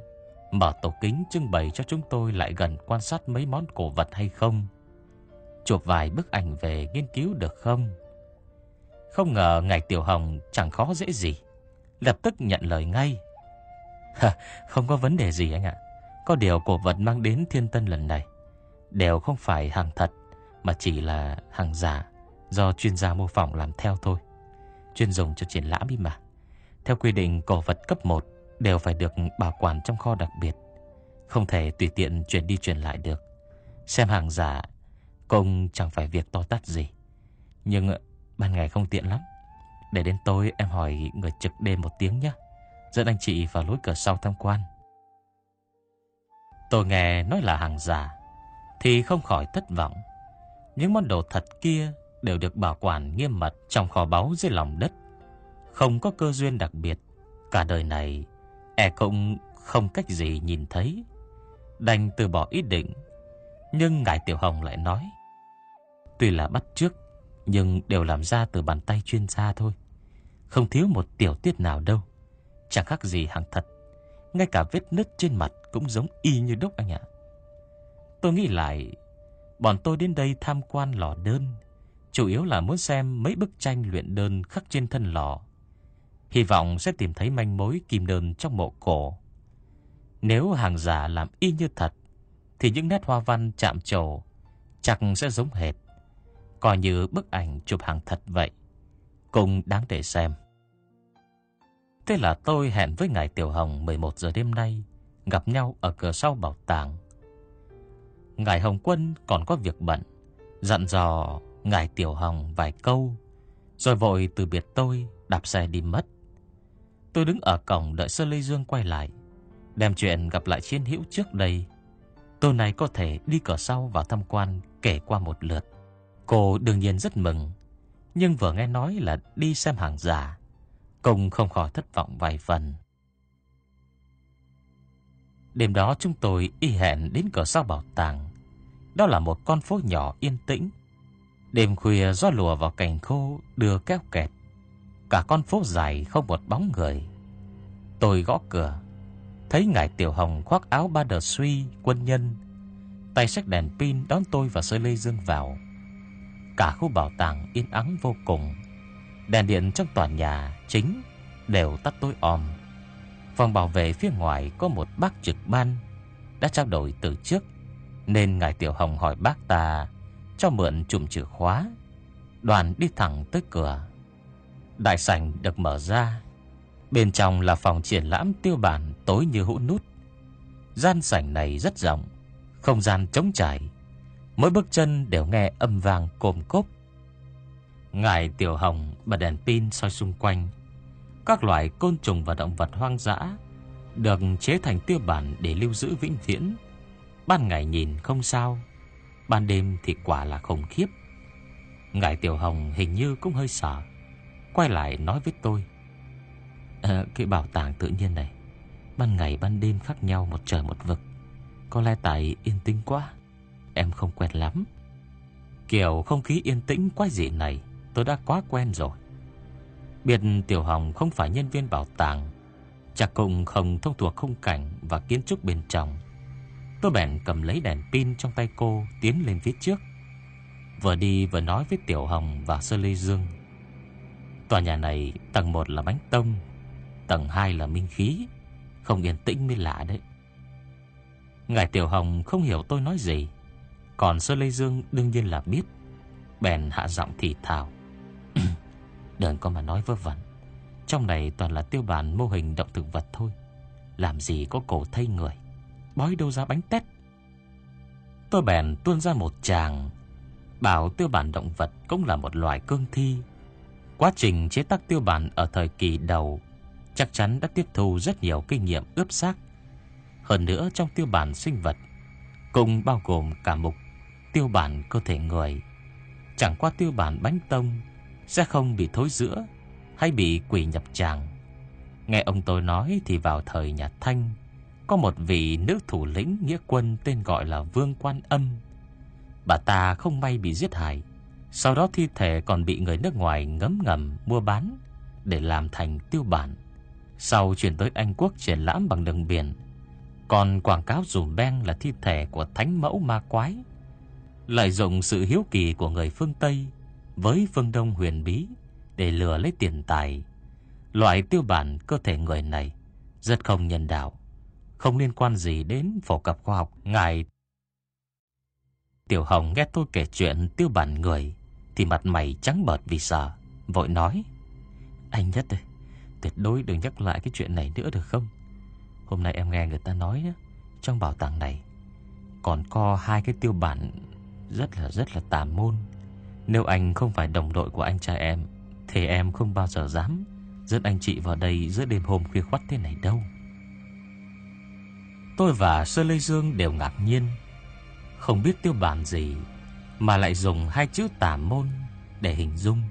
Mở tổ kính trưng bày cho chúng tôi lại gần quan sát mấy món cổ vật hay không? Chụp vài bức ảnh về nghiên cứu được không? Không ngờ ngài Tiểu Hồng chẳng khó dễ gì. Lập tức nhận lời ngay. Không có vấn đề gì anh ạ. Có điều cổ vật mang đến thiên tân lần này Đều không phải hàng thật, Mà chỉ là hàng giả Do chuyên gia mô phỏng làm theo thôi. Chuyên dùng cho triển lãm đi mà. Theo quy định cổ vật cấp 1 Đều phải được bảo quản trong kho đặc biệt, Không thể tùy tiện chuyển đi chuyển lại được. Xem hàng giả, Cũng chẳng phải việc to tát gì. Nhưng ờ, ban ngày không tiện lắm. Để đến tối em hỏi người trực đêm một tiếng nhé, Dẫn anh chị vào lối cửa sau tham quan. Tôi nghe nói là hàng giả, Thì không khỏi thất vọng. Những món đồ thật kia Đều được bảo quản nghiêm mật Trong kho báu dưới lòng đất. Không có cơ duyên đặc biệt. Cả đời này E cũng không cách gì nhìn thấy. Đành từ bỏ ý định, Nhưng Ngài Tiểu Hồng lại nói, Tuy là bắt trước, Nhưng đều làm ra từ bàn tay chuyên gia thôi. Không thiếu một tiểu tiết nào đâu, Chẳng khác gì hàng thật. Ngay cả vết nứt trên mặt Cũng giống y như đúc anh ạ. Tôi nghĩ lại, Bọn tôi đến đây tham quan lò đơn, Chủ yếu là muốn xem mấy bức tranh luyện đơn khắc trên thân lò. Hy vọng sẽ tìm thấy manh mối kim đơn trong mộ cổ. Nếu hàng giả làm y như thật, Thì những nét hoa văn chạm trổ Chắc sẽ giống hệt. Coi như bức ảnh chụp hàng thật vậy, Cũng đáng để xem. Thế là tôi hẹn với Ngài Tiểu Hồng 11 giờ đêm nay, Gặp nhau ở cửa sau bảo tàng. Ngài Hồng Quân còn có việc bận, Dặn dò Ngài Tiểu Hồng vài câu, Rồi vội từ biệt tôi Đạp xe đi mất. Tôi đứng ở cổng đợi Sơ Lê Dương quay lại, Đem chuyện gặp lại chiến hữu trước đây. Tôi này có thể đi cửa sau vào tham quan Kể qua một lượt. Cô đương nhiên rất mừng, Nhưng vừa nghe nói là đi xem hàng giả Công không khỏi thất vọng vài phần. Đêm đó chúng tôi y hẹn đến cửa sau bảo tàng. Đó là một con phố nhỏ yên tĩnh. Đêm khuya gió lùa vào cành khô, đưa kéo kẹt. Cả con phố dài không một bóng người. Tôi gõ cửa. Thấy ngài Tiểu Hồng khoác áo ba đờ suy, quân nhân. Tay sách đèn pin đón tôi và Sơ Lê Dương vào. Cả khu bảo tàng yên ắng vô cùng. Đèn điện trong tòa nhà chính đều tắt tối om. Phòng bảo vệ phía ngoài có một bác trực ban Đã trao đổi từ trước, Nên ngài Tiểu Hồng hỏi bác ta Cho mượn chùm chìa khóa. Đoàn đi thẳng tới cửa. Đại sảnh được mở ra. Bên trong là phòng triển lãm tiêu bản tối như hũ nút. Gian sảnh này rất rộng, Không gian trống trải. Mỗi bước chân đều nghe âm vang cồm cốp. Ngài Tiểu Hồng bật đèn pin soi xung quanh. Các loại côn trùng và động vật hoang dã Được chế thành tiêu bản để lưu giữ vĩnh viễn. Ban ngày nhìn không sao, Ban đêm thì quả là khủng khiếp. Ngài Tiểu Hồng hình như cũng hơi sợ. Quay lại nói với tôi. À, Cái bảo tàng tự nhiên này Ban ngày ban đêm khác nhau một trời một vực. Có lẽ tại yên tĩnh quá Em không quen lắm. Kiểu không khí yên tĩnh quái dị này Tôi đã quá quen rồi. Biệt Tiểu Hồng không phải nhân viên bảo tàng Chắc cũng không thông thuộc khung cảnh Và kiến trúc bên trong. Tôi bèn cầm lấy đèn pin trong tay cô Tiến lên phía trước. Vừa đi vừa nói với Tiểu Hồng và Sơ Lê Dương. Tòa nhà này tầng 1 là bánh tông, Tầng 2 là minh khí. Không yên tĩnh mới lạ đấy. Ngài Tiểu Hồng không hiểu tôi nói gì. Còn Sơ Lê Dương đương nhiên là biết. Bèn hạ giọng thì thào. *clears throat* Đừng có mà nói vớ vẩn. Trong này toàn là tiêu bản mô hình động thực vật thôi. Làm gì có cổ thay người. Bói đâu ra bánh tét. Tôi bèn tuôn ra một chàng Bảo tiêu bản động vật cũng là một loài cương thi. Quá trình chế tác tiêu bản ở thời kỳ đầu chắc chắn đã tiếp thu rất nhiều kinh nghiệm ướp xác. Hơn nữa trong tiêu bản sinh vật cũng bao gồm cả mục tiêu bản cơ thể người. Chẳng qua tiêu bản bánh tông sẽ không bị thối giữa hay bị quỷ nhập tràng. Nghe ông tôi nói thì vào thời nhà Thanh, có một vị nữ thủ lĩnh nghĩa quân tên gọi là Vương Quan Âm. Bà ta không may bị giết hại sau đó thi thể còn bị người nước ngoài ngấm ngầm mua bán để làm thành tiêu bản. Sau chuyển tới Anh Quốc triển lãm bằng đường biển, Còn quảng cáo dùm beng là thi thể của thánh mẫu ma quái Lợi dụng sự hiếu kỳ của người phương Tây Với phương Đông huyền bí Để lừa lấy tiền tài Loại tiêu bản cơ thể người này Rất không nhân đạo Không liên quan gì đến phổ cập khoa học Ngài Tiểu Hồng nghe tôi kể chuyện tiêu bản người thì mặt mày trắng bợt vì sợ. Vội nói, Anh nhất ơi, Tuyệt đối đừng nhắc lại cái chuyện này nữa được không? Hôm nay em nghe người ta nói Trong bảo tàng này Còn có hai cái tiêu bản Rất là rất là tà môn. Nếu anh không phải đồng đội của anh trai em, Thì em không bao giờ dám Dẫn anh chị vào đây giữa đêm hôm khuya khoắt thế này đâu. Tôi và Sơ Lê Dương đều ngạc nhiên. Không biết tiêu bản gì mà lại dùng hai chữ tà môn Để hình dung.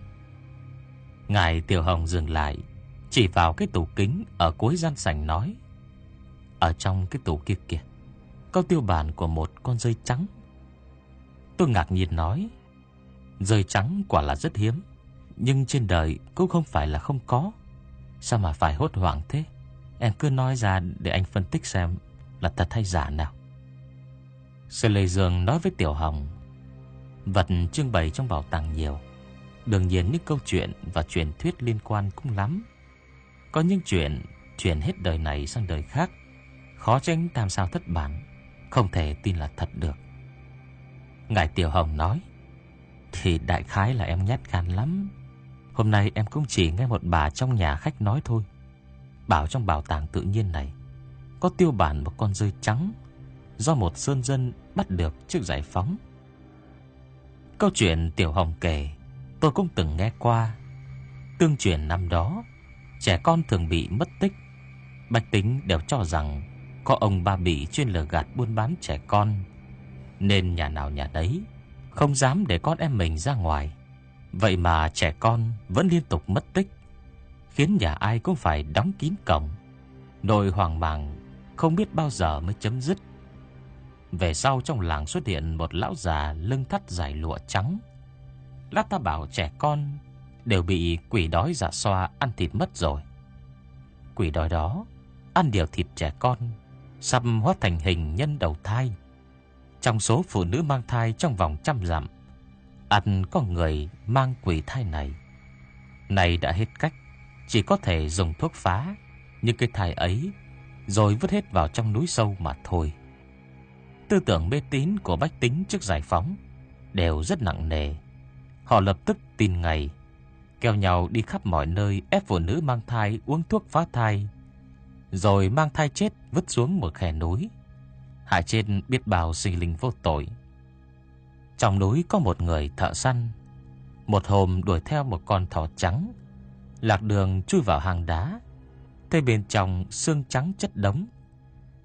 Ngài Tiểu Hồng dừng lại, Chỉ vào cái tủ kính Ở cuối gian sảnh nói, Ở trong cái tủ kia kìa, Có tiêu bản của một con rơi trắng. Tôi ngạc nhiên nói, Rơi trắng quả là rất hiếm, Nhưng trên đời cũng không phải là không có. Sao mà phải hốt hoảng thế? Em cứ nói ra để anh phân tích xem Là thật hay giả nào. Sư Lê Dương nói với Tiểu Hồng Vật trưng bày trong bảo tàng nhiều. Đương nhiên những câu chuyện và truyền thuyết liên quan cũng lắm. Có những chuyện truyền hết đời này sang đời khác. Khó tránh tam sao thất bản, Không thể tin là thật được. Ngài Tiểu Hồng nói, Thì đại khái là em nhát gan lắm. Hôm nay em cũng chỉ nghe một bà trong nhà khách nói thôi. Bảo trong bảo tàng tự nhiên này, Có tiêu bản một con rơi trắng, Do một sơn dân bắt được trước giải phóng. Câu chuyện Tiểu Hồng kể, Tôi cũng từng nghe qua. Tương truyền năm đó, Trẻ con thường bị mất tích. Bạch tính đều cho rằng Có ông ba bị chuyên lừa gạt buôn bán trẻ con. Nên nhà nào nhà đấy Không dám để con em mình ra ngoài. Vậy mà trẻ con vẫn liên tục mất tích, Khiến nhà ai cũng phải đóng kín cổng. Nỗi hoàng màng Không biết bao giờ mới chấm dứt. Về sau trong làng xuất hiện một lão già lưng thắt dài lụa trắng. Lát ta bảo trẻ con Đều bị quỷ đói dạ xoa ăn thịt mất rồi. Quỷ đói đó Ăn điều thịt trẻ con, Sắp hóa thành hình nhân đầu thai. Trong số phụ nữ mang thai trong vòng trăm dặm, Ăn có người mang quỷ thai này. Này đã hết cách, Chỉ có thể dùng thuốc phá Những cái thai ấy Rồi vứt hết vào trong núi sâu mà thôi. Tư tưởng mê tín của bách tính trước giải phóng Đều rất nặng nề. Họ lập tức tin ngày Kéo nhau đi khắp mọi nơi Ép phụ nữ mang thai uống thuốc phá thai, Rồi mang thai chết Vứt xuống một khe núi. Hại trên biết bao sinh linh vô tội. Trong núi có một người thợ săn, Một hôm đuổi theo một con thỏ trắng, Lạc đường chui vào hang đá. Thấy bên trong xương trắng chất đống,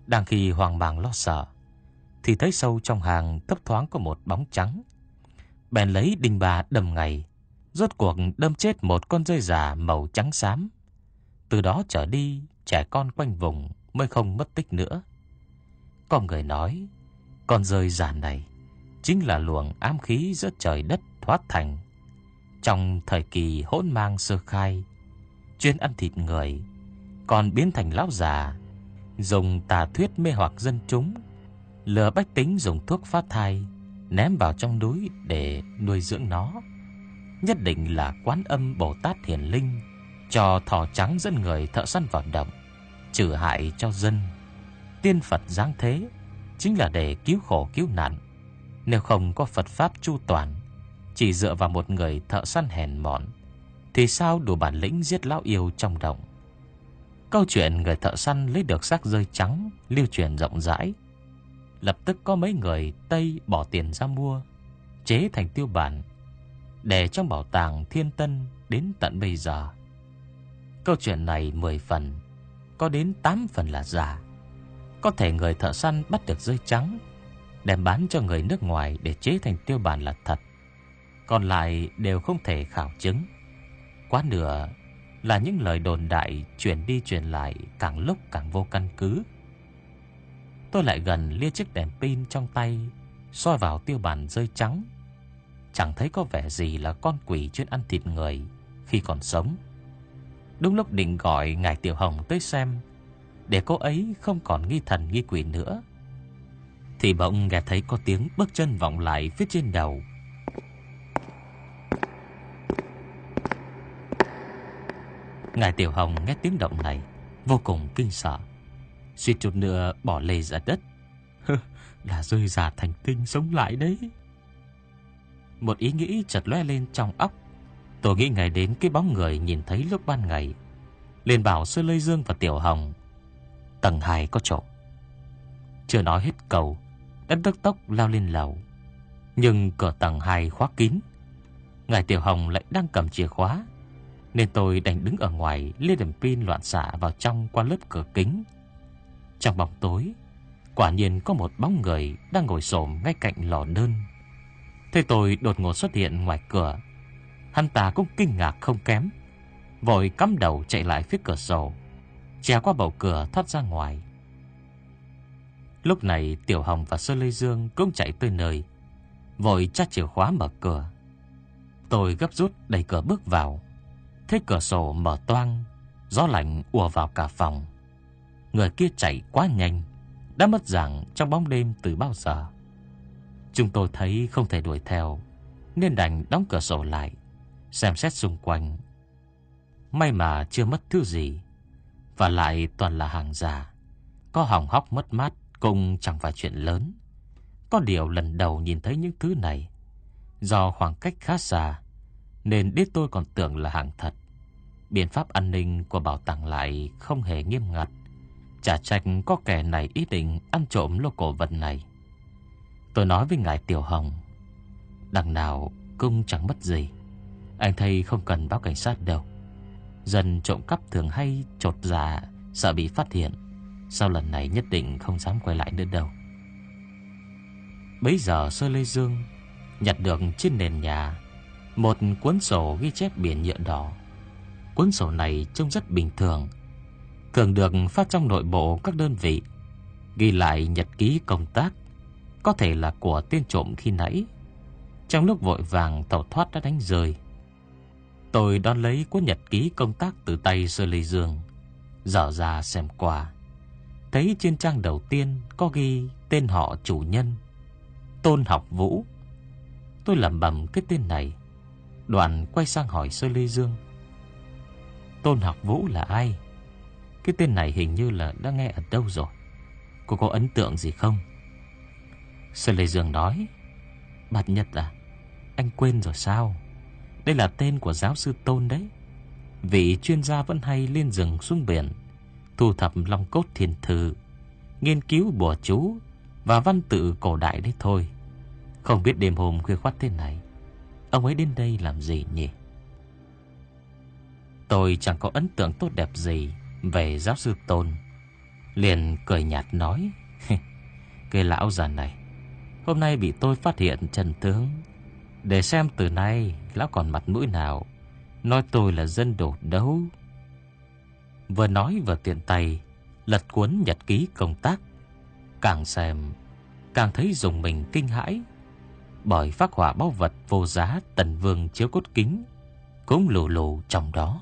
Đang khi hoàng bàng lo sợ thì thấy sâu trong hàng thấp thoáng có một bóng trắng. Bèn lấy đinh bà đâm ngày Rốt cuộc đâm chết một con rơi già màu trắng xám. Từ đó trở đi Trẻ con quanh vùng mới không mất tích nữa. Có người nói Con rơi già này chính là luồng ám khí giữa trời đất thoát thành. Trong thời kỳ hỗn mang sơ khai, chuyên ăn thịt người, còn biến thành lão già, dùng tà thuyết mê hoặc dân chúng, lừa bách tính dùng thuốc phát thai, ném vào trong núi để nuôi dưỡng nó. Nhất định là quán âm Bồ Tát thiền Linh cho thỏ trắng dân người thợ săn vào động, trừ hại cho dân. Tiên Phật giáng thế chính là để cứu khổ cứu nạn nếu không có Phật Pháp chu toàn Chỉ dựa vào một người thợ săn hèn mọn Thì sao đủ bản lĩnh giết lão yêu trong động Câu chuyện người thợ săn lấy được xác rơi trắng Lưu truyền rộng rãi Lập tức có mấy người Tây bỏ tiền ra mua, Chế thành tiêu bản, Để trong bảo tàng thiên tân Đến tận bây giờ Câu chuyện này 10 phần, Có đến 8 phần là giả Có thể người thợ săn bắt được rơi trắng, đem bán cho người nước ngoài để chế thành tiêu bản là thật. Còn lại đều không thể khảo chứng. Quá nửa là những lời đồn đại, truyền đi truyền lại, càng lúc càng vô căn cứ. Tôi lại gần lia chiếc đèn pin trong tay, soi vào tiêu bản rơi trắng. Chẳng thấy có vẻ gì là con quỷ chuyên ăn thịt người khi còn sống. Đúng lúc định gọi Ngài Tiểu Hồng tới xem, Để cô ấy không còn nghi thần nghi quỷ nữa Thì bỗng nghe thấy có tiếng bước chân vọng lại phía trên đầu Ngài Tiểu Hồng nghe tiếng động này Vô cùng kinh sợ Suýt chút nữa bỏ lê ra đất. Là rơi giả thành tinh sống lại đấy. Một ý nghĩ chợt lóe lên trong óc. Tôi nghĩ ngày đến cái bóng người nhìn thấy lúc ban ngày. Liền bảo sư Lê Dương và Tiểu Hồng, Tầng 2 có chỗ. Chưa nói hết cầu Đã tức tốc lao lên lầu. Nhưng cửa tầng 2 khóa kín. Ngài Tiểu Hồng lại đang cầm chìa khóa, Nên tôi đành đứng ở ngoài lê đèn pin loạn xạ vào trong qua lớp cửa kính. Trong bóng tối, Quả nhiên có một bóng người Đang ngồi xổm ngay cạnh lò đơn Thế tôi đột ngột xuất hiện ngoài cửa. Hắn ta cũng kinh ngạc không kém, Vội cắm đầu chạy lại phía cửa sổ Trèo qua bầu cửa thoát ra ngoài. Lúc này Tiểu Hồng và Sơ Lê Dương Cũng chạy tới nơi, Vội chát chìa khóa mở cửa. Tôi gấp rút đẩy cửa bước vào. Thế cửa sổ mở toang, Gió lạnh ùa vào cả phòng. Người kia chạy quá nhanh, Đã mất dạng trong bóng đêm từ bao giờ. Chúng tôi thấy không thể đuổi theo, Nên đành đóng cửa sổ lại, Xem xét xung quanh. May mà chưa mất thứ gì, Và lại toàn là hàng giả. Có hỏng hóc mất mát Cũng chẳng phải chuyện lớn. Có điều lần đầu nhìn thấy những thứ này, Do khoảng cách khá xa, Nên đến tôi còn tưởng là hàng thật. Biện pháp an ninh của bảo tàng lại không hề nghiêm ngặt. Chả trách có kẻ này ý định ăn trộm lô cổ vật này. Tôi nói với ngài Tiểu Hồng, Đằng nào cũng chẳng mất gì, Anh thầy không cần báo cảnh sát đâu. Dân trộm cắp thường hay trột dạ Sợ bị phát hiện, Sau lần này nhất định không dám quay lại nữa đâu. Bấy giờ Sơ Lê Dương Nhặt được trên nền nhà Một cuốn sổ ghi chép biển nhựa đỏ. Cuốn sổ này trông rất bình thường Thường được phát trong nội bộ các đơn vị Ghi lại nhật ký công tác Có thể là của tên trộm khi nãy Trong lúc vội vàng tàu thoát đã đánh rơi Tôi đón lấy cuốn nhật ký công tác từ tay Sơ Lê Dương, dở ra xem qua. Thấy trên trang đầu tiên có ghi tên họ chủ nhân, Tôn Học Vũ. Tôi lẩm bẩm cái tên này, đoạn quay sang hỏi Sơ Lê Dương. Tôn Học Vũ là ai? Cái tên này hình như là đã nghe ở đâu rồi. Cô có ấn tượng gì không? sơn Lê Dương nói, Bạch Nhật à, anh quên rồi sao? Đây là tên của giáo sư Tôn đấy Vị chuyên gia vẫn hay lên rừng xuống biển Thu thập long cốt thiền thư Nghiên cứu bùa chú Và văn tự cổ đại đấy thôi Không biết đêm hôm khuya khoát thế này Ông ấy đến đây làm gì nhỉ Tôi chẳng có ấn tượng tốt đẹp gì về giáo sư Tôn, Liền cười nhạt nói, *laughs* Cái lão già này, Hôm nay bị tôi phát hiện chân tướng. Để xem từ nay Lão còn mặt mũi nào, Nói tôi là dân đổ đấu. Vừa nói vừa tiện tay, Lật cuốn nhật ký công tác. Càng xem, Càng thấy dùng mình kinh hãi, Bởi phát họa báu vật vô giá Tần vương chiếu cốt kính Cũng lù lù trong đó.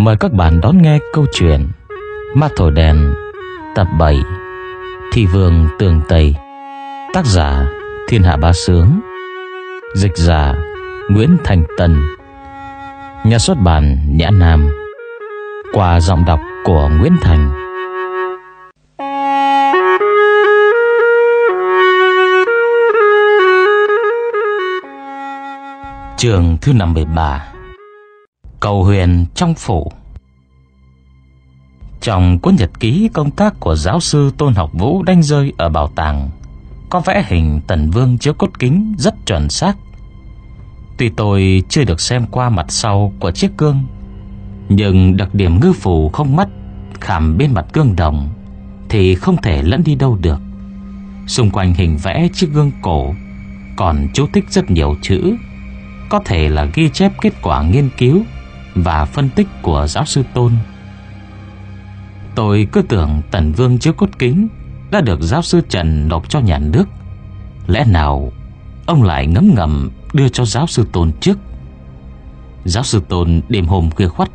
Mời các bạn đón nghe câu chuyện Ma Thổi Đèn, Tập 7 Thị Vương Tường Tây, Tác giả Thiên Hạ Ba Sướng, Dịch giả Nguyễn Thành Tân Nhà xuất bản Nhã Nam, Qua giọng đọc của Nguyễn Thành. Trường thứ 53 Cầu huyền trong phủ. Trong cuốn nhật ký công tác của giáo sư Tôn Học Vũ đánh rơi ở bảo tàng, Có vẽ hình tần vương chiếu cốt kính rất chuẩn xác. Tuy tôi chưa được xem qua mặt sau của chiếc gương, Nhưng đặc điểm ngư phủ không mắt Khảm bên mặt gương đồng, Thì không thể lẫn đi đâu được. Xung quanh hình vẽ chiếc gương cổ Còn chú thích rất nhiều chữ, Có thể là ghi chép kết quả nghiên cứu và phân tích của giáo sư Tôn. Tôi cứ tưởng Tần Vương chiếu cốt kính Đã được giáo sư Trần nộp cho nhà nước. Lẽ nào Ông lại ngấm ngầm đưa cho giáo sư Tôn trước? Giáo sư Tôn đêm hôm khuya khoắt,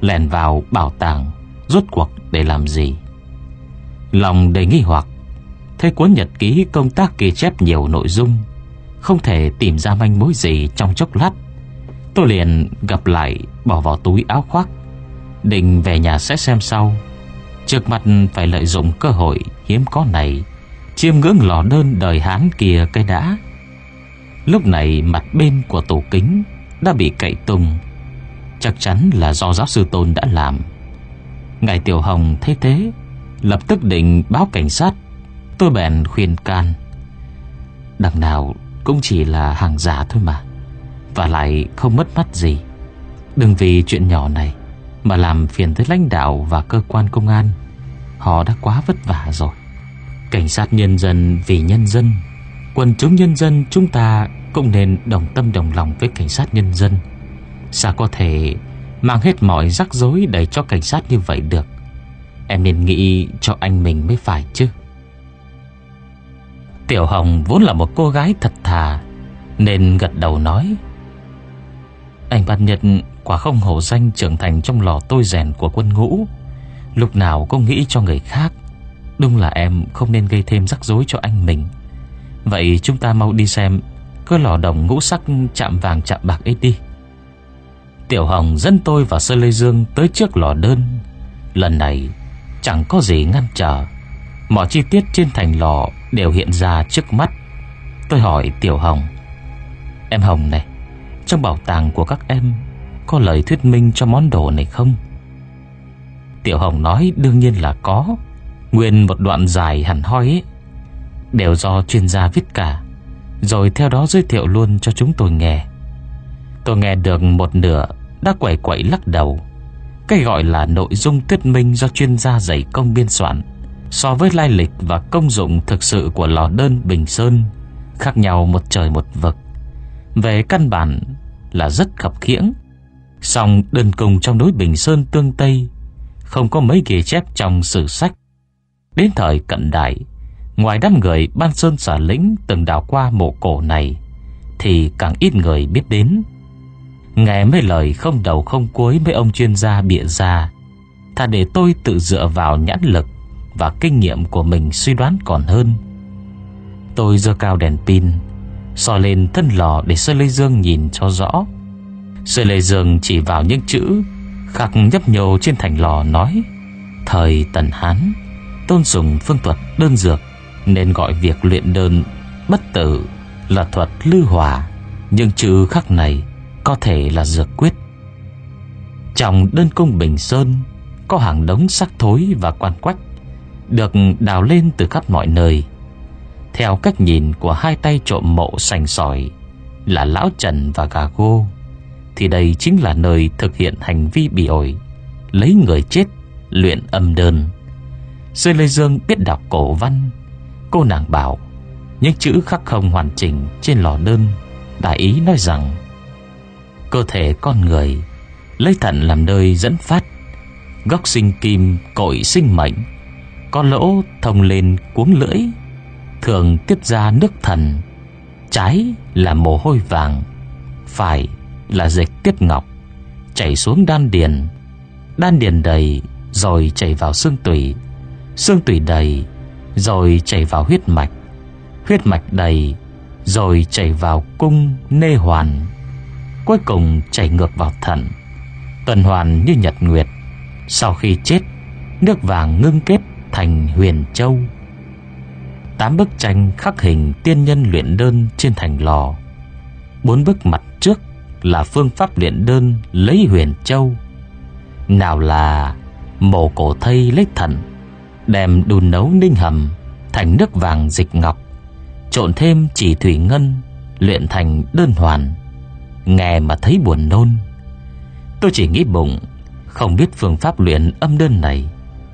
Lèn vào bảo tàng, Rốt cuộc để làm gì? Lòng đầy nghi hoặc, Thấy cuốn nhật ký công tác ghi chép nhiều nội dung, Không thể tìm ra manh mối gì trong chốc lát, Tôi liền gặp lại Bỏ vào túi áo khoác. Định về nhà sẽ xem sau. Trước mặt phải lợi dụng cơ hội hiếm có này, Chiêm ngưỡng lò đơn đời Hán kia cái đã. Lúc này mặt bên của tủ kính Đã bị cậy tung Chắc chắn là do giáo sư Tôn đã làm. Ngài Tiểu Hồng thấy thế, Lập tức định báo cảnh sát. Tôi bèn khuyên can. Đằng nào cũng chỉ là hàng giả thôi mà, Và lại không mất mắt gì. Đừng vì chuyện nhỏ này Mà làm phiền tới lãnh đạo và cơ quan công an. Họ đã quá vất vả rồi. Cảnh sát nhân dân vì nhân dân, Quần chúng nhân dân chúng ta Cũng nên đồng tâm đồng lòng với cảnh sát nhân dân. Sao có thể Mang hết mọi rắc rối để cho cảnh sát như vậy được? Em nên nghĩ cho anh mình mới phải chứ. Tiểu Hồng vốn là một cô gái thật thà, Nên gật đầu nói. Anh Văn Nhật quả không hổ danh trưởng thành trong lò tôi rèn của quân ngũ. Lúc nào cũng nghĩ cho người khác, Đúng là em không nên gây thêm rắc rối cho anh mình. Vậy chúng ta mau đi xem Cơ lò đồng ngũ sắc chạm vàng chạm bạc ấy đi. Tiểu Hồng dẫn tôi và Sơ Lê Dương tới trước lò đơn. Lần này, chẳng có gì ngăn trở. Mọi chi tiết trên thành lò đều hiện ra trước mắt. Tôi hỏi Tiểu Hồng, Em Hồng này, Trong bảo tàng của các em có lời thuyết minh cho món đồ này không? Tiểu Hồng nói đương nhiên là có. Nguyên một đoạn dài hẳn hoi ấy, Đều do chuyên gia viết cả. Rồi theo đó giới thiệu luôn cho chúng tôi nghe. Tôi nghe được một nửa Đã quẩy quẩy lắc đầu. Cái gọi là nội dung thuyết minh Do chuyên gia dày công biên soạn So với lai lịch và công dụng Thực sự của lò đơn Bình Sơn Khác nhau một trời một vực. Về căn bản là rất khập khiễng. Song đơn cùng trong núi Bình Sơn tương Tây, Không có mấy ghi chép trong sử sách. Đến thời cận đại, Ngoài đám người ban sơn xả lĩnh Từng đào qua mộ cổ này, Thì càng ít người biết đến. Nghe mấy lời không đầu không cuối Mấy ông chuyên gia bịa ra, Thà để tôi tự dựa vào nhãn lực Và kinh nghiệm của mình suy đoán còn hơn. Tôi dơ cao đèn pin soi lên thân lò để Sơ Lê Dương nhìn cho rõ. Sơ Lê Dương chỉ vào những chữ Khắc nhấp nhô trên thành lò nói, Thời Tần Hán, Tôn dùng phương thuật đơn dược, Nên gọi việc luyện đơn bất tử là thuật lưu hòa, Nhưng chữ khắc này có thể là dược quyết. Trong đơn cung Bình Sơn, Có hàng đống sắc thối và quan quách Được đào lên từ khắp mọi nơi. Theo cách nhìn của hai tay trộm mộ sành sỏi Là Lão Trần và Gà Gô thì đây chính là nơi thực hiện hành vi bị ổi, Lấy người chết, luyện âm đơn. Sư Lê Dương biết đọc cổ văn, Cô nàng bảo, Những chữ khắc không hoàn chỉnh trên lò đơn, Đại ý nói rằng, Cơ thể con người, Lấy thận làm nơi dẫn phát Góc sinh kim, cội sinh mệnh, Có lỗ thông lên cuống lưỡi, Thường tiết ra nước thần, Trái là mồ hôi vàng, Phải là dịch tiết ngọc, Chảy xuống đan điền. Đan điền đầy, rồi chảy vào xương tủy. Xương tủy đầy, rồi chảy vào huyết mạch. Huyết mạch đầy, rồi chảy vào cung nê hoàn. Cuối cùng chảy ngược vào thận Tuần hoàn như nhật nguyệt. Sau khi chết, Nước vàng ngưng kết thành huyền châu. Tám bức tranh khắc hình tiên nhân luyện đơn trên thành lò. Bốn bức mặt là phương pháp luyện đơn lấy huyền châu. Nào là mổ cổ thây lấy thận Đem đun nấu ninh hầm, thành nước vàng dịch ngọc, Trộn thêm chỉ thủy ngân, Luyện thành đơn hoàn. Nghe mà thấy buồn nôn. Tôi chỉ nghĩ bụng, Không biết phương pháp luyện âm đơn này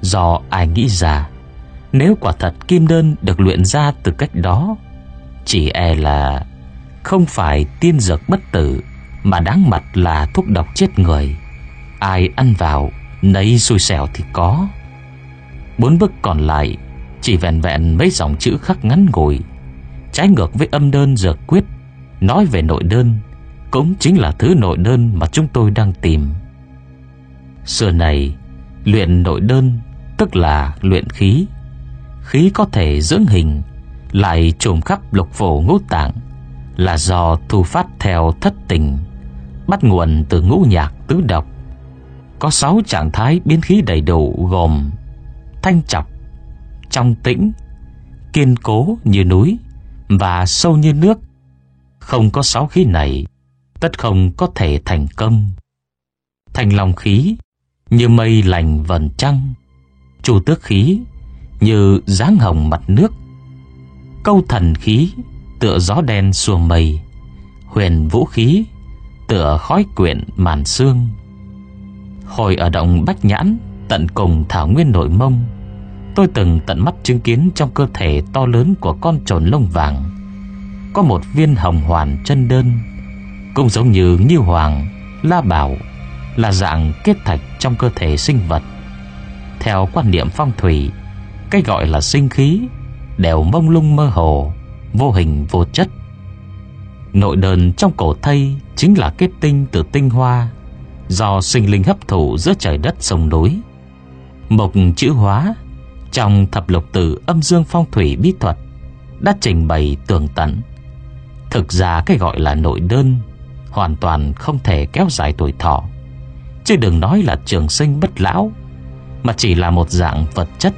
Do ai nghĩ ra. Nếu quả thật kim đơn được luyện ra từ cách đó, Chỉ e là Không phải tiên dược bất tử. Mà đáng mặt là thuốc độc chết người. Ai ăn vào, Nấy xui xẻo thì có. Bốn bức còn lại, Chỉ vẹn vẹn mấy dòng chữ khắc ngắn ngủi. Trái ngược với âm đơn dược quyết, Nói về nội đơn, Cũng chính là thứ nội đơn mà chúng tôi đang tìm. Xưa này, Luyện nội đơn, Tức là luyện khí. Khí có thể dưỡng hình, Lại trùm khắp lục phổ ngũ tạng, Là do thu phát theo thất tình. Bắt nguồn từ ngũ nhạc tứ độc. Có sáu trạng thái biến khí đầy đủ gồm Thanh chọc, Trong tĩnh, Kiên cố như núi Và sâu như nước. Không có sáu khí này, Tất không có thể thành công. Thành lòng khí Như mây lành vần trăng Chủ tước khí Như dáng hồng mặt nước. Câu thần khí Tựa gió đen xuồng mây, Huyền vũ khí Tựa khói quyện màn sương. Hồi ở động Bách Nhãn, Tận cùng thảo nguyên nội mông, Tôi từng tận mắt chứng kiến Trong cơ thể to lớn của con trồn lông vàng, Có một viên hồng hoàn chân đơn, Cũng giống như Nghiêu Hoàng, La Bảo, Là dạng kết thạch trong cơ thể sinh vật. Theo quan niệm phong thủy, Cái gọi là sinh khí Đều mông lung mơ hồ, Vô hình vô chất. Nội đơn trong cổ thây Chính là kết tinh từ tinh hoa, Do sinh linh hấp thụ giữa trời đất sông núi. Mộc chữ hóa, Trong thập lục tử âm dương phong thủy bí thuật, Đã trình bày tường tận. Thực ra cái gọi là nội đơn Hoàn toàn không thể kéo dài tuổi thọ, Chứ đừng nói là trường sinh bất lão, Mà chỉ là một dạng vật chất,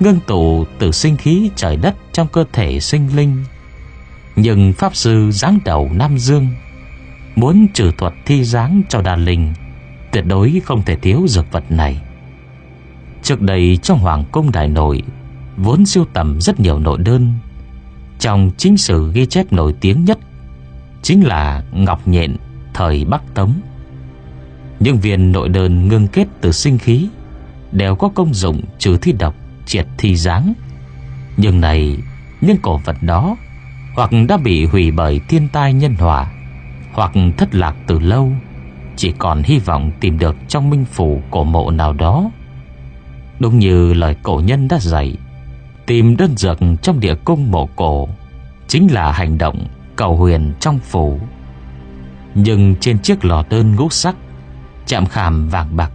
Ngưng tụ từ sinh khí trời đất Trong cơ thể sinh linh. Nhưng Pháp Sư giáng đầu Nam Dương Muốn trừ thuật thi giáng cho đàn linh, Tuyệt đối không thể thiếu dược vật này. Trước đây trong Hoàng Cung Đại Nội Vốn siêu tầm rất nhiều nội đơn, Trong chính sử ghi chép nổi tiếng nhất Chính là Ngọc Nhện, thời Bắc Tống. Những viên nội đơn ngưng kết từ sinh khí Đều có công dụng trừ thi độc, Triệt thi giáng. Nhưng này, Những cổ vật đó hoặc đã bị hủy bởi thiên tai nhân hòa, Hoặc thất lạc từ lâu Chỉ còn hy vọng tìm được trong minh phủ cổ mộ nào đó. Đúng như lời cổ nhân đã dạy Tìm đơn dược trong địa cung mộ cổ Chính là hành động cầu huyền trong phủ. Nhưng trên chiếc lò đơn ngũ sắc Chạm khảm vàng bạc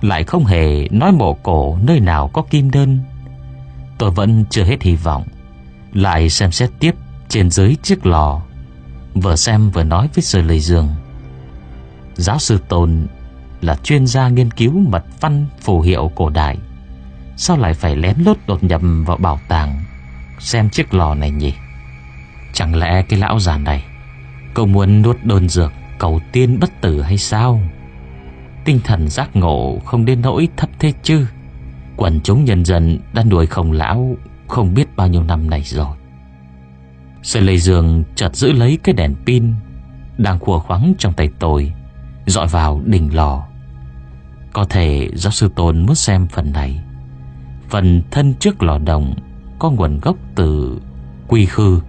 Lại không hề nói mộ cổ nơi nào có kim đơn. Tôi vẫn chưa hết hy vọng Lại xem xét tiếp trên dưới chiếc lò, Vừa xem vừa nói với Sơ Lê Dương Giáo sư Tôn là chuyên gia nghiên cứu mật văn phù hiệu cổ đại, Sao lại phải lén lút đột nhập vào bảo tàng Xem chiếc lò này nhỉ? Chẳng lẽ cái lão già này Cậu muốn nuốt đơn dược Cầu tiên bất tử hay sao? Tinh thần giác ngộ Không đến nỗi thấp thế chứ. Quần chúng nhân dân đã nuôi không lão Không biết bao nhiêu năm này rồi. Sơ lây giường chợt giữ lấy cái đèn pin Đang khua khoắng trong tay tôi, Dọi vào đỉnh lò. Có thể giáo sư Tôn muốn xem phần này. Phần thân trước lò đồng Có nguồn gốc từ Quy khư.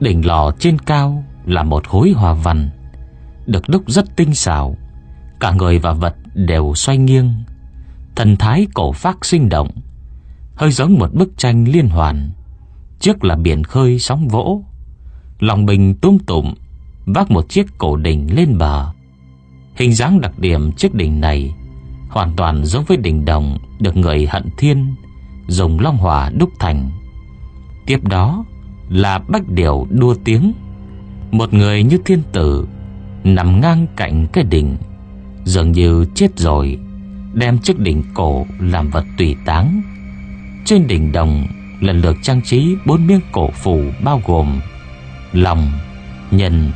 Đỉnh lò trên cao Là một hối hòa văn, Được đúc rất tinh xảo. Cả người và vật đều xoay nghiêng, Thần thái cổ phác sinh động, Hơi giống một bức tranh liên hoàn. Trước là biển khơi sóng vỗ. Lòng bình tung tụm, Vác một chiếc cổ đỉnh lên bờ. Hình dáng đặc điểm chiếc đỉnh này Hoàn toàn giống với đỉnh đồng Được người hận thiên Dùng long hỏa đúc thành. Tiếp đó là bách điểu đua tiếng. Một người như thiên tử Nằm ngang cạnh cái đỉnh, Dường như chết rồi, Đem chiếc đỉnh cổ làm vật tùy táng. Trên đỉnh đồng lần lượt trang trí bốn miếng cổ phù bao gồm lòng, nhân,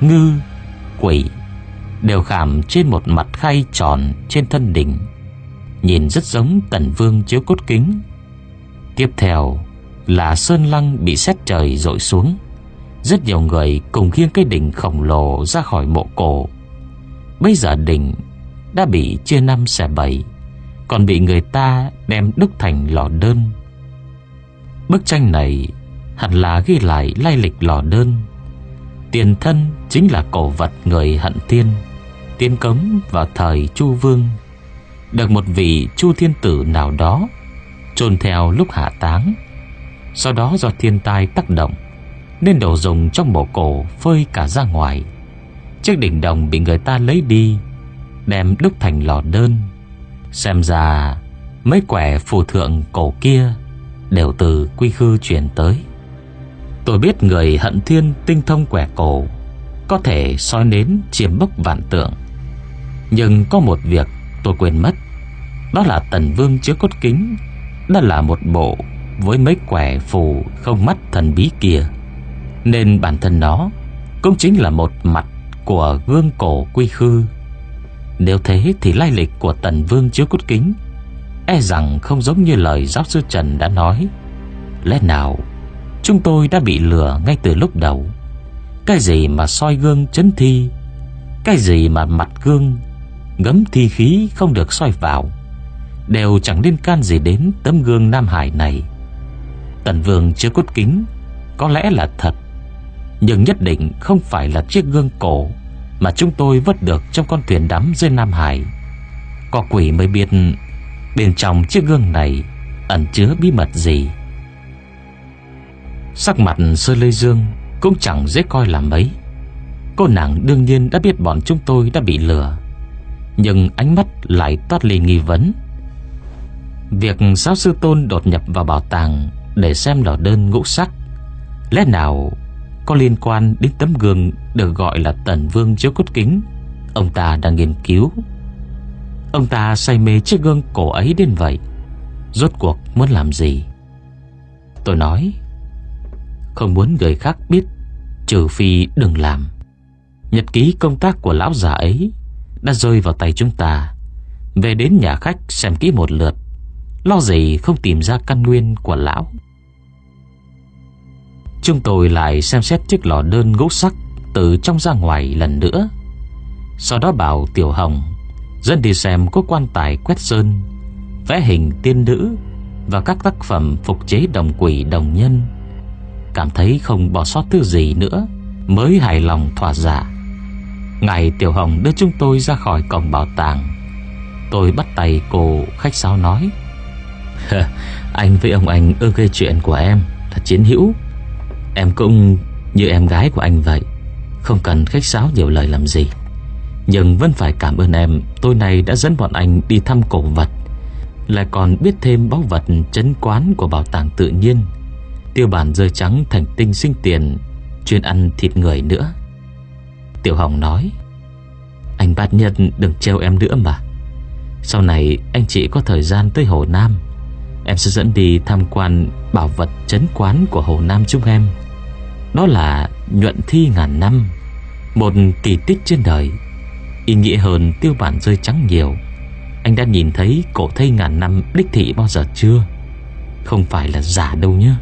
ngư, quỷ đều khảm trên một mặt khay tròn trên thân đỉnh, nhìn rất giống Tần Vương chiếu cốt kính. Tiếp theo là sơn lăng bị xét trời rội xuống, rất nhiều người cùng khiêng cái đỉnh khổng lồ ra khỏi mộ cổ. Bây giờ đỉnh đã bị chia năm xẻ bảy, còn bị người ta đem đúc thành lò đơn. Bức tranh này hẳn là ghi lại lai lịch lò đơn. Tiền thân chính là cổ vật người hận tiên, tiên cống vào thời Chu Vương, được một vị Chu thiên tử nào đó chôn theo lúc hạ táng. Sau đó do thiên tai tác động, nên đồ dùng trong mộ cổ phơi cả ra ngoài. Chiếc đỉnh đồng bị người ta lấy đi, đem đúc thành lò đơn. Xem ra mấy quẻ phù thượng cổ kia đều từ quy khư truyền tới. Tôi biết người hận thiên tinh thông quẻ cổ, Có thể soi nến chiếm bốc vạn tượng. Nhưng có một việc tôi quên mất, Đó là tần vương chứa cốt kính Đã là một bộ Với mấy quẻ phù không mắt thần bí kia. Nên bản thân nó Cũng chính là một mặt Của gương cổ quy khư. Nếu thế thì lai lịch của tần vương chứa cốt kính E rằng không giống như lời giáo sư Trần đã nói. Lẽ nào Chúng tôi đã bị lừa ngay từ lúc đầu? Cái gì mà soi gương chấn thi? Cái gì mà mặt gương, Ngấm thi khí không được soi vào? Đều chẳng liên can gì đến tấm gương Nam Hải này. Tần Vương chưa cốt kính Có lẽ là thật. Nhưng nhất định không phải là chiếc gương cổ Mà chúng tôi vớt được trong con thuyền đắm dưới Nam Hải. Có quỷ mới biết Bên trong chiếc gương này Ẩn chứa bí mật gì? Sắc mặt Sơ Lê Dương Cũng chẳng dễ coi là mấy. Cô nàng đương nhiên đã biết bọn chúng tôi đã bị lừa, Nhưng ánh mắt lại toát lên nghi vấn. Việc giáo sư Tôn đột nhập vào bảo tàng Để xem lò đơn ngũ sắc, Lẽ nào có liên quan đến tấm gương Được gọi là tần vương chiếu cốt kính? Ông ta đang nghiên cứu. Ông ta say mê chiếc gương cổ ấy đến vậy. Rốt cuộc muốn làm gì? Tôi nói, không muốn người khác biết, Trừ phi đừng làm. Nhật ký công tác của lão già ấy Đã rơi vào tay chúng ta. Về đến nhà khách xem kỹ một lượt, Lo gì không tìm ra căn nguyên của lão. Chúng tôi lại xem xét chiếc lò đơn gỗ sắc Từ trong ra ngoài lần nữa. Sau đó bảo Tiểu Hồng dân đi xem có quan tài quét sơn, Vẽ hình tiên nữ Và các tác phẩm phục chế đồng quỷ đồng nhân. Cảm thấy không bỏ sót thứ gì nữa Mới hài lòng thỏa giả Ngày Tiểu Hồng đưa chúng tôi ra khỏi cổng bảo tàng, Tôi bắt tay cô khách sáo nói Anh với ông anh ưa gây chuyện của em, thật chiến hữu. Em cũng như em gái của anh vậy, Không cần khách sáo nhiều lời làm gì. Nhưng vẫn phải cảm ơn em Tôi này đã dẫn bọn anh đi thăm cổ vật. Lại còn biết thêm báu vật chấn quán của bảo tàng tự nhiên. Tiêu bản rơi trắng thành tinh sinh tiền, Chuyên ăn thịt người nữa. Tiểu Hồng nói, Anh bát nhân đừng treo em nữa mà. Sau này anh chị có thời gian tới Hồ Nam. Em sẽ dẫn đi tham quan bảo vật chấn quán của Hồ Nam chúng em. Đó là nhuận thi ngàn năm, Một kỳ tích trên đời. Ý nghĩa hơn tiêu bản rơi trắng nhiều. Anh đã nhìn thấy cổ thây ngàn năm đích thị bao giờ chưa? Không phải là giả đâu nhé.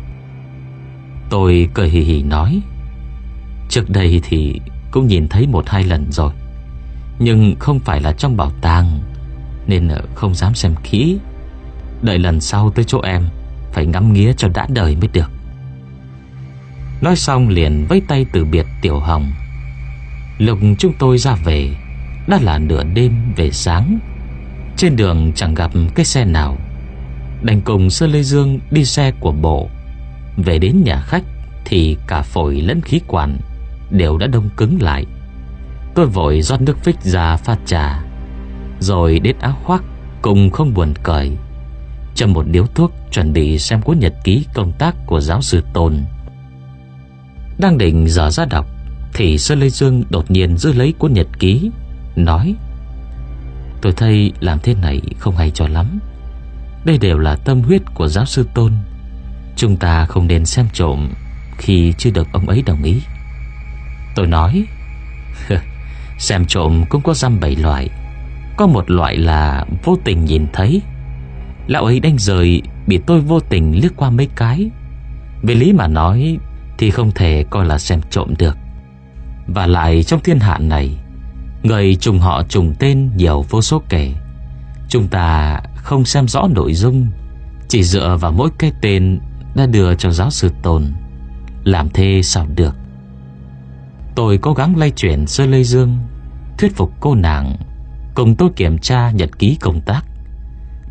Tôi cười hì hì nói, Trước đây thì cũng nhìn thấy một hai lần rồi, Nhưng không phải là trong bảo tàng, Nên không dám xem kỹ. Đợi lần sau tới chỗ em, Phải ngắm nghía cho đã đời mới được. Nói xong liền vẫy tay từ biệt Tiểu Hồng. Lục chúng tôi ra về đã là nửa đêm về sáng. Trên đường chẳng gặp cái xe nào. Đành cùng Sơ Lê Dương đi xe của bộ. Về đến nhà khách Thì cả phổi lẫn khí quản Đều đã đông cứng lại. Tôi vội rót nước phích ra pha trà, Rồi đến áo khoác Cùng không buồn cởi Châm một điếu thuốc Chuẩn bị xem cuốn nhật ký công tác của giáo sư Tôn. Đang định dở ra đọc Thì Sơn Lê Dương đột nhiên giữ lấy cuốn nhật ký. Nói, Tôi thấy làm thế này không hay cho lắm. Đây đều là tâm huyết của giáo sư Tôn. Chúng ta không nên xem trộm Khi chưa được ông ấy đồng ý. Tôi nói Xem trộm cũng có răm bảy loại. Có một loại là vô tình nhìn thấy. Lão ấy đánh rời Bị tôi vô tình liếc qua mấy cái. Về lý mà nói Thì không thể coi là xem trộm được. Và lại trong thiên hạ này Người trùng họ trùng tên nhiều vô số kể. Chúng ta không xem rõ nội dung, Chỉ dựa vào mỗi cái tên Đã đưa cho giáo sư tồn Làm thế sao được? Tôi cố gắng lay chuyển Sơ Lê Dương, Thuyết phục cô nàng Cùng tôi kiểm tra nhật ký công tác.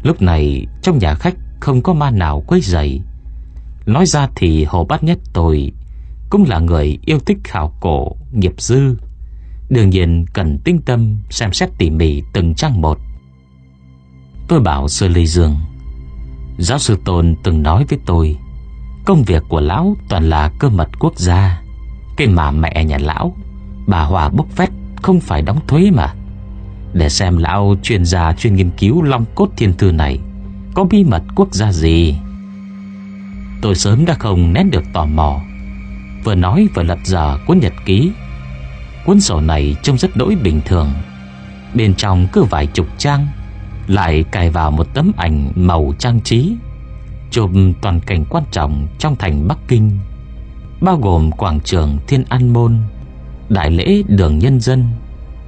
Lúc này, trong nhà khách Không có ma nào quấy rầy. Nói ra thì Hồ Bát Nhất tôi Cũng là người yêu thích khảo cổ, Nghiệp dư Đương nhiên cần tinh tâm Xem xét tỉ mỉ từng trang một. Tôi bảo sư Lê Dương, Giáo sư Tôn từng nói với tôi, Công việc của lão toàn là cơ mật quốc gia. Cái mà mẹ nhà lão, Bà Hòa bốc phét không phải đóng thuế mà. Để xem lão chuyên gia chuyên nghiên cứu Long cốt thiên thư này, Có bí mật quốc gia gì? Tôi sớm đã không nén được tò mò. Vừa nói vừa lật dở cuốn nhật ký Cuốn sổ này trông rất đỗi bình thường. Bên trong cứ vài chục trang, Lại cài vào một tấm ảnh màu trang trí, Chụp toàn cảnh quan trọng trong thành Bắc Kinh, Bao gồm quảng trường Thiên An Môn, Đại lễ đường nhân dân,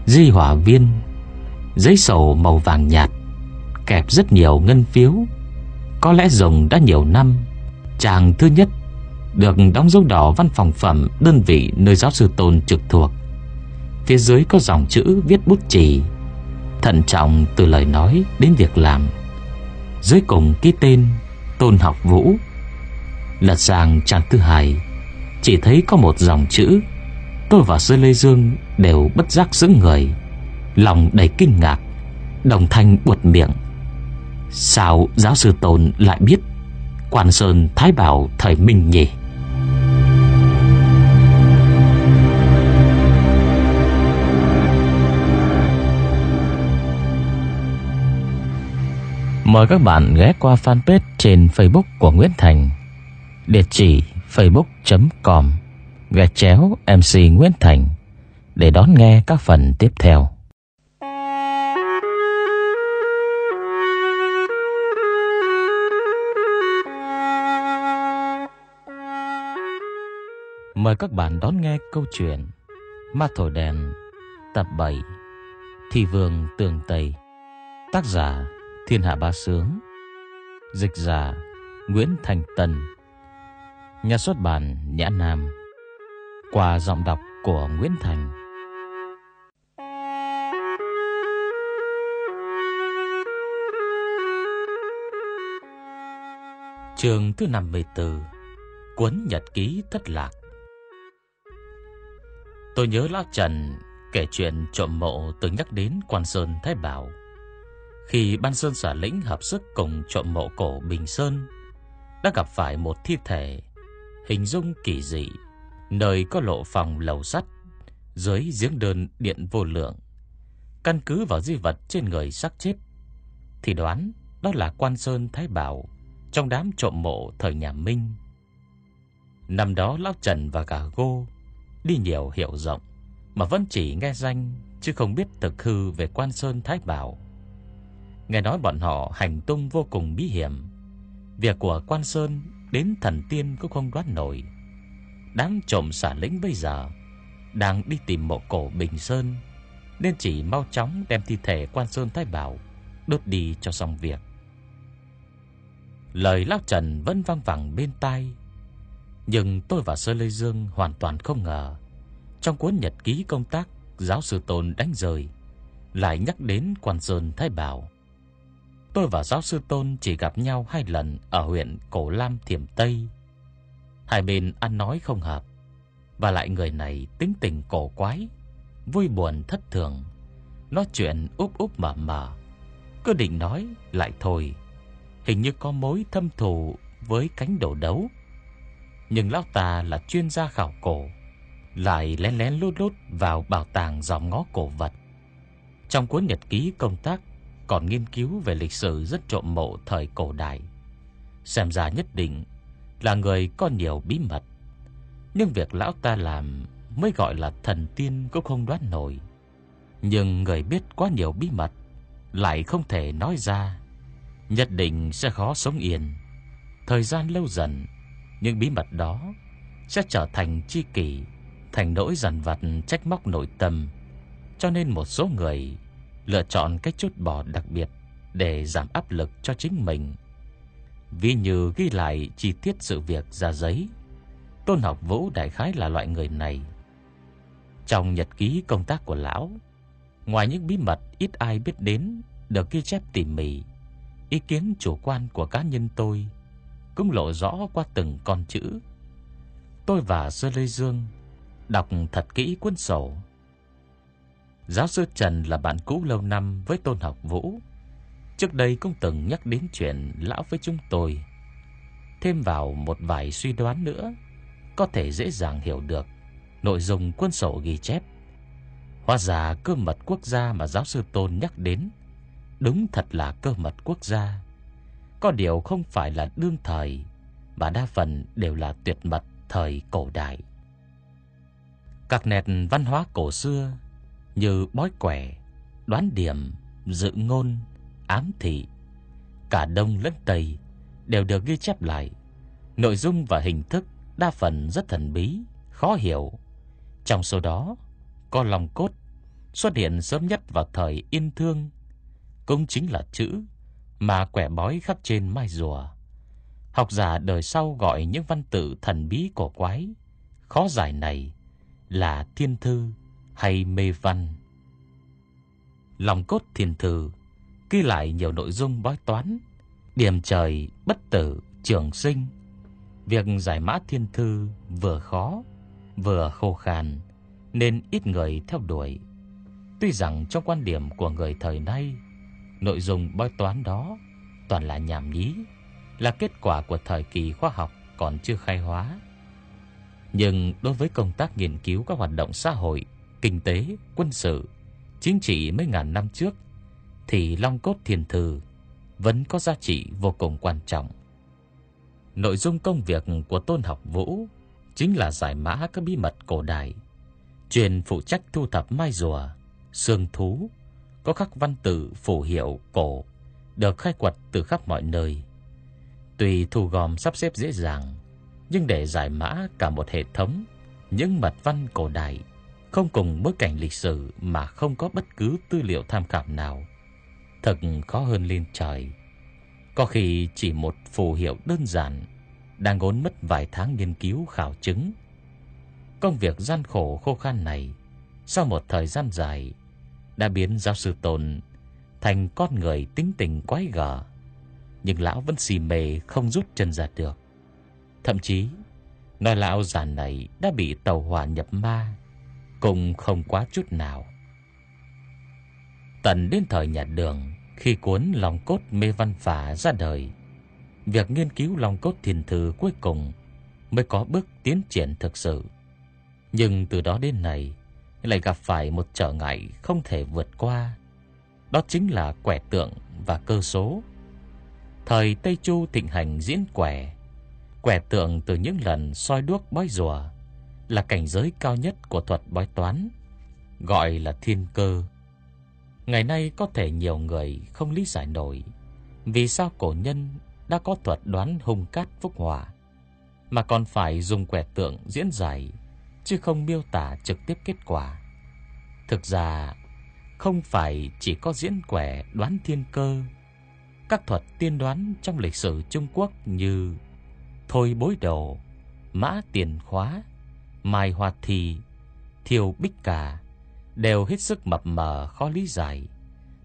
Di hỏa viên, Giấy sổ màu vàng nhạt, Kẹp rất nhiều ngân phiếu. Có lẽ dùng đã nhiều năm Chàng thứ nhất Được đóng dấu đỏ văn phòng phẩm Đơn vị nơi giáo sư Tôn trực thuộc. Phía dưới có dòng chữ viết bút chì. Thận trọng từ lời nói đến việc làm. Dưới cùng ký tên Tôn học vũ. Lật sang trang thứ hai, Chỉ thấy có một dòng chữ. Tôi và Sơ Lê Dương đều bất giác sững người. Lòng đầy kinh ngạc, Đồng thanh buột miệng. Sao giáo sư Tôn lại biết Quan Sơn Thái Bảo thời Minh nhỉ Mời các bạn ghé qua fanpage trên Facebook của Nguyễn Thành. Địa chỉ facebook.com gạch chéo MC Nguyễn Thành. Để đón nghe các phần tiếp theo. Mời các bạn đón nghe câu chuyện Ma Thổi Đèn, tập 7 Thị Vương Tường Tây, Tác giả Thiên Hạ Ba Sướng, Dịch giả Nguyễn Thành tần, Nhà xuất bản Nhã Nam, qua giọng đọc của Nguyễn Thành. Trường thứ 54 Cuốn nhật ký thất lạc Tôi nhớ Lão Trần kể chuyện trộm mộ từng nhắc đến quan Sơn Thái Bảo. Khi ban Sơn xả lĩnh hợp sức cùng trộm mộ cổ Bình Sơn, đã gặp phải một thi thể hình dung kỳ dị nơi có lộ phòng lầu sắt, dưới giếng đơn điện vô lượng. Căn cứ vào di vật trên người xác chết, thì đoán đó là quan sơn Thái Bảo trong đám trộm mộ thời nhà Minh. Năm đó Lão Trần và cả Gô đi nhiều hiểu rộng, mà vẫn chỉ nghe danh chứ không biết thực hư về quan sơn Thái Bảo. Nghe nói bọn họ hành tung vô cùng bí hiểm. Việc của quan sơn đến thần tiên cũng không đoán nổi. Đám trộm xả lĩnh bây giờ Đang đi tìm mộ cổ Bình Sơn, Nên chỉ mau chóng đem thi thể quan Sơn Thái Bảo Đốt đi cho xong việc Lời Lão Trần vẫn vang vẳng bên tai, Nhưng tôi và Sơ Lê Dương hoàn toàn không ngờ Trong cuốn nhật ký công tác Giáo sư Tôn đánh rời Lại nhắc đến quan Sơn Thái Bảo Tôi và giáo sư Tôn chỉ gặp nhau hai lần Ở huyện Cổ Lam Thiểm Tây. Hai bên ăn nói không hợp, Và lại người này tính tình cổ quái, Vui buồn thất thường. Nói chuyện úp úp mở mở, Cứ định nói lại thôi. Hình như có mối thâm thù với cánh đổ đấu. Nhưng lão ta là chuyên gia khảo cổ, Lại lén lén lút lút vào bảo tàng dòng ngó cổ vật. Trong cuốn nhật ký công tác còn nghiên cứu về lịch sử rất trộm mộ thời cổ đại. Xem ra nhất định là người có nhiều bí mật. Nhưng việc lão ta làm mới gọi là thần tiên cũng không đoán nổi. Nhưng người biết quá nhiều bí mật Lại không thể nói ra, Nhất định sẽ khó sống yên. Thời gian lâu dần, Những bí mật đó Sẽ trở thành chi kỷ, Thành nỗi dằn vặt trách móc nội tâm. Cho nên một số người Lựa chọn cách chút bỏ đặc biệt Để giảm áp lực cho chính mình. Ví như ghi lại chi tiết sự việc ra giấy, Tôn học vũ đại khái là loại người này. Trong nhật ký công tác của lão, Ngoài những bí mật ít ai biết đến, Được ghi chép tỉ mỉ, Ý kiến chủ quan của cá nhân tôi Cũng lộ rõ qua từng con chữ. Tôi và Sơ Lê Dương Đọc thật kỹ cuốn sổ. Giáo sư Trần là bạn cũ lâu năm với Tôn Học Vũ. Trước đây cũng từng nhắc đến chuyện lão với chúng tôi. Thêm vào một vài suy đoán nữa, Có thể dễ dàng hiểu được Nội dung quân sổ ghi chép. Hóa ra cơ mật quốc gia mà giáo sư Tôn nhắc đến, Đúng thật là cơ mật quốc gia. Có điều không phải là đương thời, Mà đa phần đều là tuyệt mật thời cổ đại. Các nét văn hóa cổ xưa như bói quẻ, đoán điểm, dự ngôn, ám thị. Cả Đông lẫn Tây đều được ghi chép lại. Nội dung và hình thức đa phần rất thần bí, khó hiểu. Trong số đó có lòng cốt xuất hiện sớm nhất vào thời Yên Thương. Cũng chính là chữ mà quẻ bói khắc trên mai rùa. Học giả đời sau gọi những văn tự thần bí cổ quái, khó giải này là thiên thư hay mê văn. Lòng cốt thiên thư ghi lại nhiều nội dung bói toán, điểm trời, bất tử, trường sinh. Việc giải mã thiên thư vừa khó, vừa khô khan, nên ít người theo đuổi. Tuy rằng trong quan điểm của người thời nay, Nội dung bói toán đó toàn là nhảm nhí, là kết quả của thời kỳ khoa học còn chưa khai hóa. Nhưng đối với công tác nghiên cứu các hoạt động xã hội, kinh tế, quân sự, chính trị mấy ngàn năm trước thì Long cốt thiền thư vẫn có giá trị vô cùng quan trọng. Nội dung công việc của Tôn Học Vũ chính là giải mã các bí mật cổ đại, truyền phụ trách thu thập mai rùa, xương thú, có khắc văn tự phù hiệu cổ được khai quật từ khắp mọi nơi. Tuy thu gom sắp xếp dễ dàng, nhưng để giải mã cả một hệ thống những mật văn cổ đại không cùng bối cảnh lịch sử mà không có bất cứ tư liệu tham khảo nào, thật khó hơn lên trời. Có khi chỉ một phù hiệu đơn giản đang ngốn mất vài tháng nghiên cứu khảo chứng. Công việc gian khổ khô khan này sau một thời gian dài đã biến giáo sư Tôn thành con người tính tình quái gở. Nhưng lão vẫn xì mê không rút chân ra được. Thậm chí, nói lão già này đã bị tàu hỏa nhập ma, cũng không quá chút nào. Tận đến thời nhà Đường, khi cuốn Lòng cốt mê văn phả ra đời, việc nghiên cứu Lòng cốt thiền thư cuối cùng mới có bước tiến triển thực sự. Nhưng từ đó đến nay, lại gặp phải một trở ngại không thể vượt qua. Đó chính là quẻ tượng và cơ số. Thời Tây Chu thịnh hành diễn quẻ. Quẻ tượng từ những lần soi đuốc bói rùa là cảnh giới cao nhất của thuật bói toán, gọi là thiên cơ. Ngày nay có thể nhiều người không lý giải nổi vì sao cổ nhân đã có thuật đoán hung cát phúc hỏa mà còn phải dùng quẻ tượng diễn giải chứ không miêu tả trực tiếp kết quả. Thực ra, không phải chỉ có diễn quẻ đoán thiên cơ. Các thuật tiên đoán trong lịch sử Trung Quốc như thôi bối đầu, mã tiền khóa, mai hoa thì, thiêu bích cà đều hết sức mập mờ khó lý giải.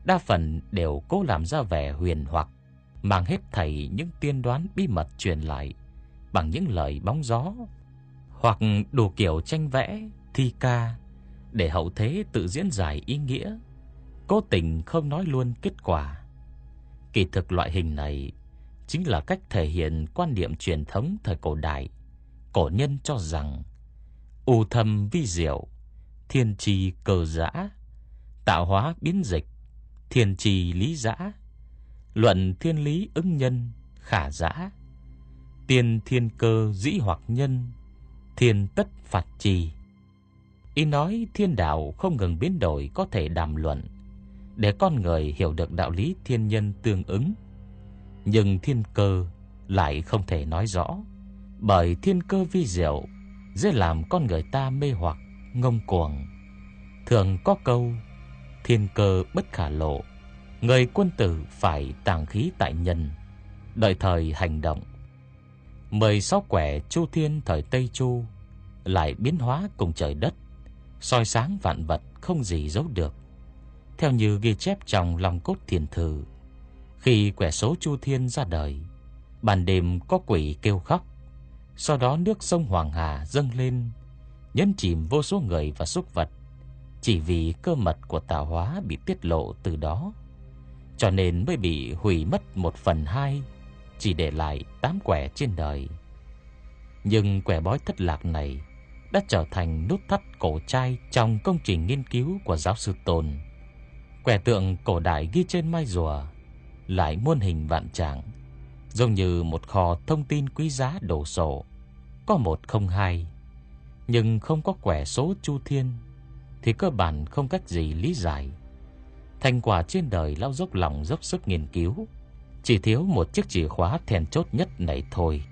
Đa phần đều cố làm ra vẻ huyền hoặc, mang hết thảy những tiên đoán bí mật truyền lại bằng những lời bóng gió hoặc đồ kiểu tranh vẽ, thi ca để hậu thế tự diễn giải ý nghĩa, cố tình không nói luôn kết quả, Kỳ thực loại hình này chính là cách thể hiện quan niệm truyền thống thời cổ đại. Cổ nhân cho rằng u thâm vi diệu, thiên trì cờ giã, tạo hóa biến dịch, thiên trì lý giã, luận thiên lý ứng nhân, khả giã, tiên thiên cơ dĩ hoặc nhân, thiên tất phạt trì. Ý nói thiên đạo không ngừng biến đổi có thể đàm luận để con người hiểu được đạo lý thiên nhân tương ứng. Nhưng thiên cơ lại không thể nói rõ, bởi thiên cơ vi diệu dễ làm con người ta mê hoặc, ngông cuồng. Thường có câu thiên cơ bất khả lộ, người quân tử phải tàng khí tại nhân, đợi thời hành động. Mười sáu quẻ Chu Thiên thời Tây Chu lại biến hóa cùng trời đất, soi sáng vạn vật không gì giấu được. Theo như ghi chép trong lòng cốt thiền thư, khi quẻ số Chu Thiên ra đời, ban đêm có quỷ kêu khóc, sau đó nước sông Hoàng Hà dâng lên, nhấn chìm vô số người và súc vật, chỉ vì cơ mật của tạo hóa bị tiết lộ từ đó, cho nên mới bị hủy mất một phần hai, chỉ để lại tám quẻ trên đời. Nhưng quẻ bói thất lạc này đã trở thành nút thắt cổ trai trong công trình nghiên cứu của giáo sư Tôn. Quẻ tượng cổ đại ghi trên mai rùa lại muôn hình vạn trạng, giống như một kho thông tin quý giá đổ sổ, có một không hai, nhưng không có quẻ số chu thiên thì cơ bản không cách gì lý giải. Thành quả trên đời lao dốc lòng dốc sức nghiên cứu, chỉ thiếu một chiếc chìa khóa then chốt nhất này thôi.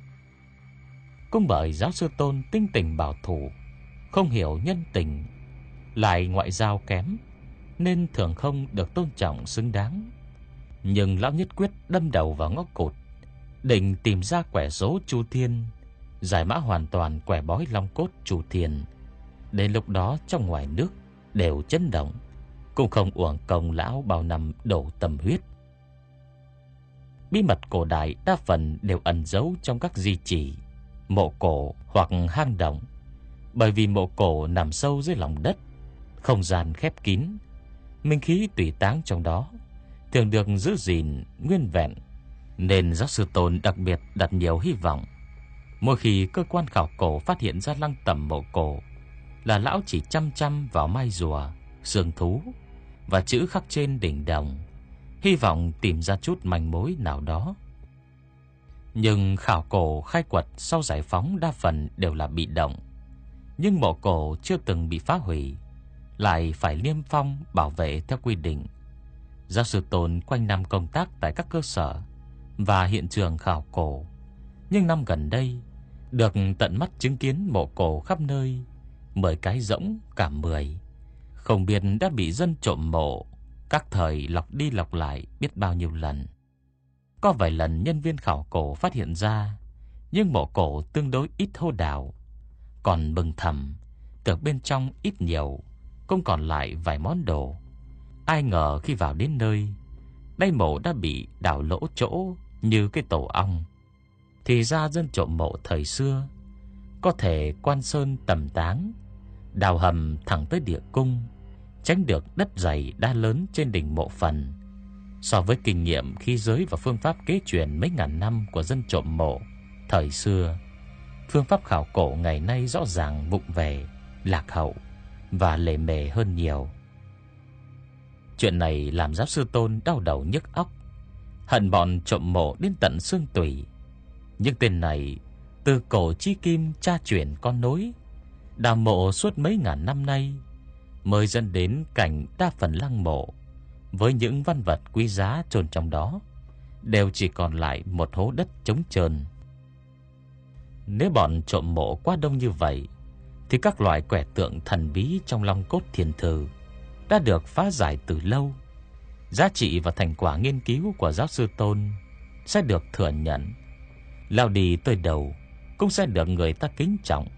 Cũng bởi giáo sư Tôn tinh tình bảo thủ, không hiểu nhân tình, lại ngoại giao kém, nên thường không được tôn trọng xứng đáng. Nhưng lão nhất quyết đâm đầu vào ngóc cột định tìm ra quẻ số Chu Thiên, giải mã hoàn toàn quẻ bói long cốt chủ thiền. Đến lúc đó trong ngoài nước đều chấn động, cũng không uổng công lão bao năm đổ tâm huyết. Bí mật cổ đại đa phần đều ẩn giấu trong các di chỉ, mộ cổ hoặc hang động. Bởi vì mộ cổ nằm sâu dưới lòng đất, không gian khép kín, minh khí tùy táng trong đó thường được giữ gìn nguyên vẹn, nên giáo sư Tôn đặc biệt đặt nhiều hy vọng. Mỗi khi cơ quan khảo cổ phát hiện ra lăng tẩm mộ cổ, là lão chỉ chăm chăm vào mai rùa, xương thú và chữ khắc trên đỉnh đồng, hy vọng tìm ra chút manh mối nào đó. Nhưng khảo cổ khai quật sau giải phóng đa phần đều là bị động. Nhưng mộ cổ chưa từng bị phá hủy, lại phải niêm phong bảo vệ theo quy định. Giáo sư Tôn quanh năm công tác tại các cơ sở và hiện trường khảo cổ. Nhưng năm gần đây, được tận mắt chứng kiến mộ cổ khắp nơi, mười cái rỗng cả mười. Không biết đã bị dân trộm mộ, các thời lọc đi lọc lại biết bao nhiêu lần. Có vài lần nhân viên khảo cổ phát hiện ra, nhưng mộ cổ tương đối ít hô đào. Còn bừng thầm, tưởng bên trong ít nhiều, cũng còn lại vài món đồ. Ai ngờ khi vào đến nơi, đây mộ đã bị đào lỗ chỗ như cái tổ ong. Thì ra dân trộm mộ thời xưa có thể quan sơn tầm táng, đào hầm thẳng tới địa cung, tránh được đất dày đa lớn trên đỉnh mộ phần. So với kinh nghiệm khi giới và phương pháp kế truyền mấy ngàn năm của dân trộm mộ thời xưa, phương pháp khảo cổ ngày nay rõ ràng vụng về, lạc hậu và lề mề hơn nhiều. Chuyện này làm giáo sư Tôn đau đầu nhức óc, hận bọn trộm mộ đến tận xương tủy. Nhưng tên này từ cổ chi kim cha truyền con nối, đào mộ suốt mấy ngàn năm nay mới dẫn đến cảnh đa phần lăng mộ với những văn vật quý giá chôn trong đó đều chỉ còn lại một hố đất trống trơn. Nếu bọn trộm mộ quá đông như vậy thì các loại quẻ tượng thần bí trong long cốt thiền thư đã được phá giải từ lâu. Giá trị và thành quả nghiên cứu của giáo sư Tôn sẽ được thừa nhận. Lao đi tới đầu cũng sẽ được người ta kính trọng.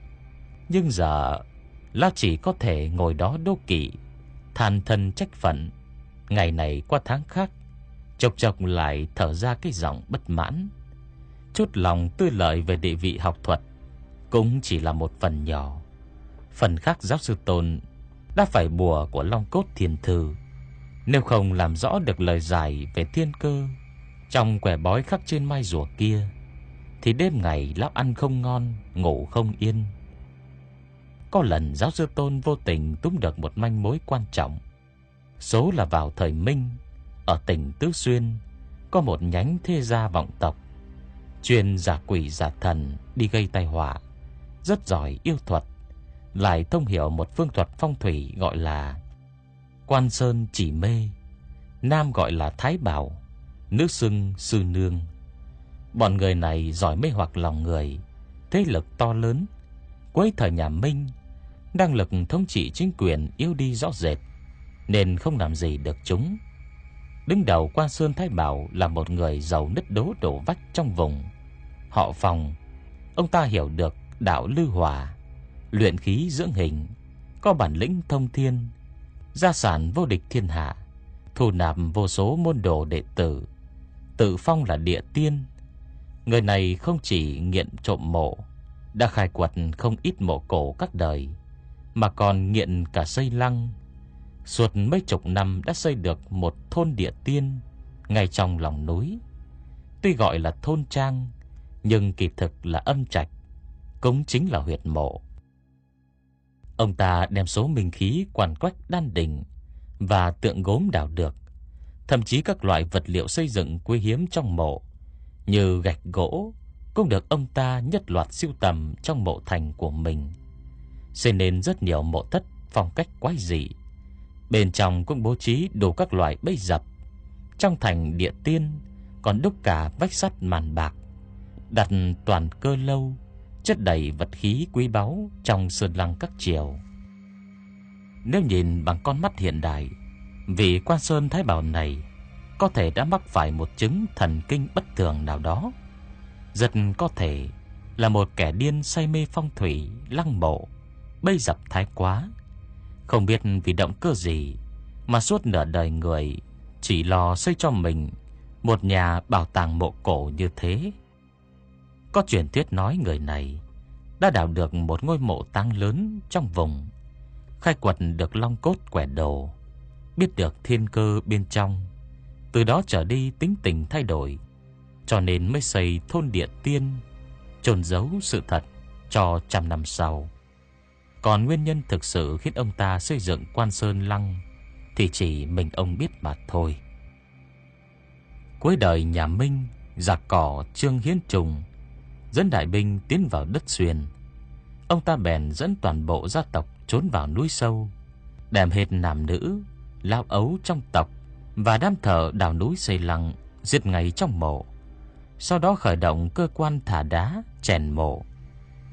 Nhưng giờ, Lão chỉ có thể ngồi đó đô kỵ, than thân trách phận. Ngày này qua tháng khác, chọc chọc lại thở ra cái giọng bất mãn. Chút lòng tư lợi về địa vị học thuật cũng chỉ là một phần nhỏ. Phần khác giáo sư Tôn đã phải bùa của Long Cốt Thiền Thư. Nếu không làm rõ được lời giải về thiên cơ, Trong quẻ bói khắc trên mai rùa kia thì đêm ngày lão ăn không ngon, Ngủ không yên. Có lần giáo sư Tôn vô tình túm được một manh mối quan trọng. Số là vào thời Minh, Ở tỉnh Tứ Xuyên, Có một nhánh thế gia vọng tộc, Chuyên giả quỷ giả thần Đi gây tai họa, Rất giỏi yêu thuật, Lại thông hiểu một phương thuật phong thủy gọi là Quan Sơn chỉ mê, Nam gọi là Thái Bảo, Nữ xưng Sư Nương. Bọn người này giỏi mê hoặc lòng người, Thế lực to lớn. Cuối thời nhà Minh, Năng lực thống trị chính quyền yếu đi rõ rệt, Nên không làm gì được chúng. Đứng đầu quan Sơn Thái Bảo Là một người giàu nứt đố đổ vách trong vùng. Họ phòng, Ông ta hiểu được đạo lưu hòa, Luyện khí dưỡng hình, Có bản lĩnh thông thiên, Gia sản vô địch thiên hạ, Thu nạp vô số môn đồ đệ tử. Tự phong là địa tiên Người này không chỉ nghiện trộm mộ, Đã khai quật không ít mộ cổ các đời, Mà còn nghiện cả xây lăng. Suốt mấy chục năm đã xây được một thôn địa tiên Ngay trong lòng núi. Tuy gọi là thôn trang, Nhưng kỳ thực là âm trạch, Cũng chính là huyệt mộ. Ông ta đem số minh khí quản quách đan đỉnh Và tượng gốm đào được, Thậm chí các loại vật liệu xây dựng quý hiếm trong mộ. Như gạch gỗ Cũng được ông ta nhất loạt siêu tầm trong mộ thành của mình. Xây nên rất nhiều mộ thất phong cách quái dị. Bên trong cũng bố trí đủ các loại bẫy dập. Trong thành địa tiên Còn đúc cả vách sắt màn bạc, Đặt toàn cơ lâu, Chất đầy vật khí quý báu Trong sơn lăng các triều. Nếu nhìn bằng con mắt hiện đại Vị quan sơn thái bảo này có thể đã mắc phải một chứng thần kinh bất thường nào đó. Rất có thể Là một kẻ điên say mê phong thủy, Lăng mộ Bây dập thái quá. Không biết vì động cơ gì Mà suốt nửa đời người Chỉ lo xây cho mình Một nhà bảo tàng mộ cổ như thế. Có truyền thuyết nói người này Đã đào được một ngôi mộ tang lớn trong vùng, Khai quật được long cốt quẻ đồ biết được thiên cơ bên trong. Từ đó trở đi tính tình thay đổi, cho nên mới xây thôn địa tiên, trồn giấu sự thật cho trăm năm sau. Còn nguyên nhân thực sự khiến ông ta xây dựng quan sơn lăng thì chỉ mình ông biết mà thôi. Cuối đời nhà Minh, giặc cỏ Trương Hiến Trùng dẫn đại binh tiến vào đất xuyên. Ông ta bèn dẫn toàn bộ gia tộc trốn vào núi sâu, đem hết nam nữ lao ấu trong tộc và đám thợ đào núi xây lăng giết ngay trong mộ. Sau đó khởi động cơ quan thả đá chèn mộ,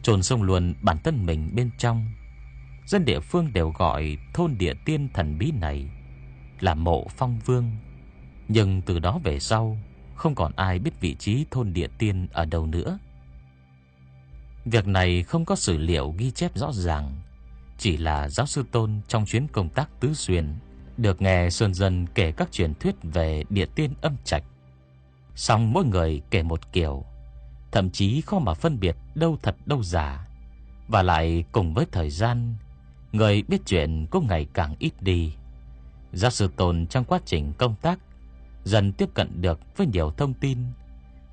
chôn sông luôn bản thân mình bên trong. Dân địa phương đều gọi thôn địa tiên thần bí này là mộ phong vương. Nhưng từ đó về sau, không còn ai biết vị trí thôn địa tiên ở đâu nữa. Việc này không có sử liệu ghi chép rõ ràng, chỉ là giáo sư Tôn trong chuyến công tác tứ xuyên được nghe Sơn Dân kể các truyền thuyết về địa tiên âm trạch. Song mỗi người kể một kiểu, thậm chí khó mà phân biệt đâu thật đâu giả. Và lại cùng với thời gian, người biết chuyện cũng ngày càng ít đi. Giáo sư Tôn trong quá trình công tác dần tiếp cận được với nhiều thông tin,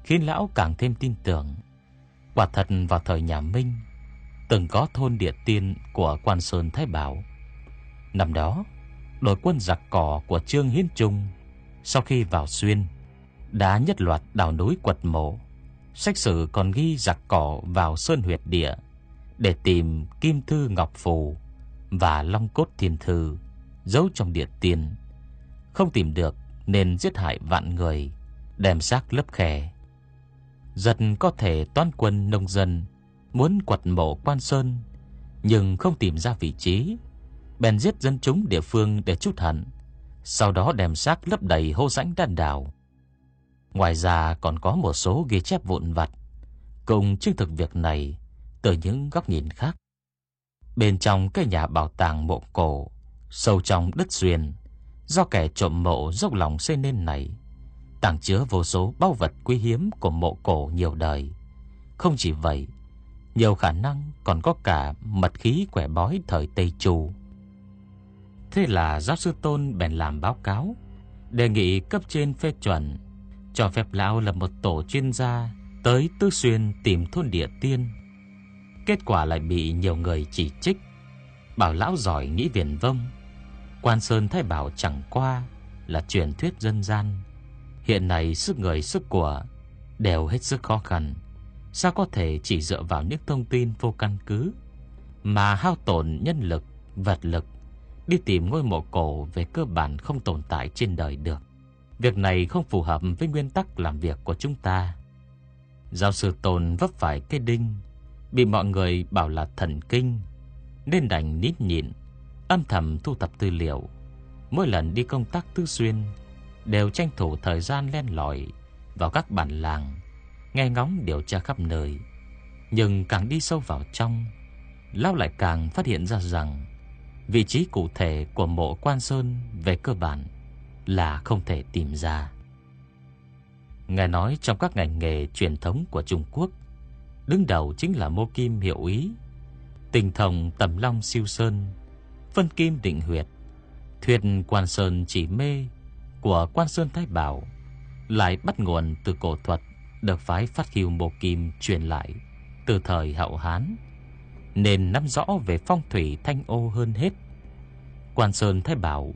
khiến lão càng thêm tin tưởng. Quả thật vào thời nhà Minh, từng có thôn địa tiên của quan Sơn Thái Bảo. Năm đó, đội quân giặc cỏ của Trương Hiến Trung sau khi vào xuyên đã nhất loạt đào núi quật mộ. Sách sử còn ghi giặc cỏ vào sơn huyệt địa để tìm kim thư ngọc phù và long cốt thiên thư giấu trong địa tiền. Không tìm được nên giết hại vạn người, đem xác lấp khe. Giật có thể toán quân nông dân muốn quật mộ quan sơn nhưng không tìm ra vị trí bèn giết dân chúng địa phương để chút hận, sau đó đem xác lấp đầy hô rãnh đan đảo. Ngoài ra còn có một số ghi chép vụn vặt cùng chứng thực việc này từ những góc nhìn khác. Bên trong cái nhà bảo tàng mộ cổ sâu trong đất xuyên, do kẻ trộm mộ dốc lòng xây nên này, tàng chứa vô số báu vật quý hiếm của mộ cổ nhiều đời. Không chỉ vậy, nhiều khả năng còn có cả mật khí quẻ bói thời Tây Chu. Thế là giáo sư Tôn bèn làm báo cáo, đề nghị cấp trên phê chuẩn, Cho phép lão lập một tổ chuyên gia Tới Tư Xuyên tìm thôn địa tiên. Kết quả lại bị nhiều người chỉ trích Bảo lão giỏi nghĩ viển vông. Quan Sơn Thái Bảo chẳng qua Là truyền thuyết dân gian. Hiện nay sức người sức của Đều hết sức khó khăn Sao có thể chỉ dựa vào những thông tin vô căn cứ Mà hao tổn nhân lực, vật lực Đi tìm ngôi mộ cổ về cơ bản không tồn tại trên đời được. Việc này không phù hợp với nguyên tắc làm việc của chúng ta. Giáo sư Tôn vấp phải cái đinh, Bị mọi người bảo là thần kinh, Nên đành nít nhịn, Âm thầm thu thập tư liệu. Mỗi lần đi công tác tư xuyên, Đều tranh thủ thời gian len lỏi Vào các bản làng, Nghe ngóng điều tra khắp nơi. Nhưng càng đi sâu vào trong, Lão lại càng phát hiện ra rằng Vị trí cụ thể của mộ quan sơn Về cơ bản Là không thể tìm ra. Nghe nói trong các ngành nghề truyền thống của Trung Quốc, Đứng đầu chính là mô kim hiệu ý, Tình thông tầm long siêu sơn Phân kim định huyệt Thuyết quan sơn chỉ mê Của quan sơn thái bảo Lại bắt nguồn từ cổ thuật Được phái phát hiu mô kim truyền lại Từ thời hậu Hán. Nên nắm rõ về phong thủy thanh ô hơn hết. Quan sơn thái bảo,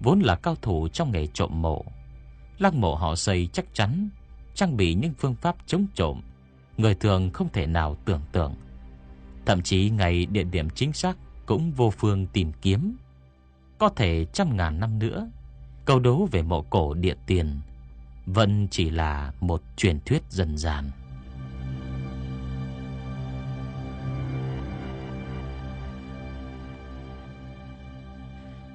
Vốn là cao thủ trong nghề trộm mộ. Lăng mộ họ xây chắc chắn, Trang bị những phương pháp chống trộm, Người thường không thể nào tưởng tượng. Thậm chí ngày địa điểm chính xác Cũng vô phương tìm kiếm. Có thể trăm ngàn năm nữa, Câu đố về mộ cổ địa tiền Vẫn chỉ là một truyền thuyết dần dàn.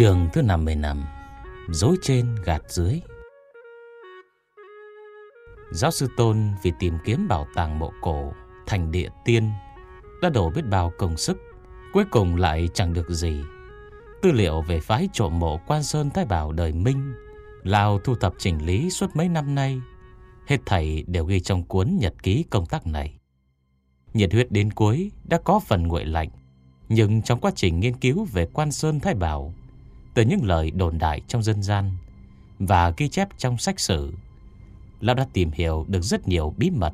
Trường thứ 55 Dối trên gạt dưới. Giáo sư Tôn vì tìm kiếm bảo tàng mộ cổ, Thành địa tiên, Đã đổ biết bao công sức, Cuối cùng lại chẳng được gì. Tư liệu về phái trộm mộ quan sơn thái bảo đời Minh, Lào thu thập chỉnh lý suốt mấy năm nay, Hết thầy đều ghi trong cuốn nhật ký công tác này. Nhiệt huyết đến cuối đã có phần nguội lạnh, Nhưng trong quá trình nghiên cứu về quan sơn thái bảo từ những lời đồn đại trong dân gian và ghi chép trong sách sử, Lão đã tìm hiểu được rất nhiều bí mật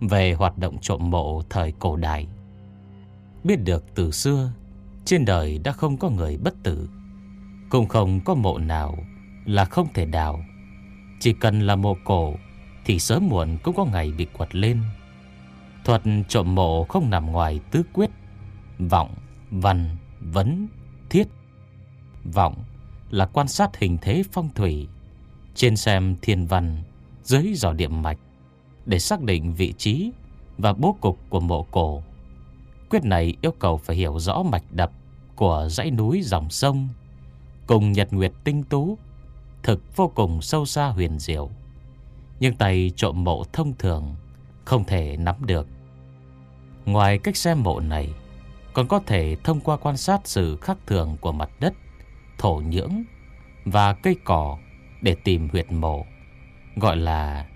về hoạt động trộm mộ thời cổ đại. Biết được từ xưa, trên đời đã không có người bất tử, cũng không có mộ nào là không thể đào. Chỉ cần là mộ cổ thì sớm muộn cũng có ngày bị quật lên. Thuật trộm mộ không nằm ngoài tứ quyết, vọng, văn, vấn, thiết Vọng là quan sát hình thế phong thủy, trên xem thiên văn, dưới dò điểm mạch để xác định vị trí và bố cục của mộ cổ. Quyết này yêu cầu phải hiểu rõ mạch đập của dãy núi dòng sông cùng nhật nguyệt tinh tú, thực vô cùng sâu xa huyền diệu. Nhưng tay trộm mộ thông thường không thể nắm được. Ngoài cách xem mộ này, còn có thể thông qua quan sát sự khác thường của mặt đất thổ nhưỡng và cây cỏ để tìm huyệt mộ, gọi là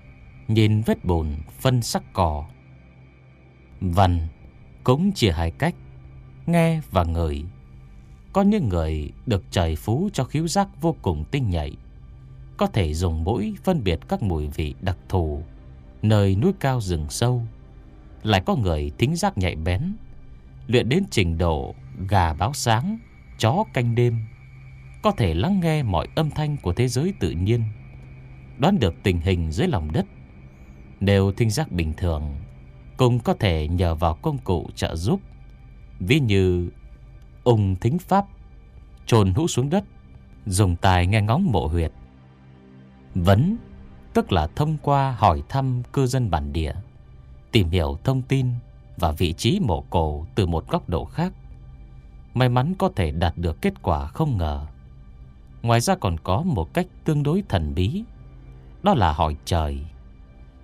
nhìn vết bùn phân sắc cỏ. Văn cũng chỉ hai cách, nghe và ngửi. Có những người được trời phú cho khiếu giác vô cùng tinh nhạy, có thể dùng mũi phân biệt các mùi vị đặc thù nơi núi cao rừng sâu. Lại có người thính giác nhạy bén, luyện đến trình độ gà báo sáng, chó canh đêm có thể lắng nghe mọi âm thanh của thế giới tự nhiên, đoán được tình hình dưới lòng đất. Đều thính giác bình thường, cũng có thể nhờ vào công cụ trợ giúp, ví như ung thính pháp, trồn hũ xuống đất, dùng tài nghe ngóng mộ huyệt, Vấn tức là thông qua hỏi thăm cư dân bản địa, tìm hiểu thông tin và vị trí mộ cổ từ một góc độ khác. May mắn có thể đạt được kết quả không ngờ. Ngoài ra còn có một cách tương đối thần bí, đó là hỏi trời.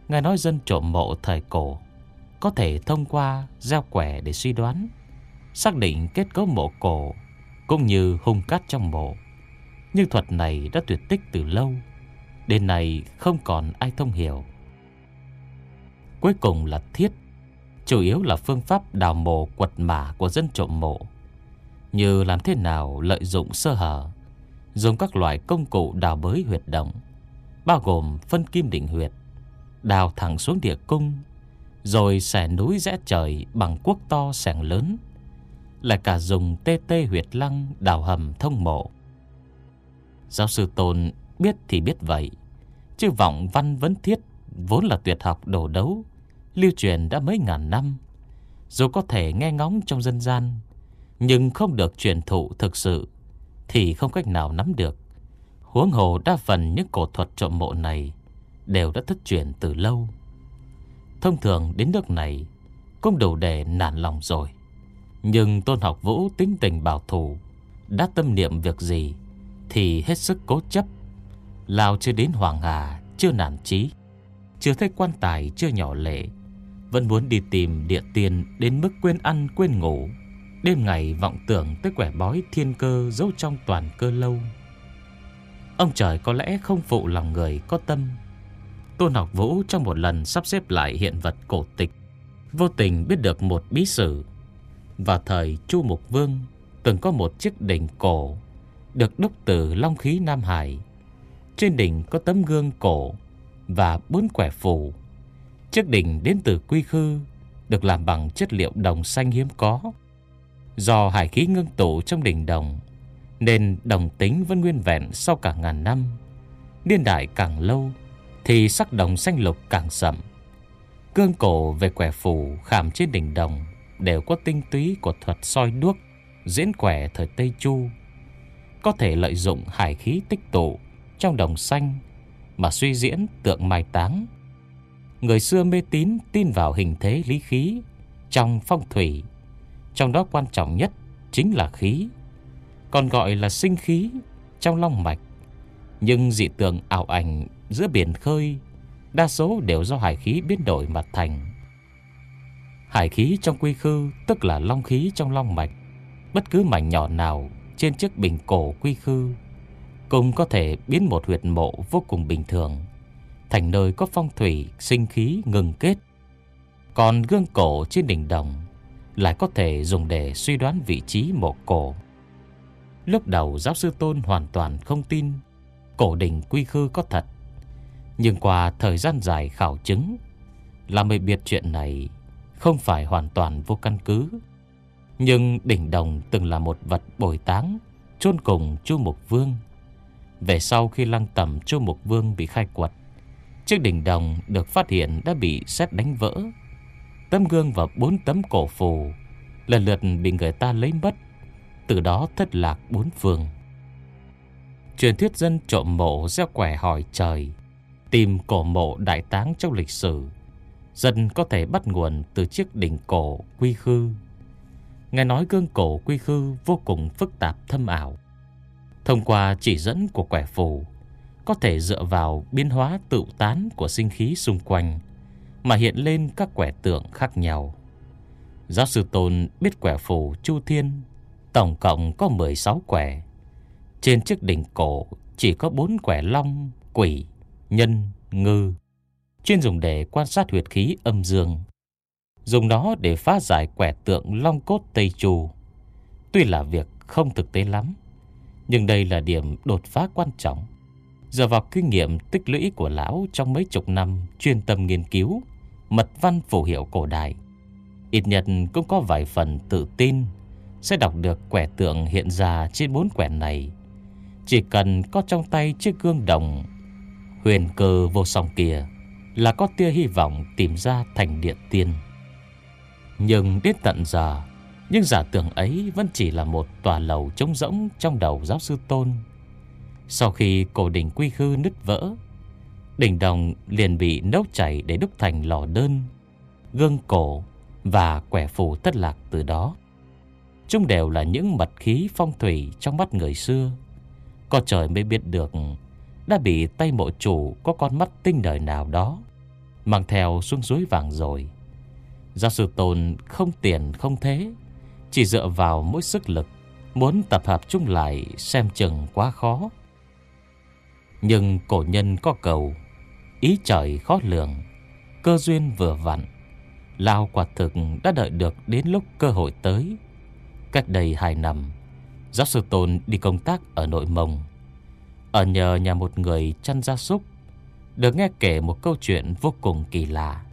Ngài nói dân trộm mộ thời cổ có thể thông qua gieo quẻ để suy đoán, xác định kết cấu mộ cổ cũng như hung cát trong mộ. Nhưng thuật này đã tuyệt tích từ lâu, đến nay không còn ai thông hiểu. Cuối cùng là thiết, chủ yếu là phương pháp đào mộ quật mả của dân trộm mộ, như làm thế nào lợi dụng sơ hở, dùng các loại công cụ đào bới huyệt động, bao gồm phân kim định huyệt, đào thẳng xuống địa cung, rồi xẻ núi rẽ trời bằng cuốc to sẻng lớn, lại cả dùng tê tê huyệt lăng đào hầm thông mộ. Giáo sư Tôn biết thì biết vậy, chứ vọng văn vấn thiết vốn là tuyệt học đồ đấu, lưu truyền đã mấy ngàn năm. Dù có thể nghe ngóng trong dân gian, nhưng không được truyền thụ thực sự, thì không cách nào nắm được. Huống hồ đa phần những cổ thuật trộm mộ này đều đã thất truyền từ lâu. Thông thường đến nước này cũng đủ để nản lòng rồi. Nhưng Tôn Học Vũ tính tình bảo thủ, đã tâm niệm việc gì thì hết sức cố chấp. Lao chưa đến Hoàng Hà, chưa nản chí, chưa thấy quan tài chưa nhỏ lệ, vẫn muốn đi tìm địa tiền đến mức quên ăn quên ngủ. Đêm ngày vọng tưởng tới quẻ bói thiên cơ giấu trong toàn cơ lâu. Ông trời có lẽ không phụ lòng người có tâm Tôn Học Vũ trong một lần sắp xếp lại hiện vật cổ tịch, vô tình biết được một bí sử. Và thời Chu Mục Vương, từng có một chiếc đỉnh cổ được đúc từ long khí Nam Hải. Trên đỉnh có tấm gương cổ và bốn quẻ phù. Chiếc đỉnh đến từ Quy Khư, được làm bằng chất liệu đồng xanh hiếm có. Do hải khí ngưng tụ trong đỉnh đồng, nên đồng tính vẫn nguyên vẹn sau cả ngàn năm. Niên đại càng lâu, thì sắc đồng xanh lục càng sậm. Cương cổ về quẻ phủ khảm trên đỉnh đồng đều có tinh túy của thuật soi đuốc, diễn quẻ thời Tây Chu. Có thể lợi dụng hải khí tích tụ trong đồng xanh mà suy diễn tượng mai táng. Người xưa mê tín tin vào hình thế lý khí trong phong thủy. Trong đó quan trọng nhất chính là khí, còn gọi là sinh khí trong long mạch. Nhưng dị tượng ảo ảnh giữa biển khơi đa số đều do hải khí biến đổi mà thành. Hải khí trong quy khư tức là long khí trong long mạch. Bất cứ mảnh nhỏ nào trên chiếc bình cổ quy khư cũng có thể biến một huyệt mộ vô cùng bình thường thành nơi có phong thủy sinh khí ngừng kết. Còn gương cổ trên đỉnh đồng lại có thể dùng để suy đoán vị trí mộ cổ. Lúc đầu giáo sư Tôn hoàn toàn không tin cổ đỉnh quy khư có thật. Nhưng qua thời gian dài khảo chứng, Là mới biết chuyện này Không phải hoàn toàn vô căn cứ Nhưng đỉnh đồng từng là một vật bồi táng, chôn cùng Chu Mục Vương Về sau khi lăng tầm Chu Mục Vương bị khai quật, Chiếc đỉnh đồng được phát hiện đã bị xét đánh vỡ Tấm gương và bốn tấm cổ phù. Lần lượt bị người ta lấy mất. Từ đó thất lạc bốn phương. Truyền thuyết dân trộm mộ gieo quẻ hỏi trời, Tìm cổ mộ đại táng trong lịch sử. Dần có thể bắt nguồn từ chiếc đỉnh cổ quy khư. Nghe nói gương cổ quy khư vô cùng phức tạp thâm ảo. Thông qua chỉ dẫn của quẻ phù, Có thể dựa vào biến hóa tự tán của sinh khí xung quanh. Mà hiện lên các quẻ tượng khác nhau Giáo sư Tôn biết quẻ phù Chu Thiên Tổng cộng có 16 quẻ Trên chiếc đỉnh cổ chỉ có 4 quẻ long, quỷ nhân, ngư, chuyên dùng để quan sát huyệt khí âm dương. Dùng nó để phá giải quẻ tượng long cốt Tây Chu. Tuy là việc không thực tế lắm, nhưng đây là điểm đột phá quan trọng. Giờ vào kinh nghiệm tích lũy của lão trong mấy chục năm chuyên tâm nghiên cứu mật văn phù hiệu cổ đại, ít nhất cũng có vài phần tự tin sẽ đọc được quẻ tượng hiện ra trên bốn quẻ này. Chỉ cần có trong tay chiếc gương đồng Huyền cơ vô song kia Là có tia hy vọng tìm ra thành điện tiên. Nhưng đến tận giờ những giả tưởng ấy vẫn chỉ là một tòa lầu trống rỗng Trong đầu giáo sư Tôn. Sau khi cổ đỉnh quy khư nứt vỡ Đỉnh đồng liền bị nấu chảy để đúc thành lò đơn, gương cổ và quẻ phù tất lạc từ đó. Chúng đều là những mật khí phong thủy trong mắt người xưa. Có trời mới biết được đã bị tay mộ chủ có con mắt tinh đời nào đó mang theo xuống suối vàng rồi. Giáo sư Tôn không tiền không thế, chỉ dựa vào mỗi sức lực, muốn tập hợp chung lại xem chừng quá khó. Nhưng cổ nhân có cầu, ý trời khó lường, cơ duyên vừa vặn. Lao quả thực đã đợi được đến lúc cơ hội tới. Cách đây hai năm, giáo sư Tôn đi công tác ở nội mông. Ở nhờ nhà một người chăn gia súc, được nghe kể một câu chuyện vô cùng kỳ lạ.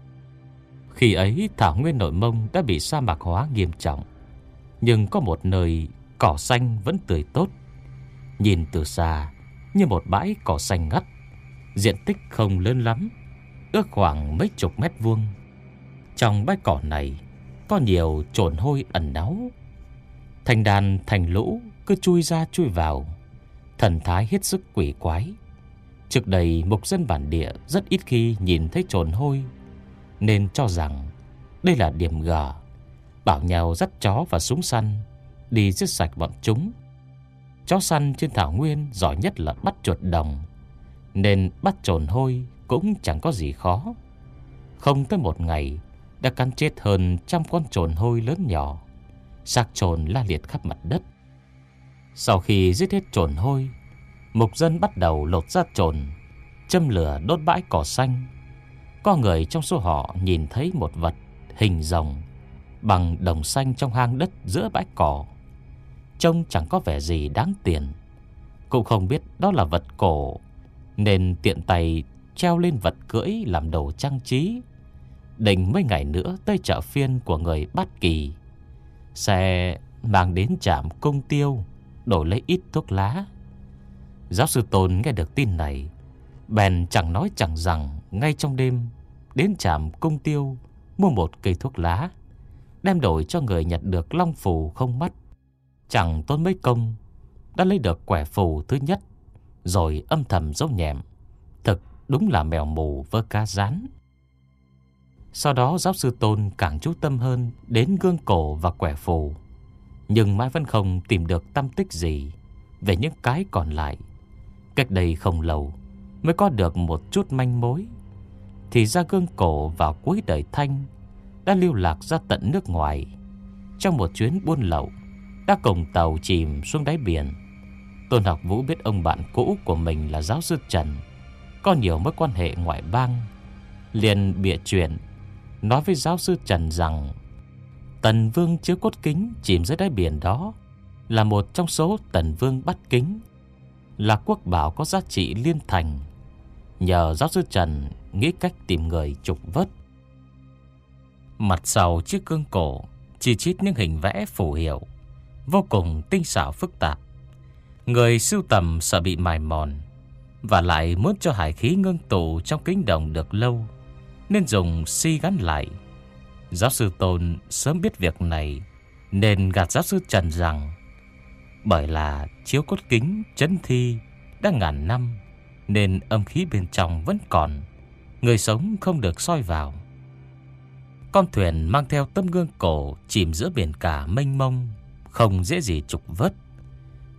Khi ấy thảo nguyên nội mông đã bị sa mạc hóa nghiêm trọng, nhưng có một nơi cỏ xanh vẫn tươi tốt. Nhìn từ xa như một bãi cỏ xanh ngắt, diện tích không lớn lắm, ước khoảng mấy chục mét vuông. Trong bãi cỏ này có nhiều trồn hôi ẩn náu. Thành đàn thành lũ cứ chui ra chui vào, thần thái hết sức quỷ quái. Trước đây mục dân bản địa rất ít khi nhìn thấy trồn hôi Nên cho rằng đây là điểm gờ Bảo nhau dắt chó và súng săn Đi giết sạch bọn chúng Chó săn trên thảo nguyên giỏi nhất là bắt chuột đồng nên bắt trồn hôi cũng chẳng có gì khó. Không tới một ngày, Đã cắn chết hơn trăm con trồn hôi lớn nhỏ. Xác trồn la liệt khắp mặt đất. Sau khi giết hết trồn hôi, Mục dân bắt đầu lột ra trồn, Châm lửa đốt bãi cỏ xanh. Có người trong số họ nhìn thấy một vật Hình rồng Bằng đồng xanh trong hang đất giữa bãi cỏ. Trông chẳng có vẻ gì đáng tiền. Cũng không biết đó là vật cổ nên tiện tay treo lên vật cưỡi làm đồ trang trí. Định mấy ngày nữa tới chợ phiên của người Bát Kỳ. Sẽ mang đến trạm công tiêu Đổi lấy ít thuốc lá. Giáo sư Tôn nghe được tin này, Bèn chẳng nói chẳng rằng Ngay trong đêm Đến trạm cung tiêu Mua một cây thuốc lá, Đem đổi cho người nhặt được long phù không mắt. Chẳng tốn mấy công, Đã lấy được quẻ phù thứ nhất. Rồi âm thầm dấu nhẹm. Thực đúng là mèo mù vơ cá rán. Sau đó giáo sư Tôn càng chú tâm hơn Đến gương cổ và quẻ phù. Nhưng mãi vẫn không tìm được tâm tích gì Về những cái còn lại. Cách đây không lâu Mới có được một chút manh mối. Thì ra gương cổ vào cuối đời Thanh Đã lưu lạc ra tận nước ngoài. Trong một chuyến buôn lậu, Đã cùng tàu chìm xuống đáy biển. Tôn học Vũ biết ông bạn cũ của mình là giáo sư Trần Có nhiều mối quan hệ ngoại bang liền bịa chuyện Nói với giáo sư Trần rằng Tần Vương chứa cốt kính chìm dưới đáy biển đó Là một trong số Tần Vương bắt kính là quốc bảo có giá trị liên thành. Nhờ giáo sư Trần nghĩ cách tìm người trục vớt. Mặt sau chiếc cương cổ chỉ chít những hình vẽ phù hiệu, vô cùng tinh xảo phức tạp. Người sưu tầm sợ bị mài mòn, và lại muốn cho hải khí ngưng tụ trong kính đồng được lâu, nên dùng si gắn lại. Giáo sư Tôn sớm biết việc này, nên gạt giáo sư Trần rằng bởi là chiếu cốt kính chấn thi đã ngàn năm Nên âm khí bên trong vẫn còn Người sống không được soi vào Con thuyền mang theo tấm gương cổ Chìm giữa biển cả mênh mông Không dễ gì trục vớt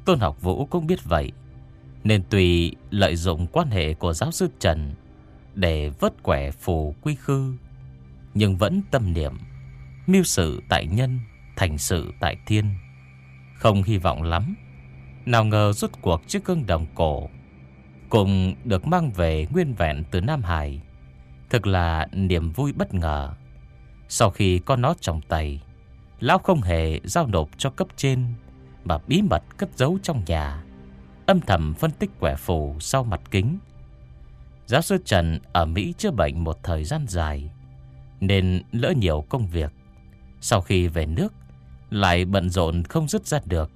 Tôn học vũ cũng biết vậy, Nên tùy lợi dụng quan hệ của giáo sư Trần Để vớt quẻ phù quy khư, Nhưng vẫn tâm niệm Mưu sự tại nhân, Thành sự tại thiên. Không hy vọng lắm, Nào ngờ rút cuộc chiếc gương đồng cổ Cùng được mang về nguyên vẹn từ Nam Hải, Thực là niềm vui bất ngờ. Sau khi có nó trong tay, Lão không hề giao nộp cho cấp trên mà bí mật cất giấu trong nhà Âm thầm phân tích quẻ phù sau mặt kính Giáo sư Trần ở Mỹ chữa bệnh một thời gian dài Nên lỡ nhiều công việc Sau khi về nước lại bận rộn không dứt ra được.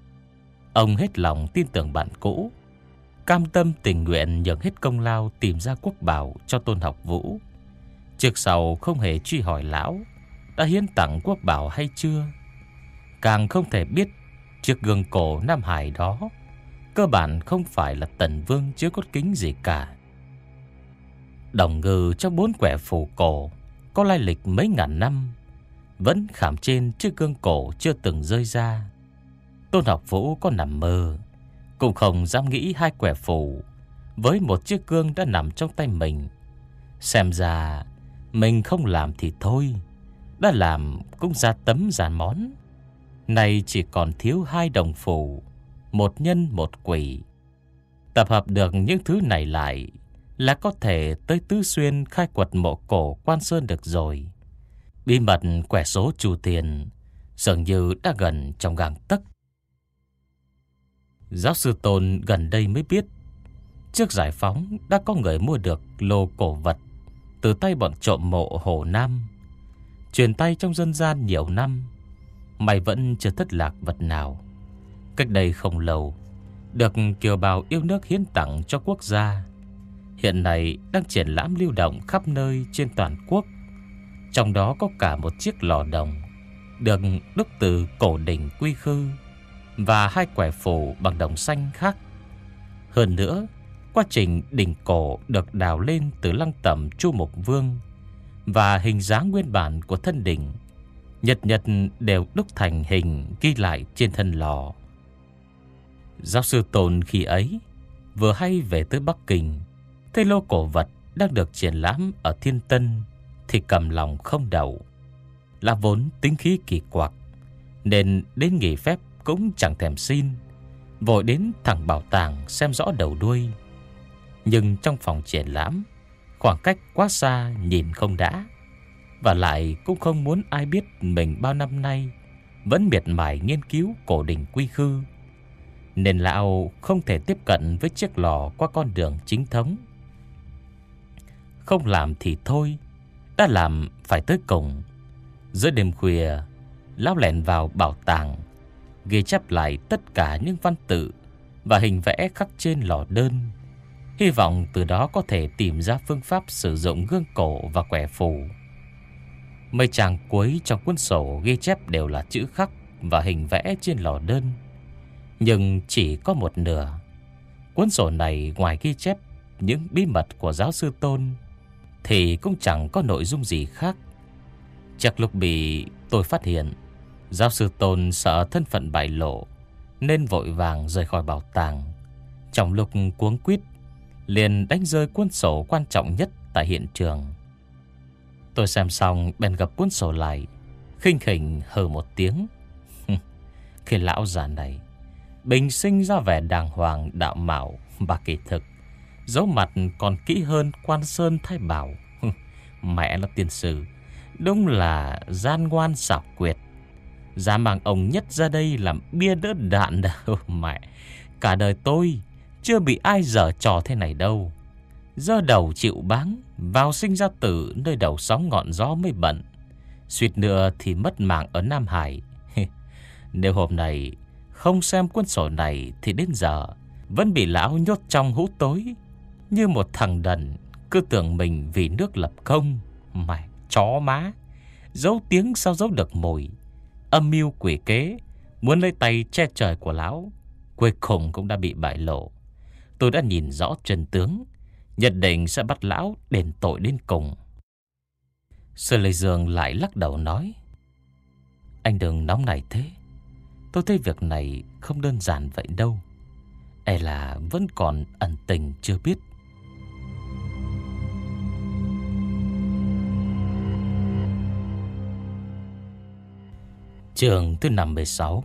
Ông hết lòng tin tưởng bạn cũ, cam tâm tình nguyện nhận hết công lao tìm ra quốc bảo cho tôn học vũ. Trước sau không hề truy hỏi lão đã hiến tặng quốc bảo hay chưa. Càng không thể biết chiếc gương cổ Nam Hải đó. Cơ bản không phải là tần vương chứa cốt kính gì cả. đồng ngư trong bốn quẻ phủ cổ, Có lai lịch mấy ngàn năm, Vẫn khảm trên chiếc gương cổ chưa từng rơi ra. Tôn học vũ có nằm mơ, Cũng không dám nghĩ hai quẻ phủ Với một chiếc gương đã nằm trong tay mình. Xem ra, Mình không làm thì thôi, Đã làm cũng ra tấm giàn món nay chỉ còn thiếu hai đồng phủ Một nhân một quỷ. Tập hợp được những thứ này lại Là có thể tới Tứ Xuyên khai quật mộ cổ quan sơn được rồi. Bí mật quẻ số chủ tiền Dường như đã gần trong gang tấc. Giáo sư Tôn gần đây mới biết, Trước giải phóng đã có người mua được lô cổ vật Từ tay bọn trộm mộ Hồ Nam, Truyền tay trong dân gian nhiều năm. Mày vẫn chưa thất lạc vật nào. Cách đây không lâu, Được kiều bào yêu nước hiến tặng cho quốc gia, Hiện nay đang triển lãm lưu động khắp nơi trên toàn quốc. Trong đó có cả một chiếc lò đồng Được đúc từ cổ đỉnh quy khư Và hai quẻ phủ bằng đồng xanh khác. Hơn nữa, Quá trình đỉnh cổ được đào lên từ lăng tẩm Chu Mục Vương Và hình dáng nguyên bản của thân đỉnh Nhật nhật đều đúc thành hình ghi lại trên thân lò. Giáo sư Tôn khi ấy Vừa hay về tới Bắc Kinh Thấy lô cổ vật đang được triển lãm ở Thiên Tân Thì cầm lòng không đậu, Là vốn tính khí kỳ quặc Nên đến nghỉ phép cũng chẳng thèm xin Vội đến thẳng bảo tàng xem rõ đầu đuôi. Nhưng trong phòng triển lãm Khoảng cách quá xa nhìn không đã. Và lại cũng không muốn ai biết mình bao năm nay Vẫn miệt mài nghiên cứu cổ đình quy khư. Nên lão không thể tiếp cận với chiếc lò qua con đường chính thống. Không làm thì thôi, Đã làm phải tới cùng. Giữa đêm khuya, Lão lẻn vào bảo tàng, Ghi chép lại tất cả những văn tự Và hình vẽ khắc trên lò đơn. Hy vọng từ đó có thể tìm ra phương pháp sử dụng gương cổ và quẻ phù. Mấy trang cuối trong cuốn sổ ghi chép đều là chữ khắc và hình vẽ trên lò đơn. Nhưng chỉ có một nửa. Cuốn sổ này ngoài ghi chép những bí mật của giáo sư Tôn thì cũng chẳng có nội dung gì khác. Chắc lúc bị tôi phát hiện, giáo sư Tôn sợ thân phận bại lộ nên vội vàng rời khỏi bảo tàng. Trong lúc cuống quýt liền đánh rơi cuốn sổ quan trọng nhất tại hiện trường. Tôi xem xong bèn gặp cuốn sổ lại, khinh khỉnh hờ một tiếng. Khi lão già này, bình sinh ra vẻ đàng hoàng đạo mạo và kỳ thực, dấu mặt còn kỹ hơn quan sơn thái bảo. Mẹ nó tiên sư đúng là gian ngoan xảo quyệt. Giá mang ông nhất ra đây làm bia đỡ đạn đâu *laughs* mẹ. Cả đời tôi chưa bị ai dở trò thế này đâu Dơ đầu chịu báng, Vào sinh ra tử, nơi đầu sóng ngọn gió mới bận. Suýt nữa thì mất mạng ở Nam Hải. *laughs* Nếu hôm nay Không xem cuốn sổ này Thì đến giờ Vẫn bị lão nhốt trong hũ tối, Như một thằng đần Cứ tưởng mình vì nước lập công Mày chó má, Giấu tiếng sao giấu được mùi. Âm mưu quỷ kế, Muốn lấy tay che trời của lão, Cuối cùng cũng đã bị bại lộ. Tôi đã nhìn rõ chân tướng Nhật định sẽ bắt lão đền tội đến cùng. Sơ Lê Dương lại lắc đầu nói, Anh đừng nóng này thế. Tôi thấy việc này không đơn giản vậy đâu E là vẫn còn ẩn tình chưa biết. Trường thứ năm 16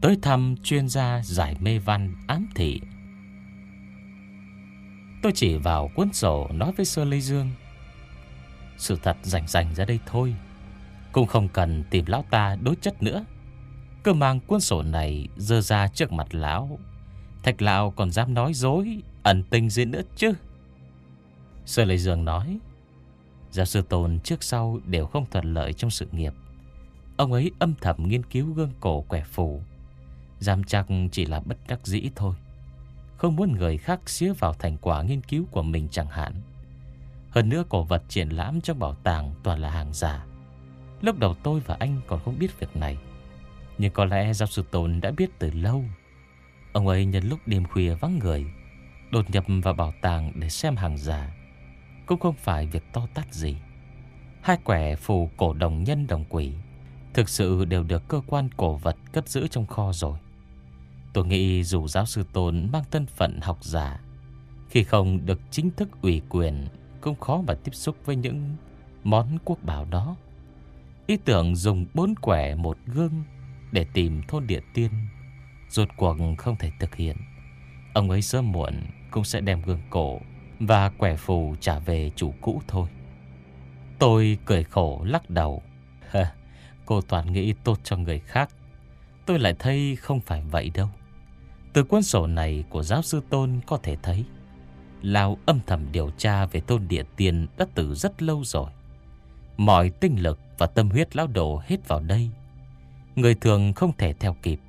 Tới thăm chuyên gia giải mê văn ám thị. Tôi chỉ vào cuốn sổ nói với Sơ Lê Dương. Sự thật rảnh rảnh ra đây thôi. Cũng không cần tìm lão ta đối chất nữa. Cứ mang cuốn sổ này dơ ra trước mặt lão. Thạch lão còn dám nói dối, Ẩn tình gì nữa chứ? Sơ Lê Dương nói, Giáo sư Tôn trước sau đều không thuận lợi trong sự nghiệp. Ông ấy âm thầm nghiên cứu gương cổ quẻ phù. Giam chắc chỉ là bất đắc dĩ thôi không muốn người khác xía vào thành quả nghiên cứu của mình chẳng hạn. Hơn nữa cổ vật triển lãm trong bảo tàng toàn là hàng giả. Lúc đầu tôi và anh còn không biết việc này. Nhưng có lẽ giáo sư Tôn đã biết từ lâu. Ông ấy nhân lúc đêm khuya vắng người, Đột nhập vào bảo tàng để xem hàng giả. Cũng không phải việc to tát gì. Hai quẻ phù cổ đồng nhân đồng quỷ thực sự đều được cơ quan cổ vật cất giữ trong kho rồi. Tôi nghĩ dù giáo sư Tôn mang thân phận học giả, khi không được chính thức ủy quyền cũng khó mà tiếp xúc với những món quốc bảo đó. Ý tưởng dùng bốn quẻ một gương để tìm thôn địa tiên rốt cuộc không thể thực hiện. Ông ấy sớm muộn cũng sẽ đem gương cổ và quẻ phù trả về chủ cũ thôi. Tôi cười khổ lắc đầu. *laughs* Cô toàn nghĩ tốt cho người khác. Tôi lại thấy không phải vậy đâu. Từ cuốn sổ này của giáo sư Tôn có thể thấy, Lao âm thầm điều tra về tôn địa tiên đã từ rất lâu rồi. Mọi tinh lực và tâm huyết lão đổ hết vào đây. Người thường không thể theo kịp.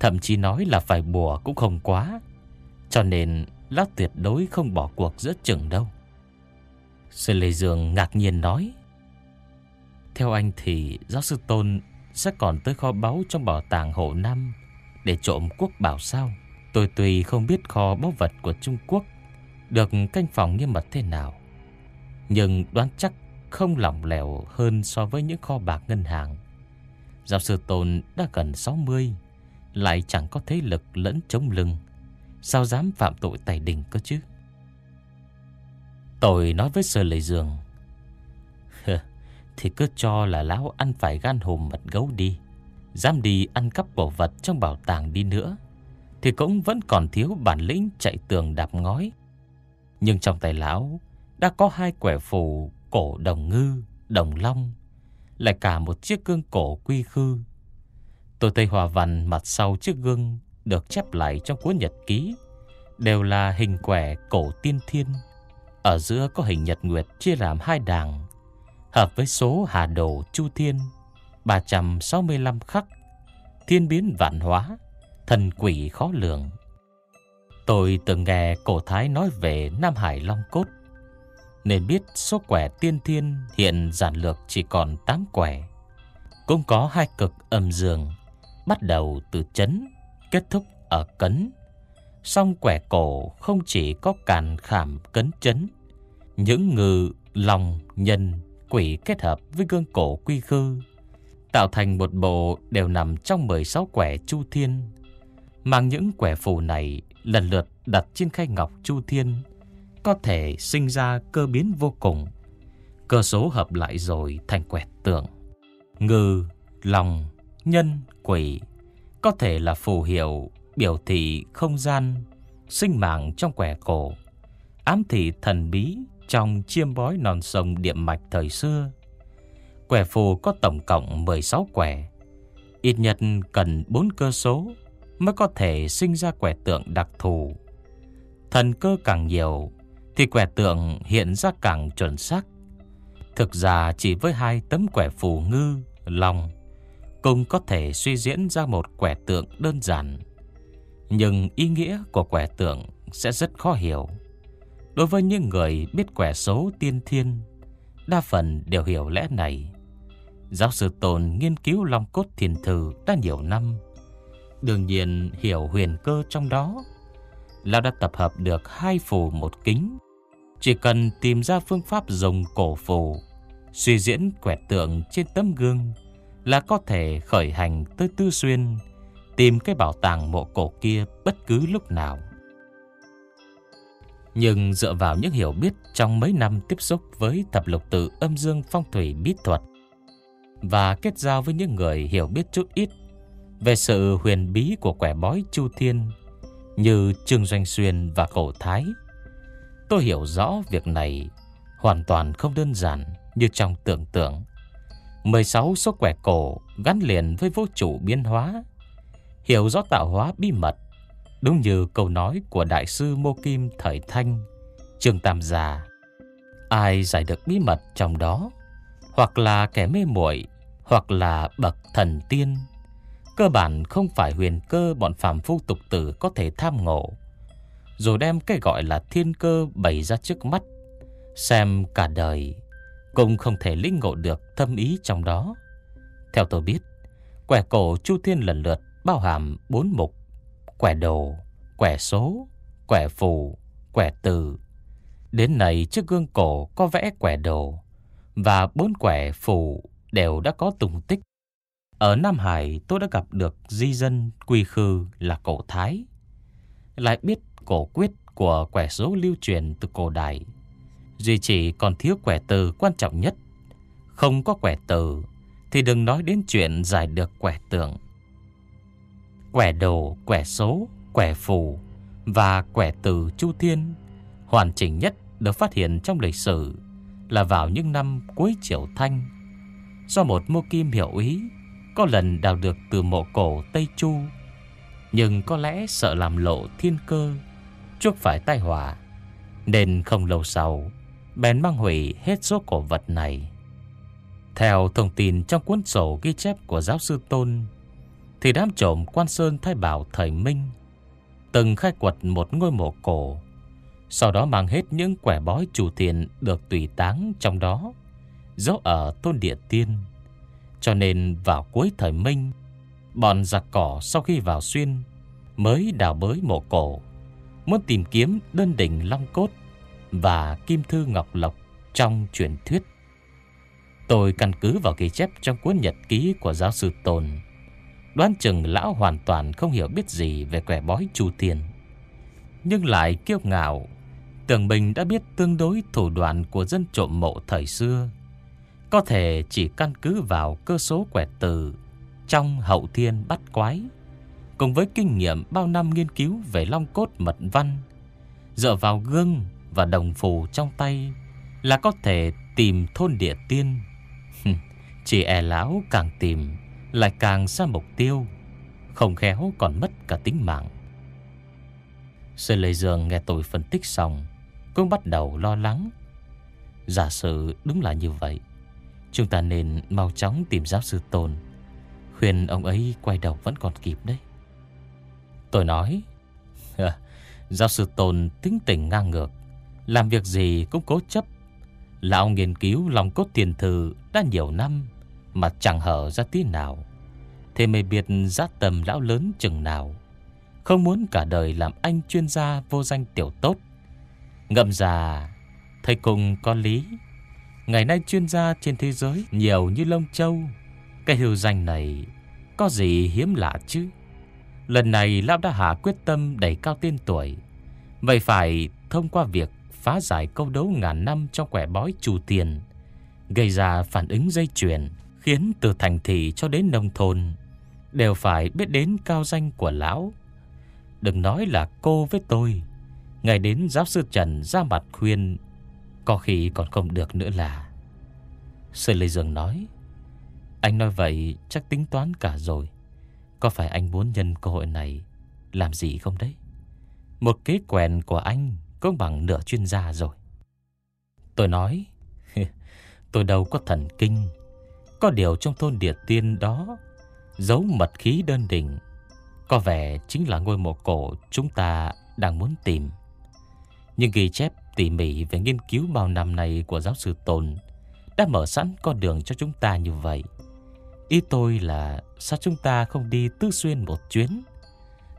Thậm chí nói là phải bùa cũng không quá. Cho nên, lão tuyệt đối không bỏ cuộc giữa chừng đâu. Sư Lê Dương ngạc nhiên nói. Theo anh thì giáo sư Tôn sẽ còn tới kho báu trong bảo tàng Hồ năm để trộm quốc bảo sao. Tôi tùy không biết kho báu vật của Trung Quốc được canh phòng nghiêm mật thế nào. Nhưng đoán chắc không lỏng lẻo hơn so với những kho bạc ngân hàng. Giáo sư Tôn đã gần 60, lại chẳng có thế lực lẫn chống lưng. Sao dám phạm tội tài đình cơ chứ? Tôi nói với Sơ Lệ Dương, *laughs* thì cứ cho là lão ăn phải gan hùm mật gấu đi. Dám đi ăn cắp cổ vật trong bảo tàng đi nữa, thì cũng vẫn còn thiếu bản lĩnh chạy tường đạp ngói nhưng trong tay lão đã có hai quẻ phù cổ đồng ngư, đồng long, lại cả một chiếc gương cổ quy khư. Tôi thấy Hòa Văn mặt sau chiếc gương được chép lại trong cuốn nhật ký đều là hình quẻ cổ tiên thiên. Ở giữa có hình nhật nguyệt chia làm hai đàng, hợp với số hà đồ chu thiên 365 khắc, thiên biến vạn hóa, thần quỷ khó lường. Tôi từng nghe cổ thái nói về Nam Hải Long Cốt Nên biết số quẻ tiên thiên hiện giản lược chỉ còn 8 quẻ Cũng có hai cực âm dương Bắt đầu từ chấn, kết thúc ở cấn Song quẻ cổ không chỉ có càn khảm cấn chấn Những ngư, lòng, nhân, quỷ kết hợp với gương cổ quy khư Tạo thành một bộ đều nằm trong 16 quẻ chu thiên Mang những quẻ phù này lần lượt đặt trên khay ngọc chu thiên có thể sinh ra cơ biến vô cùng. Cơ số hợp lại rồi thành quẻ tượng. Ngư, lòng, nhân, quỷ có thể là phù hiệu biểu thị không gian, sinh mạng trong quẻ cổ, ám thị thần bí trong chiêm bói non sông điện mạch thời xưa. Quẻ phù có tổng cộng 16 quẻ, ít nhất cần 4 cơ số mới có thể sinh ra quẻ tượng đặc thù. Thần cơ càng nhiều thì quẻ tượng hiện ra càng chuẩn xác. Thực ra chỉ với hai tấm quẻ phù ngư, lòng cũng có thể suy diễn ra một quẻ tượng đơn giản. Nhưng ý nghĩa của quẻ tượng sẽ rất khó hiểu. Đối với những người biết quẻ số tiên thiên, đa phần đều hiểu lẽ này. Giáo sư Tồn nghiên cứu Long Cốt Thiền thử đã nhiều năm, Đương nhiên hiểu huyền cơ trong đó. Lão đã tập hợp được hai phù một kính. Chỉ cần tìm ra phương pháp dùng cổ phù Suy diễn quẹt tượng trên tấm gương Là có thể khởi hành tới Tư Xuyên Tìm cái bảo tàng mộ cổ kia bất cứ lúc nào. Nhưng dựa vào những hiểu biết trong mấy năm tiếp xúc với thập lục tự âm dương phong thủy bí thuật và kết giao với những người hiểu biết chút ít về sự huyền bí của quẻ bói Chu Thiên như Trương Doanh Xuyên và Cổ Thái. Tôi hiểu rõ việc này hoàn toàn không đơn giản như trong tưởng tượng. 16 số quẻ cổ gắn liền với vô chủ biến hóa, hiểu rõ tạo hóa bí mật, đúng như câu nói của Đại sư Mô Kim thời Thanh, Trương Tam Già. Ai giải được bí mật trong đó, hoặc là kẻ mê muội hoặc là bậc thần tiên. Cơ bản không phải huyền cơ bọn phàm phu tục tử có thể tham ngộ. Rồi đem cái gọi là thiên cơ bày ra trước mắt Xem cả đời Cũng không thể lĩnh ngộ được thâm ý trong đó. Theo tôi biết Quẻ cổ Chu Thiên lần lượt bao hàm bốn mục Quẻ đồ, quẻ số, quẻ phù, quẻ từ. Đến này trước gương cổ có vẽ quẻ đồ Và bốn quẻ phù đều đã có tung tích. Ở Nam Hải tôi đã gặp được di dân quy khư là cổ Thái. Lại biết cổ quyết của quẻ số lưu truyền từ cổ đại. Duy chỉ còn thiếu quẻ từ quan trọng nhất. Không có quẻ từ Thì đừng nói đến chuyện giải được quẻ tượng. Quẻ đồ, quẻ số, quẻ phù Và quẻ từ Chu Thiên Hoàn chỉnh nhất được phát hiện trong lịch sử Là vào những năm cuối Triều Thanh. Do một mô kim hiểu ý, Có lần đào được từ mộ cổ Tây Chu. Nhưng có lẽ sợ làm lộ thiên cơ, Chuốc phải tai họa, Nên không lâu sau, Bèn mang hủy hết số cổ vật này. Theo thông tin trong cuốn sổ ghi chép của giáo sư Tôn, Thì đám trộm quan sơn thái bảo thời Minh Từng khai quật một ngôi mộ cổ, Sau đó mang hết những quẻ bói chủ thiền được tùy táng trong đó. Giấu ở thôn địa tiên Cho nên vào cuối thời Minh Bọn giặc cỏ sau khi vào xuyên Mới đào bới mộ cổ Muốn tìm kiếm đơn đỉnh Long Cốt và Kim Thư Ngọc Lộc trong truyền thuyết. Tôi căn cứ vào ghi chép trong cuốn nhật ký của giáo sư Tồn. Đoán chừng lão hoàn toàn không hiểu biết gì về quẻ bói chu tiền. Nhưng lại kiêu ngạo, tưởng mình đã biết tương đối thủ đoạn của dân trộm mộ thời xưa. Có thể chỉ căn cứ vào cơ số quẻ từ trong hậu thiên bắt quái, cùng với kinh nghiệm bao năm nghiên cứu về long cốt mật văn, dựa vào gương và đồng phù trong tay là có thể tìm thôn địa tiên. Chỉ e lão càng tìm lại càng xa mục tiêu, không khéo còn mất cả tính mạng. Sư Lê Dương nghe tôi phân tích xong, cũng bắt đầu lo lắng. Giả sử đúng là như vậy, chúng ta nên mau chóng tìm giáo sư Tôn. Khuyên ông ấy quay đầu vẫn còn kịp đấy. Tôi nói, giáo sư Tôn tính tình ngang ngược, làm việc gì cũng cố chấp. Lão nghiên cứu lòng cốt tiền thư Đã nhiều năm Mà chẳng hở ra tí nào. Thế mới biết giá tầm lão lớn chừng nào. Không muốn cả đời làm anh chuyên gia vô danh tiểu tốt. Ngậm già Thầy cùng có lý. Ngày nay chuyên gia trên thế giới Nhiều như lông châu. Cái hưu danh này Có gì hiếm lạ chứ? Lần này lão đã hạ quyết tâm đẩy cao tên tuổi. Vậy phải thông qua việc phá giải câu đấu ngàn năm trong quẻ bói chủ tiền, gây ra phản ứng dây chuyền, khiến từ thành thị cho đến nông thôn đều phải biết đến cao danh của lão. Đừng nói là cô với tôi, ngày đến giáo sư Trần ra mặt khuyên, có khi còn không được nữa là. Sư Lê Dương nói, anh nói vậy chắc tính toán cả rồi. Có phải anh muốn nhân cơ hội này làm gì không đấy? Một kế quèn của anh cũng bằng nửa chuyên gia rồi. Tôi nói, *laughs* tôi đâu có thần kinh. Có điều trong thôn địa tiên đó, giấu mật khí đơn đỉnh. Có vẻ chính là ngôi mộ cổ chúng ta đang muốn tìm. Nhưng ghi chép tỉ mỉ về nghiên cứu bao năm này của giáo sư Tôn đã mở sẵn con đường cho chúng ta như vậy. Ý tôi là sao chúng ta không đi tư xuyên một chuyến,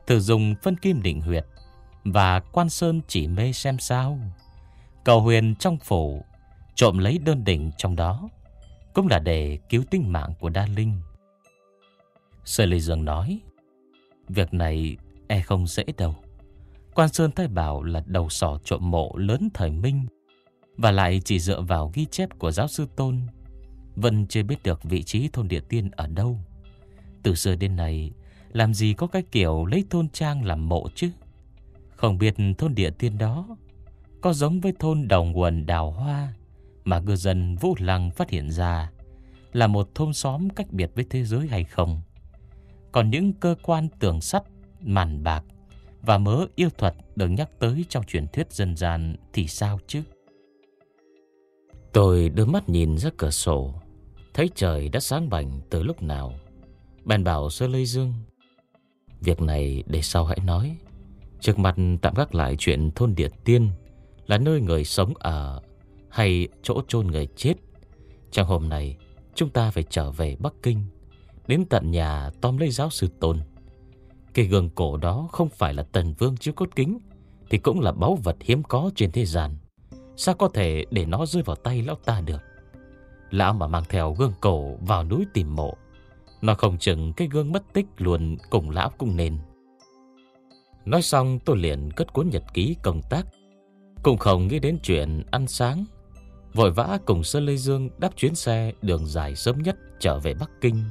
thử dùng phân kim định huyệt và quan sơn chỉ mê xem sao. Cầu huyền trong phủ Trộm lấy đơn đỉnh trong đó Cũng là để cứu tính mạng của Đa Linh. Sở Lê Dương nói Việc này e không dễ đâu. Quan Sơn Thái Bảo là đầu sỏ trộm mộ lớn thời Minh Và lại chỉ dựa vào ghi chép của giáo sư Tôn, Vẫn chưa biết được vị trí thôn địa tiên ở đâu. Từ xưa đến nay, Làm gì có cái kiểu lấy thôn trang làm mộ chứ? Không biết thôn địa tiên đó Có giống với thôn đồng nguồn đào hoa Mà ngư dân Vũ Lăng phát hiện ra Là một thôn xóm cách biệt với thế giới hay không? Còn những cơ quan tường sắt, Màn bạc và mớ yêu thuật được nhắc tới Trong truyền thuyết dân gian Thì sao chứ? Tôi đưa mắt nhìn ra cửa sổ. Thấy trời đã sáng bảnh từ lúc nào. Bèn bảo Sơ Lê Dương, Việc này để sau hãy nói. Trước mặt tạm gác lại chuyện thôn địa tiên Là nơi người sống ở Hay chỗ chôn người chết. Trong hôm nay, Chúng ta phải trở về Bắc Kinh, Đến tận nhà tóm lấy giáo sư Tôn. Cái gương cổ đó không phải là tần vương chiếu cốt kính, Thì cũng là báu vật hiếm có trên thế gian. Sao có thể để nó rơi vào tay lão ta được? Lão mà mang theo gương cổ vào núi tìm mộ, Nó không chừng cái gương mất tích luôn cùng lão cũng nên. Nói xong, tôi liền cất cuốn nhật ký công tác. Cũng không nghĩ đến chuyện ăn sáng, Vội vã cùng Sơn Lê Dương đáp chuyến xe đường dài sớm nhất trở về Bắc Kinh.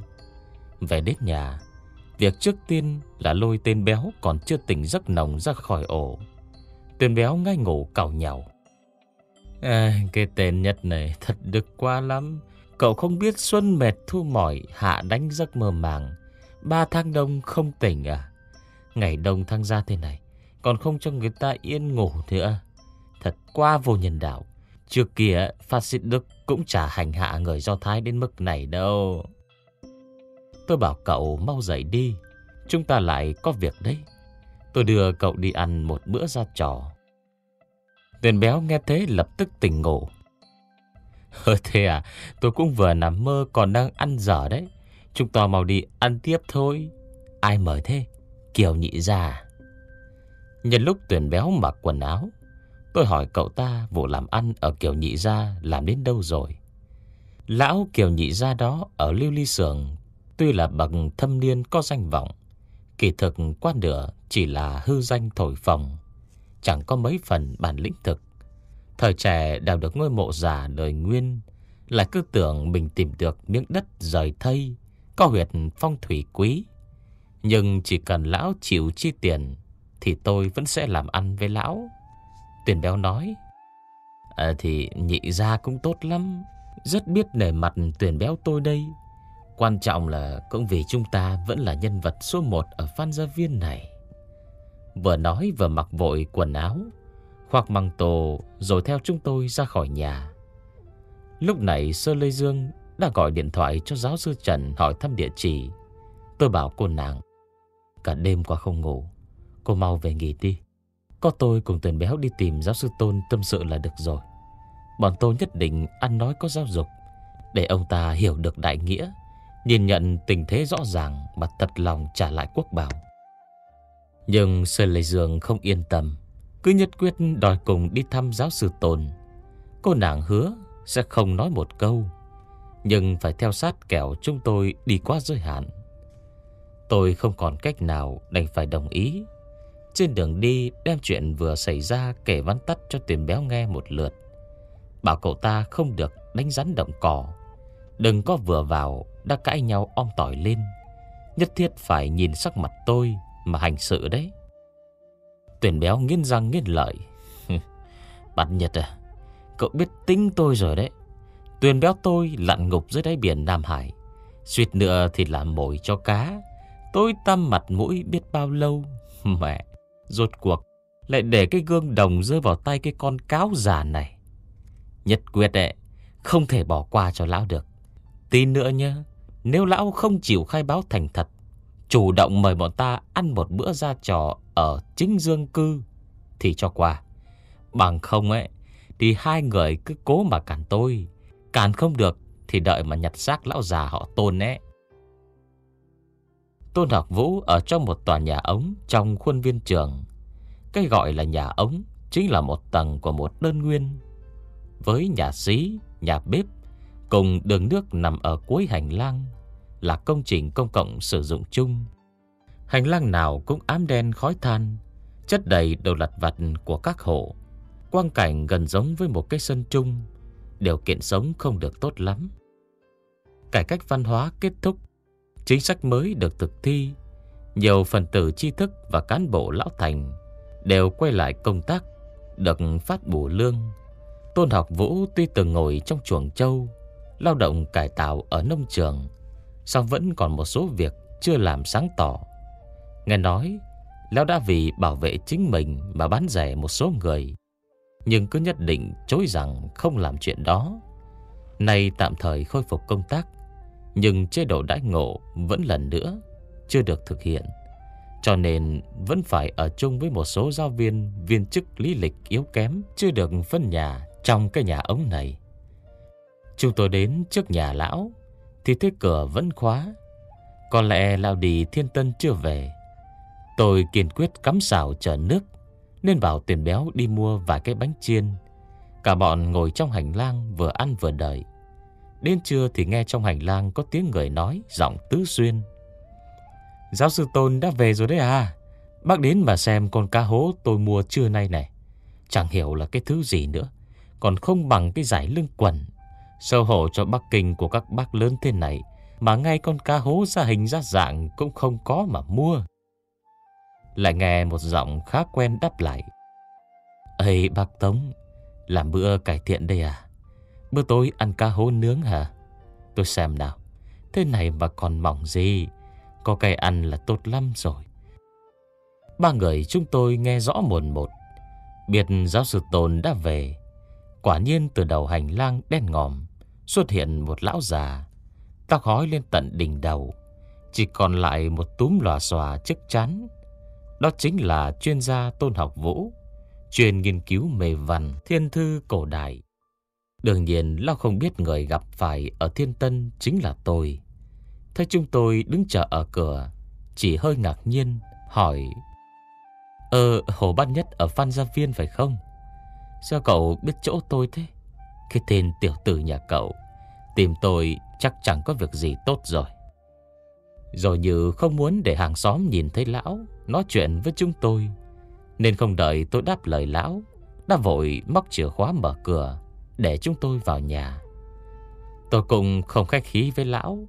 Về đến nhà Việc trước tiên là lôi tên béo còn chưa tỉnh giấc nồng ra khỏi ổ. Tên béo ngay ngủ cào nhào. À, Cái tên nhất này thật được quá lắm. Cậu không biết xuân mệt thu mỏi hạ đánh giấc mơ màng. Ba tháng đông không tỉnh à? Ngày đông tháng ra thế này Còn không cho người ta yên ngủ nữa. Thật quá vô nhân đạo. Trước kia phát xít Đức cũng chả hành hạ người Do Thái đến mức này đâu. Tôi bảo cậu mau dậy đi, Chúng ta lại có việc đấy. Tôi đưa cậu đi ăn một bữa ra trò. Tuyền béo nghe thế lập tức tỉnh ngộ. Hơ *laughs* thế à Tôi cũng vừa nằm mơ còn đang ăn dở đấy. Chúng ta mau đi ăn tiếp thôi. Ai mời thế? Kiều nhị ra Nhân lúc tuyển béo mặc quần áo, Tôi hỏi cậu ta vụ làm ăn ở Kiều nhị gia làm đến đâu rồi. Lão Kiều nhị gia đó ở Lưu Ly Sưởng Tuy là bậc thâm niên có danh vọng Kỳ thực quan nửa chỉ là hư danh thổi phồng Chẳng có mấy phần bản lĩnh thực. Thời trẻ đào được ngôi mộ già đời nguyên Lại cứ tưởng mình tìm được miếng đất rời thây Có huyệt phong thủy quý. Nhưng chỉ cần lão chịu chi tiền Thì tôi vẫn sẽ làm ăn với lão. Tuyền béo nói à, Thì nhị ra cũng tốt lắm. Rất biết nể mặt tuyển béo tôi đây. Quan trọng là cũng vì chúng ta vẫn là nhân vật số 1 ở Phan Gia Viên này. Vừa nói vừa mặc vội quần áo, khoác măng tổ rồi theo chúng tôi ra khỏi nhà. Lúc này Sơ Lê Dương đã gọi điện thoại cho giáo sư Trần hỏi thăm địa chỉ. Tôi bảo cô nàng, cả đêm qua không ngủ, cô mau về nghỉ đi. Có tôi cùng tuyển béo đi tìm giáo sư Tôn tâm sự là được rồi. Bọn tôi nhất định ăn nói có giáo dục, để ông ta hiểu được đại nghĩa Nhìn nhận tình thế rõ ràng Mà thật lòng trả lại quốc bảo. Nhưng Sơn Lê Dương không yên tâm, Cứ nhất quyết đòi cùng đi thăm giáo sư Tôn Cô nàng hứa sẽ không nói một câu, Nhưng phải theo sát kẻo chúng tôi đi qua giới hạn. Tôi không còn cách nào đành phải đồng ý. Trên đường đi đem chuyện vừa xảy ra kể vắn tắt cho tiền béo nghe một lượt. Bảo cậu ta không được đánh rắn động cỏ. Đừng có vừa vào đã cãi nhau om tỏi lên. Nhất thiết phải nhìn sắc mặt tôi mà hành sự đấy. Tuyển béo nghiến răng nghiến lợi. *laughs* Bạn Nhật à, cậu biết tính tôi rồi đấy. Tuyển béo tôi lặn ngục dưới đáy biển Nam Hải. Suýt nữa thì làm mồi cho cá. Tôi tâm mặt mũi biết bao lâu. *laughs* Mẹ, rốt cuộc lại để cái gương đồng rơi vào tay cái con cáo già này. Nhật quyết đệ, không thể bỏ qua cho lão được. Tin nữa nhé, nếu lão không chịu khai báo thành thật, chủ động mời bọn ta ăn một bữa ra trò ở chính dương cư, thì cho qua. Bằng không ấy, thì hai người cứ cố mà cản tôi. Cản không được thì đợi mà nhặt xác lão già họ tôn ấy. Tôn Học Vũ ở trong một tòa nhà ống trong khuôn viên trường. Cái gọi là nhà ống chính là một tầng của một đơn nguyên. Với nhà xí, nhà bếp cùng đường nước nằm ở cuối hành lang là công trình công cộng sử dụng chung. Hành lang nào cũng ám đen khói than, chất đầy đồ lặt vặt của các hộ. Quang cảnh gần giống với một cái sân chung, điều kiện sống không được tốt lắm. Cải cách văn hóa kết thúc, chính sách mới được thực thi, nhiều phần tử tri thức và cán bộ lão thành đều quay lại công tác, được phát bổ lương. Tôn học Vũ tuy từng ngồi trong chuồng châu, lao động cải tạo ở nông trường, song vẫn còn một số việc chưa làm sáng tỏ. Nghe nói, Lão đã vì bảo vệ chính mình mà bán rẻ một số người, nhưng cứ nhất định chối rằng không làm chuyện đó. Nay tạm thời khôi phục công tác, nhưng chế độ đãi ngộ vẫn lần nữa chưa được thực hiện. Cho nên vẫn phải ở chung với một số giáo viên viên chức lý lịch yếu kém chưa được phân nhà trong cái nhà ống này. Chúng tôi đến trước nhà lão thì thấy cửa vẫn khóa Có lẽ lão đi thiên tân chưa về Tôi kiên quyết cắm xào chờ nước, Nên bảo tiền béo đi mua vài cái bánh chiên Cả bọn ngồi trong hành lang vừa ăn vừa đợi. Đến trưa thì nghe trong hành lang có tiếng người nói giọng tứ xuyên. Giáo sư Tôn đã về rồi đấy à? Bác đến mà xem con cá hố tôi mua trưa nay này. Chẳng hiểu là cái thứ gì nữa. Còn không bằng cái giải lưng quần. Sâu hổ cho Bắc Kinh của các bác lớn thế này. Mà ngay con cá hố ra hình ra dạng cũng không có mà mua. Lại nghe một giọng khá quen đáp lại. Ê bác Tống, làm bữa cải thiện đây à? Bữa tối ăn cá hố nướng hả? Tôi xem nào. Thế này mà còn mỏng gì? Có cây ăn là tốt lắm rồi. Ba người chúng tôi nghe rõ một một. biệt giáo sư Tôn đã về. Quả nhiên từ đầu hành lang đen ngòm xuất hiện một lão già. Tóc hói lên tận đỉnh đầu. Chỉ còn lại một túm lòa xòa chắc chắn. Đó chính là chuyên gia Tôn Học Vũ. Chuyên nghiên cứu mề văn thiên thư cổ đại. Đương nhiên Lão không biết người gặp phải ở Thiên Tân chính là tôi. Thấy chúng tôi đứng chờ ở cửa, chỉ hơi ngạc nhiên, hỏi Ờ, Hồ Bát Nhất ở Phan Gia Viên phải không? Sao cậu biết chỗ tôi thế? Cái tên tiểu tử nhà cậu, Tìm tôi chắc chẳng có việc gì tốt rồi. Rồi như không muốn để hàng xóm nhìn thấy lão Nói chuyện với chúng tôi, Nên không đợi tôi đáp lời lão, Đã vội móc chìa khóa mở cửa Để chúng tôi vào nhà. Tôi cũng không khách khí với lão,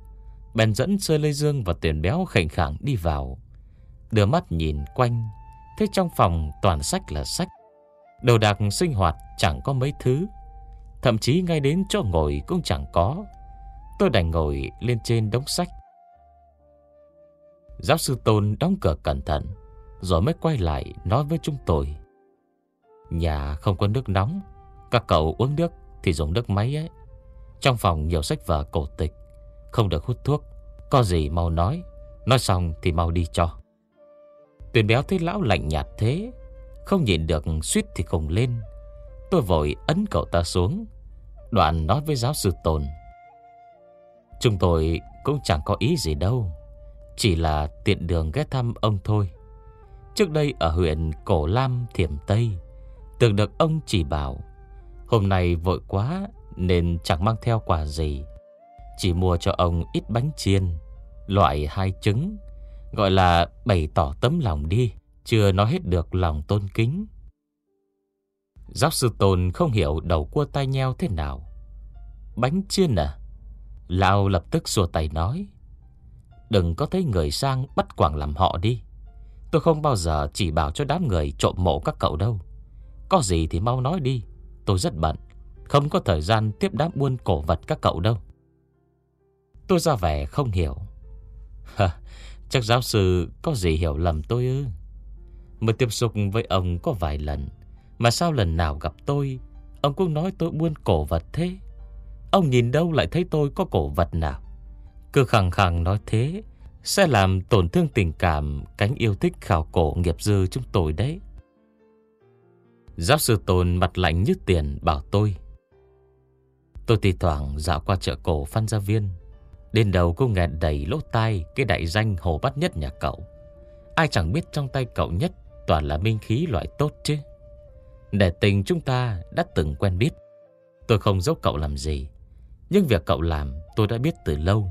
Bèn dẫn Sơ Lê Dương và Tiền Béo khảnh khẳng đi vào, Đưa mắt nhìn quanh Thế trong phòng toàn sách là sách, Đồ đạc sinh hoạt chẳng có mấy thứ. Thậm chí ngay đến chỗ ngồi cũng chẳng có. Tôi đành ngồi lên trên đống sách. Giáo sư Tôn đóng cửa cẩn thận, Rồi mới quay lại nói với chúng tôi. Nhà không có nước nóng, Các cậu uống nước thì dùng nước máy ấy. Trong phòng nhiều sách vở cổ tịch, Không được hút thuốc, Có gì mau nói Nói xong thì mau đi cho. Tuyền béo thấy lão lạnh nhạt thế, Không nhìn được suýt thì khùng lên. Tôi vội ấn cậu ta xuống Đoạn nói với giáo sư Tồn Chúng tôi cũng chẳng có ý gì đâu, Chỉ là tiện đường ghé thăm ông thôi. Trước đây ở huyện Cổ Lam, Thiểm Tây, Từng được ông chỉ bảo, Hôm nay vội quá Nên chẳng mang theo quà gì, Chỉ mua cho ông ít bánh chiên, Loại hai trứng, Gọi là bày tỏ tấm lòng đi, Chưa nói hết được lòng tôn kính. Giáo sư Tôn không hiểu đầu cua tai nheo thế nào. Bánh chiên à? Lão lập tức xua tay nói. Đừng có thấy người sang bắt quảng làm họ đi. Tôi không bao giờ chỉ bảo cho đám người trộm mộ các cậu đâu. Có gì thì mau nói đi. Tôi rất bận. Không có thời gian tiếp đám buôn cổ vật các cậu đâu. Tôi ra vẻ không hiểu. *laughs* Chắc giáo sư có gì hiểu lầm tôi ư? Mới tiếp xúc với ông có vài lần mà sao lần nào gặp tôi, Ông cũng nói tôi buôn cổ vật thế? Ông nhìn đâu lại thấy tôi có cổ vật nào? Cứ khẳng khẳng nói thế, Sẽ làm tổn thương tình cảm, Cánh yêu thích khảo cổ nghiệp dư chúng tôi đấy. Giáo sư Tôn mặt lạnh như tiền bảo tôi. Tôi thì thoảng dạo qua chợ cổ Phan Gia Viên. Đến đầu cô nghẹn đầy lỗ tai Cái đại danh hồ bắt nhất nhà cậu. Ai chẳng biết trong tay cậu nhất Toàn là minh khí loại tốt chứ. Để tình chúng ta đã từng quen biết. Tôi không giấu cậu làm gì. Nhưng việc cậu làm tôi đã biết từ lâu.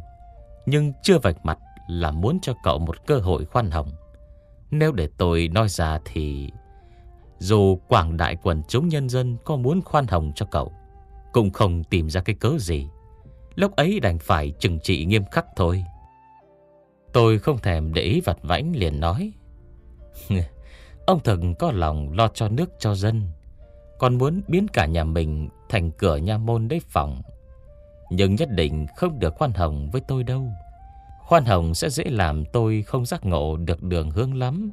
Nhưng chưa vạch mặt Là muốn cho cậu một cơ hội khoan hồng. Nếu để tôi nói ra thì Dù quảng đại quần chúng nhân dân Có muốn khoan hồng cho cậu, Cũng không tìm ra cái cớ gì. Lúc ấy đành phải trừng trị nghiêm khắc thôi. Tôi không thèm để ý vặt vãnh liền nói *laughs* Ông thần có lòng lo cho nước cho dân Còn muốn biến cả nhà mình Thành cửa nha môn đấy phòng Nhưng nhất định không được khoan hồng với tôi đâu Khoan hồng sẽ dễ làm tôi không giác ngộ được đường hướng lắm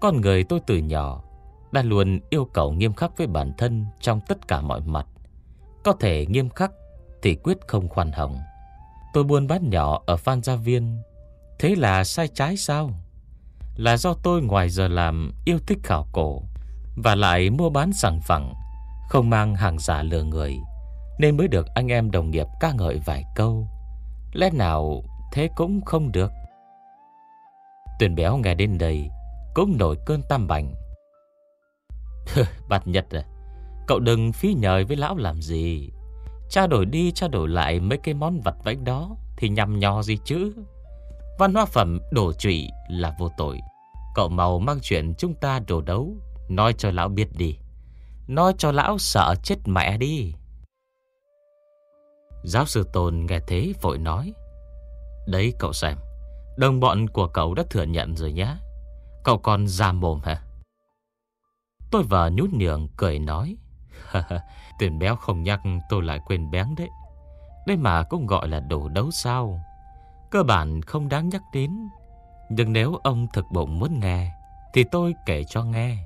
Con người tôi từ nhỏ Đã luôn yêu cầu nghiêm khắc với bản thân Trong tất cả mọi mặt Có thể nghiêm khắc thì quyết không khoan hồng. Tôi buôn bán nhỏ ở Phan Gia Viên, thế là sai trái sao? Là do tôi ngoài giờ làm yêu thích khảo cổ và lại mua bán sẵn phẳng, không mang hàng giả lừa người, nên mới được anh em đồng nghiệp ca ngợi vài câu. Lẽ nào thế cũng không được? Tuyền béo nghe đến đây cũng nổi cơn tam bành. *laughs* Bạt Nhật à, Cậu đừng phí nhời với lão làm gì Trao đổi đi trao đổi lại mấy cái món vật vãnh đó Thì nhằm nhò gì chứ Văn hóa phẩm đổ trụy là vô tội Cậu màu mang chuyện chúng ta đổ đấu. Nói cho lão biết đi. Nói cho lão sợ chết mẹ đi. Giáo sư Tôn nghe thế vội nói. Đấy cậu xem, Đồng bọn của cậu đã thừa nhận rồi nhá Cậu còn ra mồm hả? Tôi vợ nhút nhường cười nói. *laughs* Tuyển béo không nhắc, tôi lại quên bén đấy. Đây mà cũng gọi là đồ đấu sao? Cơ bản không đáng nhắc đến. Nhưng nếu ông thực bụng muốn nghe, Thì tôi kể cho nghe.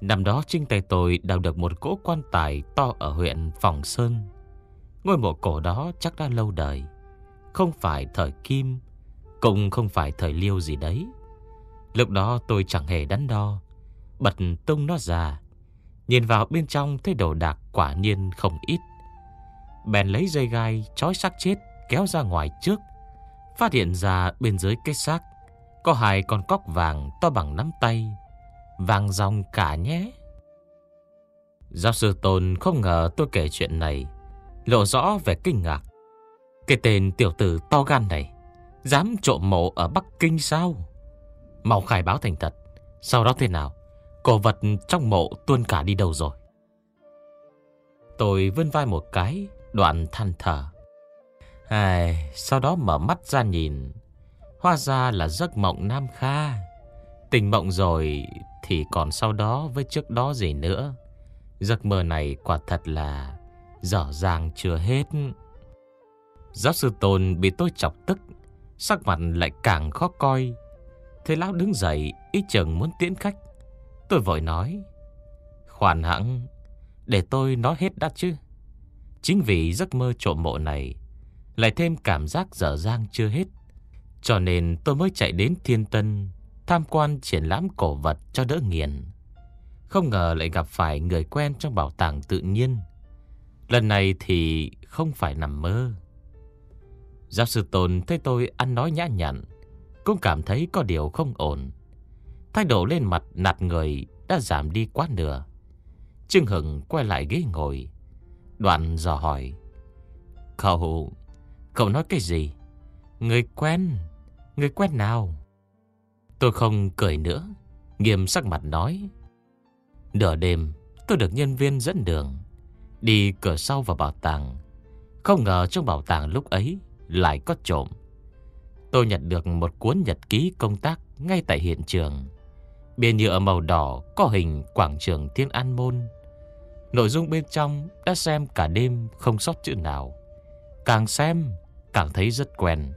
Năm đó trên tay tôi đào được một cỗ quan tài to ở huyện Phòng Sơn. Ngôi mộ cổ đó chắc đã lâu đời. Không phải thời Kim, Cũng không phải thời Liêu gì đấy. Lúc đó tôi chẳng hề đắn đo, Bật tung nó ra. Nhìn vào bên trong thấy đồ đạc quả nhiên không ít. Bèn lấy dây gai Chói xác chết kéo ra ngoài trước, Phát hiện ra bên dưới cái xác. Có hai con cóc vàng to bằng nắm tay Vàng dòng cả nhé. Giáo sư Tôn không ngờ tôi kể chuyện này Lộ rõ vẻ kinh ngạc. Cái tên tiểu tử to gan này Dám trộm mộ ở Bắc Kinh sao? Mau khai báo thành thật Sau đó thế nào? Cổ vật trong mộ tuôn cả đi đâu rồi? Tôi vươn vai một cái Đoạn than thở. Ai, Sau đó mở mắt ra nhìn Hóa ra là giấc mộng Nam Kha. Tình mộng rồi Thì còn sau đó với trước đó gì nữa. Giấc mơ này quả thật là Rõ ràng chưa hết. Giáo sư Tôn bị tôi chọc tức, Sắc mặt lại càng khó coi. Thế lão đứng dậy, Ý chừng muốn tiễn khách. Tôi vội nói, Khoan hãng Để tôi nói hết đã chứ. Chính vì giấc mơ trộm mộ này, Lại thêm cảm giác dở dang chưa hết. Cho nên tôi mới chạy đến Thiên Tân, Tham quan triển lãm cổ vật cho đỡ nghiền Không ngờ lại gặp phải người quen trong bảo tàng tự nhiên. Lần này thì không phải nằm mơ. Giáo sư Tôn thấy tôi ăn nói nhã nhặn, Cũng cảm thấy có điều không ổn. Thái độ lên mặt nạt người đã giảm đi quá nửa. Trương Hưng quay lại ghế ngồi, Đoạn dò hỏi, Cậu Cậu nói cái gì? Người quen Người quen nào? Tôi không cười nữa, Nghiêm sắc mặt nói. Nửa đêm, tôi được nhân viên dẫn đường, Đi cửa sau vào bảo tàng. Không ngờ trong bảo tàng lúc ấy Lại có trộm. Tôi nhận được một cuốn nhật ký công tác Ngay tại hiện trường. Bìa nhựa màu đỏ Có hình quảng trường Thiên An Môn. Nội dung bên trong Đã xem cả đêm không sót chữ nào. Càng xem, Càng thấy rất quen.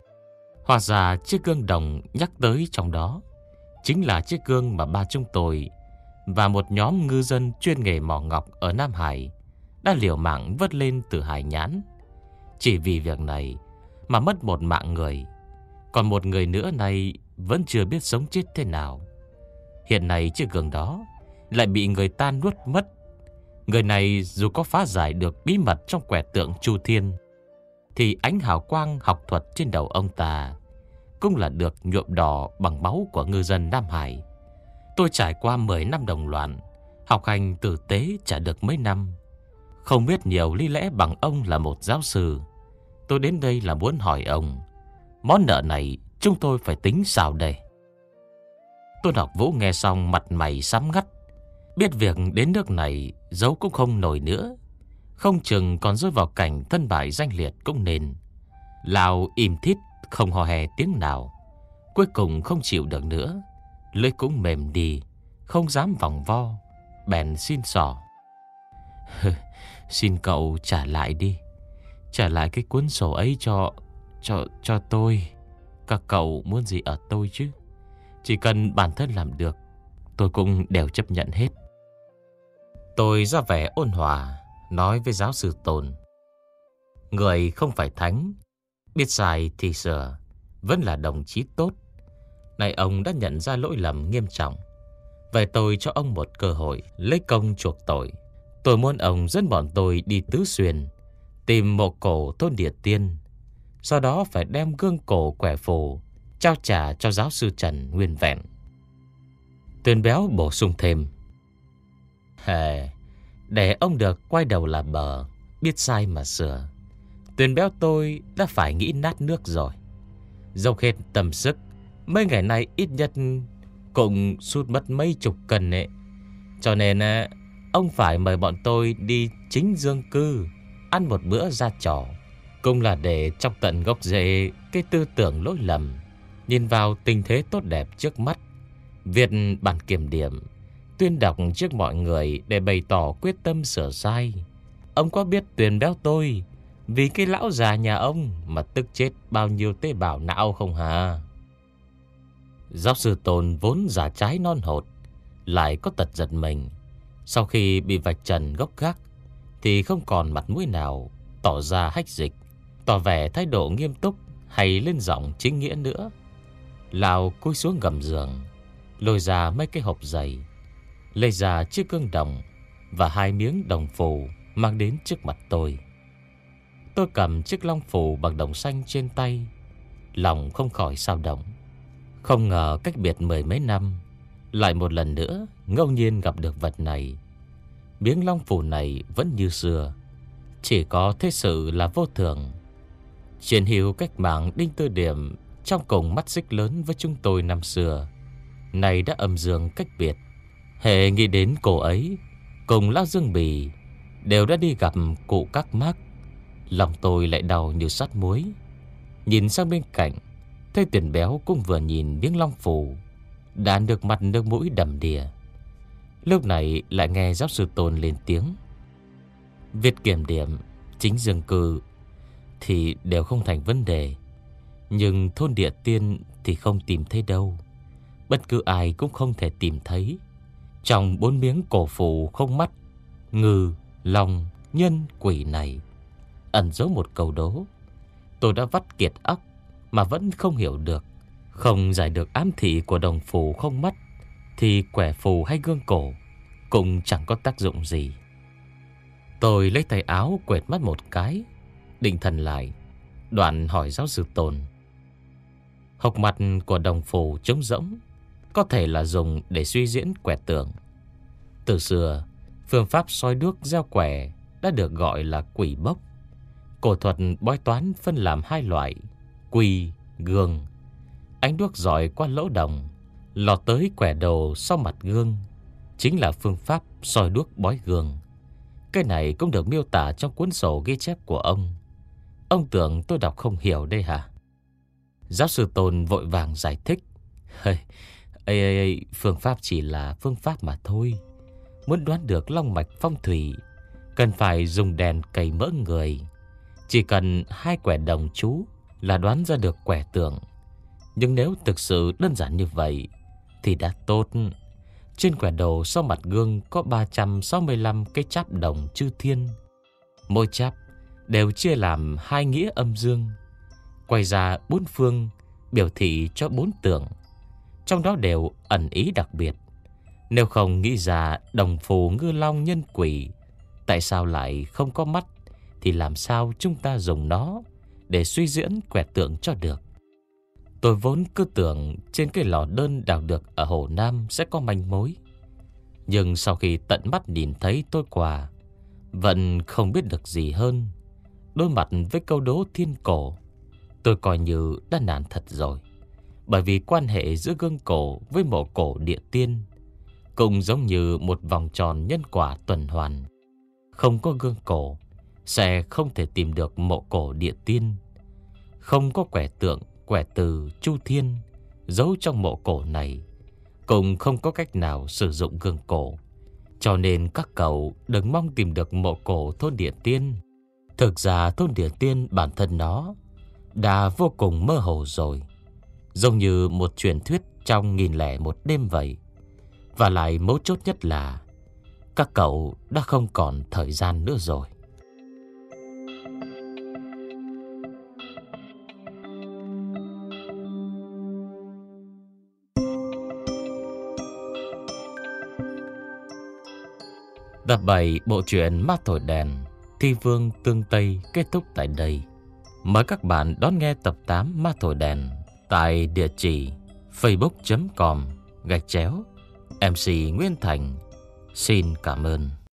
Hóa ra chiếc gương đồng nhắc tới trong đó Chính là chiếc gương mà ba chúng tôi Và một nhóm ngư dân chuyên nghề mỏ ngọc ở Nam Hải đã liều mạng vớt lên từ hải nhãn. Chỉ vì việc này mà mất một mạng người. Còn một người nữa này vẫn chưa biết sống chết thế nào. Hiện nay chiếc gương đó lại bị người ta nuốt mất. Người này dù có phá giải được bí mật trong quẻ tượng Chu Thiên, thì ánh hào quang học thuật trên đầu ông ta cũng là được nhuộm đỏ bằng máu của ngư dân Nam Hải. Tôi trải qua 10 năm đồng loạn, học hành tử tế trả được mấy năm, không biết nhiều lý lẽ bằng ông là một giáo sư. Tôi đến đây là muốn hỏi ông Món nợ này chúng tôi phải tính sao đây? Tôn học vũ nghe xong mặt mày sám ngắt Biết việc đến nước này Giấu cũng không nổi nữa. Không chừng còn rơi vào cảnh thân bại danh liệt cũng nên. Lào im thít không hò hè tiếng nào. Cuối cùng không chịu được nữa. Lưỡi cũng mềm đi, Không dám vòng vo. Bèn xin sỏ. Xin cậu trả lại đi. Trả lại cái cuốn sổ ấy cho Cho cho tôi. Các cậu muốn gì ở tôi chứ? Chỉ cần bản thân làm được, Tôi cũng đều chấp nhận hết. Tôi ra vẻ ôn hòa, Nói với giáo sư Tồn. Người không phải thánh Biết sai thì sửa Vẫn là đồng chí tốt. Này ông đã nhận ra lỗi lầm nghiêm trọng. Vậy tôi cho ông một cơ hội Lấy công chuộc tội. Tôi muốn ông dẫn bọn tôi đi tứ xuyên, Tìm một cổ thôn địa tiên. Sau đó phải đem gương cổ quẻ phù, Trao trả cho giáo sư Trần nguyên vẹn. Tuyền béo bổ sung thêm. Hề, Để ông được quay đầu là bờ, Biết sai mà sửa. Tuyền béo tôi đã phải nghĩ nát nước rồi. Dâu hết tầm sức, Mấy ngày nay ít nhất Cũng sút mất mấy chục cân ấy. Cho nên à, Ông phải mời bọn tôi đi chính dương cư, Ăn một bữa ra trò. Cũng là để trong tận gốc rễ Cái tư tưởng lỗi lầm, Nhìn vào tình thế tốt đẹp trước mắt. Việt bản kiểm điểm, Tuyên đọc trước mọi người Để bày tỏ quyết tâm sửa sai. Ông có biết tuyên béo tôi vì cái lão già nhà ông Mà tức chết bao nhiêu tế bào não không hả? Giáo sư Tôn vốn giả trái non hột, Lại có tật giật mình. Sau khi bị vạch trần gốc gác, Thì không còn mặt mũi nào Tỏ ra hách dịch, Tỏ vẻ thái độ nghiêm túc Hay lên giọng chính nghĩa nữa. Lào cúi xuống gầm giường, Lôi ra mấy cái hộp giày, Lấy ra chiếc gương đồng Và hai miếng đồng phù Mang đến trước mặt tôi. Tôi cầm chiếc long phủ bằng đồng xanh trên tay. Lòng không khỏi sao động. Không ngờ cách biệt mười mấy năm, Lại một lần nữa Ngẫu nhiên gặp được vật này. Miếng long phủ này vẫn như xưa, Chỉ có thế sự là vô thường. Triển hiệu cách mạng Đinh Tư Điểm Trong cùng mắt xích lớn với chúng tôi năm xưa Này đã âm dương cách biệt. Hệ nghĩ đến cô ấy, Cùng Lão Dương Bì Đều đã đi gặp cụ các mác. Lòng tôi lại đau như sắt muối. Nhìn sang bên cạnh Thấy tiền béo cũng vừa nhìn miếng long phù Đã được mặt nước mũi đầm đìa. Lúc này lại nghe giáo sư Tôn lên tiếng. Việc kiểm điểm Chính dân cư Thì đều không thành vấn đề. Nhưng thôn địa tiên Thì không tìm thấy đâu. Bất cứ ai cũng không thể tìm thấy. Trong bốn miếng cổ phù không mắt Ngư, long, nhân, quỷ này Ẩn giấu một câu đố. Tôi đã vắt kiệt óc Mà vẫn không hiểu được. Không giải được ám thị của đồng phù không mắt Thì quẻ phù hay gương cổ Cũng chẳng có tác dụng gì. Tôi lấy tay áo quệt mắt một cái, Định thần lại, Đoạn hỏi giáo sư tồn. Hộc mặt của đồng phù trống rỗng, Có thể là dùng để suy diễn quẻ tượng. Từ xưa, Phương pháp soi đuốc gieo quẻ Đã được gọi là quỷ bốc. Cổ thuật bói toán phân làm hai loại Quỳ, gương. Ánh đuốc dọi qua lỗ đồng Lọt tới quẻ đầu sau mặt gương. Chính là phương pháp soi đuốc bói gương. Cái này cũng được miêu tả trong cuốn sổ ghi chép của ông. Ông tưởng tôi đọc không hiểu đây hả? Giáo sư Tôn vội vàng giải thích. *laughs* Ê, ê, ê, phương pháp chỉ là phương pháp mà thôi. Muốn đoán được long mạch phong thủy Cần phải dùng đèn cầy mỡ người chỉ cần hai quẻ đồng chú là đoán ra được quẻ tượng. Nhưng nếu thực sự đơn giản như vậy thì đã tốt. Trên quẻ đầu sau mặt gương có 365 cái cháp đồng chư thiên. Mỗi cháp đều chia làm hai nghĩa âm dương. Quay ra bốn phương biểu thị cho bốn tượng. Trong đó đều ẩn ý đặc biệt. Nếu không nghĩ ra đồng phù ngư long nhân quỷ, tại sao lại không có mắt thì làm sao chúng ta dùng nó để suy diễn quẻ tượng cho được. Tôi vốn cứ tưởng trên cái lò đơn đào được ở Hồ Nam sẽ có manh mối. Nhưng sau khi tận mắt nhìn thấy tôi quà, vẫn không biết được gì hơn. Đối mặt với câu đố thiên cổ, tôi coi như đã nản thật rồi. Bởi vì quan hệ giữa gương cổ với mộ cổ địa tiên cũng giống như một vòng tròn nhân quả tuần hoàn. Không có gương cổ sẽ không thể tìm được mộ cổ địa tiên. Không có quẻ tượng, quẻ từ, chu thiên giấu trong mộ cổ này, cũng không có cách nào sử dụng gương cổ. Cho nên các cậu đừng mong tìm được mộ cổ thôn địa tiên. Thực ra thôn địa tiên bản thân nó đã vô cùng mơ hồ rồi. Giống như một truyền thuyết trong nghìn lẻ một đêm vậy. Và lại mấu chốt nhất là các cậu đã không còn thời gian nữa rồi. Tập 7 bộ truyện Ma Thổi Đèn, Thi Vương Tương Tây kết thúc tại đây. Mời các bạn đón nghe tập 8 Ma Thổi Đèn tại địa chỉ facebook.com gạch chéo MC Nguyên Thành. Xin cảm ơn.